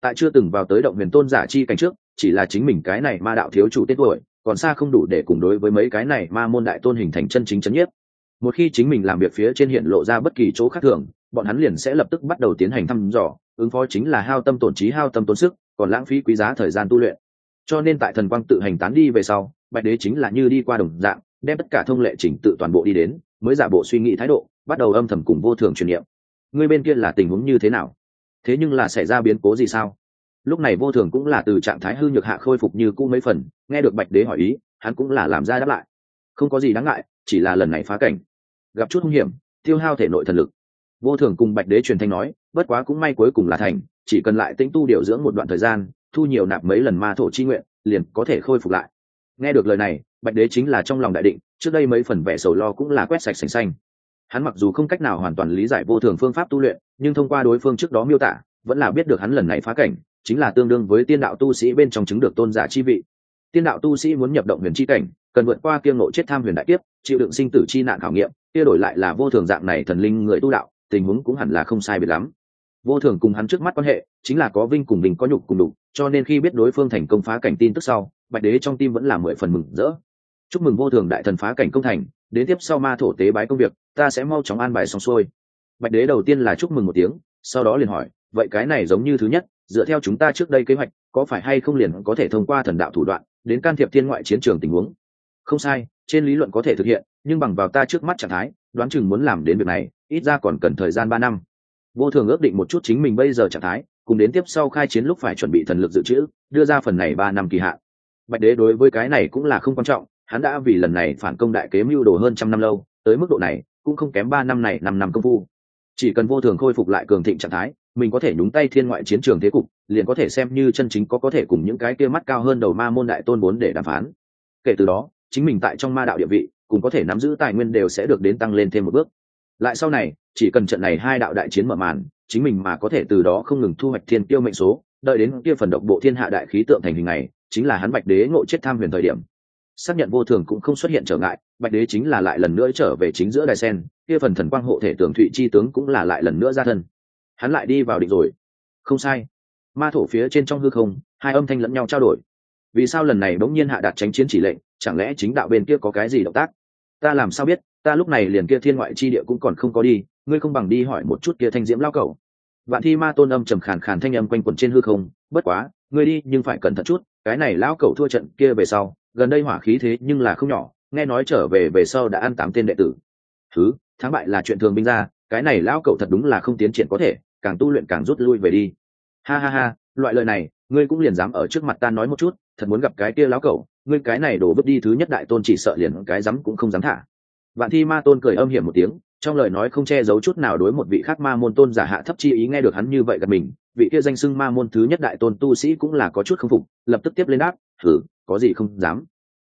Tại chưa từng vào tới động huyền tôn giả chi cảnh trước, chỉ là chính mình cái này ma đạo thiếu chủ tên tuổi, còn xa không đủ để cùng đối với mấy cái này ma môn đại tôn hình thành chân chính chân nhiếp. Một khi chính mình làm việc phía trên hiện lộ ra bất kỳ chỗ khác thường, bọn hắn liền sẽ lập tức bắt đầu tiến hành thăm dò, ứng phó chính là hao tâm tổn trí, hao tâm tốn sức, còn lãng phí quý giá thời gian tu luyện. Cho nên tại thần quang tự hành tán đi về sau, bạch đế chính là như đi qua đồng dạng, đem tất cả thông lệ chỉnh tự toàn bộ đi đến mới giả bộ suy nghĩ thái độ, bắt đầu âm thầm cùng vô thường truyền niệm. Người bên kia là tình huống như thế nào? Thế nhưng là xảy ra biến cố gì sao? Lúc này vô thường cũng là từ trạng thái hư nhược hạ khôi phục như cũ mấy phần, nghe được bạch đế hỏi ý, hắn cũng là làm ra đáp lại. Không có gì đáng ngại, chỉ là lần này phá cảnh. Gặp chút hung hiểm, tiêu hao thể nội thần lực. Vô thường cùng bạch đế truyền thanh nói, bất quá cũng may cuối cùng là thành, chỉ cần lại tĩnh tu điều dưỡng một đoạn thời gian, thu nhiều nạp mấy lần ma thổ chi nguyện, liền có thể khôi phục lại. Nghe được lời này bạch đế chính là trong lòng đại định, trước đây mấy phần vẻ sầu lo cũng là quét sạch sành xanh. Hắn mặc dù không cách nào hoàn toàn lý giải vô thường phương pháp tu luyện, nhưng thông qua đối phương trước đó miêu tả, vẫn là biết được hắn lần này phá cảnh, chính là tương đương với tiên đạo tu sĩ bên trong chứng được tôn giả chi vị. Tiên đạo tu sĩ muốn nhập động huyền chi cảnh, cần vượt qua kiêng nộ chết tham huyền đại kiếp, chịu đựng sinh tử chi nạn khảo nghiệm, kia đổi lại là vô thường dạng này thần linh người tu đạo, tình huống cũng hẳn là không sai biệt lắm. Vô thường cùng hắn trước mắt quan hệ, chính là có vinh cùng mình có nhục cùng đục cho nên khi biết đối phương thành công phá cảnh tin tức sau, bạch đế trong tim vẫn là mười phần mừng rỡ chúc mừng vô thường đại thần phá cảnh công thành, đến tiếp sau ma thổ tế bái công việc, ta sẽ mau chóng an bài xong xuôi. Bạch đế đầu tiên là chúc mừng một tiếng, sau đó liền hỏi, vậy cái này giống như thứ nhất, dựa theo chúng ta trước đây kế hoạch, có phải hay không liền có thể thông qua thần đạo thủ đoạn, đến can thiệp thiên ngoại chiến trường tình huống? Không sai, trên lý luận có thể thực hiện, nhưng bằng vào ta trước mắt trạng thái, đoán chừng muốn làm đến việc này, ít ra còn cần thời gian ba năm. Vô thường ước định một chút chính mình bây giờ trạng thái, cùng đến tiếp sau khai chiến lúc phải chuẩn bị thần lực dự trữ, đưa ra phần này ba năm kỳ hạn. Bạch đế đối với cái này cũng là không quan trọng hắn đã vì lần này phản công đại kế mưu đồ hơn trăm năm lâu, tới mức độ này, cũng không kém ba năm này năm năm công phu. Chỉ cần vô thường khôi phục lại cường thịnh trạng thái, mình có thể nhúng tay thiên ngoại chiến trường thế cục, liền có thể xem như chân chính có có thể cùng những cái kia mắt cao hơn đầu ma môn đại tôn bốn để đàm phán. Kể từ đó, chính mình tại trong ma đạo địa vị, cũng có thể nắm giữ tài nguyên đều sẽ được đến tăng lên thêm một bước. Lại sau này, chỉ cần trận này hai đạo đại chiến mở màn, chính mình mà có thể từ đó không ngừng thu hoạch thiên tiêu mệnh số, đợi đến kia phần độc bộ thiên hạ đại khí tượng thành hình này, chính là hắn bạch đế ngộ chết tham huyền thời điểm xác nhận vô thường cũng không xuất hiện trở ngại, bạch đế chính là lại lần nữa trở về chính giữa đài sen, kia phần thần quang hộ thể tưởng thụy chi tướng cũng là lại lần nữa ra thân. Hắn lại đi vào định rồi. Không sai. Ma thổ phía trên trong hư không, hai âm thanh lẫn nhau trao đổi. Vì sao lần này bỗng nhiên hạ đạt tránh chiến chỉ lệnh, chẳng lẽ chính đạo bên kia có cái gì động tác? Ta làm sao biết, ta lúc này liền kia thiên ngoại chi địa cũng còn không có đi, ngươi không bằng đi hỏi một chút kia thanh diễm lao cầu vạn thi ma tôn âm trầm khàn khàn thanh âm quanh quẩn trên hư không, bất quá, ngươi đi, nhưng phải cẩn thận chút cái này lão cẩu thua trận kia về sau, gần đây hỏa khí thế nhưng là không nhỏ, nghe nói trở về về sau đã ăn tám tên đệ tử. Thứ, thắng bại là chuyện thường binh ra, cái này lão cẩu thật đúng là không tiến triển có thể, càng tu luyện càng rút lui về đi. Ha ha ha, loại lời này, ngươi cũng liền dám ở trước mặt ta nói một chút, thật muốn gặp cái kia lão cẩu, ngươi cái này đổ bước đi thứ nhất đại tôn chỉ sợ liền cái dám cũng không dám thả vạn thi ma tôn cười âm hiểm một tiếng, trong lời nói không che giấu chút nào đối một vị khác ma môn tôn giả hạ thấp chi ý nghe được hắn như vậy gặp mình, vị kia danh xưng ma môn thứ nhất đại tôn tu sĩ cũng là có chút không phục, lập tức tiếp lên đáp thử có gì không dám?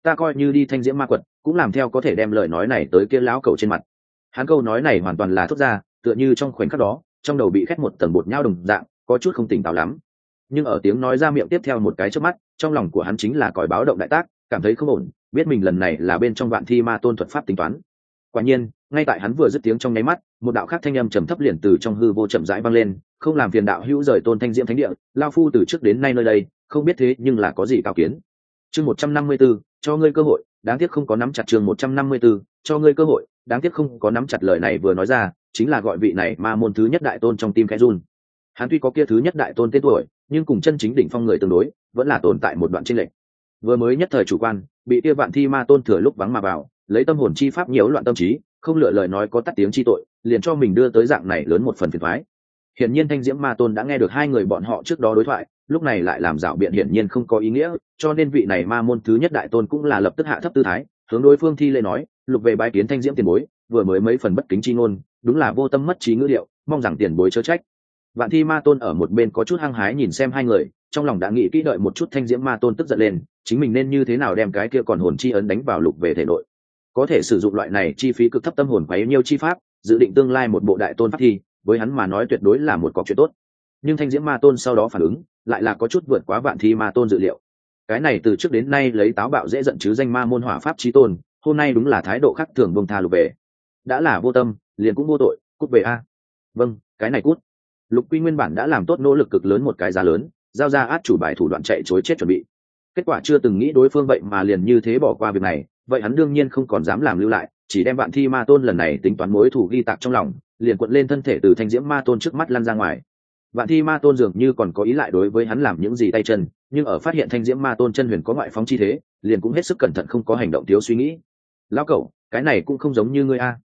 Ta coi như đi thanh diễm ma quật, cũng làm theo có thể đem lời nói này tới kia lão cầu trên mặt. Hắn câu nói này hoàn toàn là thốt ra, tựa như trong khoảnh khắc đó, trong đầu bị khét một tầng bột nhau đồng dạng, có chút không tỉnh táo lắm. Nhưng ở tiếng nói ra miệng tiếp theo một cái trước mắt, trong lòng của hắn chính là còi báo động đại tác, cảm thấy không ổn, biết mình lần này là bên trong vạn thi ma tôn thuật pháp tính toán quả nhiên, ngay tại hắn vừa dứt tiếng trong nháy mắt, một đạo khác thanh âm trầm thấp liền từ trong hư vô chậm rãi vang lên, không làm phiền đạo hữu rời tôn thanh diễm thánh địa, lao phu từ trước đến nay nơi đây, không biết thế nhưng là có gì cao kiến. Chương một trăm năm mươi b ố cho ngươi cơ hội, đáng tiếc không có nắm chặt chương một trăm năm mươi b ố cho ngươi cơ hội, đáng tiếc không có nắm chặt lời này vừa nói ra, chính là gọi vị này ma môn thứ nhất đại tôn trong tim khẽ run. Hắn tuy có kia thứ nhất đại tôn tên tuổi, nhưng cùng chân chính đỉnh phong người tương đối, vẫn là tồn tại một đoạn tranh lệch. Vừa mới nhất thời chủ quan, bị kia vạn thi ma tôn thừa lúc vắng mà vào lấy tâm hồn chi pháp nhiễu loạn tâm trí, không lựa lời nói có tắt tiếng chi tội, liền cho mình đưa tới dạng này lớn một phần phiền thoái hiển nhiên thanh diễm ma tôn đã nghe được hai người bọn họ trước đó đối thoại, lúc này lại làm rảo biện hiển nhiên không có ý nghĩa, cho nên vị này ma môn thứ nhất đại tôn cũng là lập tức hạ thấp tư thái, hướng đối phương thi lễ nói, lục về bái kiến thanh diễm tiền bối, vừa mới mấy phần bất kính chi ngôn, đúng là vô tâm mất trí ngữ liệu mong rằng tiền bối chớ trách. Vạn thi ma tôn ở một bên có chút hăng hái nhìn xem hai người, trong lòng đã nghĩ kỹ đợi một chút thanh diễm ma tôn tức giận lên, chính mình nên như thế nào đem cái kia còn hồn chi ấn đánh vào lục về thể nội có thể sử dụng loại này chi phí cực thấp tâm hồn quấy nhiêu chi pháp, dự định tương lai một bộ đại tôn pháp thi, với hắn mà nói tuyệt đối là một cọc chuyện tốt. Nhưng thanh diễm ma tôn sau đó phản ứng, lại là có chút vượt quá vạn thi ma tôn dự liệu. Cái này từ trước đến nay lấy táo bạo dễ giận chứ danh ma môn hỏa pháp trí tôn, hôm nay đúng là thái độ khác thường bông tha lục về. Đã là vô tâm, liền cũng vô tội, cút về a. Vâng cái này cút. Lục quy nguyên bản đã làm tốt nỗ lực cực lớn một cái giá lớn, giao ra át chủ bài thủ đoạn chạy chối chết chuẩn bị. Kết quả chưa từng nghĩ đối phương vậy mà liền như thế bỏ qua việc này vậy hắn đương nhiên không còn dám làm lưu lại, chỉ đem vạn thi ma tôn lần này tính toán mối thủ ghi tạc trong lòng, liền quận lên thân thể từ thanh diễm ma tôn trước mắt lăn ra ngoài. Vạn thi ma tôn dường như còn có ý lại đối với hắn làm những gì tay chân, nhưng ở phát hiện thanh diễm ma tôn chân huyền có ngoại phóng chi thế, liền cũng hết sức cẩn thận không có hành động thiếu suy nghĩ. Lão cậu cái này cũng không giống như ngươi a.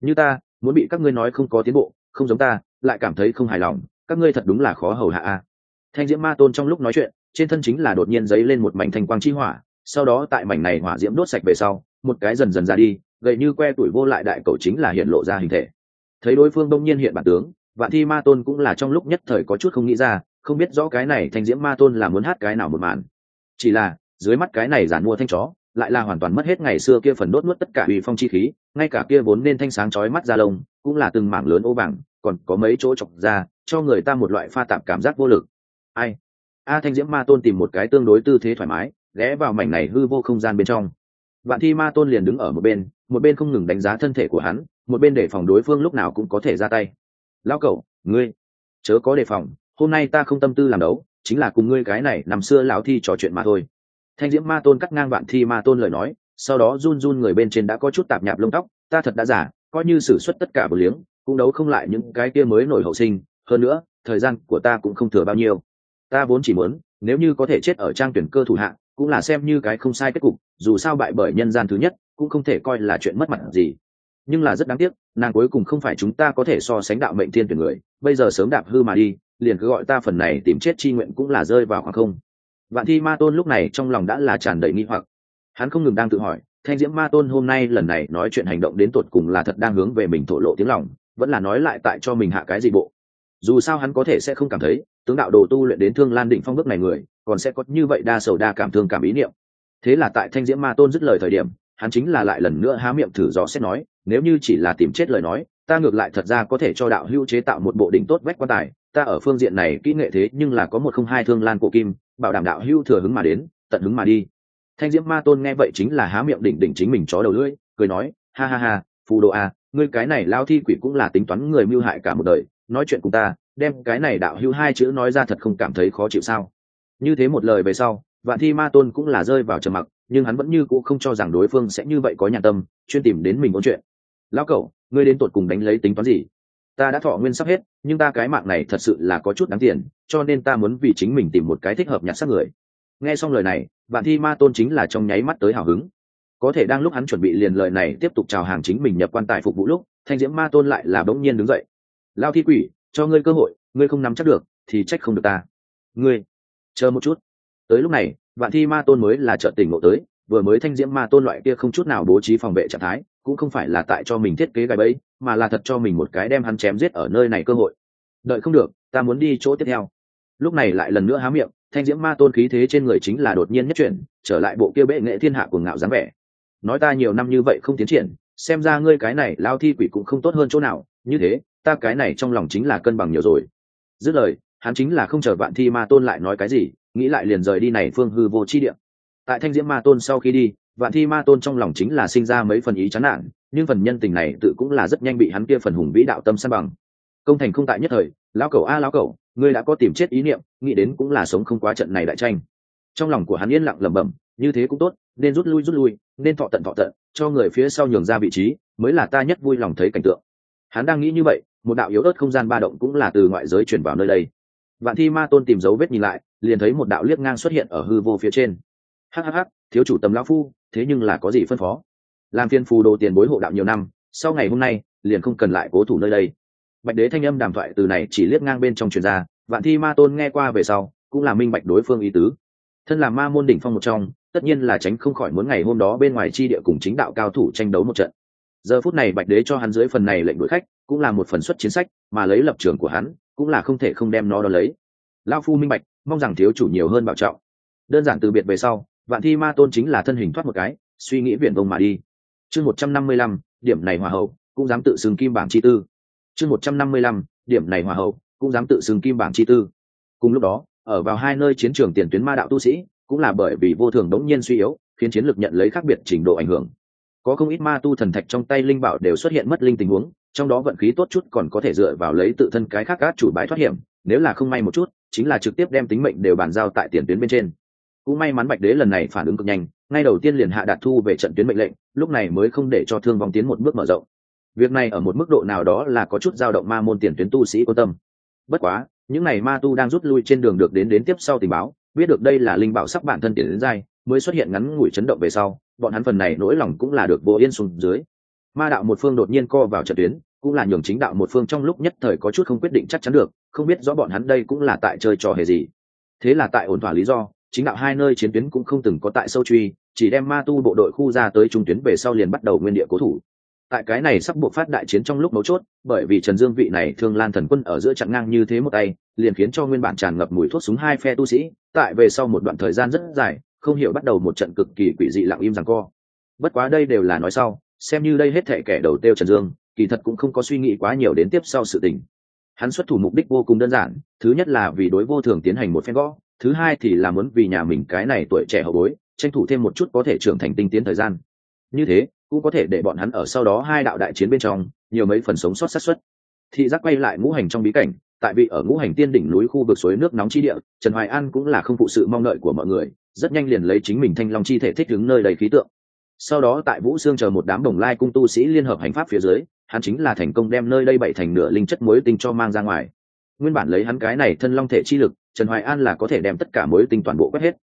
Như ta, muốn bị các ngươi nói không có tiến bộ, không giống ta, lại cảm thấy không hài lòng, các ngươi thật đúng là khó hầu hạ a. Thanh diễm ma tôn trong lúc nói chuyện, trên thân chính là đột nhiên dấy lên một mảnh thanh quang chi hỏa sau đó tại mảnh này hỏa diễm đốt sạch về sau, một cái dần dần ra đi, gậy như que tuổi vô lại đại cầu chính là hiện lộ ra hình thể. Thấy đối phương đông nhiên hiện bản tướng, vạn thi ma tôn cũng là trong lúc nhất thời có chút không nghĩ ra, không biết rõ cái này thanh diễm ma tôn là muốn hát cái nào một màn. Chỉ là, dưới mắt cái này giản mua thanh chó, lại là hoàn toàn mất hết ngày xưa kia phần đốt nuốt tất cả uy phong chi khí, ngay cả kia vốn nên thanh sáng chói mắt ra lông, cũng là từng mảng lớn ô bảng, còn có mấy chỗ chọc ra, cho người ta một loại pha tạp cảm giác vô lực. Ai? A thanh diễm ma tôn tìm một cái tương đối tư thế thoải mái ghé vào mảnh này hư vô không gian bên trong. Vạn thi ma tôn liền đứng ở một bên một bên không ngừng đánh giá thân thể của hắn, một bên để phòng đối phương lúc nào cũng có thể ra tay. Lão cậu ngươi, chớ có đề phòng, hôm nay ta không tâm tư làm đấu, chính là cùng ngươi cái này nằm xưa lão thi trò chuyện mà thôi. Thanh diễm ma tôn cắt ngang vạn thi ma tôn lời nói, sau đó run run người bên trên đã có chút tạp nhạp lông tóc, ta thật đã giả, coi như sử suất tất cả bộ liếng, cũng đấu không lại những cái kia mới nổi hậu sinh, hơn nữa, thời gian của ta cũng không thừa bao nhiêu. Ta vốn chỉ muốn, nếu như có thể chết ở trang tuyển cơ thủ hạng cũng là xem như cái không sai kết cục, dù sao bại bởi nhân gian thứ nhất, cũng không thể coi là chuyện mất mặt gì. Nhưng là rất đáng tiếc, nàng cuối cùng không phải chúng ta có thể so sánh đạo mệnh thiên tuyển người, bây giờ sớm đạp hư mà đi, liền cứ gọi ta phần này tìm chết chi nguyện cũng là rơi vào khoảng không. Vạn thi ma tôn lúc này trong lòng đã là tràn đầy nghi hoặc. Hắn không ngừng đang tự hỏi, thanh diễm ma tôn hôm nay lần này nói chuyện hành động đến tột cùng là thật đang hướng về mình thổ lộ tiếng lòng, vẫn là nói lại tại cho mình hạ cái gì bộ. Dù sao hắn có thể sẽ không cảm thấy, tướng đạo đồ tu luyện đến thương lan định phong bước này người còn sẽ có như vậy đa sầu đa cảm thương cảm ý niệm. Thế là tại thanh diễm ma tôn dứt lời thời điểm hắn chính là lại lần nữa há miệng thử gió xét nói nếu như chỉ là tìm chết lời nói ta ngược lại thật ra có thể cho đạo hưu chế tạo một bộ đỉnh tốt vách quan tài. Ta ở phương diện này kỹ nghệ thế nhưng là có một không hai thương lan cổ kim bảo đảm đạo hưu thừa hứng mà đến tận hứng mà đi. Thanh diễm ma tôn nghe vậy chính là há miệng đỉnh đỉnh chính mình chó đầu lưỡi cười nói ha ha ha phù đồ a à, ngươi cái này lao thi quỷ cũng là tính toán người mưu hại cả một đời nói chuyện cùng ta đem cái này đạo hưu hai chữ nói ra thật không cảm thấy khó chịu sao? Như thế một lời về sau, vạn thi ma tôn cũng là rơi vào trầm mặc, nhưng hắn vẫn như c ũ không cho rằng đối phương sẽ như vậy có nhà tâm, chuyên tìm đến mình ôn chuyện. Lão cậu, ngươi đến tột cùng đánh lấy tính toán gì? Ta đã thọ nguyên sắp hết, nhưng ta cái mạng này thật sự là có chút đáng tiền, cho nên ta muốn vì chính mình tìm một cái thích hợp nhặt xác người. Nghe xong lời này, vạn thi ma tôn chính là trong nháy mắt tới hào hứng. Có thể đang lúc hắn chuẩn bị liền lời này tiếp tục chào hàng chính mình nhập quan tài phục vụ lúc, thanh diễm ma tôn lại là bỗng nhiên đứng dậy. Lao thi quỷ, cho ngươi cơ hội, ngươi không nắm chắc được, thì trách không được ta. Ngươi chờ một chút. Tới lúc này, vạn thi ma tôn mới là trợ tỉnh ngộ tới, vừa mới thanh diễm ma tôn loại kia không chút nào bố trí phòng vệ trạng thái, cũng không phải là tại cho mình thiết kế gài bẫy, mà là thật cho mình một cái đem hắn chém giết ở nơi này cơ hội. Đợi không được, ta muốn đi chỗ tiếp theo. Lúc này lại lần nữa há miệng, thanh diễm ma tôn khí thế trên người chính là đột nhiên nhất chuyển, trở lại bộ kia bệ nghệ thiên hạ của ngạo dáng vẻ. Nói ta nhiều năm như vậy không tiến triển, xem ra ngươi cái này lao thi quỷ cũng không tốt hơn chỗ nào, như thế, ta cái này trong lòng chính là cân bằng nhiều rồi. Dứt lời hắn chính là không chờ vạn thi ma tôn lại nói cái gì, nghĩ lại liền rời đi này phương hư vô chi địa. Tại thanh diễm ma tôn sau khi đi, vạn thi ma tôn trong lòng chính là sinh ra mấy phần ý chán nản, nhưng phần nhân tình này tự cũng là rất nhanh bị hắn kia phần hùng vĩ đạo tâm san bằng. Công thành không tại nhất thời, lão cẩu a lão cẩu, ngươi đã có tìm chết ý niệm, nghĩ đến cũng là sống không quá trận này đại tranh. Trong lòng của hắn yên lặng lẩm bẩm, như thế cũng tốt, nên rút lui rút lui, nên thọ tận thọ tận, cho người phía sau nhường ra vị trí, mới là ta nhất vui lòng thấy cảnh tượng. Hắn đang nghĩ như vậy, một đạo yếu ớt không gian ba động cũng là từ ngoại giới chuyển vào nơi đây vạn thi ma tôn tìm dấu vết nhìn lại, liền thấy một đạo liếc ngang xuất hiện ở hư vô phía trên. Hhh thiếu chủ tầm lão phu, thế nhưng là có gì phân phó? Làm phiên phù đồ tiền bối hộ đạo nhiều năm, sau ngày hôm nay, liền không cần lại cố thủ nơi đây. Bạch đế thanh âm đàm thoại từ này chỉ liếc ngang bên trong truyền ra, vạn thi ma tôn nghe qua về sau, cũng là minh bạch đối phương ý tứ. Thân là ma môn đỉnh phong một trong, tất nhiên là tránh không khỏi muốn ngày hôm đó bên ngoài chi địa cùng chính đạo cao thủ tranh đấu một trận. Giờ phút này bạch đế cho hắn dưới phần này lệnh đuổi khách, cũng là một phần xuất chiến sách, mà lấy lập trường của hắn cũng là không thể không đem nó đo lấy. Lao phu minh bạch, mong rằng thiếu chủ nhiều hơn bảo trọng. Đơn giản từ biệt về sau, vạn thi ma tôn chính là thân hình thoát một cái, suy nghĩ viện vông mà đi. Chương một trăm năm mươi lăm, điểm này hòa hậu, cũng dám tự xưng kim bảng chi tư. Chương một trăm năm mươi lăm, điểm này hòa hậu, cũng dám tự xưng kim bảng chi tư. Cùng lúc đó, ở vào hai nơi chiến trường tiền tuyến ma đạo tu sĩ, cũng là bởi vì vô thường đống nhiên suy yếu, khiến chiến lược nhận lấy khác biệt trình độ ảnh hưởng. Có không ít ma tu thần thạch trong tay linh bảo đều xuất hiện mất linh tình huống trong đó vận khí tốt chút còn có thể dựa vào lấy tự thân cái khác cát chủ bãi thoát hiểm, nếu là không may một chút, chính là trực tiếp đem tính mệnh đều bàn giao tại tiền tuyến bên trên. Cũng may mắn bạch đế lần này phản ứng cực nhanh, ngay đầu tiên liền hạ đạt thu về trận tuyến mệnh lệnh, lúc này mới không để cho thương vong tiến một bước mở rộng. Việc này ở một mức độ nào đó là có chút dao động ma môn tiền tuyến tu sĩ quan tâm. Bất quá, những n à y ma tu đang rút lui trên đường được đến đến tiếp sau tình báo, biết được đây là linh bảo sắc bản thân tiền đến dai, mới xuất hiện ngắn ngủi chấn động về sau, bọn hắn phần này nỗi lòng cũng là được vô yên xuống dưới. Ma đạo một phương đột nhiên co vào trận tuyến cũng là nhường chính đạo một phương trong lúc nhất thời có chút không quyết định chắc chắn được, không biết rõ bọn hắn đây cũng là tại chơi trò hề gì. Thế là tại ổn thỏa lý do, chính đạo hai nơi chiến tuyến cũng không từng có tại sâu truy, chỉ đem ma tu bộ đội khu ra tới trung tuyến về sau liền bắt đầu nguyên địa cố thủ. Tại cái này sắp buộc phát đại chiến trong lúc mấu chốt, bởi vì trần dương vị này thương lan thần quân ở giữa chặn ngang như thế một tay, liền khiến cho nguyên bản tràn ngập mùi thuốc súng hai phe tu sĩ, tại về sau một đoạn thời gian rất dài, không hiểu bắt đầu một trận cực kỳ quỷ dị lặng im rằng co. Bất quá đây đều là nói sau, xem như đây hết thệ kẻ đầu tiêu trần dương kỳ thật cũng không có suy nghĩ quá nhiều đến tiếp sau sự tình. Hắn xuất thủ mục đích vô cùng đơn giản, thứ nhất là vì đối vô thường tiến hành một phen gõ, thứ hai thì là muốn vì nhà mình cái này tuổi trẻ hậu bối, tranh thủ thêm một chút có thể trưởng thành tinh tiến thời gian. Như thế, cũng có thể để bọn hắn ở sau đó hai đạo đại chiến bên trong, nhiều mấy phần sống sót sát xuất thị giác quay lại ngũ hành trong bí cảnh, tại vị ở ngũ hành tiên đỉnh núi khu vực suối nước nóng chi địa, trần hoài an cũng là không phụ sự mong đợi của mọi người, rất nhanh liền lấy chính mình thanh long chi thể thích ứng nơi đầy khí tượng. Sau đó tại vũ xương chờ một đám đồng lai cung tu sĩ liên hợp hành pháp phía dưới hắn chính là thành công đem nơi đây bảy thành nửa linh chất muối tinh cho mang ra ngoài. Nguyên bản lấy hắn cái này thân long thể chi lực, trần hoài an là có thể đem tất cả muối tinh toàn bộ quét hết.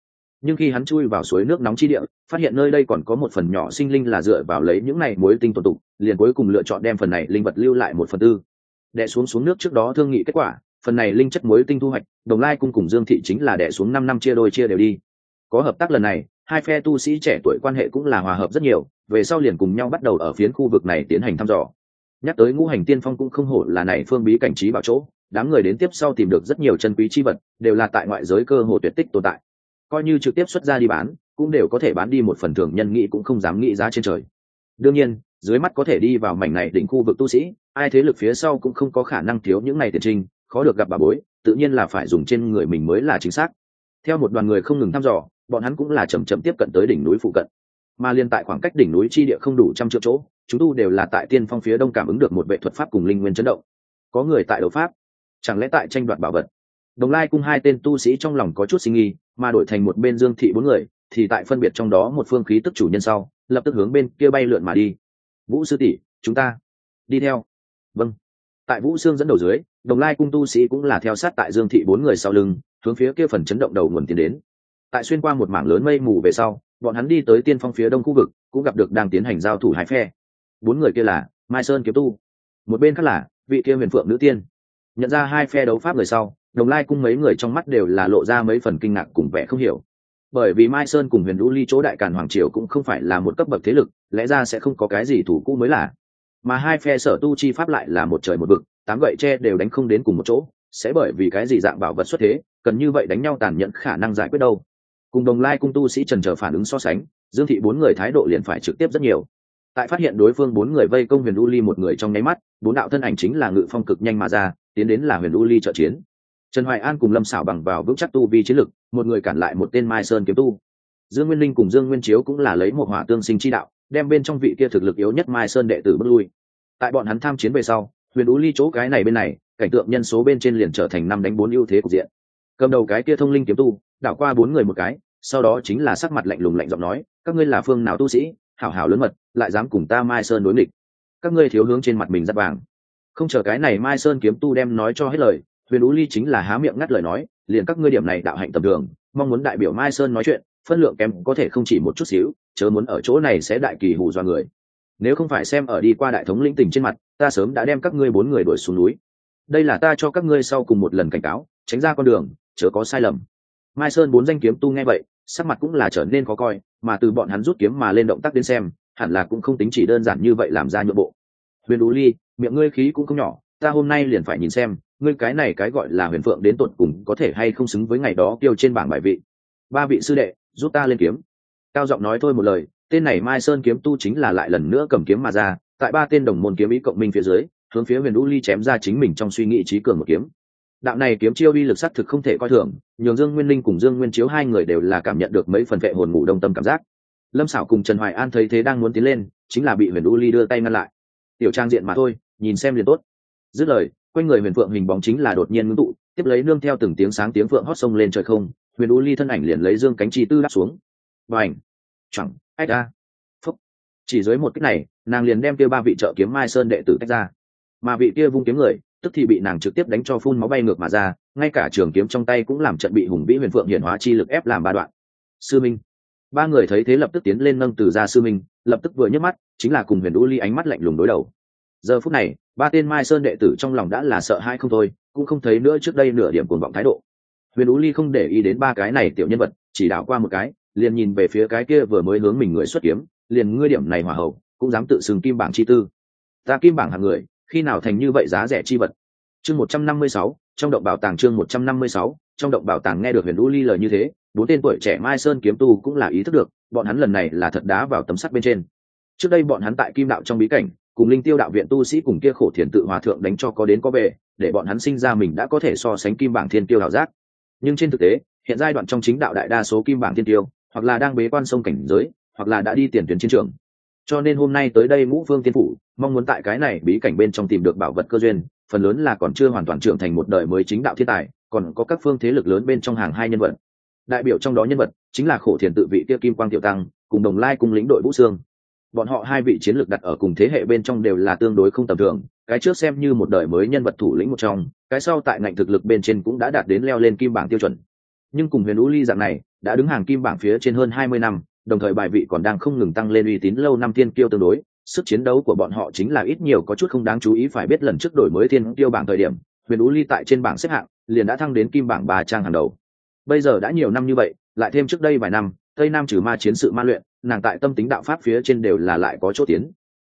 Nhưng khi hắn chui vào suối nước nóng chi địa, phát hiện nơi đây còn có một phần nhỏ sinh linh là dựa vào lấy những này muối tinh tồn tục liền cuối cùng lựa chọn đem phần này linh vật lưu lại một phần tư. Đẻ xuống xuống nước trước đó thương nghị kết quả, phần này linh chất muối tinh thu hoạch, đồng lai cung cùng dương thị chính là đẻ xuống năm năm chia đôi chia đều đi. Có hợp tác lần này, hai phe tu sĩ trẻ tuổi quan hệ cũng là hòa hợp rất nhiều, về sau liền cùng nhau bắt đầu ở phiến khu vực này tiến hành thăm dò nhắc tới ngũ hành tiên phong cũng không hổ là này phương bí cảnh trí bảo chỗ, đám người đến tiếp sau tìm được rất nhiều chân quý chi vật, đều là tại ngoại giới cơ hồ tuyệt tích tồn tại. Coi như trực tiếp xuất ra đi bán, cũng đều có thể bán đi một phần thưởng nhân nghĩ cũng không dám nghĩ giá trên trời. Đương nhiên, dưới mắt có thể đi vào mảnh này đỉnh khu vực tu sĩ, ai thế lực phía sau cũng không có khả năng thiếu những này tiền trinh, khó được gặp bà bối, tự nhiên là phải dùng trên người mình mới là chính xác. Theo một đoàn người không ngừng thăm dò, bọn hắn cũng là chầm chậm tiếp cận tới đỉnh núi phụ cận. Mà liên tại khoảng cách đỉnh núi chi địa không đủ trăm triệu chỗ chúng tu đều là tại tiên phong phía đông cảm ứng được một vệ thuật pháp cùng linh nguyên chấn động. Có người tại đấu pháp, chẳng lẽ tại tranh đoạt bảo vật? Đồng lai cung hai tên tu sĩ trong lòng có chút sinh nghi mà đổi thành một bên dương thị bốn người, thì tại phân biệt trong đó một phương khí tức chủ nhân sau, lập tức hướng bên kia bay lượn mà đi. Vũ sư tỷ, chúng ta đi theo. Vâng. Tại vũ sương dẫn đầu dưới, đồng lai cung tu sĩ cũng là theo sát tại dương thị bốn người sau lưng, hướng phía kia phần chấn động đầu nguồn tiến đến. Tại xuyên qua một mảng lớn mây mù về sau, bọn hắn đi tới tiên phong phía đông khu vực, cũng gặp được đang tiến hành giao thủ hai phe bốn người kia là mai sơn kiếm tu, một bên khác là vị kia huyền phượng nữ tiên. Nhận ra hai phe đấu pháp người sau, đồng lai cung mấy người trong mắt đều là lộ ra mấy phần kinh ngạc cùng vẻ không hiểu. Bởi vì mai sơn cùng huyền lũ ly chỗ đại càn hoàng triều cũng không phải là một cấp bậc thế lực, lẽ ra sẽ không có cái gì thủ cũ mới là. Mà hai phe sở tu chi pháp lại là một trời một vực, tám gậy tre đều đánh không đến cùng một chỗ, sẽ bởi vì cái gì dạng bảo vật xuất thế, cần như vậy đánh nhau tàn nhẫn khả năng giải quyết đâu. Cùng đồng lai cung tu sĩ trần trở phản ứng so sánh, dương thị bốn người thái độ liền phải trực tiếp rất nhiều tại phát hiện đối phương bốn người vây công huyền u ly một người trong nháy mắt, bốn đạo thân ảnh chính là ngự phong cực nhanh mà ra, tiến đến là huyền u ly trợ chiến. Trần hoài an cùng lâm xảo bằng vào vững chắc tu vi chiến lực, một người cản lại một tên mai sơn kiếm tu. Dương nguyên linh cùng dương nguyên chiếu cũng là lấy một hỏa tương sinh chi đạo, đem bên trong vị kia thực lực yếu nhất mai sơn đệ tử bước lui. Tại bọn hắn tham chiến về sau, huyền u ly chỗ cái này bên này, cảnh tượng nhân số bên trên liền trở thành năm đánh bốn ưu thế cục diện. Cầm đầu cái kia thông linh kiếm tu, đảo qua bốn người một cái, sau đó chính là sắc mặt lạnh lùng lạnh giọng nói, các ngươi là phương nào tu sĩ? Hảo hảo lớn mật, lại dám cùng ta mai sơn đối nghịch. Các ngươi thiếu hướng trên mặt mình rất vàng. Không chờ cái này mai sơn kiếm tu đem nói cho hết lời, huyền ú ly chính là há miệng ngắt lời nói, liền các ngươi điểm này đạo hạnh tầm thường, mong muốn đại biểu mai sơn nói chuyện, phân lượng kém có thể không chỉ một chút xíu, chớ muốn ở chỗ này sẽ đại kỳ hù do người. Nếu không phải xem ở đi qua đại thống lĩnh tình trên mặt, ta sớm đã đem các ngươi bốn người đuổi xuống núi. Đây là ta cho các ngươi sau cùng một lần cảnh cáo, tránh ra con đường, chớ có sai lầm. Mai sơn bốn danh kiếm tu nghe vậy sắc mặt cũng là trở nên khó coi, mà từ bọn hắn rút kiếm mà lên động tác đến xem, hẳn là cũng không tính chỉ đơn giản như vậy làm ra nhượng bộ. Huyền đú ly, miệng ngươi khí cũng không nhỏ, ta hôm nay liền phải nhìn xem, ngươi cái này cái gọi là huyền phượng đến tột cùng có thể hay không xứng với ngày đó kêu trên bảng bài vị. Ba vị sư đệ, giúp ta lên kiếm. Cao giọng nói thôi một lời, tên này mai sơn kiếm tu chính là lại lần nữa cầm kiếm mà ra, tại ba tên đồng môn kiếm ý cộng minh phía dưới, hướng phía huyền đũ ly chém ra chính mình trong suy nghĩ trí cường một kiếm đạo này kiếm chiêu uy lực s thực không thể coi thường, nhường dương nguyên linh cùng dương nguyên chiếu hai người đều là cảm nhận được mấy phần vệ hồn ngủ đông tâm cảm giác. Lâm xảo cùng trần hoài an thấy thế đang muốn tiến lên, chính là bị huyền u ly đưa tay ngăn lại. Tiểu trang diện mà thôi, nhìn xem liền tốt. Dứt lời, quanh người huyền phượng hình bóng chính là đột nhiên ngưng tụ, tiếp lấy nương theo từng tiếng sáng tiếng phượng hót sông lên trời không, huyền u ly thân ảnh liền lấy dương cánh chi tư đáp xuống. Và ảnh chẳng ách a phúc! Chỉ dưới một cách này, nàng liền đem kêu ba vị trợ kiếm mai sơn đệ tử tách ra. Mà vị kia vung kiếm người tức thì bị nàng trực tiếp đánh cho phun máu bay ngược mà ra, ngay cả trường kiếm trong tay cũng làm trận bị hùng vĩ huyền phượng hiển hóa chi lực ép làm ba đoạn. Sư minh. Ba người thấy thế lập tức tiến lên nâng từ ra sư minh, lập tức vừa nhấc mắt, chính là cùng huyền đũ ly ánh mắt lạnh lùng đối đầu. Giờ phút này, ba tên mai sơn đệ tử trong lòng đã là sợ hãi không thôi, cũng không thấy nữa trước đây nửa điểm cuồng vọng thái độ. Huyền đũ ly không để ý đến ba cái này tiểu nhân vật, chỉ đạo qua một cái, liền nhìn về phía cái kia vừa mới hướng mình người xuất kiếm, liền ngươi điểm này hỏa hậu, cũng dám tự xưng kim bảng chi tư. Ta kim bảng hàng người khi nào thành như vậy giá rẻ chi vật? Chương một trăm năm mươi sáu, trong động bảo tàng chương một trăm năm mươi sáu, trong động bảo tàng nghe được huyền u ly lời như thế, bốn tên tuổi trẻ mai sơn kiếm tu cũng là ý thức được, bọn hắn lần này là thật đá vào tấm sắt bên trên. Trước đây bọn hắn tại kim đạo trong bí cảnh, cùng linh tiêu đạo viện tu sĩ cùng kia khổ thiền tự hòa thượng đánh cho có đến có về, để bọn hắn sinh ra mình đã có thể so sánh kim bảng thiên tiêu đạo giác. Nhưng trên thực tế, hiện giai đoạn trong chính đạo đại đa số kim bảng thiên tiêu, hoặc là đang bế quan sông cảnh giới, hoặc là đã đi tiền tuyến chiến trường cho nên hôm nay tới đây ngũ phương tiên phủ, mong muốn tại cái này bí cảnh bên trong tìm được bảo vật cơ duyên, phần lớn là còn chưa hoàn toàn trưởng thành một đời mới chính đạo thiên tài, còn có các phương thế lực lớn bên trong hàng hai nhân vật. Đại biểu trong đó nhân vật chính là khổ thiền tự vị kia kim quang tiểu tăng, cùng đồng lai cùng lĩnh đội vũ sương. Bọn họ hai vị chiến lược đặt ở cùng thế hệ bên trong đều là tương đối không tầm thường, cái trước xem như một đời mới nhân vật thủ lĩnh một trong, cái sau tại ngành thực lực bên trên cũng đã đạt đến leo lên kim bảng tiêu chuẩn. Nhưng cùng huyền ú ly dạng này, đã đứng hàng kim bảng phía trên hơn hai mươi năm đồng thời bài vị còn đang không ngừng tăng lên uy tín lâu năm thiên kiêu tương đối. Sức chiến đấu của bọn họ chính là ít nhiều có chút không đáng chú ý, phải biết lần trước đổi mới thiên kiêu bảng thời điểm, huyền ú ly tại trên bảng xếp hạng, liền đã thăng đến kim bảng ba trang hàng đầu. Bây giờ đã nhiều năm như vậy, lại thêm trước đây vài năm, tây nam trừ ma chiến sự ma luyện, nàng tại tâm tính đạo pháp phía trên đều là lại có chỗ tiến.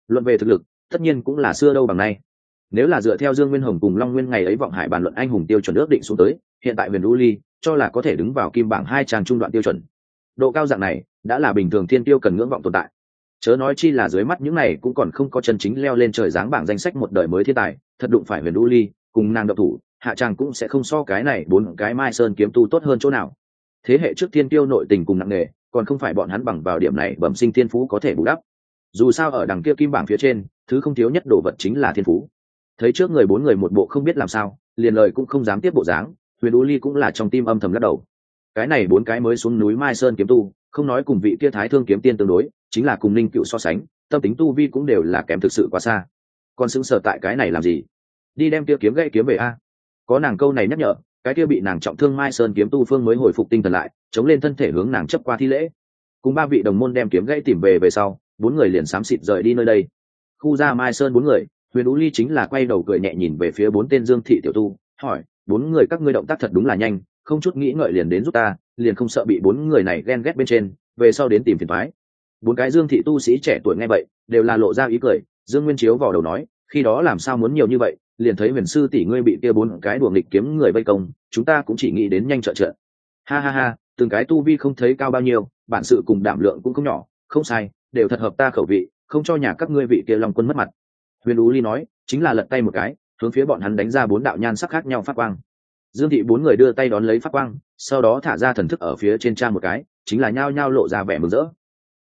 Luận về thực lực, tất nhiên cũng là xưa đâu bằng nay. Nếu là dựa theo dương nguyên hồng cùng long nguyên ngày ấy vọng hải bàn luận anh hùng tiêu chuẩn ước định xuống tới, hiện tại huyền u ly cho là có thể đứng vào kim bảng hai trang trung đoạn tiêu chuẩn. Độ cao dạng này đã là bình thường thiên tiêu cần ngưỡng vọng tồn tại. Chớ nói chi là dưới mắt những này cũng còn không có chân chính leo lên trời dáng bảng danh sách một đời mới thiên tài, thật đụng phải huyền Đu ly, cùng nàng độc thủ, hạ tràng cũng sẽ không so cái này bốn cái mai sơn kiếm tu tốt hơn chỗ nào. Thế hệ trước thiên tiêu nội tình cùng nặng nề, còn không phải bọn hắn bằng vào điểm này bẩm sinh thiên phú có thể bù đắp. Dù sao ở đằng kia kim bảng phía trên, thứ không thiếu nhất đồ vật chính là thiên phú. Thấy trước người bốn người một bộ không biết làm sao, liền lời cũng không dám tiếp bộ dáng, huyền u ly cũng là trong tim âm thầm lắc đầu. Cái này bốn cái mới xuống núi mai sơn kiếm tu không nói cùng vị kia thái thương kiếm tiên tương đối, chính là cùng ninh cựu so sánh, tâm tính tu vi cũng đều là kém thực sự quá xa. Còn xứng sở tại cái này làm gì? Đi đem kia kiếm gậy kiếm về a. Có nàng câu này nhắc nhở, cái kia bị nàng trọng thương mai sơn kiếm tu phương mới hồi phục tinh thần lại, chống lên thân thể hướng nàng chấp qua thi lễ. Cùng ba vị đồng môn đem kiếm gãy tìm về về sau, bốn người liền xám xịt rời đi nơi đây. Khu ra mai sơn bốn người, huyền ú ly chính là quay đầu cười nhẹ nhìn về phía bốn tên dương thị tiểu tu, hỏi, bốn người các ngươi động tác thật đúng là nhanh, không chút nghĩ ngợi liền đến giúp ta liền không sợ bị bốn người này ghen ghét bên trên, về sau đến tìm phiền thoái bốn cái dương thị tu sĩ trẻ tuổi nghe vậy, đều là lộ ra ý cười, dương nguyên chiếu vào đầu nói, khi đó làm sao muốn nhiều như vậy, liền thấy huyền sư tỷ ngươi bị kia bốn cái đùa nghịch kiếm người vây công, chúng ta cũng chỉ nghĩ đến nhanh trợ trợ. Ha ha ha, từng cái tu vi không thấy cao bao nhiêu, bản sự cùng đảm lượng cũng không nhỏ, không sai, đều thật hợp ta khẩu vị, không cho nhà các ngươi vị kia long quân mất mặt. Huyền ú ly nói, chính là lật tay một cái, hướng phía bọn hắn đánh ra bốn đạo nhan sắc khác nhau phát quang. Dương thị bốn người đưa tay đón lấy phát quang sau đó thả ra thần thức ở phía trên trang một cái, chính là nhao nhao lộ ra vẻ mừng rỡ.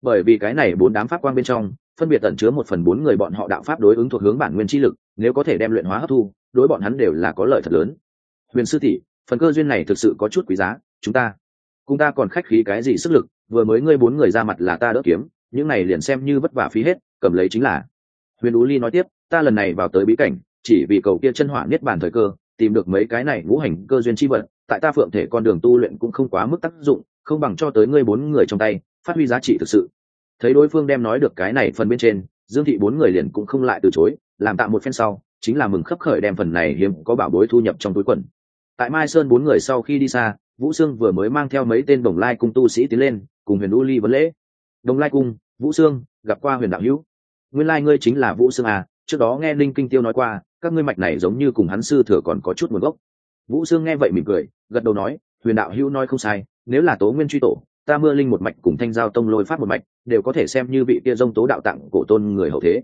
Bởi vì cái này bốn đám pháp quang bên trong, phân biệt tận chứa một phần bốn người bọn họ đạo pháp đối ứng thuộc hướng bản nguyên chi lực, nếu có thể đem luyện hóa hấp thu, đối bọn hắn đều là có lợi thật lớn. Huyền sư tỷ, phần cơ duyên này thực sự có chút quý giá, chúng ta cũng ta còn khách khí cái gì sức lực, vừa mới ngươi bốn người ra mặt là ta đỡ kiếm, những này liền xem như vất vả phí hết, cầm lấy chính là. Huyền ú ly nói tiếp, ta lần này vào tới bí cảnh, chỉ vì cầu kia chân hỏa niết bàn thời cơ, tìm được mấy cái này ngũ hành cơ duyên chi vật tại ta phượng thể con đường tu luyện cũng không quá mức tác dụng, không bằng cho tới ngươi bốn người trong tay, phát huy giá trị thực sự. Thấy đối phương đem nói được cái này phần bên trên, dương thị bốn người liền cũng không lại từ chối, làm tạm một phen sau, chính là mừng khấp khởi đem phần này hiếm có bảo bối thu nhập trong túi quần. Tại mai sơn bốn người sau khi đi xa, vũ sương vừa mới mang theo mấy tên đồng lai cung tu sĩ tiến lên, cùng huyền u ly vấn lễ. Đồng lai cung, vũ sương, gặp qua huyền đạo hữu. Nguyên lai ngươi chính là vũ sương à trước đó nghe linh kinh tiêu nói qua, các ngươi mạch này giống như cùng hắn sư thừa còn có chút nguồn gốc vũ sương nghe vậy mỉm cười, gật đầu nói, huyền đạo hữu nói không sai, nếu là tố nguyên truy tổ, ta mưa linh một mạch cùng thanh giao tông lôi phát một mạch, đều có thể xem như vị kia dông tố đạo tặng cổ tôn người hậu thế.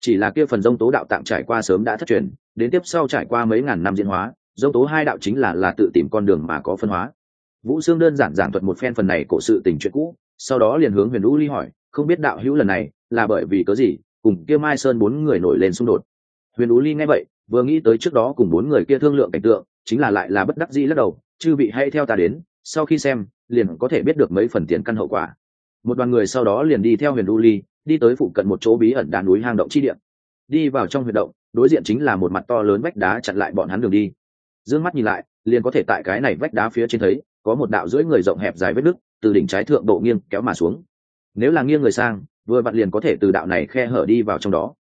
Chỉ là kia phần dông tố đạo tặng trải qua sớm đã thất truyền, đến tiếp sau trải qua mấy ngàn năm diễn hóa, dông tố hai đạo chính là là tự tìm con đường mà có phân hóa. Vũ sương đơn giản giảng thuật một phen phần này cổ sự tình chuyện cũ, sau đó liền hướng huyền lũ ly hỏi, không biết đạo hữu lần này là bởi vì có gì, cùng kia mai sơn bốn người nổi lên xung đột? Huyền ú ly nghe vậy vừa nghĩ tới trước đó cùng bốn người kia thương lượng cảnh tượng, chính là lại là bất đắc dĩ lắc đầu, chư vị hay theo ta đến, sau khi xem, liền có thể biết được mấy phần tiền căn hậu quả. Một đoàn người sau đó liền đi theo huyền Đu ly, đi tới phụ cận một chỗ bí ẩn đá núi hang động chi điện đi vào trong huyệt động, đối diện chính là một mặt to lớn vách đá chặn lại bọn hắn đường đi. D ư ơ n g mắt nhìn lại, liền có thể tại cái này vách đá phía trên thấy, có một đạo dưới người rộng hẹp dài vết nứt, từ đỉnh trái thượng độ nghiêng kéo mà xuống. Nếu là nghiêng người sang, vừa vặn liền có thể từ đạo này khe hở đi vào trong đó.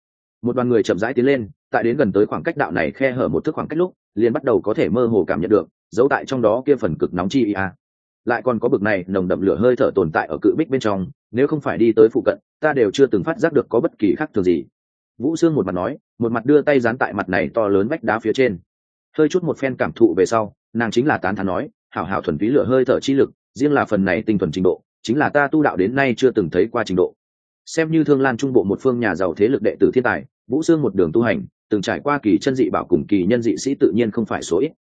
Một đoàn người chậm rãi tiến lên tại đến gần tới khoảng cách đạo này khe hở một thước khoảng cách lúc, liền bắt đầu có thể mơ hồ cảm nhận được, giấu tại trong đó kia phần cực nóng chi ia lại còn có bực này, nồng đậm lửa hơi thở tồn tại ở cự bích bên trong, nếu không phải đi tới phụ cận, ta đều chưa từng phát giác được có bất kỳ khác thường gì. Vũ sương một mặt nói, một mặt đưa tay dán tại mặt này to lớn vách đá phía trên. Hơi chút một phen cảm thụ về sau, nàng chính là tán thán nói, hảo hảo thuần phí lửa hơi thở chi lực, riêng là phần này tinh thuần trình độ, chính là ta tu đạo đến nay chưa từng thấy qua trình độ. Xem như thương lan trung bộ một phương nhà giàu thế lực đệ tử thiên tài, vũ sương một đường tu hành từng trải qua kỳ chân dị bảo cùng kỳ nhân dị sĩ tự nhiên không phải số ít.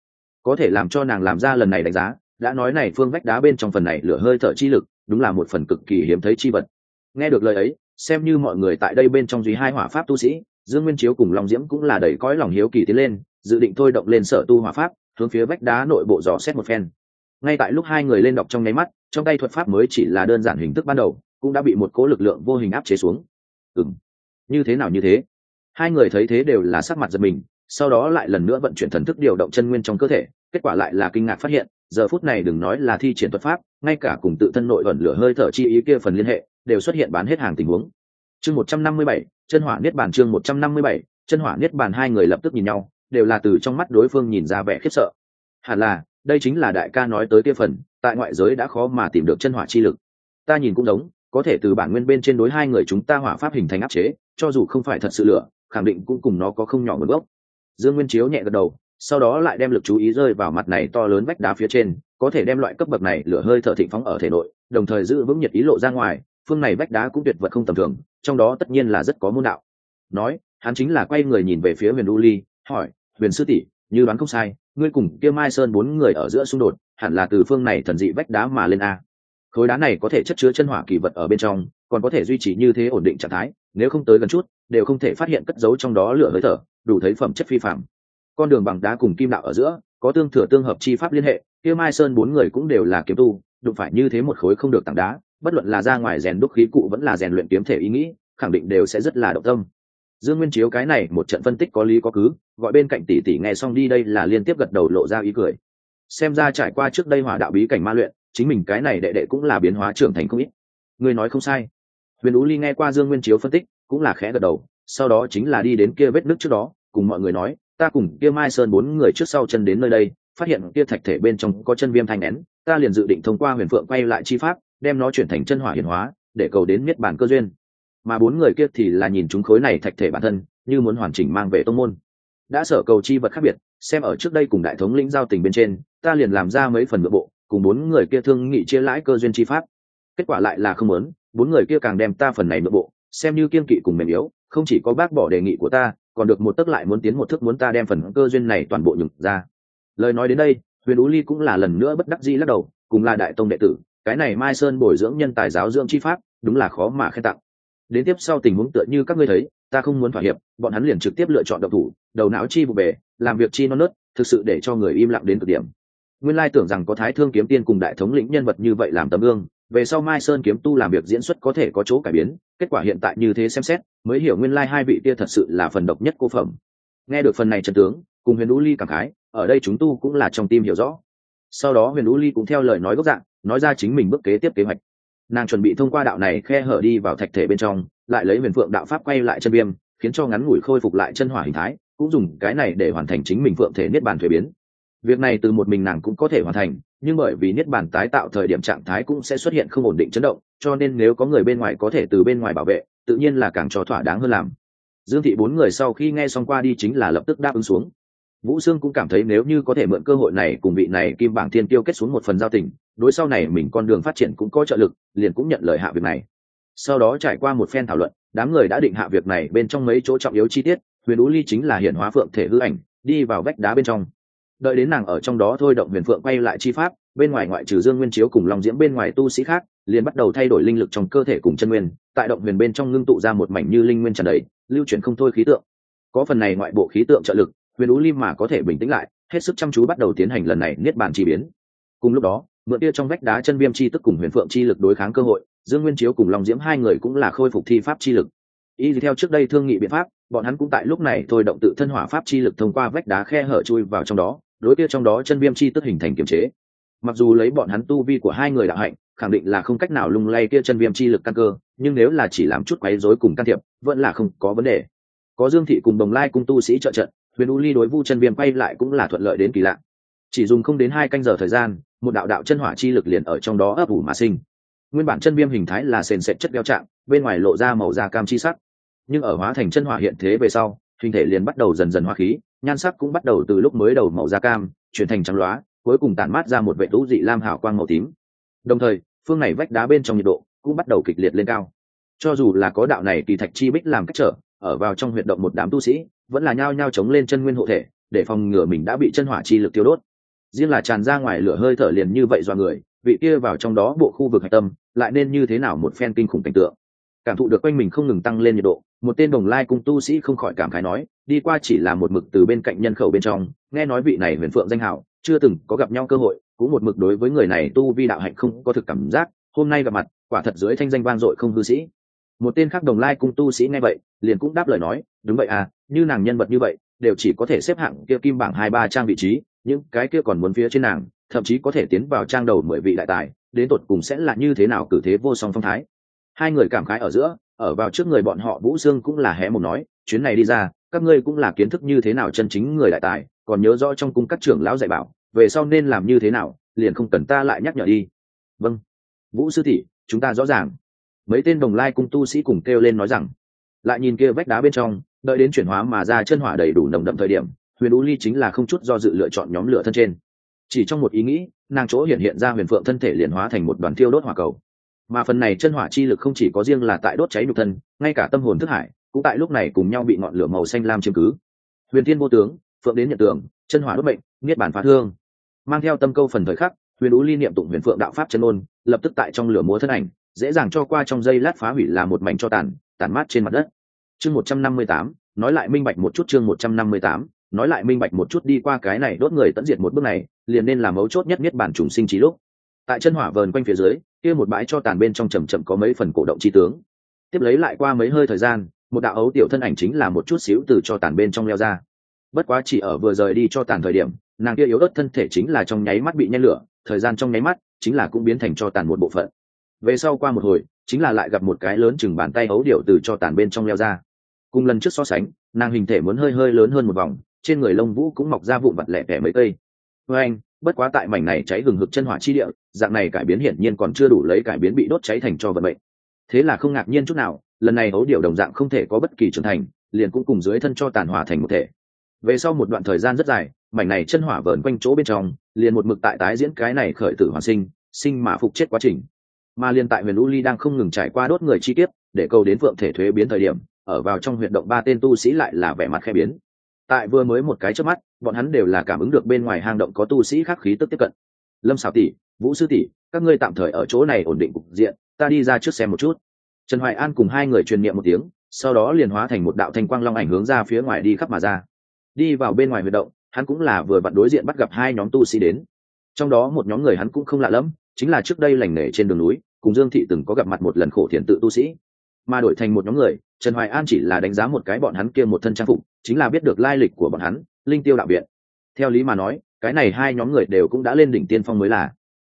Có thể làm cho nàng làm ra lần này đánh giá, đã nói này phương vách đá bên trong phần này lửa hơi thở chi lực, đúng là một phần cực kỳ hiếm thấy chi vật. Nghe được lời ấy, xem như mọi người tại đây bên trong duy hai hỏa pháp tu sĩ, dương nguyên chiếu cùng long diễm cũng là đầy cõi lòng hiếu kỳ tiến lên, dự định thôi động lên sở tu hỏa pháp, hướng phía vách đá nội bộ dò xét một phen. Ngay tại lúc hai người lên đọc trong nháy mắt, trong tay thuật pháp mới chỉ là đơn giản hình thức ban đầu, cũng đã bị một cố lực lượng vô hình áp chế xuống. Ừ như thế nào như thế? Hai người thấy thế đều là sắc mặt giật mình, sau đó lại lần nữa vận chuyển thần thức điều động chân nguyên trong cơ thể, kết quả lại là kinh ngạc phát hiện, giờ phút này đừng nói là thi triển thuật pháp, ngay cả cùng tự thân nội ẩn lửa hơi thở chi ý kia phần liên hệ, đều xuất hiện bán hết hàng tình huống. Chương một trăm năm mươi bảy, chân hỏa niết bàn chương một trăm năm mươi bảy, chân hỏa niết bàn hai người lập tức nhìn nhau, đều là từ trong mắt đối phương nhìn ra vẻ khiếp sợ. Hẳn là, đây chính là đại ca nói tới kia phần, tại ngoại giới đã khó mà tìm được chân hỏa chi lực. Ta nhìn cũng giống, có thể từ bản nguyên bên trên đối hai người chúng ta hỏa pháp hình thành áp chế, cho dù không phải thật sự lửa khẳng định cũng cùng nó có không nhỏ nguồn gốc. Dương nguyên chiếu nhẹ gật đầu, sau đó lại đem lực chú ý rơi vào mặt này to lớn vách đá phía trên, có thể đem loại cấp bậc này lửa hơi thở thịnh phóng ở thể nội, đồng thời giữ vững nhiệt ý lộ ra ngoài, phương này vách đá cũng tuyệt vật không tầm thường, trong đó tất nhiên là rất có môn đạo. Nói, hắn chính là quay người nhìn về phía huyền u ly, hỏi, huyền sư tỷ, như đoán không sai, ngươi cùng kia mai sơn bốn người ở giữa xung đột, hẳn là từ phương này thần dị vách đá mà lên a. Khối đá này có thể chất chứa chân hỏa kỳ vật ở bên trong, còn có thể duy trì như thế ổn định trạng thái, nếu không tới gần chút đều không thể phát hiện cất giấu trong đó lửa hơi thở, đủ thấy phẩm chất phi phạm con đường bằng đá cùng kim đạo ở giữa, có tương thừa tương hợp chi pháp liên hệ, kia mai sơn bốn người cũng đều là kiếm tu, đụng phải như thế một khối không được tảng đá, bất luận là ra ngoài rèn đúc khí cụ vẫn là rèn luyện kiếm thể ý nghĩ, khẳng định đều sẽ rất là động tâm. Dương nguyên chiếu cái này một trận phân tích có lý có cứ, gọi bên cạnh tỷ tỷ nghe xong đi đây là liên tiếp gật đầu lộ ra ý cười. Xem ra trải qua trước đây hỏa đạo bí cảnh ma luyện, chính mình cái này đệ đệ cũng là biến hóa trưởng thành không ít. Người nói không sai. Huyền ú ly nghe qua dương nguyên chiếu phân tích cũng là khẽ gật đầu, sau đó chính là đi đến kia vết nước trước đó, cùng mọi người nói, ta cùng kia mai sơn bốn người trước sau chân đến nơi đây, phát hiện kia thạch thể bên trong có chân viêm thanh nén, ta liền dự định thông qua huyền phượng quay lại chi pháp, đem nó chuyển thành chân hỏa hiển hóa, để cầu đến miết bản cơ duyên. Mà bốn người kia thì là nhìn chúng khối này thạch thể bản thân, như muốn hoàn chỉnh mang về tông môn. Đã sở cầu chi vật khác biệt, xem ở trước đây cùng đại thống lĩnh giao tình bên trên, ta liền làm ra mấy phần nội bộ, cùng bốn người kia thương nghị chia lãi cơ duyên chi pháp. Kết quả lại là không muốn, bốn người kia càng đem ta phần này nội bộ xem như kiên kỵ cùng mềm yếu, không chỉ có bác bỏ đề nghị của ta, còn được một tấc lại muốn tiến một thức muốn ta đem phần cơ duyên này toàn bộ nhục ra. Lời nói đến đây, huyền ú ly cũng là lần nữa bất đắc dĩ lắc đầu, cùng là đại tông đệ tử, cái này mai sơn bồi dưỡng nhân tài giáo dưỡng chi pháp, đúng là khó mà khen tặng. Đến tiếp sau tình huống tựa như các ngươi thấy, ta không muốn thỏa hiệp, bọn hắn liền trực tiếp lựa chọn độc thủ, đầu não chi vụ bề, làm việc chi non nớt, thực sự để cho người im lặng đến cực điểm. Nguyên lai tưởng rằng có thái thương kiếm tiên cùng đại thống lĩnh nhân vật như vậy làm tấm gương về sau mai sơn kiếm tu làm việc diễn xuất có thể có chỗ cải biến, kết quả hiện tại như thế xem xét, mới hiểu nguyên lai hai vị kia thật sự là phần độc nhất cô phẩm. Nghe được phần này trần tướng, cùng huyền ú ly cảm khái, ở đây chúng tu cũng là trong tim hiểu rõ. Sau đó huyền ú ly cũng theo lời nói gốc dạng, nói ra chính mình bước kế tiếp kế hoạch. Nàng chuẩn bị thông qua đạo này khe hở đi vào thạch thể bên trong, lại lấy huyền phượng đạo pháp quay lại chân viêm, khiến cho ngắn ngủi khôi phục lại chân hỏa hình thái, cũng dùng cái này để hoàn thành chính mình phượng thể niết bàn thuế biến. Việc này từ một mình nàng cũng có thể hoàn thành nhưng bởi vì niết bàn tái tạo thời điểm trạng thái cũng sẽ xuất hiện không ổn định chấn động, cho nên nếu có người bên ngoài có thể từ bên ngoài bảo vệ, tự nhiên là càng cho thỏa đáng hơn làm. Dương thị bốn người sau khi nghe xong qua đi chính là lập tức đáp ứng xuống. Vũ sương cũng cảm thấy nếu như có thể mượn cơ hội này cùng vị này kim bảng thiên tiêu kết xuống một phần giao tình, đối sau này mình con đường phát triển cũng có trợ lực, liền cũng nhận lời hạ việc này. Sau đó trải qua một phen thảo luận, đám người đã định hạ việc này bên trong mấy chỗ trọng yếu chi tiết, huyền ú ly chính là hiển hóa phượng thể hư ảnh, đi vào vách đá bên trong đợi đến nàng ở trong đó thôi động huyền phượng quay lại chi pháp, bên ngoài ngoại trừ dương nguyên chiếu cùng lòng diễm bên ngoài tu sĩ khác, liền bắt đầu thay đổi linh lực trong cơ thể cùng chân nguyên, tại động huyền bên trong ngưng tụ ra một mảnh như linh nguyên tràn đầy, lưu chuyển không thôi khí tượng. Có phần này ngoại bộ khí tượng trợ lực, huyền ú lim mà có thể bình tĩnh lại, hết sức chăm chú bắt đầu tiến hành lần này niết bàn chi biến. Cùng lúc đó, mượn tia trong vách đá chân viêm chi tức cùng huyền phượng chi lực đối kháng cơ hội, dương nguyên chiếu cùng long diễm hai người cũng là khôi phục thi pháp chi lực. Y theo trước đây thương nghị biện pháp, bọn hắn cũng tại lúc này thôi động tự thân hỏa pháp chi lực thông qua vách đá khe hở chui vào trong đó đối kia trong đó chân viêm chi tức hình thành kiềm chế. Mặc dù lấy bọn hắn tu vi của hai người đạo hạnh, khẳng định là không cách nào lung lay kia chân viêm chi lực căn cơ, nhưng nếu là chỉ làm chút quấy rối cùng can thiệp, vẫn là không có vấn đề. Có dương thị cùng đồng lai cung tu sĩ trợ trận, huyền u ly đối vu chân viêm quay lại cũng là thuận lợi đến kỳ lạ. Chỉ dùng không đến hai canh giờ thời gian, một đạo đạo chân hỏa chi lực liền ở trong đó ấp ủ mà sinh. Nguyên bản chân viêm hình thái là sền sệt chất đeo trạng, bên ngoài lộ ra màu da cam chi sắc. Nhưng ở hóa thành chân hỏa hiện thế về sau, hình thể liền bắt đầu dần dần hoa khí nhan sắc cũng bắt đầu từ lúc mới đầu màu da cam, chuyển thành trắng loá, cuối cùng tản mát ra một vệ lũ dị lam hảo quang màu tím. Đồng thời, phương này vách đá bên trong nhiệt độ cũng bắt đầu kịch liệt lên cao. Cho dù là có đạo này kỳ thạch chi bích làm cách trở, ở vào trong huyệt động một đám tu sĩ, vẫn là nhao nhao chống lên chân nguyên hộ thể, để phòng ngừa mình đã bị chân hỏa chi lực tiêu đốt. Riêng là tràn ra ngoài lửa hơi thở liền như vậy do người, vị kia vào trong đó bộ khu vực hạch tâm, lại nên như thế nào một phen kinh khủng cảnh tượng. Cảm thụ được quanh mình không ngừng tăng lên nhiệt độ một tên đồng lai cung tu sĩ không khỏi cảm khái nói, đi qua chỉ là một mực từ bên cạnh nhân khẩu bên trong, nghe nói vị này huyền phượng danh hảo, chưa từng có gặp nhau cơ hội, cũng một mực đối với người này tu vi đạo hạnh không có thực cảm giác, hôm nay gặp mặt, quả thật dưới thanh danh vang dội không hư sĩ. Một tên khác đồng lai cung tu sĩ nghe vậy, liền cũng đáp lời nói, đúng vậy à như nàng nhân vật như vậy, đều chỉ có thể xếp hạng kia kim bảng hai ba trang vị trí, những cái kia còn muốn phía trên nàng, thậm chí có thể tiến vào trang đầu mười vị đại tài, đến tột cùng sẽ là như thế nào cử thế vô song phong thái? Hai người cảm khái ở giữa ở vào trước người bọn họ, vũ dương cũng là hé một nói, chuyến này đi ra, các ngươi cũng là kiến thức như thế nào chân chính người đại tài, còn nhớ rõ trong cung các trưởng lão dạy bảo, về sau nên làm như thế nào, liền không cần ta lại nhắc nhở đi. Vâng. Vũ sư thị chúng ta rõ ràng. Mấy tên đồng lai cung tu sĩ cùng kêu lên nói rằng, lại nhìn kia vách đá bên trong, đợi đến chuyển hóa mà ra chân hỏa đầy đủ nồng đậm thời điểm, huyền u ly chính là không chút do dự lựa chọn nhóm lửa thân trên. Chỉ trong một ý nghĩ, nàng chỗ hiện hiện ra huyền phượng thân thể liền hóa thành một đoàn thiêu đốt hỏa cầu mà phần này chân hỏa chi lực không chỉ có riêng là tại đốt cháy nhục thân, ngay cả tâm hồn thức hải, cũng tại lúc này cùng nhau bị ngọn lửa màu xanh lam chiếm cứ. Huyền thiên vô tướng, phượng đến nhận tường, chân hỏa đốt bệnh, niết bản phá thương. Mang theo tâm câu phần thời khắc, huyền ú ly niệm tụng huyền phượng đạo pháp chân ôn, lập tức tại trong lửa múa thân ảnh, dễ dàng cho qua trong dây lát phá hủy là một mảnh cho tàn tàn mát trên mặt đất. Chương một trăm năm mươi tám, nói lại minh bạch một chút chương một trăm năm mươi tám, nói lại minh bạch một chút đi qua cái này đốt người tận diệt một bước này, liền nên là mấu chốt nhất nhất bản trùng sinh trí lúc. Tại chân hỏa vờn quanh phía dưới kia một bãi cho tàn bên trong chầm chậm có mấy phần cổ động chi tướng. Tiếp lấy lại qua mấy hơi thời gian, một đạo ấu tiểu thân ảnh chính là một chút xíu từ cho tàn bên trong leo ra. Bất quá chỉ ở vừa rời đi cho tàn thời điểm, nàng kia yếu ớt thân thể chính là trong nháy mắt bị nhen lửa, thời gian trong nháy mắt chính là cũng biến thành cho tàn một bộ phận. Về sau qua một hồi, chính là lại gặp một cái lớn chừng bàn tay ấu điệu từ cho tàn bên trong leo ra. Cùng lần trước so sánh, nàng hình thể muốn hơi hơi lớn hơn một vòng, trên người lông vũ cũng mọc ra vụn vặt lẻ tẻ mấy cây. Với anh bất quá tại mảnh này cháy gừng hực chân hỏa chi địa, dạng này cải biến hiển nhiên còn chưa đủ lấy cải biến bị đốt cháy thành cho vận mệnh. Thế là không ngạc nhiên chút nào, lần này ấu điệu đồng dạng không thể có bất kỳ trưởng thành, liền cũng cùng dưới thân cho tàn hỏa thành một thể. Về sau một đoạn thời gian rất dài, mảnh này chân hỏa vờn quanh chỗ bên trong, liền một mực tại tái diễn cái này khởi tử hoàn sinh sinh mà phục chết quá trình. Mà liền tại huyền u ly đang không ngừng trải qua đốt người chi tiết để câu đến vượng thể thuế biến thời điểm, ở vào trong huyện động ba tên tu sĩ lại là vẻ mặt khe biến. Tại vừa mới một cái trước mắt bọn hắn đều là cảm ứng được bên ngoài hang động có tu sĩ khác khí tức tiếp cận. Lâm xảo tỷ, vũ sư tỷ, các ngươi tạm thời ở chỗ này ổn định cục diện, ta đi ra trước xem một chút. Trần hoài an cùng hai người truyền niệm một tiếng, sau đó liền hóa thành một đạo thanh quang long ảnh hướng ra phía ngoài đi khắp mà ra. Đi vào bên ngoài huyệt động, hắn cũng là vừa vặn đối diện bắt gặp hai nhóm tu sĩ đến. Trong đó một nhóm người hắn cũng không lạ lẫm, chính là trước đây lành nghề trên đường núi, cùng dương thị từng có gặp mặt một lần khổ thiền tự tu sĩ. Mà đổi thành một nhóm người, trần hoài an chỉ là đánh giá một cái bọn hắn kia một thân trang phục, chính là biết được lai lịch của bọn hắn linh tiêu đạo viện. Theo lý mà nói, cái này hai nhóm người đều cũng đã lên đỉnh tiên phong mới là.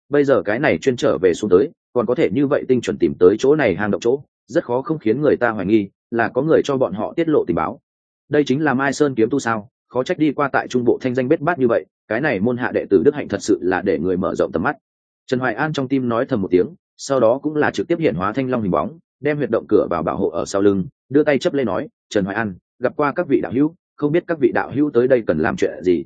Bây giờ cái này chuyên trở về xuống tới, còn có thể như vậy tinh chuẩn tìm tới chỗ này hang động chỗ, rất khó không khiến người ta hoài nghi là có người cho bọn họ tiết lộ tình báo. Đây chính là mai sơn kiếm tu sao, khó trách đi qua tại trung bộ thanh danh bết bát như vậy, cái này môn hạ đệ tử đức hạnh thật sự là để người mở rộng tầm mắt. Trần hoài an trong tim nói thầm một tiếng, sau đó cũng là trực tiếp hiện hóa thanh long hình bóng, đem huyệt động cửa vào bảo hộ ở sau lưng, đưa tay chấp lên nói, trần hoài an, gặp qua các vị đạo hữu không biết các vị đạo hữu tới đây cần làm chuyện gì.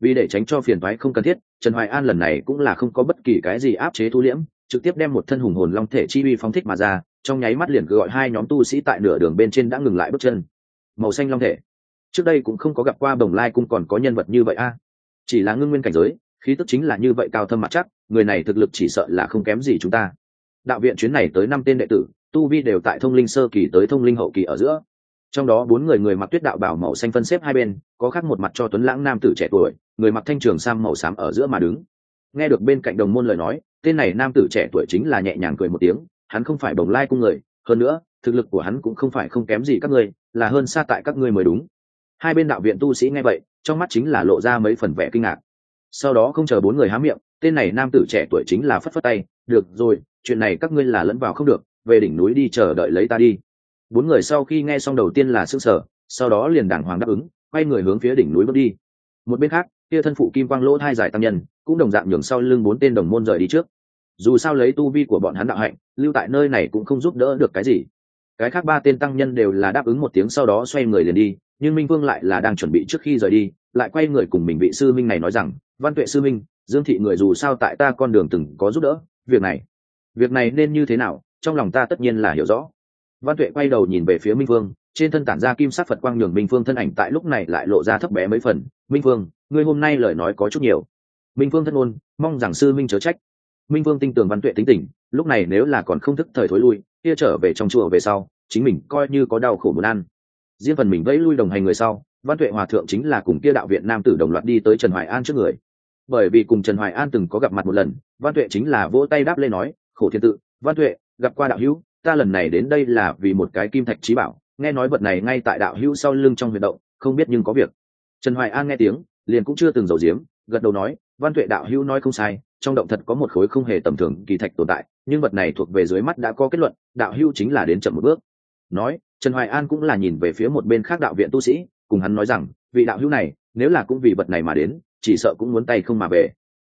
Vì để tránh cho phiền thoái không cần thiết, trần hoài an lần này cũng là không có bất kỳ cái gì áp chế thu liễm, trực tiếp đem một thân hùng hồn long thể chi uy phóng thích mà ra, trong nháy mắt liền cứ gọi hai nhóm tu sĩ tại nửa đường bên trên đã ngừng lại bước chân. Màu xanh long thể. Trước đây cũng không có gặp qua bồng lai cung còn có nhân vật như vậy a. Chỉ là ngưng nguyên cảnh giới, khí tức chính là như vậy cao thâm mặt chắc, người này thực lực chỉ sợ là không kém gì chúng ta. Đạo viện chuyến này tới năm tên đệ tử, tu vi đều tại thông linh sơ kỳ tới thông linh hậu kỳ ở giữa trong đó bốn người người mặc tuyết đạo bảo màu xanh phân xếp hai bên, có khác một mặt cho tuấn lãng nam tử trẻ tuổi, người mặc thanh trường sam màu xám ở giữa mà đứng. Nghe được bên cạnh đồng môn lời nói, tên này nam tử trẻ tuổi chính là nhẹ nhàng cười một tiếng, hắn không phải bồng lai cung người, hơn nữa, thực lực của hắn cũng không phải không kém gì các ngươi là hơn xa tại các ngươi mới đúng. Hai bên đạo viện tu sĩ nghe vậy, trong mắt chính là lộ ra mấy phần vẻ kinh ngạc. Sau đó không chờ bốn người há miệng, tên này nam tử trẻ tuổi chính là phất phất tay, được rồi, chuyện này các ngươi là lẫn vào không được, về đỉnh núi đi chờ đợi lấy ta đi bốn người sau khi nghe xong đầu tiên là s ư n g sở sau đó liền đàng hoàng đáp ứng, quay người hướng phía đỉnh núi bước đi. Một bên khác, kia thân phụ kim quang lỗ hai giải tăng nhân, cũng đồng dạng nhường sau lưng bốn tên đồng môn rời đi trước. Dù sao lấy tu vi của bọn hắn đạo hạnh, lưu tại nơi này cũng không giúp đỡ được cái gì. Cái khác ba tên tăng nhân đều là đáp ứng một tiếng sau đó xoay người liền đi, nhưng minh vương lại là đang chuẩn bị trước khi rời đi, lại quay người cùng mình vị sư minh này nói rằng, văn tuệ sư minh, dương thị người dù sao tại ta con đường từng có giúp đỡ, việc này việc này nên như thế nào, trong lòng ta tất nhiên là hiểu rõ văn tuệ quay đầu nhìn về phía minh vương, trên thân tản ra kim sắc phật quang nhường minh phương thân ảnh tại lúc này lại lộ ra thấp bé mấy phần. Minh phương ngươi hôm nay lời nói có chút nhiều. Minh phương thân ôn, mong rằng sư minh chớ trách. Minh vương tin tưởng văn tuệ tính tình, lúc này nếu là còn không thức thời thối lui, kia trở về trong chùa về sau, chính mình coi như có đau khổ muốn ăn. Riêng phần mình vẫy lui đồng hành người sau, văn tuệ hòa thượng chính là cùng kia đạo viện nam tử đồng loạt đi tới trần hoài an trước người. Bởi vì cùng trần hoài an từng có gặp mặt một lần, văn tuệ chính là vỗ tay đáp lên nói, khổ thiên tự, văn tuệ, gặp qua đạo hữu ta lần này đến đây là vì một cái kim thạch trí bảo, nghe nói vật này ngay tại đạo hữu sau lưng trong huyệt động, không biết nhưng có việc. Trần hoài an nghe tiếng, liền cũng chưa từng giấu giếm, gật đầu nói, văn tuệ đạo hữu nói không sai, trong động thật có một khối không hề tầm thường kỳ thạch tồn tại, nhưng vật này thuộc về dưới mắt đã có kết luận, đạo hữu chính là đến chậm một bước. Nói, trần hoài an cũng là nhìn về phía một bên khác đạo viện tu sĩ, cùng hắn nói rằng, vị đạo hữu này, nếu là cũng vì vật này mà đến, chỉ sợ cũng muốn tay không mà về.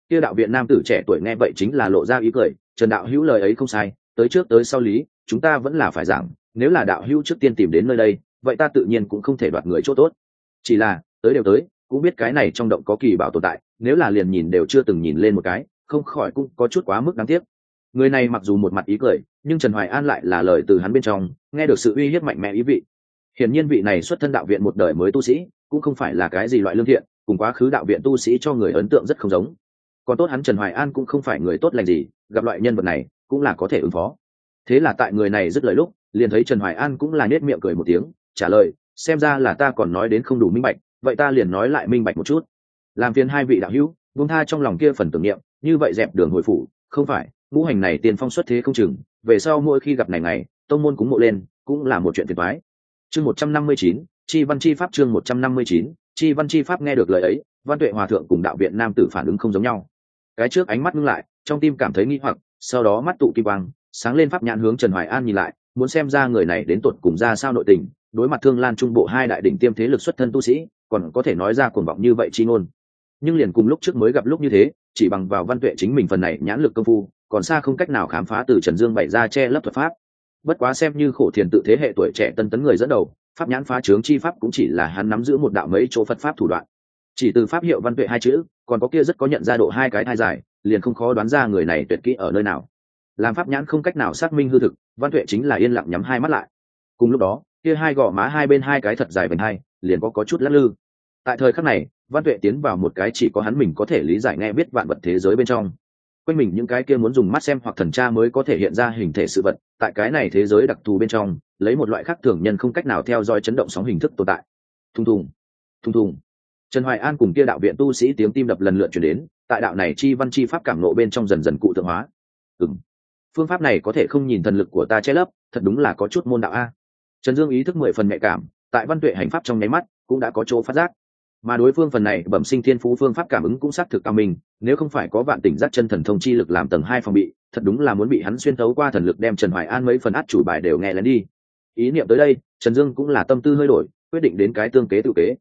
Kia đạo viện nam tử trẻ tuổi nghe vậy chính là lộ ra ý cười, trần đạo hữu lời ấy không sai, tới trước tới sau lý chúng ta vẫn là phải giảng, nếu là đạo hữu trước tiên tìm đến nơi đây, vậy ta tự nhiên cũng không thể đoạt người chỗ tốt. Chỉ là, tới đều tới, cũng biết cái này trong động có kỳ bảo tồn tại, nếu là liền nhìn đều chưa từng nhìn lên một cái, không khỏi cũng có chút quá mức đáng tiếc. Người này mặc dù một mặt ý cười, nhưng trần hoài an lại là lời từ hắn bên trong, nghe được sự uy hiếp mạnh mẽ ý vị. Hiển nhiên vị này xuất thân đạo viện một đời mới tu sĩ, cũng không phải là cái gì loại lương thiện, cùng quá khứ đạo viện tu sĩ cho người ấn tượng rất không giống. Còn tốt hắn trần hoài an cũng không phải người tốt lành gì, gặp loại nhân vật này, cũng là có thể ứng phó thế là tại người này dứt lời lúc, liền thấy trần hoài an cũng là nết miệng cười một tiếng, trả lời, xem ra là ta còn nói đến không đủ minh bạch, vậy ta liền nói lại minh bạch một chút. Làm phiền hai vị đạo hữu, buông tha trong lòng kia phần tưởng niệm, như vậy dẹp đường hồi phủ, không phải, ngũ hành này tiền phong xuất thế không chừng, về sau mỗi khi gặp này ngày, tông môn cúng mộ lên, cũng là một chuyện tuyệt vái chương một trăm năm mươi chín, chi văn chi pháp chương một trăm năm mươi chín, chi văn chi pháp nghe được lời ấy, văn tuệ hòa thượng cùng đạo viện nam tử phản ứng không giống nhau. Cái trước ánh mắt ngưng lại, trong tim cảm thấy nghi hoặc, sau đó mắt tụ kim quang sáng lên pháp nhãn hướng trần hoài an nhìn lại, muốn xem ra người này đến tột cùng ra sao nội tình, đối mặt thương lan trung bộ hai đại đỉnh tiêm thế lực xuất thân tu sĩ, còn có thể nói ra cuồng vọng như vậy chi ngôn. Nhưng liền cùng lúc trước mới gặp lúc như thế, chỉ bằng vào văn tuệ chính mình phần này nhãn lực công phu, còn xa không cách nào khám phá từ trần dương bày ra che lấp thuật pháp. Bất quá xem như khổ thiền tự thế hệ tuổi trẻ tân tấn người dẫn đầu, pháp nhãn phá trướng chi pháp cũng chỉ là hắn nắm giữ một đạo mấy chỗ phật pháp thủ đoạn. Chỉ từ pháp hiệu văn tuệ hai chữ, còn có kia rất có nhận ra độ hai cái thai dài, liền không khó đoán ra người này tuyệt kỹ ở nơi nào làm pháp nhãn không cách nào xác minh hư thực, văn tuệ chính là yên lặng nhắm hai mắt lại. Cùng lúc đó, kia hai gò má hai bên hai cái thật dài vành hai, liền có có chút lắc lư. Tại thời khắc này, văn tuệ tiến vào một cái chỉ có hắn mình có thể lý giải nghe biết vạn vật thế giới bên trong. Quanh mình những cái kia muốn dùng mắt xem hoặc thần tra mới có thể hiện ra hình thể sự vật, tại cái này thế giới đặc thù bên trong, lấy một loại khác thường nhân không cách nào theo dõi chấn động sóng hình thức tồn tại. Thùng thùng thùng thùng. Trần hoài an cùng kia đạo viện tu sĩ tiếng tim đập lần lượt chuyển đến, tại đạo này chi văn chi pháp cảm nộ bên trong dần dần cụ tượng hóa. Ừ phương pháp này có thể không nhìn thần lực của ta che lấp, thật đúng là có chút môn đạo a. Trần dương ý thức mười phần nhạy cảm, tại văn tuệ hành pháp trong nháy mắt, cũng đã có chỗ phát giác. Mà đối phương phần này, bẩm sinh thiên phú phương pháp cảm ứng cũng xác thực cao mình nếu không phải có vạn tỉnh giác chân thần thông chi lực làm tầng hai phòng bị, thật đúng là muốn bị hắn xuyên tấu qua thần lực đem trần hoài an mấy phần át chủ bài đều nghe lén đi. Ý niệm tới đây, trần dương cũng là tâm tư hơi đổi, quyết định đến cái tương kế tự kế.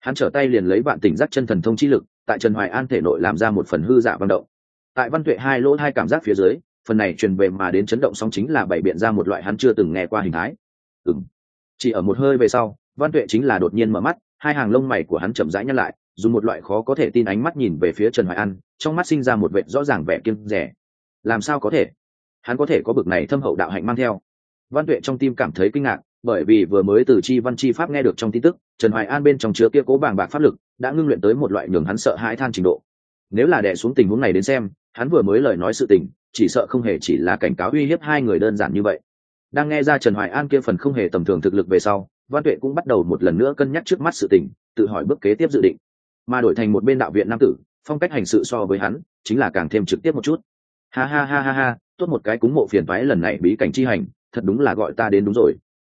Hắn trở tay liền lấy vạn tỉnh giác chân thần thông chi lực, tại trần hoài an thể nội làm ra một phần hư dạ văn động. Tại văn tuệ hai lỗ hai cảm giác phía dưới phần này truyền về mà đến chấn động sóng chính là bảy biện ra một loại hắn chưa từng nghe qua hình thái. Ừng chỉ ở một hơi về sau, văn tuệ chính là đột nhiên mở mắt, hai hàng lông mày của hắn chậm rãi nhăn lại, dùng một loại khó có thể tin ánh mắt nhìn về phía trần hoài an, trong mắt sinh ra một vệ rõ ràng vẻ kiêng rẻ. Làm sao có thể? Hắn có thể có bực này thâm hậu đạo hạnh mang theo. Văn tuệ trong tim cảm thấy kinh ngạc, bởi vì vừa mới từ chi văn chi pháp nghe được trong tin tức, trần hoài an bên trong chứa kia cố bàng bạc pháp lực, đã ngưng luyện tới một loại nhường hắn sợ hãi than trình độ. Nếu là đẻ xuống tình huống này đến xem, hắn vừa mới lời nói sự tình chỉ sợ không hề chỉ là cảnh cáo uy hiếp hai người đơn giản như vậy. Đang nghe ra trần hoài an kia phần không hề tầm thường thực lực về sau, văn tuệ cũng bắt đầu một lần nữa cân nhắc trước mắt sự tình, tự hỏi bước kế tiếp dự định. Mà đổi thành một bên đạo viện nam tử, phong cách hành sự so với hắn, chính là càng thêm trực tiếp một chút. Ha ha ha ha ha, tốt một cái cúng mộ phiền toái lần này bí cảnh chi hành, thật đúng là gọi ta đến đúng rồi.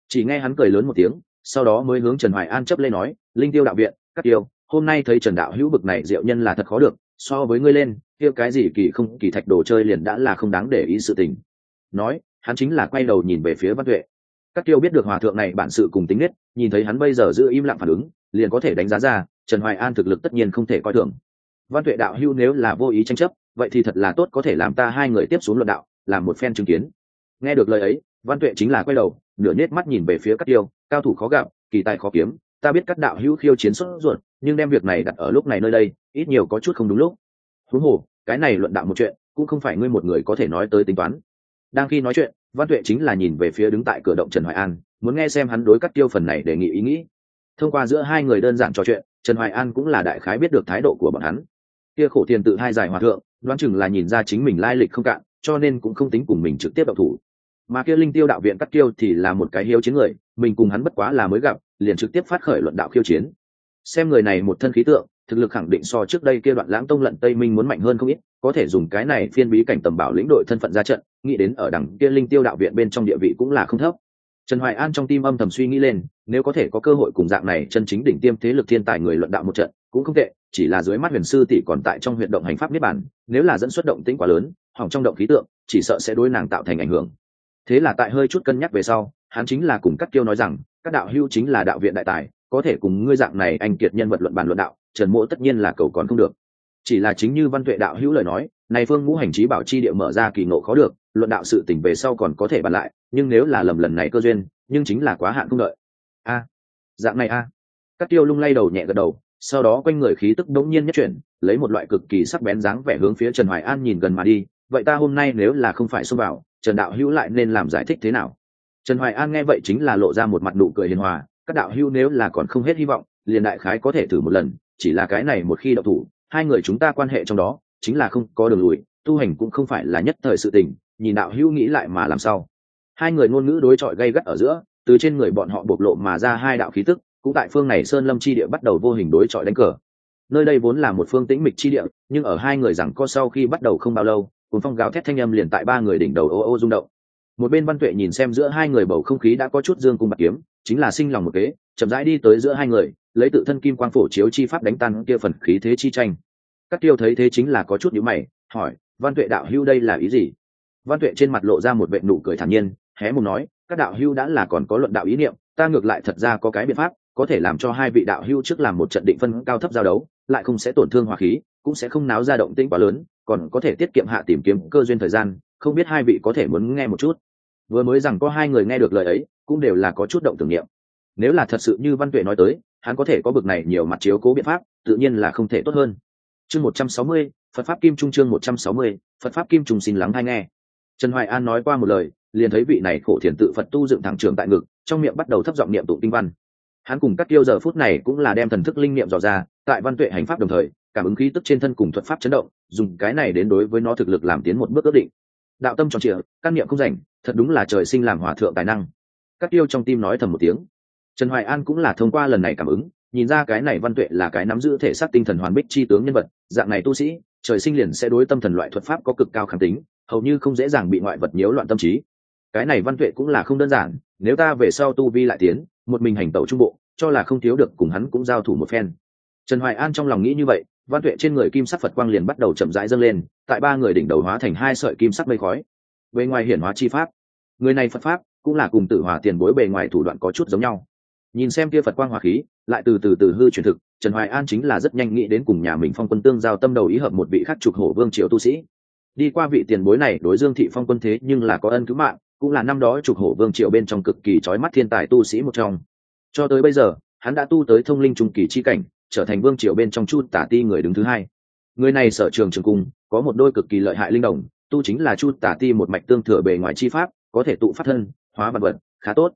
Chỉ nghe hắn cười lớn một tiếng, sau đó mới hướng trần hoài an chấp lên nói, linh tiêu đạo viện, các tiêu, hôm nay thấy trần đạo hữu bực này diệu nhân là thật khó được, so với ngươi lên kia cái gì kỳ không, kỳ thạch đồ chơi liền đã là không đáng để ý sự tình. Nói, hắn chính là quay đầu nhìn về phía văn tuệ. Các tiêu biết được hòa thượng này bản sự cùng tính nết, nhìn thấy hắn bây giờ giữ im lặng phản ứng, liền có thể đánh giá ra, trần hoài an thực lực tất nhiên không thể coi thường. Văn tuệ đạo hưu nếu là vô ý tranh chấp, vậy thì thật là tốt có thể làm ta hai người tiếp xuống luận đạo, làm một phen chứng kiến. Nghe được lời ấy, văn tuệ chính là quay đầu, nửa nết mắt nhìn về phía các tiêu, cao thủ khó gặp, kỳ tài khó kiếm, ta biết các đạo hữu khiêu chiến xuất ruột, nhưng đem việc này đặt ở lúc này nơi đây, ít nhiều có chút không đúng lúc huống hồ, cái này luận đạo một chuyện, cũng không phải ngươi một người có thể nói tới tính toán. Đang khi nói chuyện, văn tuệ chính là nhìn về phía đứng tại cửa động trần hoài an, muốn nghe xem hắn đối cắt tiêu phần này đề nghị ý nghĩ. Thông qua giữa hai người đơn giản trò chuyện, trần hoài an cũng là đại khái biết được thái độ của bọn hắn. Kia khổ tiền tự hai giải hòa thượng, đoán chừng là nhìn ra chính mình lai lịch không cạn, cho nên cũng không tính cùng mình trực tiếp đậu thủ. Mà kia linh tiêu đạo viện cắt tiêu thì là một cái hiếu chiến người, mình cùng hắn bất quá là mới gặp, liền trực tiếp phát khởi luận đạo khiêu chiến. Xem người này một thân khí tượng thực lực khẳng định so trước đây kia đoạn lãng tông lận tây minh muốn mạnh hơn không ít, có thể dùng cái này phiên bí cảnh tầm bảo lĩnh đội thân phận ra trận, nghĩ đến ở đằng kia linh tiêu đạo viện bên trong địa vị cũng là không thấp. Trần hoài an trong tim âm thầm suy nghĩ lên, nếu có thể có cơ hội cùng dạng này chân chính đỉnh tiêm thế lực thiên tài người luận đạo một trận, cũng không tệ, chỉ là dưới mắt huyền sư tỷ còn tại trong huyện động hành pháp niết bản nếu là dẫn xuất động tĩnh quá lớn, hỏng trong động khí tượng, chỉ sợ sẽ đối nàng tạo thành ảnh hưởng. Thế là tại hơi chút cân nhắc về sau, hắn chính là cùng các Tiêu nói rằng, các đạo hưu chính là đạo viện đại tài có thể cùng ngươi dạng này anh kiệt nhân vật luận bàn luận đạo, trần mỗ tất nhiên là cầu còn không được. Chỉ là chính như văn tuệ đạo hữu lời nói, này phương ngũ hành trí bảo chi địa mở ra kỳ ngộ khó được, luận đạo sự tỉnh về sau còn có thể bàn lại, nhưng nếu là lầm lần này cơ duyên, nhưng chính là quá hạn không đợi. A, dạng này a. Các tiêu lung lay đầu nhẹ gật đầu, sau đó quanh người khí tức đống nhiên nhất chuyển, lấy một loại cực kỳ sắc bén dáng vẻ hướng phía trần hoài an nhìn gần mà đi, vậy ta hôm nay nếu là không phải xông vào, trần đạo hữu lại nên làm giải thích thế nào? Trần hoài an nghe vậy chính là lộ ra một mặt nụ cười hiền hòa các đạo hữu nếu là còn không hết hy vọng, liền đại khái có thể thử một lần, chỉ là cái này một khi đậu thủ, hai người chúng ta quan hệ trong đó, chính là không có đường lùi, tu hành cũng không phải là nhất thời sự tình, nhìn đạo hữu nghĩ lại mà làm sao. Hai người ngôn ngữ đối chọi gây gắt ở giữa, từ trên người bọn họ bộc lộ mà ra hai đạo khí tức, cũng tại phương này sơn lâm chi địa bắt đầu vô hình đối chọi đánh cờ. Nơi đây vốn là một phương tĩnh mịch chi địa, nhưng ở hai người rằng co sau khi bắt đầu không bao lâu cùng phong gào thét thanh âm liền tại ba người đỉnh đầu ô ô rung động một bên văn tuệ nhìn xem giữa hai người bầu không khí đã có chút dương cung bạc kiếm, chính là sinh lòng một kế, chậm rãi đi tới giữa hai người, lấy tự thân kim quang phổ chiếu chi pháp đánh tan kia phần khí thế chi tranh. Các tiêu thấy thế chính là có chút nhữ mày, hỏi, văn tuệ đạo hưu đây là ý gì? Văn tuệ trên mặt lộ ra một vệ nụ cười thản nhiên, hé một nói, các đạo hưu đã là còn có luận đạo ý niệm, ta ngược lại thật ra có cái biện pháp, có thể làm cho hai vị đạo hưu trước làm một trận định phân cao thấp giao đấu, lại không sẽ tổn thương hòa khí, cũng sẽ không náo ra động tĩnh quá lớn, còn có thể tiết kiệm hạ tìm kiếm cơ duyên thời gian, không biết hai vị có thể muốn nghe một chút vừa mới rằng có hai người nghe được lời ấy, cũng đều là có chút động tưởng niệm. Nếu là thật sự như văn tuệ nói tới, hắn có thể có bực này nhiều mặt chiếu cố biện pháp, tự nhiên là không thể tốt hơn. Chương một trăm sáu mươi, phật pháp kim trung chương một trăm sáu mươi, phật pháp kim trung xin lắng hay nghe. Trần hoài an nói qua một lời, liền thấy vị này khổ thiền tự phật tu dựng thẳng trường tại ngực, trong miệng bắt đầu thấp giọng niệm tụng tinh văn. Hắn cùng các tiêu giờ phút này cũng là đem thần thức linh niệm dò ra, tại văn tuệ hành pháp đồng thời, cảm ứng khí tức trên thân cùng thuật pháp chấn động, dùng cái này đến đối với nó thực lực làm tiến một bước ước định. Đạo tâm tròn trịa, căn niệm không rảnh thật đúng là trời sinh làm hòa thượng tài năng. Các tiêu trong tim nói thầm một tiếng. Trần hoài an cũng là thông qua lần này cảm ứng, nhìn ra cái này văn tuệ là cái nắm giữ thể xác tinh thần hoàn bích chi tướng nhân vật, dạng này tu sĩ, trời sinh liền sẽ đối tâm thần loại thuật pháp có cực cao kháng tính, hầu như không dễ dàng bị ngoại vật nhiễu loạn tâm trí. Cái này văn tuệ cũng là không đơn giản, nếu ta về sau tu vi lại tiến, một mình hành tẩu trung bộ, cho là không thiếu được cùng hắn cũng giao thủ một phen. Trần hoài an trong lòng nghĩ như vậy, văn tuệ trên người kim sắc phật quang liền bắt đầu chậm rãi dâng lên, tại ba người đỉnh đầu hóa thành hai sợi kim sắc mây khói bề ngoài hiển hóa chi pháp. Người này phật pháp cũng là cùng tử hòa tiền bối bề ngoài thủ đoạn có chút giống nhau. Nhìn xem kia phật quang hòa khí, lại từ từ từ hư truyền thực, trần hoài an chính là rất nhanh nghĩ đến cùng nhà mình phong quân tương giao tâm đầu ý hợp một vị khắc trục hổ vương triều tu sĩ. Đi qua vị tiền bối này, đối dương thị phong quân thế nhưng là có ân cứu mạng, cũng là năm đó trục hổ vương triều bên trong cực kỳ trói mắt thiên tài tu sĩ một trong. Cho tới bây giờ, hắn đã tu tới thông linh trung kỳ chi cảnh, trở thành vương triều bên trong chu tả ti người đứng thứ hai. Người này sở trường trường cung, có một đôi cực kỳ lợi hại linh đồng tu chính là chu tả ti một mạch tương thừa bề ngoài chi pháp, có thể tụ phát thân, hóa vật vật, khá tốt.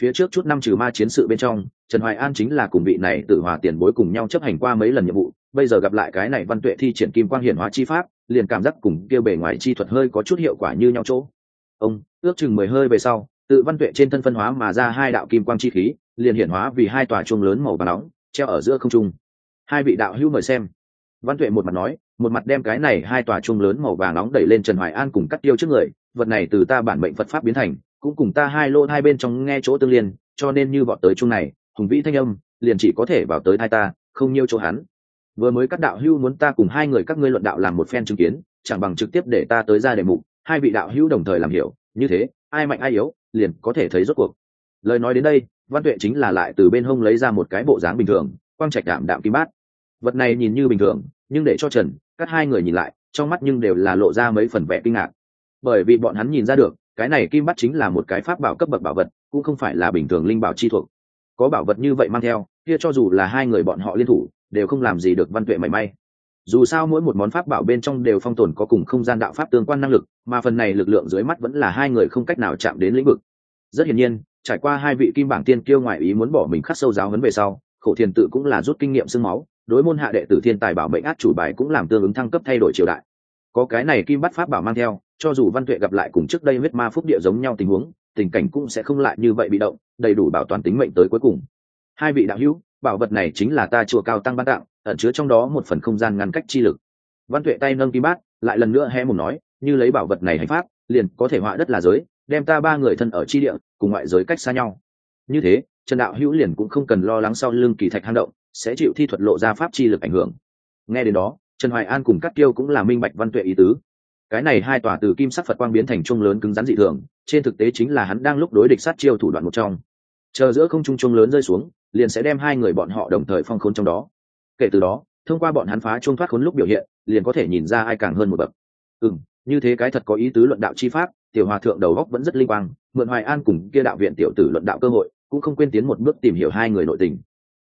Phía trước chút năm trừ ma chiến sự bên trong, trần hoài an chính là cùng vị này tự hòa tiền bối cùng nhau chấp hành qua mấy lần nhiệm vụ, bây giờ gặp lại cái này văn tuệ thi triển kim quang hiển hóa chi pháp, liền cảm giác cùng kêu bề ngoài chi thuật hơi có chút hiệu quả như nhau chỗ. Ông, ước chừng mười hơi về sau, tự văn tuệ trên thân phân hóa mà ra hai đạo kim quang chi khí, liền hiển hóa vì hai tòa chuông lớn màu và nóng, treo ở giữa không trung. Hai vị đạo hữu mời xem. Văn tuệ một mặt nói một mặt đem cái này hai tòa chuông lớn màu vàng nóng đẩy lên trần hoài an cùng cắt tiêu trước người, vật này từ ta bản mệnh phật pháp biến thành, cũng cùng ta hai lô hai bên trong nghe chỗ tương liên, cho nên như vọt tới chung này, hùng vĩ thanh âm, liền chỉ có thể vào tới hai ta, không nhiêu chỗ hắn. Vừa mới các đạo hưu muốn ta cùng hai người các ngươi luận đạo làm một phen chứng kiến, chẳng bằng trực tiếp để ta tới ra đề mục, hai vị đạo hưu đồng thời làm hiểu, như thế, ai mạnh ai yếu, liền có thể thấy rốt cuộc. Lời nói đến đây, văn tuệ chính là lại từ bên hông lấy ra một cái bộ dáng bình thường, quang trạch đạm đạm kim bát. Vật này nhìn như bình thường, nhưng để cho trần các hai người nhìn lại, trong mắt nhưng đều là lộ ra mấy phần vẻ kinh ngạc. Bởi vì bọn hắn nhìn ra được, cái này kim bắt chính là một cái pháp bảo cấp bậc bảo vật, cũng không phải là bình thường linh bảo chi thuộc. Có bảo vật như vậy mang theo, kia cho dù là hai người bọn họ liên thủ, đều không làm gì được văn tuệ mảy may. Dù sao mỗi một món pháp bảo bên trong đều phong tồn có cùng không gian đạo pháp tương quan năng lực, mà phần này lực lượng dưới mắt vẫn là hai người không cách nào chạm đến lĩnh vực. Rất hiển nhiên, trải qua hai vị kim bảng tiên kêu ngoại ý muốn bỏ mình khắc sâu giáo hấn về sau, khổ thiền tự cũng là rút kinh nghiệm sương máu đối môn hạ đệ tử thiên tài bảo mệnh át chủ bài cũng làm tương ứng thăng cấp thay đổi triều đại. Có cái này kim bắt pháp bảo mang theo, cho dù văn tuệ gặp lại cùng trước đây huyết ma phúc địa giống nhau tình huống, tình cảnh cũng sẽ không lại như vậy bị động, đầy đủ bảo toàn tính mệnh tới cuối cùng. Hai vị đạo hữu, bảo vật này chính là ta chùa cao tăng ban tặng, ẩn chứa trong đó một phần không gian ngăn cách chi lực. Văn tuệ tay nâng kim bát, lại lần nữa hé mồm nói, như lấy bảo vật này hành pháp, liền có thể họa đất là giới, đem ta ba người thân ở chi địa, cùng ngoại giới cách xa nhau. Như thế trần đạo hữu liền cũng không cần lo lắng sau lưng kỳ thạch hang động, sẽ chịu thi thuật lộ ra pháp chi lực ảnh hưởng. Nghe đến đó, trần hoài an cùng các tiêu cũng là minh bạch văn tuệ ý tứ. Cái này hai tòa từ kim sắc phật quang biến thành trung lớn cứng rắn dị thường, trên thực tế chính là hắn đang lúc đối địch sát chiêu thủ đoạn một trong. Chờ giữa không trung trung lớn rơi xuống, liền sẽ đem hai người bọn họ đồng thời phong khốn trong đó. Kể từ đó, thông qua bọn hắn phá trung thoát khốn lúc biểu hiện, liền có thể nhìn ra ai càng hơn một bậc. Ừ như thế cái thật có ý tứ luận đạo chi pháp, tiểu hòa thượng đầu góc vẫn rất linh quang, mượn hoài an cùng kia đạo viện tiểu tử luận đạo cơ hội cũng không quên tiến một bước tìm hiểu hai người nội tình.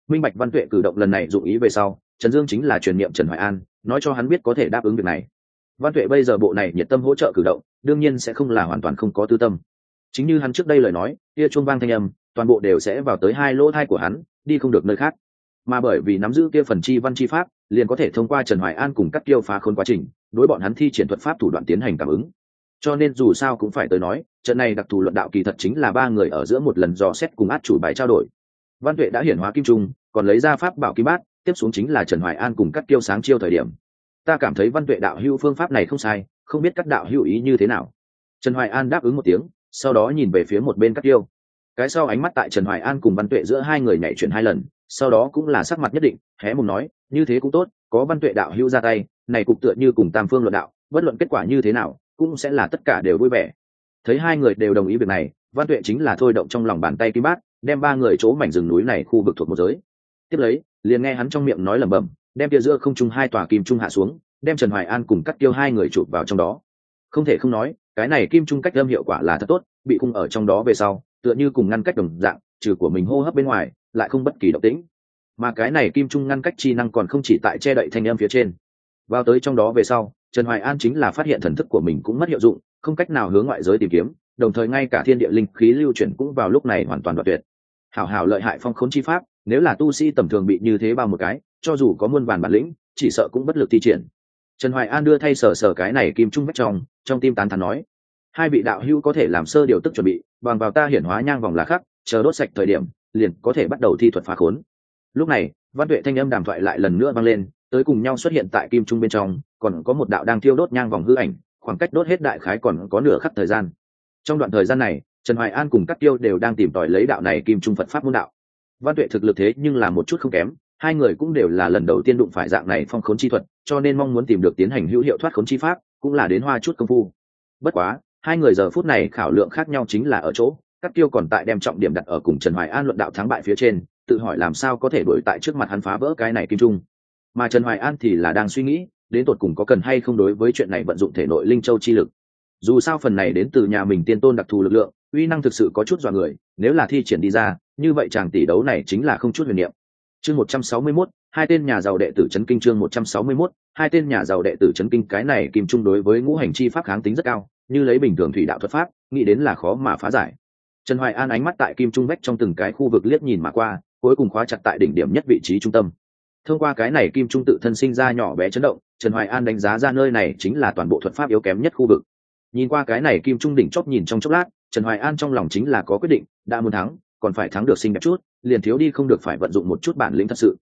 Minh bạch văn tuệ cử động lần này dụng ý về sau, trần dương chính là truyền niệm trần hoài an, nói cho hắn biết có thể đáp ứng việc này. Văn tuệ bây giờ bộ này nhiệt tâm hỗ trợ cử động, đương nhiên sẽ không là hoàn toàn không có tư tâm. Chính như hắn trước đây lời nói, kia chuông vang thanh âm, toàn bộ đều sẽ vào tới hai lỗ thai của hắn, đi không được nơi khác. Mà bởi vì nắm giữ kia phần chi văn chi pháp, liền có thể thông qua trần hoài an cùng các tiêu phá khôn quá trình, đối bọn hắn thi triển thuật pháp thủ đoạn tiến hành cảm ứng cho nên dù sao cũng phải tới nói, trận này đặc thù luận đạo kỳ thật chính là ba người ở giữa một lần dò xét cùng át chủ bài trao đổi. Văn tuệ đã hiển hóa kim trung, còn lấy ra pháp bảo kim bát, tiếp xuống chính là trần hoài an cùng các tiêu sáng chiêu thời điểm. Ta cảm thấy văn tuệ đạo hữu phương pháp này không sai, không biết các đạo hữu ý như thế nào. Trần hoài an đáp ứng một tiếng, sau đó nhìn về phía một bên các tiêu cái sau ánh mắt tại trần hoài an cùng văn tuệ giữa hai người nhảy chuyển hai lần, sau đó cũng là sắc mặt nhất định, hé mùng nói, như thế cũng tốt, có văn tuệ đạo hữu ra tay, này cục tựa như cùng tam phương luận đạo, bất luận kết quả như thế nào cũng sẽ là tất cả đều vui vẻ. Thấy hai người đều đồng ý việc này, văn tuệ chính là thôi động trong lòng bàn tay kim bát, đem ba người chỗ mảnh rừng núi này khu vực thuộc một giới. Tiếp lấy, liền nghe hắn trong miệng nói lẩm bẩm, đem tia giữa không trung hai tòa kim trung hạ xuống, đem trần hoài an cùng cắt tiêu hai người chụp vào trong đó. Không thể không nói, cái này kim trung cách âm hiệu quả là thật tốt, bị cung ở trong đó về sau, tựa như cùng ngăn cách đồng dạng, trừ của mình hô hấp bên ngoài, lại không bất kỳ động tĩnh. Mà cái này kim trung ngăn cách chi năng còn không chỉ tại che đậy thanh âm phía trên. Vào tới trong đó về sau trần hoài an chính là phát hiện thần thức của mình cũng mất hiệu dụng, không cách nào hướng ngoại giới tìm kiếm, đồng thời ngay cả thiên địa linh khí lưu chuyển cũng vào lúc này hoàn toàn đoạt tuyệt. Hảo hảo lợi hại phong khốn chi pháp, nếu là tu sĩ tầm thường bị như thế bao một cái, cho dù có muôn vàn bản lĩnh, chỉ sợ cũng bất lực thi triển. Trần hoài an đưa thay sờ sờ cái này kim trung vách trong trong tim tán thắn nói, hai vị đạo hữu có thể làm sơ điều tức chuẩn bị, bằng vào ta hiển hóa nhang vòng lá khắc, chờ đốt sạch thời điểm, liền có thể bắt đầu thi thuật phá khốn. Lúc này, văn tuệ thanh âm đàm thoại lại lần nữa vang lên tới cùng nhau xuất hiện tại kim trung bên trong, còn có một đạo đang thiêu đốt nhang vòng hư ảnh, khoảng cách đốt hết đại khái còn có nửa khắc thời gian. Trong đoạn thời gian này, trần hoài an cùng các tiêu đều đang tìm tòi lấy đạo này kim trung phật pháp môn đạo. Văn tuệ thực lực thế nhưng là một chút không kém, hai người cũng đều là lần đầu tiên đụng phải dạng này phong khốn chi thuật, cho nên mong muốn tìm được tiến hành hữu hiệu thoát khốn chi pháp, cũng là đến hoa chút công phu. Bất quá, hai người giờ phút này khảo lượng khác nhau chính là ở chỗ các tiêu còn tại đem trọng điểm đặt ở cùng trần hoài an luận đạo thắng bại phía trên, tự hỏi làm sao có thể đuổi tại trước mặt hắn phá vỡ cái này kim trung mà trần hoài an thì là đang suy nghĩ đến tột cùng có cần hay không đối với chuyện này vận dụng thể nội linh châu chi lực. Dù sao phần này đến từ nhà mình tiên tôn đặc thù lực lượng uy năng thực sự có chút dọa người nếu là thi triển đi ra như vậy chàng tỷ đấu này chính là không chút huyền niệm. Chương một trăm sáu mươi 161, hai tên nhà giàu đệ tử chấn kinh chương một trăm sáu mươi 161, hai tên nhà giàu đệ tử chấn kinh cái này kim trung đối với ngũ hành chi pháp kháng tính rất cao như lấy bình thường thủy đạo thuật pháp nghĩ đến là khó mà phá giải. Trần hoài an ánh mắt tại kim trung vách trong từng cái khu vực liếc nhìn mà qua cuối cùng khóa chặt tại đỉnh điểm nhất vị trí trung tâm thông qua cái này kim trung tự thân sinh ra nhỏ bé chấn động, trần hoài an đánh giá ra nơi này chính là toàn bộ thuật pháp yếu kém nhất khu vực. Nhìn qua cái này kim trung đỉnh chóp nhìn trong chốc lát, trần hoài an trong lòng chính là có quyết định, đã muốn thắng, còn phải thắng được xinh đẹp chút, liền thiếu đi không được phải vận dụng một chút bản lĩnh thật sự.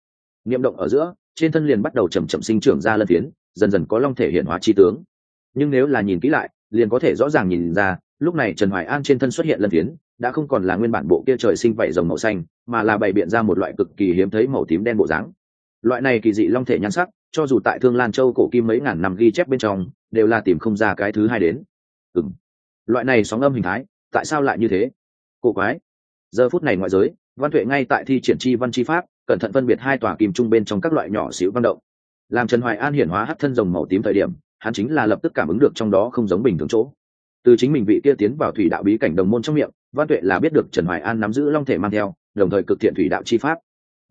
Niệm động ở giữa, trên thân liền bắt đầu chầm chậm sinh trưởng ra lân tiến dần dần có long thể hiện hóa chi tướng. Nhưng nếu là nhìn kỹ lại, liền có thể rõ ràng nhìn ra, lúc này trần hoài an trên thân xuất hiện lân tiến đã không còn là nguyên bản bộ kia trời sinh vảy rồng màu xanh, mà là bày biện ra một loại cực kỳ hiếm thấy màu tím đen bộ dáng loại này kỳ dị long thể nhan sắc, cho dù tại thương lan châu cổ kim mấy ngàn năm ghi chép bên trong, đều là tìm không ra cái thứ hai đến. Ừng loại này sóng âm hình thái, tại sao lại như thế? Cổ quái. Giờ phút này ngoại giới, văn tuệ ngay tại thi triển chi văn chi pháp, cẩn thận phân biệt hai tòa kim trung bên trong các loại nhỏ xíu văn động. Làm trần hoài an hiển hóa hắt thân rồng màu tím thời điểm, hắn chính là lập tức cảm ứng được trong đó không giống bình thường chỗ. Từ chính mình vị kia tiến vào thủy đạo bí cảnh đồng môn trong miệng, văn tuệ là biết được trần hoài an nắm giữ long thể mang theo, đồng thời cực thiện thủy đạo chi pháp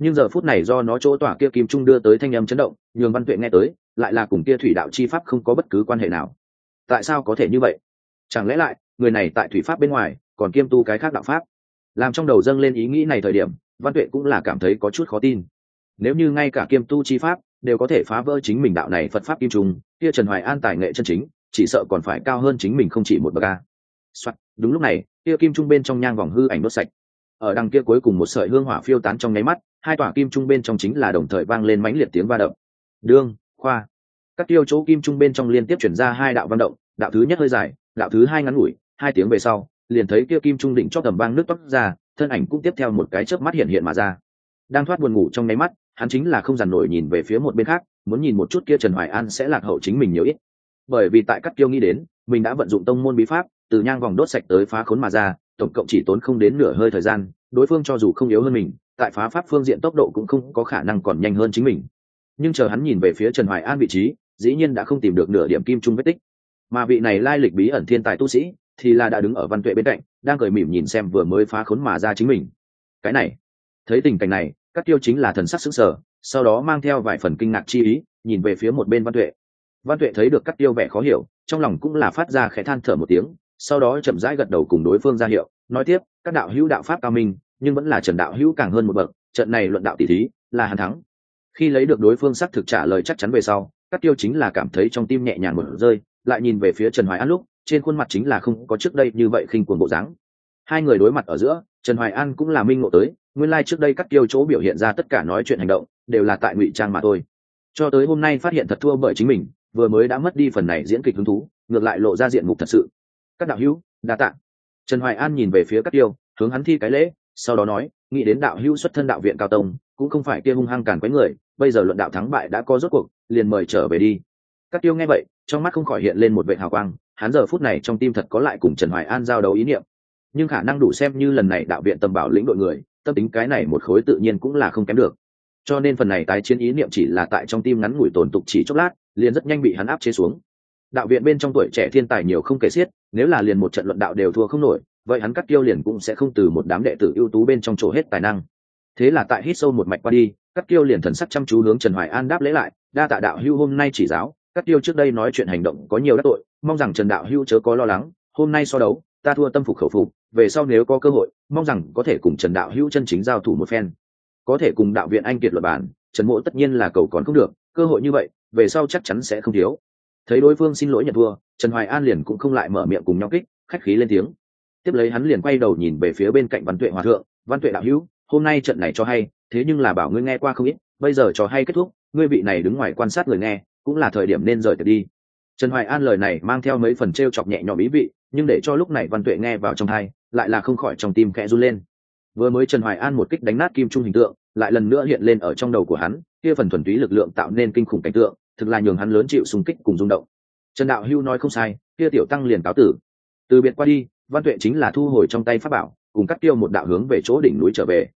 nhưng giờ phút này do nó chỗ tỏa kia kim trung đưa tới thanh âm chấn động nhường văn tuệ nghe tới lại là cùng kia thủy đạo chi pháp không có bất cứ quan hệ nào. Tại sao có thể như vậy? Chẳng lẽ lại người này tại thủy pháp bên ngoài còn kiêm tu cái khác đạo pháp? Làm trong đầu dâng lên ý nghĩ này thời điểm văn tuệ cũng là cảm thấy có chút khó tin. Nếu như ngay cả kiêm tu chi pháp đều có thể phá vỡ chính mình đạo này phật pháp kim trung kia trần hoài an tài nghệ chân chính chỉ sợ còn phải cao hơn chính mình không chỉ một bậc a. Soạn, đúng lúc này kia kim trung bên trong nhang vòng hư ảnh đốt sạch. Ở đằng kia cuối cùng một sợi hương hỏa phiêu tán trong nháy mắt hai tòa kim trung bên trong chính là đồng thời vang lên mãnh liệt tiếng va đập. Đương, khoa. Các tiêu chỗ kim trung bên trong liên tiếp chuyển ra hai đạo văn động, đạo thứ nhất hơi dài, đạo thứ hai ngắn ngủi, hai tiếng về sau, liền thấy kia kim trung đỉnh cho tầm vang nước toát ra, thân ảnh cũng tiếp theo một cái chớp mắt hiện hiện mà ra. Đang thoát buồn ngủ trong nháy mắt, hắn chính là không dằn nổi nhìn về phía một bên khác, muốn nhìn một chút kia trần hoài an sẽ lạc hậu chính mình nhiều ít. Bởi vì tại các tiêu nghĩ đến, mình đã vận dụng tông môn bí pháp, từ nhang vòng đốt sạch tới phá khốn mà ra, tổng cộng chỉ tốn không đến nửa hơi thời gian, đối phương cho dù không yếu hơn mình tại phá pháp phương diện tốc độ cũng không có khả năng còn nhanh hơn chính mình. Nhưng chờ hắn nhìn về phía trần hoài an vị trí, dĩ nhiên đã không tìm được nửa điểm kim trung vết tích. Mà vị này lai lịch bí ẩn thiên tài tu sĩ, thì là đã đứng ở văn tuệ bên cạnh, đang cười mỉm nhìn xem vừa mới phá khốn mà ra chính mình. Cái này, thấy tình cảnh này, các tiêu chính là thần sắc sững sờ, sau đó mang theo vài phần kinh ngạc chi ý, nhìn về phía một bên văn tuệ. Văn tuệ thấy được các tiêu vẻ khó hiểu, trong lòng cũng là phát ra khẽ than thở một tiếng, sau đó chậm rãi gật đầu cùng đối phương ra hiệu, nói tiếp, các đạo hữu đạo pháp cao minh nhưng vẫn là trần đạo hữu càng hơn một bậc, trận này luận đạo tỷ thí là hàn thắng. Khi lấy được đối phương xác thực trả lời chắc chắn về sau các tiêu chính là cảm thấy trong tim nhẹ nhàng một rơi, lại nhìn về phía trần hoài an lúc, trên khuôn mặt chính là không có trước đây như vậy khinh cuồng bộ dáng. Hai người đối mặt ở giữa, trần hoài an cũng là minh ngộ tới, nguyên lai trước đây các tiêu chỗ biểu hiện ra tất cả nói chuyện hành động, đều là tại ngụy trang mà thôi. Cho tới hôm nay phát hiện thật thua bởi chính mình, vừa mới đã mất đi phần này diễn kịch hứng thú, ngược lại lộ ra diện mục thật sự. Các đạo hữu, đa tạ. Trần hoài an nhìn về phía các tiêu, hướng hắn thi cái lễ sau đó nói, nghĩ đến đạo hữu xuất thân đạo viện cao tông, cũng không phải kia hung hăng càn quấy người, bây giờ luận đạo thắng bại đã có rốt cuộc, liền mời trở về đi. Các tiêu nghe vậy, trong mắt không khỏi hiện lên một vệ hào quang, hắn giờ phút này trong tim thật có lại cùng trần hoài an giao đấu ý niệm. Nhưng khả năng đủ xem như lần này đạo viện tầm bảo lĩnh đội người, tâm tính cái này một khối tự nhiên cũng là không kém được. Cho nên phần này tái chiến ý niệm chỉ là tại trong tim ngắn ngủi tồn tục chỉ chốc lát, liền rất nhanh bị hắn áp chế xuống. Đạo viện bên trong tuổi trẻ thiên tài nhiều không kể xiết, nếu là liền một trận luận đạo đều thua không nổi vậy hắn cắt tiêu liền cũng sẽ không từ một đám đệ tử ưu tú bên trong chỗ hết tài năng. Thế là tại hít sâu một mạch qua đi, cắt tiêu liền thần sắc chăm chú hướng trần hoài an đáp lễ lại, đa tạ đạo hưu hôm nay chỉ giáo, cắt tiêu trước đây nói chuyện hành động có nhiều đắc tội, mong rằng trần đạo hưu chớ có lo lắng, hôm nay so đấu, ta thua tâm phục khẩu phục, về sau nếu có cơ hội, mong rằng có thể cùng trần đạo hưu chân chính giao thủ một phen. Có thể cùng đạo viện anh kiệt luật bản, trần mộ tất nhiên là cầu còn không được, cơ hội như vậy, về sau chắc chắn sẽ không thiếu. Thấy đối phương xin lỗi nhận thua, trần hoài an liền cũng không lại mở miệng cùng nhau kích, khách khí lên tiếng tiếp lấy hắn liền quay đầu nhìn về phía bên cạnh văn tuệ hòa thượng, văn tuệ đạo hữu, hôm nay trận này cho hay, thế nhưng là bảo ngươi nghe qua không ít, bây giờ cho hay kết thúc, ngươi vị này đứng ngoài quan sát người nghe, cũng là thời điểm nên rời tiệc đi. Trần hoài an lời này mang theo mấy phần t r e o chọc nhẹ nhõm ý vị, nhưng để cho lúc này văn tuệ nghe vào trong thai lại là không khỏi trong tim khẽ run lên. Vừa mới trần hoài an một kích đánh nát kim trung hình tượng, lại lần nữa hiện lên ở trong đầu của hắn, kia phần thuần túy lực lượng tạo nên kinh khủng cảnh tượng, thực là nhường hắn lớn chịu xung kích cùng rung động. Trần đạo hưu nói không sai, kia tiểu tăng liền cáo tử. Từ biệt qua đi văn tuệ chính là thu hồi trong tay pháp bảo, cùng cắt tiêu một đạo hướng về chỗ đỉnh núi trở về.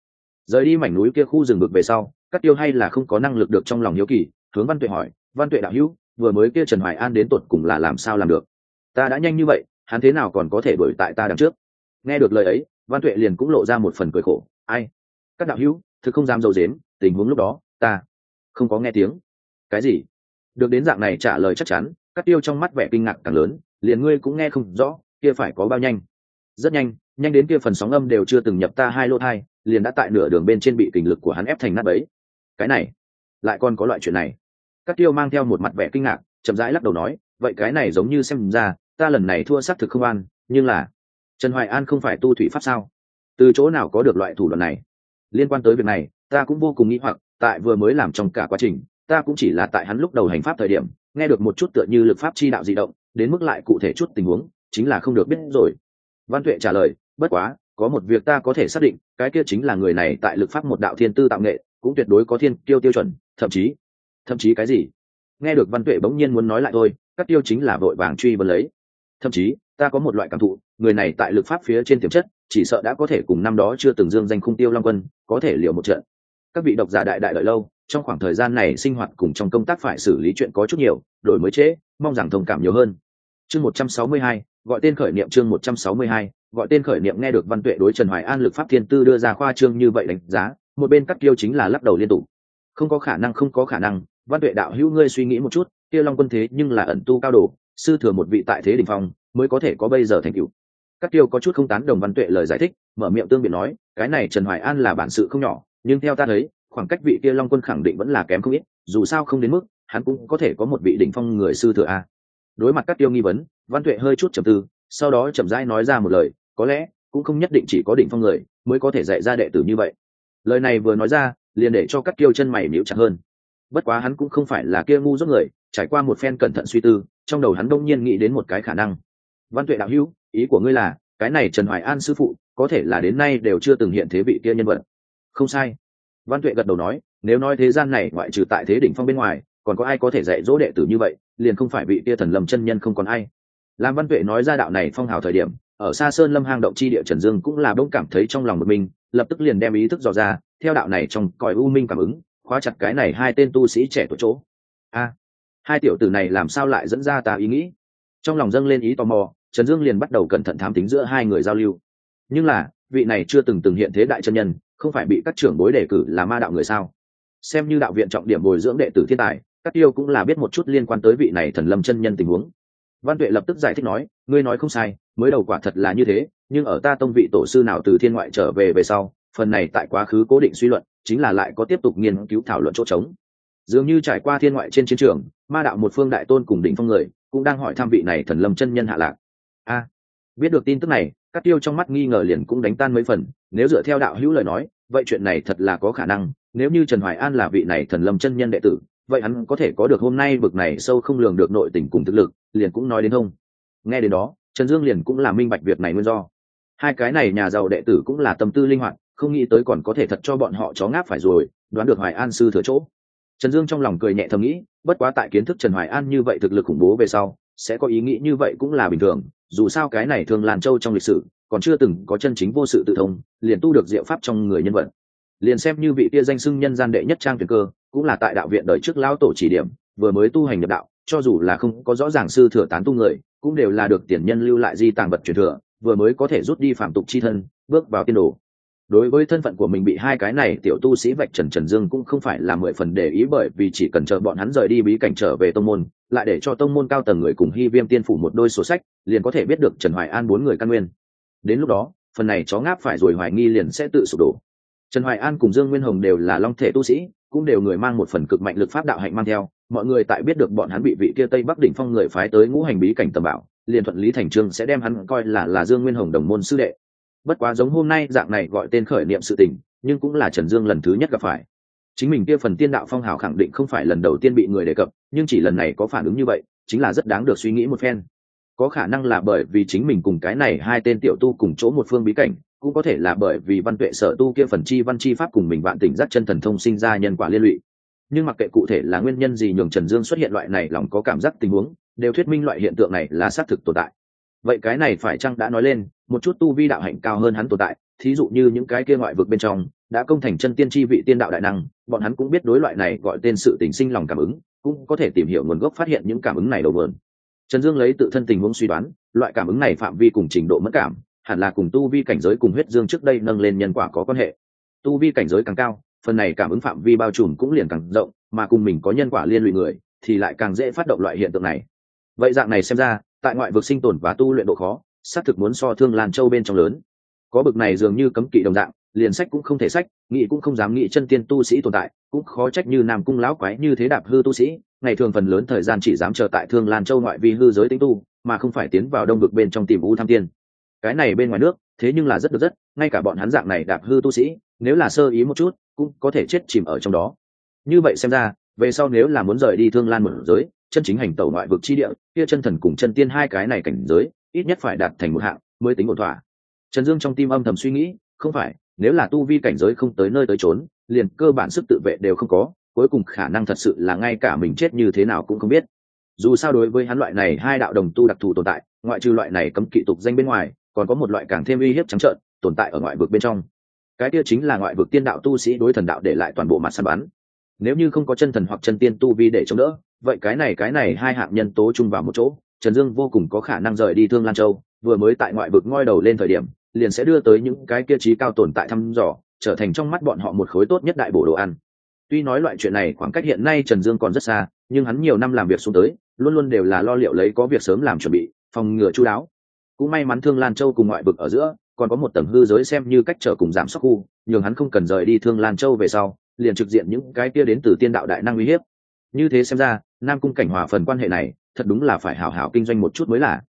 Rời đi mảnh núi kia khu rừng vực về sau cắt tiêu hay là không có năng lực được trong lòng hiếu kỳ, hướng văn tuệ hỏi, văn tuệ đạo hữu, vừa mới kia trần hoài an đến tột cùng là làm sao làm được? Ta đã nhanh như vậy, hắn thế nào còn có thể đuổi tại ta đằng trước? Nghe được lời ấy, văn tuệ liền cũng lộ ra một phần cười khổ, ai? Các đạo hữu, thực không dám dầu dếm, tình huống lúc đó, ta không có nghe tiếng. Cái gì? Được đến dạng này trả lời chắc chắn các tiêu trong mắt vẻ kinh ngạc càng lớn, liền ngươi cũng nghe không rõ kia phải có bao nhanh? Rất nhanh nhanh đến kia phần sóng âm đều chưa từng nhập ta hai lô thai, liền đã tại nửa đường bên trên bị kình lực của hắn ép thành nát bấy. Cái này, lại còn có loại chuyện này. Các tiêu mang theo một mặt vẻ kinh ngạc, chậm rãi lắc đầu nói, vậy cái này giống như xem ra, ta lần này thua xác thực không an, nhưng là, trần hoài an không phải tu thủy pháp sao? Từ chỗ nào có được loại thủ đoạn này? Liên quan tới việc này, ta cũng vô cùng nghĩ hoặc, tại vừa mới làm trong cả quá trình, ta cũng chỉ là tại hắn lúc đầu hành pháp thời điểm, nghe được một chút tựa như lực pháp chi đạo di động, đến mức lại cụ thể chút tình huống chính là không được biết rồi. Văn tuệ trả lời, bất quá, có một việc ta có thể xác định, cái kia chính là người này tại lực pháp một đạo thiên tư tạo nghệ, cũng tuyệt đối có thiên tiêu tiêu chuẩn, thậm chí thậm chí cái gì? Nghe được văn tuệ bỗng nhiên muốn nói lại thôi, các tiêu chính là vội vàng truy vấn lấy. Thậm chí, ta có một loại cảm thụ, người này tại lực pháp phía trên tiềm chất, chỉ sợ đã có thể cùng năm đó chưa từng dương danh khung tiêu long quân, có thể liệu một trận. Các vị độc giả đại đại đợi lâu, trong khoảng thời gian này sinh hoạt cùng trong công tác phải xử lý chuyện có chút nhiều, đổi mới trễ, mong rằng thông cảm nhiều hơn. Chương một trăm sáu mươi hai gọi tên khởi niệm chương một trăm sáu mươi hai, gọi tên khởi niệm nghe được văn tuệ đối trần hoài an lực pháp thiên tư đưa ra khoa trương như vậy đánh giá, một bên cắt tiêu chính là lắc đầu liên tục. Không có khả năng, không có khả năng, văn tuệ đạo hữu ngươi suy nghĩ một chút, kia long quân thế nhưng là ẩn tu cao đồ, sư thừa một vị tại thế đình phong, mới có thể có bây giờ thành cựu các tiêu có chút không tán đồng văn tuệ lời giải thích, mở miệng tương biện nói, cái này trần hoài an là bản sự không nhỏ, nhưng theo ta thấy, khoảng cách vị kia long quân khẳng định vẫn là kém không ít, dù sao không đến mức, hắn cũng có thể có một vị đỉnh phong người sư thừa a đối mặt các tiêu nghi vấn, văn tuệ hơi chút trầm tư, sau đó chậm rãi nói ra một lời, có lẽ cũng không nhất định chỉ có đỉnh phong người mới có thể dạy ra đệ tử như vậy. Lời này vừa nói ra, liền để cho các tiêu chân mày níu chặt hơn. Bất quá hắn cũng không phải là kia ngu dốt người, trải qua một phen cẩn thận suy tư, trong đầu hắn đông nhiên nghĩ đến một cái khả năng. Văn tuệ đạo hữu, ý của ngươi là, cái này trần hoài an sư phụ, có thể là đến nay đều chưa từng hiện thế vị kia nhân vật. Không sai. Văn tuệ gật đầu nói, nếu nói thế gian này ngoại trừ tại thế đỉnh phong bên ngoài, còn có ai có thể dạy dỗ đệ tử như vậy? Liền không phải vị kia thần lâm chân nhân không còn ai. Làm văn tuệ nói ra đạo này phong hào thời điểm, ở xa sơn lâm hang động chi địa trần dương cũng là bỗng cảm thấy trong lòng một mình, lập tức liền đem ý thức dò ra, theo đạo này trong cõi u minh cảm ứng, khóa chặt cái này hai tên tu sĩ trẻ tuổi chỗ. A, hai tiểu tử này làm sao lại dẫn ra ta ý nghĩ? Trong lòng dâng lên ý tò mò, trần dương liền bắt đầu cẩn thận thám tính giữa hai người giao lưu. Nhưng là, vị này chưa từng từng hiện thế đại chân nhân, không phải bị các trưởng bối đề cử là ma đạo người sao? Xem như đạo viện trọng điểm bồi dưỡng đệ tử thiên tài các tiêu cũng là biết một chút liên quan tới vị này thần lâm chân nhân tình huống. Văn tuệ lập tức giải thích nói, ngươi nói không sai, mới đầu quả thật là như thế, nhưng ở ta tông vị tổ sư nào từ thiên ngoại trở về về sau, phần này tại quá khứ cố định suy luận, chính là lại có tiếp tục nghiên cứu thảo luận chỗ trống. Dường như trải qua thiên ngoại trên chiến trường, ma đạo một phương đại tôn cùng đỉnh phong người, cũng đang hỏi tham vị này thần lâm chân nhân hạ lạc. A, biết được tin tức này, các tiêu trong mắt nghi ngờ liền cũng đánh tan mấy phần, nếu dựa theo đạo hữu lời nói, vậy chuyện này thật là có khả năng, nếu như trần hoài an là vị này thần lâm chân nhân đệ tử vậy hắn có thể có được hôm nay bực này sâu không lường được nội tình cùng thực lực, liền cũng nói đến không. Nghe đến đó, trần dương liền cũng là minh bạch việc này nguyên do. Hai cái này nhà giàu đệ tử cũng là tâm tư linh hoạt, không nghĩ tới còn có thể thật cho bọn họ chó ngáp phải rồi, đoán được hoài an sư thừa chỗ. Trần dương trong lòng cười nhẹ thầm nghĩ, bất quá tại kiến thức trần hoài an như vậy thực lực khủng bố về sau, sẽ có ý nghĩ như vậy cũng là bình thường, dù sao cái này thường làn châu trong lịch sử, còn chưa từng có chân chính vô sự tự thông, liền tu được diệu pháp trong người nhân vật. Liền xem như vị tia danh sưng nhân gian đệ nhất trang tuyển cơ cũng là tại đạo viện đời trước lão tổ chỉ điểm, vừa mới tu hành nhập đạo, cho dù là không có rõ ràng sư thừa tán tu người, cũng đều là được tiền nhân lưu lại di tàng vật truyền thừa, vừa mới có thể rút đi phạm tục chi thân, bước vào tiên đồ. Đối với thân phận của mình bị hai cái này tiểu tu sĩ vạch trần trần dương cũng không phải là mười phần để ý bởi vì chỉ cần chờ bọn hắn rời đi bí cảnh trở về tông môn, lại để cho tông môn cao tầng người cùng hy viêm tiên phủ một đôi sổ sách, liền có thể biết được trần hoài an bốn người căn nguyên. Đến lúc đó, phần này chó ngáp phải rồi hoài nghi liền sẽ tự sụp đổ. Trần hoài an cùng dương nguyên hồng đều là long thể tu sĩ cũng đều người mang một phần cực mạnh lực pháp đạo hạnh mang theo, mọi người tại biết được bọn hắn bị vị kia tây bắc đỉnh phong người phái tới ngũ hành bí cảnh tầm bảo, liền thuận lý thành trương sẽ đem hắn coi là là dương nguyên hồng đồng môn sư đệ. Bất quá giống hôm nay dạng này gọi tên khởi niệm sự tình, nhưng cũng là trần dương lần thứ nhất gặp phải. Chính mình kia phần tiên đạo phong hào khẳng định không phải lần đầu tiên bị người đề cập, nhưng chỉ lần này có phản ứng như vậy, chính là rất đáng được suy nghĩ một phen. Có khả năng là bởi vì chính mình cùng cái này hai tên tiểu tu cùng chỗ một phương bí cảnh cũng có thể là bởi vì văn tuệ sở tu kia phần chi văn chi pháp cùng mình vạn tỉnh giác chân thần thông sinh ra nhân quả liên lụy. Nhưng mặc kệ cụ thể là nguyên nhân gì, nhường trần dương xuất hiện loại này lòng có cảm giác tình huống, đều thuyết minh loại hiện tượng này là xác thực tồn tại. Vậy cái này phải chăng đã nói lên, một chút tu vi đạo hạnh cao hơn hắn tồn tại, thí dụ như những cái kia ngoại vực bên trong, đã công thành chân tiên tri vị tiên đạo đại năng, bọn hắn cũng biết đối loại này gọi tên sự tình sinh lòng cảm ứng, cũng có thể tìm hiểu nguồn gốc phát hiện những cảm ứng này đầu vườn trần dương lấy tự thân tình huống suy đoán, loại cảm ứng này phạm vi cùng trình độ mất cảm hẳn là cùng tu vi cảnh giới cùng huyết dương trước đây nâng lên nhân quả có quan hệ. Tu vi cảnh giới càng cao, phần này cảm ứng phạm vi bao trùm cũng liền càng rộng, mà cùng mình có nhân quả liên lụy người, thì lại càng dễ phát động loại hiện tượng này. Vậy dạng này xem ra, tại ngoại vực sinh tồn và tu luyện độ khó, xác thực muốn so thương lan châu bên trong lớn. Có bực này dường như cấm kỵ đồng dạng, liền sách cũng không thể sách nghị cũng không dám nghĩ chân tiên tu sĩ tồn tại, cũng khó trách như nam cung lão quái như thế đạp hư tu sĩ, ngày thường phần lớn thời gian chỉ dám chờ tại thương lan châu ngoại vi hư giới tính tu, mà không phải tiến vào đông vực bên trong tìm u tham tiên cái này bên ngoài nước, thế nhưng là rất được rất, ngay cả bọn hắn dạng này đạp hư tu sĩ, nếu là sơ ý một chút, cũng có thể chết chìm ở trong đó. Như vậy xem ra, về sau nếu là muốn rời đi thương lan một giới, chân chính hành tẩu ngoại vực chi địa, kia chân thần cùng chân tiên hai cái này cảnh giới, ít nhất phải đạt thành một hạng mới tính ổn thỏa. Trần dương trong tim âm thầm suy nghĩ, không phải, nếu là tu vi cảnh giới không tới nơi tới trốn liền cơ bản sức tự vệ đều không có, cuối cùng khả năng thật sự là ngay cả mình chết như thế nào cũng không biết. Dù sao đối với hắn loại này hai đạo đồng tu đặc thù tồn tại, ngoại trừ loại này cấm kỵ tục danh bên ngoài còn có một loại càng thêm uy hiếp trắng trợn, tồn tại ở ngoại vực bên trong. Cái kia chính là ngoại vực tiên đạo tu sĩ đối thần đạo để lại toàn bộ mặt săn bắn. Nếu như không có chân thần hoặc chân tiên tu vi để chống đỡ, vậy cái này cái này hai hạng nhân tố chung vào một chỗ, trần dương vô cùng có khả năng rời đi thương lan châu, vừa mới tại ngoại vực ngoi đầu lên thời điểm, liền sẽ đưa tới những cái kia trí cao tồn tại thăm dò, trở thành trong mắt bọn họ một khối tốt nhất đại bổ đồ ăn. Tuy nói loại chuyện này khoảng cách hiện nay trần dương còn rất xa, nhưng hắn nhiều năm làm việc xuống tới, luôn luôn đều là lo liệu lấy có việc sớm làm chuẩn bị, phòng ngừa chú đáo cũng may mắn thương lan châu cùng ngoại vực ở giữa, còn có một tầng hư giới xem như cách trở cùng giảm sóc khu, nhường hắn không cần rời đi thương lan châu về sau, liền trực diện những cái kia đến từ tiên đạo đại năng uy hiếp. Như thế xem ra, nam cung cảnh hòa phần quan hệ này, thật đúng là phải hảo hảo kinh doanh một chút mới là.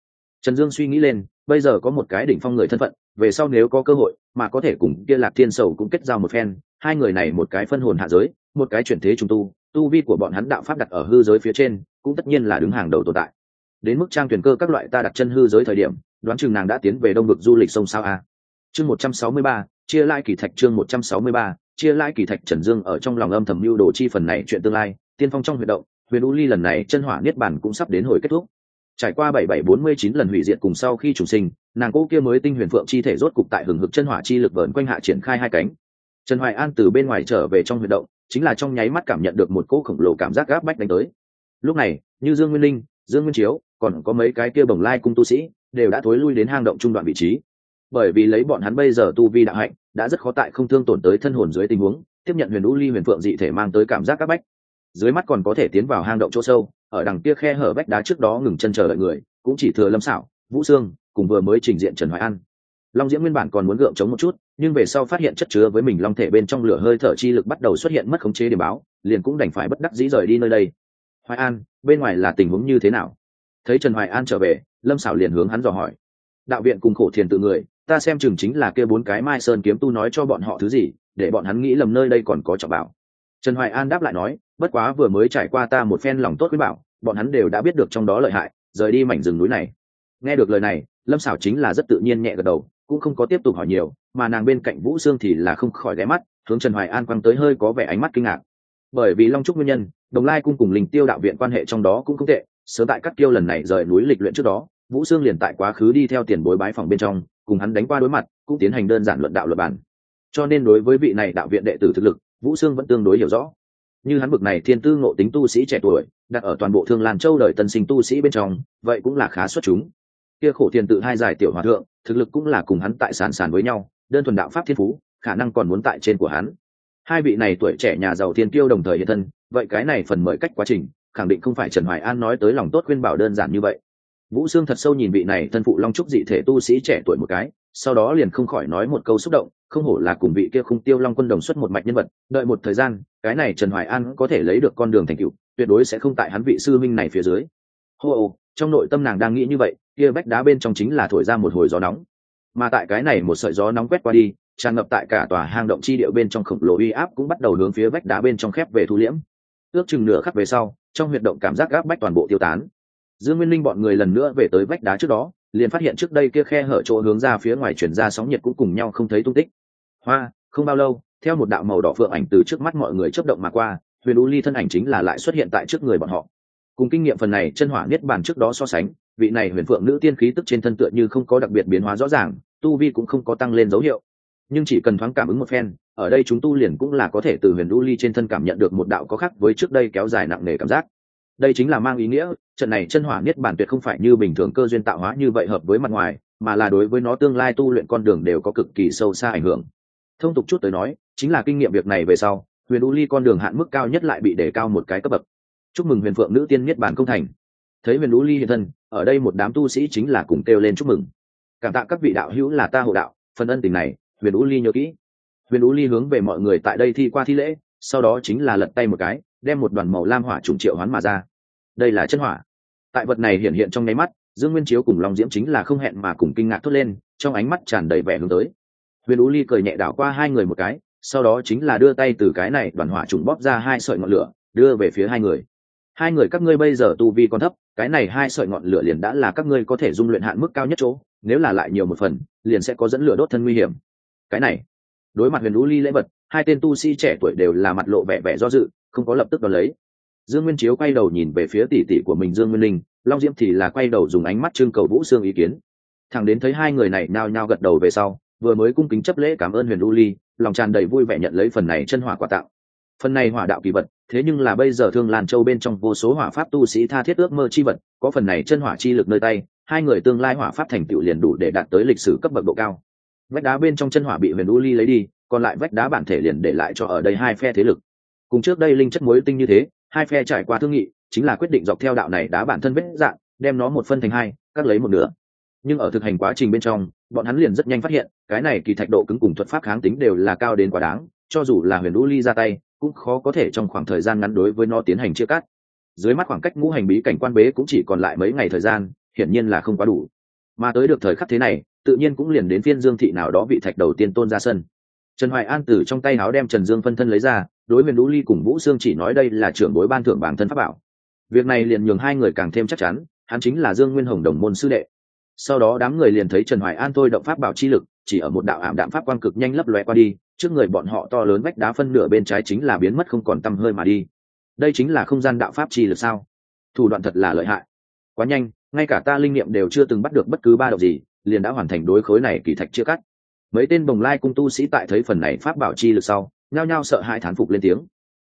Trần dương suy nghĩ lên, bây giờ có một cái đỉnh phong người thân phận, về sau nếu có cơ hội, mà có thể cùng kia lạc thiên sầu cũng kết giao một phen, hai người này một cái phân hồn hạ giới, một cái chuyển thế trung tu tu vi của bọn hắn đạo pháp đặt ở hư giới phía trên, cũng tất nhiên là đứng hàng đầu tồn tại. Đến mức trang tuyển cơ các loại ta đặt chân hư giới thời điểm đoán chừng nàng đã tiến về đông vực du lịch sông sao a. Chương một trăm sáu mươi ba, chia lai kỳ thạch, chương một trăm sáu mươi ba, chia lai kỳ thạch trần dương ở trong lòng âm thầm mưu đồ chi phần này chuyện tương lai, tiên phong trong huy động, huyền u ly lần này chân hỏa niết bàn cũng sắp đến hồi kết thúc. Trải qua bảy bảy bốn mươi chín lần hủy diệt cùng sau khi trùng sinh, nàng cô kia mới tinh huyền phượng chi thể rốt cục tại hừng hực chân hỏa chi lực vợn quanh hạ triển khai hai cánh. Trần hoài an từ bên ngoài trở về trong huy động, chính là trong nháy mắt cảm nhận được một cỗ khổng lồ cảm giác gáp bách đánh tới. Lúc này, như dương nguyên linh, dương nguyên chiếu, còn có mấy cái kia bồng lai cung tu sĩ đều đã thối lui đến hang động trung đoạn vị trí. Bởi vì lấy bọn hắn bây giờ tu vi đạo hạnh, đã rất khó tại không thương tổn tới thân hồn dưới tình huống, tiếp nhận huyền u ly huyền phượng dị thể mang tới cảm giác các bách. Dưới mắt còn có thể tiến vào hang động chỗ sâu, ở đằng kia khe hở vách đá trước đó ngừng chân chờ đợi người, cũng chỉ thừa lâm xảo vũ sương, cùng vừa mới trình diện trần hoài an. Long diễm nguyên bản còn muốn gượng chống một chút, nhưng về sau phát hiện chất chứa với mình long thể bên trong lửa hơi thở chi lực bắt đầu xuất hiện mất khống chế điểm báo, liền cũng đành phải bất đắc dĩ rời đi nơi đây. Hoài an, bên ngoài là tình huống như thế nào? Thấy trần hoài an trở về lâm xảo liền hướng hắn dò hỏi. Đạo viện cùng khổ thiền tự người, ta xem chừng chính là kia bốn cái mai sơn kiếm tu nói cho bọn họ thứ gì, để bọn hắn nghĩ lầm nơi đây còn có trọng bảo. Trần hoài an đáp lại nói, bất quá vừa mới trải qua ta một phen lòng tốt với bảo, bọn hắn đều đã biết được trong đó lợi hại, rời đi mảnh rừng núi này. Nghe được lời này, lâm xảo chính là rất tự nhiên nhẹ gật đầu, cũng không có tiếp tục hỏi nhiều, mà nàng bên cạnh vũ sương thì là không khỏi ghé mắt, hướng trần hoài an quăng tới hơi có vẻ ánh mắt kinh ngạc. Bởi vì long trúc nguyên nhân, đồng lai cung cùng linh tiêu đạo viện quan hệ trong đó cũng không tệ, sớm tại các tiêu lần này rời núi lịch luyện trước đó vũ sương liền tại quá khứ đi theo tiền bối bái phòng bên trong, cùng hắn đánh qua đối mặt, cũng tiến hành đơn giản luận đạo luật bản cho nên đối với vị này đạo viện đệ tử thực lực, vũ sương vẫn tương đối hiểu rõ. Như hắn bực này thiên tư ngộ tính tu sĩ trẻ tuổi, đặt ở toàn bộ thương lan châu đời tân sinh tu sĩ bên trong, vậy cũng là khá xuất chúng. Kia khổ tiền tự hai giải tiểu hòa thượng, thực lực cũng là cùng hắn tại sàn sàn với nhau, đơn thuần đạo pháp thiên phú, khả năng còn muốn tại trên của hắn. Hai vị này tuổi trẻ nhà giàu thiên tiêu đồng thời hiện thân, vậy cái này phần mời cách quá trình, khẳng định không phải trần hoài an nói tới lòng tốt khuyên bảo đơn giản như vậy vũ sương thật sâu nhìn vị này thân phụ long trúc dị thể tu sĩ trẻ tuổi một cái, sau đó liền không khỏi nói một câu xúc động, không hổ là cùng vị kia khung tiêu long quân đồng xuất một mạch nhân vật, đợi một thời gian, cái này trần hoài an có thể lấy được con đường thành cựu tuyệt đối sẽ không tại hắn vị sư minh này phía dưới. Hô ô, trong nội tâm nàng đang nghĩ như vậy, kia vách đá bên trong chính là thổi ra một hồi gió nóng. Mà tại cái này một sợi gió nóng quét qua đi, tràn ngập tại cả tòa hang động chi điệu bên trong khổng lồ uy áp cũng bắt đầu hướng phía vách đá bên trong khép về thu liễm. Ước chừng nửa khắc về sau, trong huyệt động cảm giác gáp bách toàn bộ tiêu tán dương nguyên linh bọn người lần nữa về tới vách đá trước đó, liền phát hiện trước đây kia khe hở chỗ hướng ra phía ngoài chuyển ra sóng nhiệt cũng cùng nhau không thấy tung tích. Hoa, không bao lâu, theo một đạo màu đỏ phượng ảnh từ trước mắt mọi người chấp động mà qua, huyền u ly thân ảnh chính là lại xuất hiện tại trước người bọn họ. Cùng kinh nghiệm phần này chân hỏa niết bàn trước đó so sánh, vị này huyền phượng nữ tiên khí tức trên thân tựa như không có đặc biệt biến hóa rõ ràng, tu vi cũng không có tăng lên dấu hiệu. Nhưng chỉ cần thoáng cảm ứng một phen, ở đây chúng tu liền cũng là có thể từ huyền u ly trên thân cảm nhận được một đạo có khác với trước đây kéo dài nặng nề cảm giác đây chính là mang ý nghĩa, trận này chân hỏa niết bàn tuyệt không phải như bình thường cơ duyên tạo hóa như vậy hợp với mặt ngoài, mà là đối với nó tương lai tu luyện con đường đều có cực kỳ sâu xa ảnh hưởng. Thông tục chút tới nói, chính là kinh nghiệm việc này về sau, huyền u ly con đường hạn mức cao nhất lại bị đề cao một cái cấp bậc. Chúc mừng huyền phượng nữ tiên niết bàn công thành. Thấy huyền u ly hiện thân, ở đây một đám tu sĩ chính là cùng kêu lên chúc mừng. Cảm tạ các vị đạo hữu là ta hộ đạo, phần ân tình này, huyền u ly nhớ kỹ. Huyền u ly hướng về mọi người tại đây thi qua thi lễ, sau đó chính là lật tay một cái đem một đoàn màu lam hỏa trùng triệu hoán mà ra. Đây là chân hỏa. Tại vật này hiện hiện trong nháy mắt, dương nguyên chiếu cùng long diễm chính là không hẹn mà cùng kinh ngạc thốt lên, trong ánh mắt tràn đầy vẻ hướng tới. Huyền u ly cười nhẹ đảo qua hai người một cái, sau đó chính là đưa tay từ cái này đoàn hỏa trùng bóp ra hai sợi ngọn lửa, đưa về phía hai người. Hai người các ngươi bây giờ tu vi còn thấp, cái này hai sợi ngọn lửa liền đã là các ngươi có thể dung luyện hạn mức cao nhất chỗ, nếu là lại nhiều một phần, liền sẽ có dẫn lửa đốt thân nguy hiểm. Cái này đối mặt huyền lũ ly lễ vật, hai tên tu sĩ trẻ tuổi đều là mặt lộ vẻ vẻ do dự, không có lập tức đón lấy. Dương nguyên chiếu quay đầu nhìn về phía tỷ tỷ của mình dương nguyên linh, long diễm thì là quay đầu dùng ánh mắt trưng cầu vũ xương ý kiến. Thằng đến thấy hai người này nao nhao gật đầu về sau, vừa mới cung kính chấp lễ cảm ơn huyền lũ ly, lòng tràn đầy vui vẻ nhận lấy phần này chân hỏa quả tặng phần này hỏa đạo kỳ vật, thế nhưng là bây giờ thương làn châu bên trong vô số hỏa pháp tu sĩ tha thiết ước mơ chi vật, có phần này chân hỏa chi lực nơi tay, hai người tương lai hỏa pháp thành tựu liền đủ để đạt tới lịch sử cấp bậc độ cao vách đá bên trong chân hỏa bị huyền u ly lấy đi, còn lại vách đá bản thể liền để lại cho ở đây hai phe thế lực. Cùng trước đây linh chất muối tinh như thế, hai phe trải qua thương nghị, chính là quyết định dọc theo đạo này đá bản thân vết dạng, đem nó một phân thành hai, cắt lấy một nửa. Nhưng ở thực hành quá trình bên trong, bọn hắn liền rất nhanh phát hiện, cái này kỳ thạch độ cứng cùng thuật pháp kháng tính đều là cao đến quá đáng, cho dù là huyền u ly ra tay, cũng khó có thể trong khoảng thời gian ngắn đối với nó tiến hành chia cắt. Dưới mắt khoảng cách ngũ hành bí cảnh quan bế cũng chỉ còn lại mấy ngày thời gian, hiển nhiên là không quá đủ. Mà tới được thời khắc thế này tự nhiên cũng liền đến phiên dương thị nào đó vị thạch đầu tiên tôn ra sân. Trần hoài an từ trong tay áo đem trần dương phân thân lấy ra, đối huyền lũ ly cùng vũ sương chỉ nói đây là trưởng bối ban thưởng bản thân pháp bảo. Việc này liền nhường hai người càng thêm chắc chắn, hắn chính là dương nguyên hồng đồng môn sư đệ. Sau đó đám người liền thấy trần hoài an thôi động pháp bảo chi lực, chỉ ở một đạo ảm đạm pháp quang cực nhanh lấp lóe qua đi, trước người bọn họ to lớn vách đá phân nửa bên trái chính là biến mất không còn tăm hơi mà đi. Đây chính là không gian đạo pháp chi lực sao? Thủ đoạn thật là lợi hại. Quá nhanh, ngay cả ta linh nghiệm đều chưa từng bắt được bất cứ ba độc gì liền đã hoàn thành đối khối này kỳ thạch chưa cắt. Mấy tên bồng lai cung tu sĩ tại thấy phần này pháp bảo chi lực sau, nhao nhao sợ hai thán phục lên tiếng.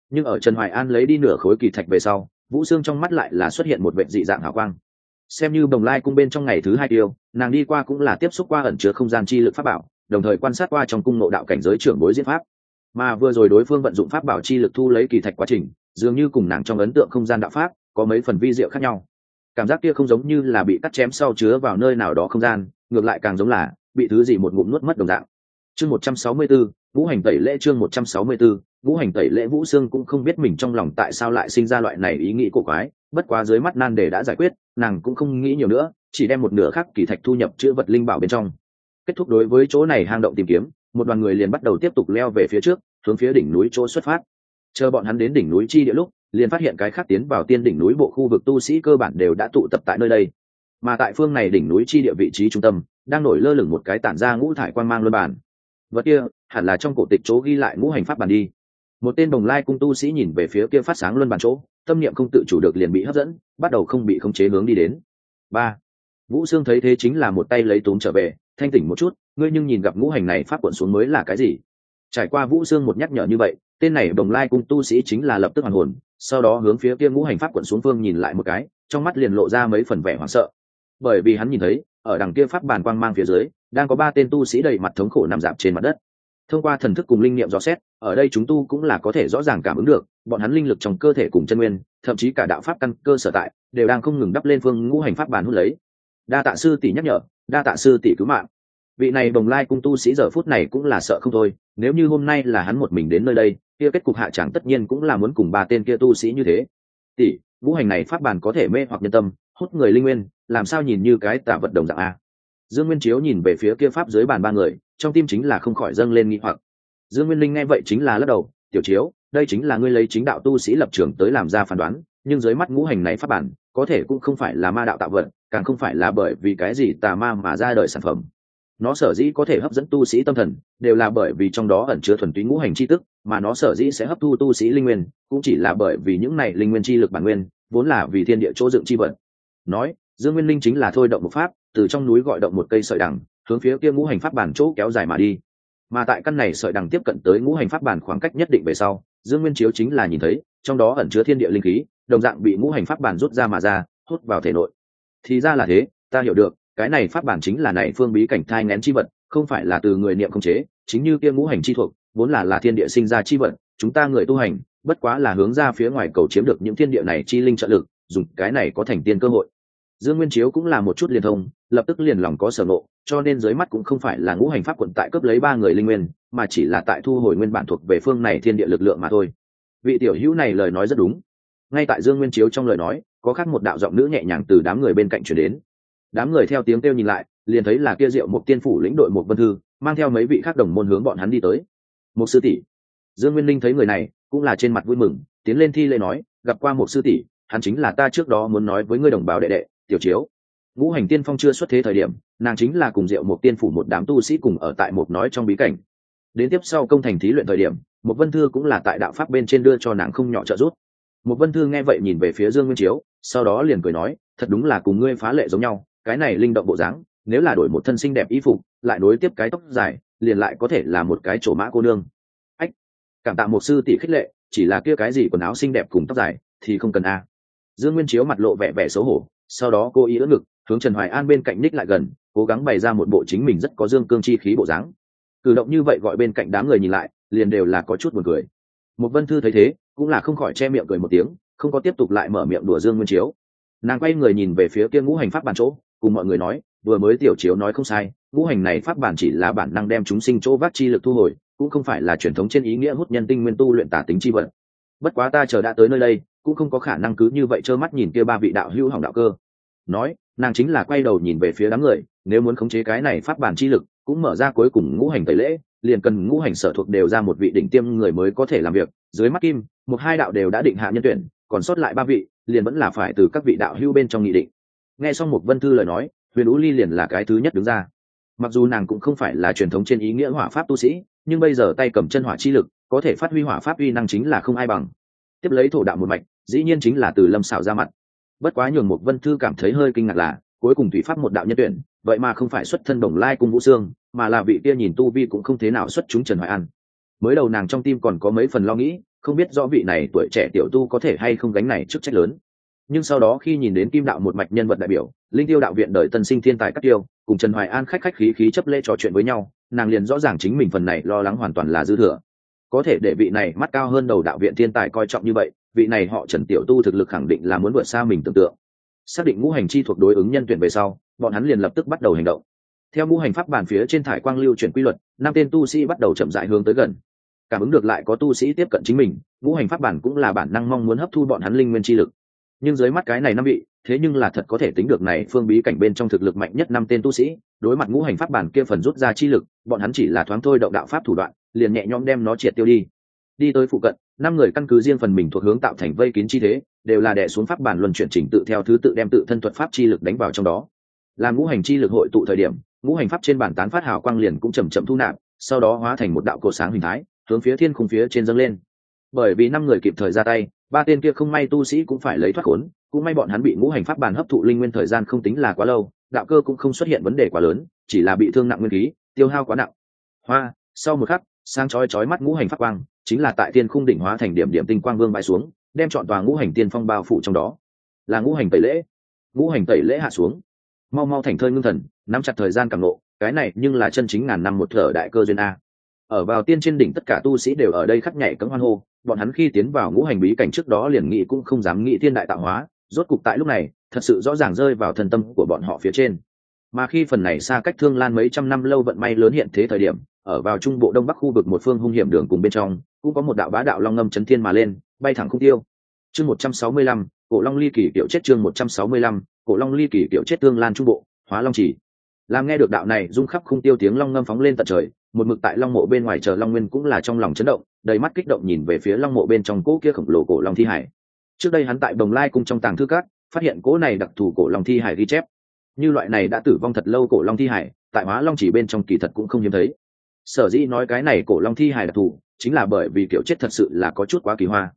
Nhưng ở trần hoài an lấy đi nửa khối kỳ thạch về sau, vũ xương trong mắt lại là xuất hiện một vệ dị dạng hào quang. Xem như bồng lai cung bên trong ngày thứ hai tiêu, nàng đi qua cũng là tiếp xúc qua ẩn chứa không gian chi lực pháp bảo, đồng thời quan sát qua trong cung nộ đạo cảnh giới trưởng bối diễn pháp. Mà vừa rồi đối phương vận dụng pháp bảo chi lực thu lấy kỳ thạch quá trình, dường như cùng nàng trong ấn tượng không gian đạo pháp có mấy phần vi diệu khác nhau. Cảm giác kia không giống như là bị cắt chém sau chứa vào nơi nào đó không gian ngược lại càng giống là bị thứ gì một ngụm nuốt mất đồng dạng. Chương một trăm sáu mươi 164, vũ hành tẩy lễ chương một trăm sáu mươi 164, vũ hành tẩy lễ vũ xương cũng không biết mình trong lòng tại sao lại sinh ra loại này ý nghĩ cổ quái bất quá dưới mắt nan đề đã giải quyết nàng cũng không nghĩ nhiều nữa chỉ đem một nửa khác kỳ thạch thu nhập chữ vật linh bảo bên trong. Kết thúc đối với chỗ này hang động tìm kiếm một đoàn người liền bắt đầu tiếp tục leo về phía trước hướng phía đỉnh núi chỗ xuất phát. Chờ bọn hắn đến đỉnh núi chi địa lúc liền phát hiện cái khác tiến vào tiên đỉnh núi bộ khu vực tu sĩ cơ bản đều đã tụ tập tại nơi đây mà tại phương này đỉnh núi chi địa vị trí trung tâm, đang nổi lơ lửng một cái tản ra ngũ thải quan mang luân bản. Vật kia, hẳn là trong cổ tịch chỗ ghi lại ngũ hành pháp bản đi. Một tên đồng lai cung tu sĩ nhìn về phía kia phát sáng luân bản chỗ, tâm niệm không tự chủ được liền bị hấp dẫn, bắt đầu không bị khống chế hướng đi đến. Ba. Vũ sương thấy thế chính là một tay lấy túm trở về, thanh tỉnh một chút, ngươi nhưng nhìn gặp ngũ hành này pháp quận xuống mới là cái gì? Trải qua vũ sương một nhắc nhở như vậy, tên này đồng lai cung tu sĩ chính là lập tức hoàn hồn, sau đó hướng phía kia ngũ hành pháp quận xuống phương nhìn lại một cái, trong mắt liền lộ ra mấy phần vẻ hoảng sợ bởi vì hắn nhìn thấy, ở đằng kia pháp bàn quang mang phía dưới, đang có ba tên tu sĩ đầy mặt thống khổ nằm dạp trên mặt đất. Thông qua thần thức cùng linh nghiệm dò xét, ở đây chúng tu cũng là có thể rõ ràng cảm ứng được, bọn hắn linh lực trong cơ thể cùng chân nguyên, thậm chí cả đạo pháp căn cơ sở tại, đều đang không ngừng đắp lên phương ngũ hành pháp bàn hút lấy. Đa tạ sư tỷ nhắc nhở, đa tạ sư tỷ cứu mạng. Vị này bồng lai cung tu sĩ giờ phút này cũng là sợ không thôi, nếu như hôm nay là hắn một mình đến nơi đây, kia kết cục hạ chẳng tất nhiên cũng là muốn cùng ba tên kia tu sĩ như thế. Tỷ, ngũ hành này pháp bàn có thể mê hoặc nhân tâm, hút người linh nguyên làm sao nhìn như cái tả vật đồng dạng a? Dương nguyên chiếu nhìn về phía kia pháp dưới bàn ba người, trong tim chính là không khỏi dâng lên nghi hoặc. Dương nguyên linh nghe vậy chính là lắc đầu, tiểu chiếu, đây chính là ngươi lấy chính đạo tu sĩ lập trường tới làm ra phán đoán, nhưng dưới mắt ngũ hành này pháp bản, có thể cũng không phải là ma đạo tạo vật, càng không phải là bởi vì cái gì tà ma mà ra đời sản phẩm. Nó sở dĩ có thể hấp dẫn tu sĩ tâm thần, đều là bởi vì trong đó ẩn chứa thuần túy ngũ hành chi tức, mà nó sở dĩ sẽ hấp thu tu sĩ linh nguyên, cũng chỉ là bởi vì những này linh nguyên chi lực bản nguyên, vốn là vì thiên địa chỗ dựng chi vật. Nói dương nguyên linh chính là thôi động một pháp, từ trong núi gọi động một cây sợi đằng, hướng phía kia ngũ hành pháp bản chỗ kéo dài mà đi. Mà tại căn này sợi đằng tiếp cận tới ngũ hành pháp bản khoảng cách nhất định về sau, dương nguyên chiếu chính là nhìn thấy, trong đó ẩn chứa thiên địa linh khí, đồng dạng bị ngũ hành pháp bản rút ra mà ra, hút vào thể nội. Thì ra là thế, ta hiểu được, cái này pháp bản chính là này phương bí cảnh thai ngén chi vật, không phải là từ người niệm không chế, chính như kia ngũ hành chi thuộc, vốn là là thiên địa sinh ra chi vật, chúng ta người tu hành, bất quá là hướng ra phía ngoài cầu chiếm được những thiên địa này chi linh trợ lực, dùng cái này có thành tiên cơ hội dương nguyên chiếu cũng là một chút liên thông, lập tức liền lòng có sở ngộ, cho nên dưới mắt cũng không phải là ngũ hành pháp quận tại cướp lấy ba người linh nguyên, mà chỉ là tại thu hồi nguyên bản thuộc về phương này thiên địa lực lượng mà thôi. Vị tiểu hữu này lời nói rất đúng. Ngay tại dương nguyên chiếu trong lời nói, có khác một đạo giọng nữ nhẹ nhàng từ đám người bên cạnh chuyển đến. Đám người theo tiếng kêu nhìn lại, liền thấy là kia diệu một tiên phủ lĩnh đội một vân thư, mang theo mấy vị khác đồng môn hướng bọn hắn đi tới. Một sư tỷ. Dương nguyên linh thấy người này, cũng là trên mặt vui mừng, tiến lên thi lễ nói, gặp qua một sư tỷ, hắn chính là ta trước đó muốn nói với ngươi đồng bào đệ đệ tiểu chiếu. Ngũ hành tiên phong chưa xuất thế thời điểm, nàng chính là cùng diệu một tiên phủ một đám tu sĩ cùng ở tại một nói trong bí cảnh. Đến tiếp sau công thành thí luyện thời điểm một vân thư cũng là tại đạo pháp bên trên đưa cho nàng không nhỏ trợ giúp. Một vân thư nghe vậy nhìn về phía dương nguyên chiếu, sau đó liền cười nói, thật đúng là cùng ngươi phá lệ giống nhau, cái này linh động bộ dáng, nếu là đổi một thân xinh đẹp y phục, lại nối tiếp cái tóc dài, liền lại có thể là một cái chỗ mã cô nương. Ách, cảm tạ một sư tỷ khích lệ, chỉ là kia cái gì quần áo xinh đẹp cùng tóc dài thì không cần a. Dương nguyên chiếu mặt lộ vẻ vẻ xấu hổ sau đó cô ý ưỡn ngực, hướng trần hoài an bên cạnh ních lại gần, cố gắng bày ra một bộ chính mình rất có dương cương chi khí bộ dáng. Cử động như vậy gọi bên cạnh đám người nhìn lại, liền đều là có chút buồn cười. Một vân thư thấy thế, cũng là không khỏi che miệng cười một tiếng, không có tiếp tục lại mở miệng đùa dương nguyên chiếu. Nàng quay người nhìn về phía kia ngũ hành pháp bản chỗ, cùng mọi người nói, vừa mới tiểu chiếu nói không sai, ngũ hành này pháp bản chỉ là bản năng đem chúng sinh chỗ vác chi lực thu hồi, cũng không phải là truyền thống trên ý nghĩa hút nhân tinh nguyên tu luyện tả tính chi vật. Bất quá ta chờ đã tới nơi đây cũng không có khả năng cứ như vậy trơ mắt nhìn kia ba vị đạo hữu hỏng đạo cơ. Nói, nàng chính là quay đầu nhìn về phía đám người, nếu muốn khống chế cái này pháp bản chi lực, cũng mở ra cuối cùng ngũ hành tẩy lễ, liền cần ngũ hành sở thuộc đều ra một vị đỉnh tiêm người mới có thể làm việc. Dưới mắt kim, một hai đạo đều đã định hạ nhân tuyển, còn sót lại ba vị, liền vẫn là phải từ các vị đạo hưu bên trong nghị định. Nghe xong một vân thư lời nói, huyền ú ly liền là cái thứ nhất đứng ra. Mặc dù nàng cũng không phải là truyền thống trên ý nghĩa hỏa pháp tu sĩ, nhưng bây giờ tay cầm chân hỏa chi lực, có thể phát huy hỏa pháp uy năng chính là không ai bằng tiếp lấy thổ đạo một mạch, dĩ nhiên chính là từ lâm xảo ra mặt. Bất quá nhường một vân thư cảm thấy hơi kinh ngạc là, cuối cùng thủy pháp một đạo nhân tuyển, vậy mà không phải xuất thân đồng lai cung vũ sương, mà là vị kia nhìn tu vi cũng không thế nào xuất chúng trần hoài an. Mới đầu nàng trong tim còn có mấy phần lo nghĩ, không biết rõ vị này tuổi trẻ tiểu tu có thể hay không gánh này chức trách lớn. Nhưng sau đó khi nhìn đến kim đạo một mạch nhân vật đại biểu, linh tiêu đạo viện đời tân sinh thiên tài các tiêu, cùng trần hoài an khách khách khí khí chấp lễ trò chuyện với nhau, nàng liền rõ ràng chính mình phần này lo lắng hoàn toàn là dư thừa có thể để vị này mắt cao hơn đầu đạo viện thiên tài coi trọng như vậy, vị này họ trần tiểu tu thực lực khẳng định là muốn vượt xa mình tưởng tượng. Xác định ngũ hành chi thuộc đối ứng nhân tuyển về sau, bọn hắn liền lập tức bắt đầu hành động. Theo ngũ hành pháp bàn phía trên thải quang lưu chuyển quy luật, năm tên tu sĩ bắt đầu chậm dại hướng tới gần. Cảm ứng được lại có tu sĩ tiếp cận chính mình, ngũ hành pháp bản cũng là bản năng mong muốn hấp thu bọn hắn linh nguyên chi lực. Nhưng dưới mắt cái này năm vị, thế nhưng là thật có thể tính được này phương bí cảnh bên trong thực lực mạnh nhất năm tên tu sĩ. Đối mặt ngũ hành pháp bản kia phần rút ra chi lực, bọn hắn chỉ là thoáng thôi động đạo pháp thủ đoạn liền nhẹ nhõm đem nó triệt tiêu đi. Đi tới phụ cận, năm người căn cứ riêng phần mình thuộc hướng tạo thành vây kín chi thế, đều là đè xuống pháp bản luân chuyển chỉnh tự theo thứ tự đem tự thân thuật pháp chi lực đánh vào trong đó. Làm ngũ hành chi lực hội tụ thời điểm, ngũ hành pháp trên bản tán phát hào quang liền cũng chầm chậm thu nạp, sau đó hóa thành một đạo cổ sáng hình thái, hướng phía thiên khung phía trên dâng lên. Bởi vì năm người kịp thời ra tay, ba tên kia không may tu sĩ cũng phải lấy thoát khốn, cũng may bọn hắn bị ngũ hành pháp bản hấp thụ linh nguyên thời gian không tính là quá lâu, đạo cơ cũng không xuất hiện vấn đề quá lớn, chỉ là bị thương nặng nguyên khí, tiêu hao quá nặng. Hoa, sau một khắc sang chói chói mắt ngũ hành phát quang, chính là tại thiên khung đỉnh hóa thành điểm điểm tinh quang vương bại xuống, đem chọn tòa ngũ hành tiên phong bao phủ trong đó. Là ngũ hành tẩy lễ. Ngũ hành tẩy lễ hạ xuống. Mau mau thành thơi ngưng thần, nắm chặt thời gian càng lộ cái này nhưng là chân chính ngàn năm một thở đại cơ duyên a. Ở vào tiên trên đỉnh tất cả tu sĩ đều ở đây khắc nhảy cấm hoan hô, bọn hắn khi tiến vào ngũ hành bí cảnh trước đó liền nghĩ cũng không dám nghĩ thiên đại tạo hóa, rốt cục tại lúc này, thật sự rõ ràng rơi vào thần tâm của bọn họ phía trên. Mà khi phần này xa cách thương lan mấy trăm năm lâu vận may lớn hiện thế thời điểm ở vào trung bộ đông bắc khu vực một phương hung hiểm đường cùng bên trong, cũng có một đạo bá đạo long ngâm chấn thiên mà lên, bay thẳng không tiêu. Chương một trăm sáu mươi lăm, cổ long ly kỳ tiểu chết chương một trăm sáu mươi lăm, cổ long ly kỳ tiểu chết tương lan trung bộ, hóa long chỉ. Làm nghe được đạo này, rung khắp khung tiêu tiếng long ngâm phóng lên tận trời, một mực tại long mộ bên ngoài chờ long nguyên cũng là trong lòng chấn động, đầy mắt kích động nhìn về phía long mộ bên trong cỗ kia khổng lồ cổ long thi hải. Trước đây hắn tại bồng lai cung trong tàng thư cát phát hiện cỗ này đặc thù cổ long thi hải ghi chép. Như loại này đã tử vong thật lâu cổ long thi hải, tại hóa long chỉ bên trong kỳ thật cũng không hiếm thấy sở dĩ nói cái này cổ long thi hài đặc thù, chính là bởi vì kiểu chết thật sự là có chút quá kỳ hoa.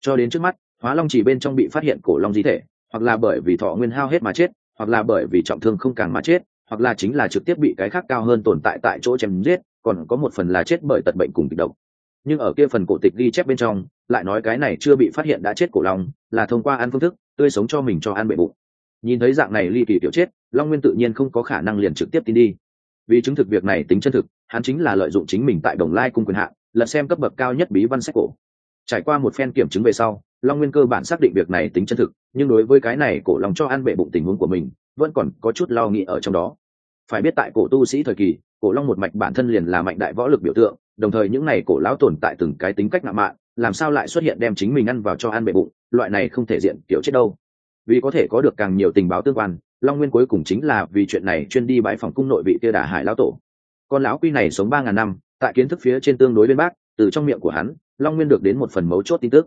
Cho đến trước mắt, hóa long chỉ bên trong bị phát hiện cổ long di thể, hoặc là bởi vì thọ nguyên hao hết mà chết, hoặc là bởi vì trọng thương không càng mà chết, hoặc là chính là trực tiếp bị cái khác cao hơn tồn tại tại chỗ chém giết, còn có một phần là chết bởi tật bệnh cùng kịch độc. Nhưng ở kia phần cổ tịch ghi chép bên trong, lại nói cái này chưa bị phát hiện đã chết cổ long, là thông qua ăn phương thức, tươi sống cho mình cho ăn bệ bụng. Nhìn thấy dạng này ly kỳ tiểu chết, long nguyên tự nhiên không có khả năng liền trực tiếp tin đi vì chứng thực việc này tính chân thực, hắn chính là lợi dụng chính mình tại đồng lai cung quyền hạn, lật xem cấp bậc cao nhất bí văn sách cổ. Trải qua một phen kiểm chứng về sau, long nguyên cơ bản xác định việc này tính chân thực, nhưng đối với cái này cổ long cho ăn bệ bụng tình huống của mình, vẫn còn có chút lo nghĩ ở trong đó. Phải biết tại cổ tu sĩ thời kỳ, cổ long một mạch bản thân liền là mạnh đại võ lực biểu tượng, đồng thời những này cổ lão tồn tại từng cái tính cách ngạo mạn, làm sao lại xuất hiện đem chính mình ăn vào cho ăn bệ bụng, loại này không thể diện kiểu chết đâu. Vì có thể có được càng nhiều tình báo tương quan long nguyên cuối cùng chính là vì chuyện này chuyên đi bãi phòng cung nội vị tia đà hải lão tổ. Con lão quy này sống ba ngàn năm, tại kiến thức phía trên tương đối bên bác, từ trong miệng của hắn, long nguyên được đến một phần mấu chốt tin tức.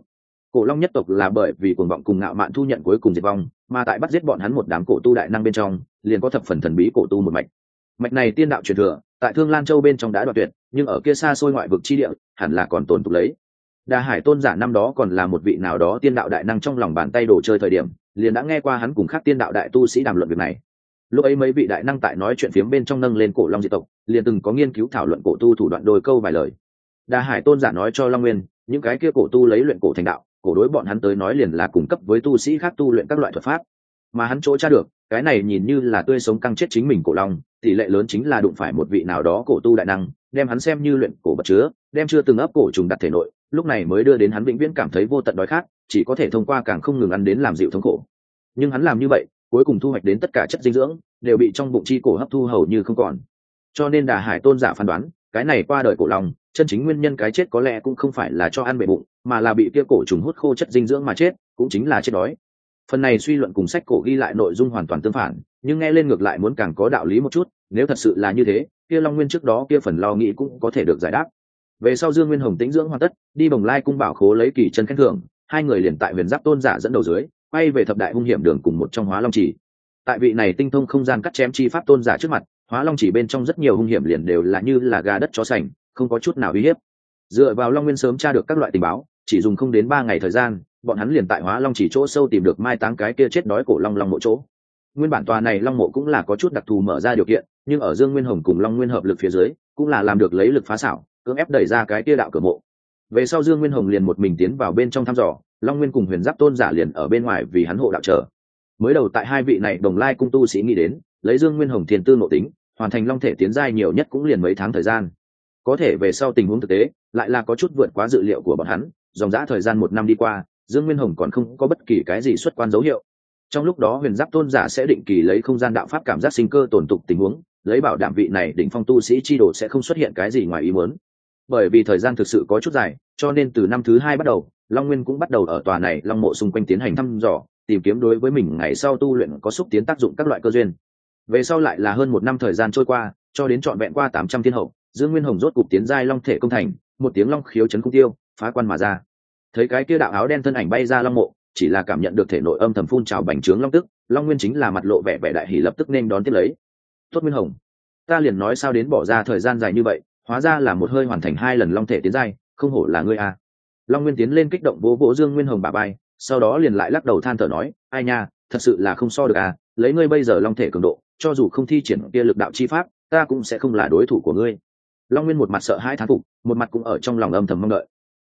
Cổ long nhất tộc là bởi vì cuồng vọng cùng ngạo mạn thu nhận cuối cùng diệt vong, mà tại bắt giết bọn hắn một đám cổ tu đại năng bên trong, liền có thập phần thần bí cổ tu một mạch. Mạch này tiên đạo truyền thừa, tại thương lan châu bên trong đã đoạt tuyệt, nhưng ở kia xa xôi ngoại vực chi địa, hẳn là còn tồn tục lấy. Đà hải tôn giả năm đó còn là một vị nào đó tiên đạo đại năng trong lòng bàn tay đồ chơi thời điểm liền đã nghe qua hắn cùng khác tiên đạo đại tu sĩ đàm luận việc này. Lúc ấy mấy vị đại năng tại nói chuyện phiếm bên trong nâng lên cổ long diệt tộc, liền từng có nghiên cứu thảo luận cổ tu thủ đoạn đôi câu vài lời. Đa hải tôn giả nói cho long nguyên, những cái kia cổ tu lấy luyện cổ thành đạo, cổ đối bọn hắn tới nói liền là cung cấp với tu sĩ khác tu luyện các loại thuật pháp. Mà hắn chỗ tra được, cái này nhìn như là tươi sống căng chết chính mình cổ long, tỷ lệ lớn chính là đụng phải một vị nào đó cổ tu đại năng đem hắn xem như luyện cổ vật chứa, đem chưa từng ấp cổ trùng đặt thể nội, lúc này mới đưa đến hắn vĩnh viễn cảm thấy vô tận đói khát, chỉ có thể thông qua càng không ngừng ăn đến làm dịu thống khổ. Nhưng hắn làm như vậy, cuối cùng thu hoạch đến tất cả chất dinh dưỡng, đều bị trong bụng chi cổ hấp thu hầu như không còn. Cho nên đà hải tôn giả phán đoán, cái này qua đời cổ lòng, chân chính nguyên nhân cái chết có lẽ cũng không phải là cho ăn bể bụng, mà là bị kia cổ trùng hút khô chất dinh dưỡng mà chết, cũng chính là chết đói. Phần này suy luận cùng sách cổ ghi lại nội dung hoàn toàn tương phản, nhưng nghe lên ngược lại muốn càng có đạo lý một chút, nếu thật sự là như thế kia long nguyên trước đó kia phần lo nghĩ cũng có thể được giải đáp. Về sau dương nguyên hồng tĩnh dưỡng hoàn tất, đi bồng lai cung bảo khố lấy kỳ chân khen thưởng, hai người liền tại huyền giáp tôn giả dẫn đầu dưới, quay về thập đại hung hiểm đường cùng một trong hóa long Chỉ. tại vị này tinh thông không gian cắt chém chi pháp tôn giả trước mặt, hóa long chỉ bên trong rất nhiều hung hiểm liền đều là như là gà đất chó sành, không có chút nào uy hiếp. Dựa vào long nguyên sớm tra được các loại tình báo, chỉ dùng không đến ba ngày thời gian, bọn hắn liền tại hóa long chỉ chỗ sâu tìm được mai táng cái kia chết đói cổ long long mộ chỗ nguyên bản tòa này long mộ cũng là có chút đặc thù mở ra điều kiện, nhưng ở dương nguyên hồng cùng long nguyên hợp lực phía dưới, cũng là làm được lấy lực phá xảo, cưỡng ép đẩy ra cái kia đạo cửa mộ. Về sau dương nguyên hồng liền một mình tiến vào bên trong thăm dò, long nguyên cùng huyền giáp tôn giả liền ở bên ngoài vì hắn hộ đạo trở. Mới đầu tại hai vị này đồng lai cung tu sĩ nghĩ đến, lấy dương nguyên hồng thiên tư nội tính, hoàn thành long thể tiến giai nhiều nhất cũng liền mấy tháng thời gian. Có thể về sau tình huống thực tế, lại là có chút vượt quá dự liệu của bọn hắn, dòng dã thời gian một năm đi qua, dương nguyên hồng còn không có bất kỳ cái gì xuất quan dấu hiệu trong lúc đó huyền giáp tôn giả sẽ định kỳ lấy không gian đạo pháp cảm giác sinh cơ tổn tục tình huống, lấy bảo đảm vị này đỉnh phong tu sĩ chi đồ sẽ không xuất hiện cái gì ngoài ý muốn. Bởi vì thời gian thực sự có chút dài, cho nên từ năm thứ hai bắt đầu, long nguyên cũng bắt đầu ở tòa này long mộ xung quanh tiến hành thăm dò, tìm kiếm đối với mình ngày sau tu luyện có xúc tiến tác dụng các loại cơ duyên. Về sau lại là hơn một năm thời gian trôi qua, cho đến trọn vẹn qua tám trăm thiên hậu, dương nguyên hồng rốt cục tiến giai long thể công thành, một tiếng long khiếu chấn cung tiêu, phá quan mà ra. Thấy cái kia đạo áo đen thân ảnh bay ra long mộ chỉ là cảm nhận được thể nội âm thầm phun trào bành trướng long tức, long nguyên chính là mặt lộ vẻ vẻ đại hỷ lập tức nên đón tiếp lấy. Tốt nguyên hồng, ta liền nói sao đến bỏ ra thời gian dài như vậy, hóa ra là một hơi hoàn thành hai lần long thể tiến giai, không hổ là ngươi a long nguyên tiến lên kích động bố vỗ dương nguyên hồng bà bay sau đó liền lại lắc đầu than thở nói, ai nha, thật sự là không so được à lấy ngươi bây giờ long thể cường độ, cho dù không thi triển kia lực đạo chi pháp, ta cũng sẽ không là đối thủ của ngươi. Long nguyên một mặt sợ hai thán phục, một mặt cũng ở trong lòng âm thầm mong đợi.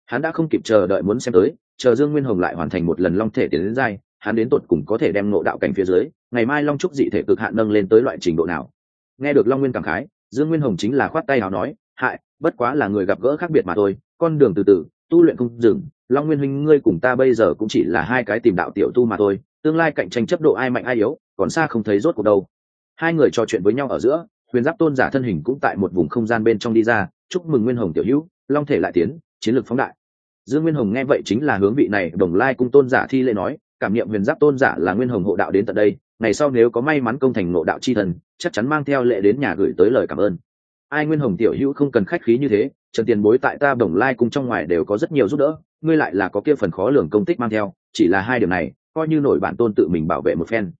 Hắn đã không kịp chờ đợi muốn xem tới chờ dương nguyên hồng lại hoàn thành một lần long thể tiến đến giai, hắn đến tột cùng có thể đem ngộ đạo cảnh phía dưới, ngày mai long trúc dị thể cực hạn nâng lên tới loại trình độ nào. Nghe được long nguyên cảm khái, dương nguyên hồng chính là khoát tay nào nói, hại, bất quá là người gặp gỡ khác biệt mà thôi, con đường từ từ, tu luyện không dừng, long nguyên huynh ngươi cùng ta bây giờ cũng chỉ là hai cái tìm đạo tiểu tu mà thôi, tương lai cạnh tranh chấp độ ai mạnh ai yếu, còn xa không thấy rốt cuộc đâu. Hai người trò chuyện với nhau ở giữa, huyền giáp tôn giả thân hình cũng tại một vùng không gian bên trong đi ra, chúc mừng nguyên hồng tiểu hữu, long thể lại tiến, chiến lược phóng đại dương nguyên hồng nghe vậy chính là hướng vị này, đồng lai cung tôn giả thi lễ nói, cảm nghiệm huyền giáp tôn giả là nguyên hồng hộ đạo đến tận đây, ngày sau nếu có may mắn công thành ngộ đạo chi thần, chắc chắn mang theo lệ đến nhà gửi tới lời cảm ơn. Ai nguyên hồng tiểu hữu không cần khách khí như thế, trần tiền bối tại ta đồng lai cung trong ngoài đều có rất nhiều giúp đỡ, ngươi lại là có kia phần khó lường công tích mang theo, chỉ là hai điều này, coi như nổi bản tôn tự mình bảo vệ một phen.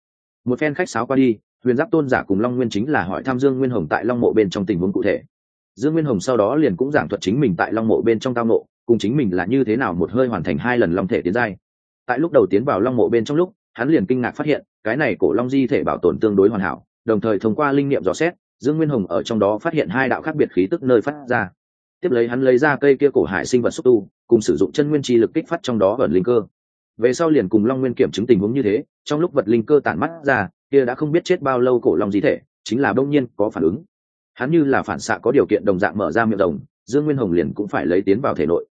Một phen khách sáo qua đi, huyền giáp tôn giả cùng long nguyên chính là hỏi Tham dương nguyên hồng tại long mộ bên trong tình huống cụ thể. Dương nguyên hồng sau đó liền cũng giảng thuật chính mình tại long mộ bên trong tao nộ cùng chính mình là như thế nào một hơi hoàn thành hai lần long thể tiến giai. Tại lúc đầu tiến vào long mộ bên trong lúc, hắn liền kinh ngạc phát hiện, cái này cổ long di thể bảo tồn tương đối hoàn hảo, đồng thời thông qua linh nghiệm dò xét, dương nguyên hồng ở trong đó phát hiện hai đạo khác biệt khí tức nơi phát ra. Tiếp lấy hắn lấy ra cây kia cổ hải sinh vật xúc tu, cùng sử dụng chân nguyên chi lực kích phát trong đó ẩn linh cơ. Về sau liền cùng long nguyên kiểm chứng tình huống như thế, trong lúc vật linh cơ tản mắt ra, kia đã không biết chết bao lâu cổ long di thể, chính là đông nhiên có phản ứng. Hắn như là phản xạ có điều kiện đồng dạng mở ra miệng rồng, dương nguyên hồng liền cũng phải lấy tiến vào thể nội.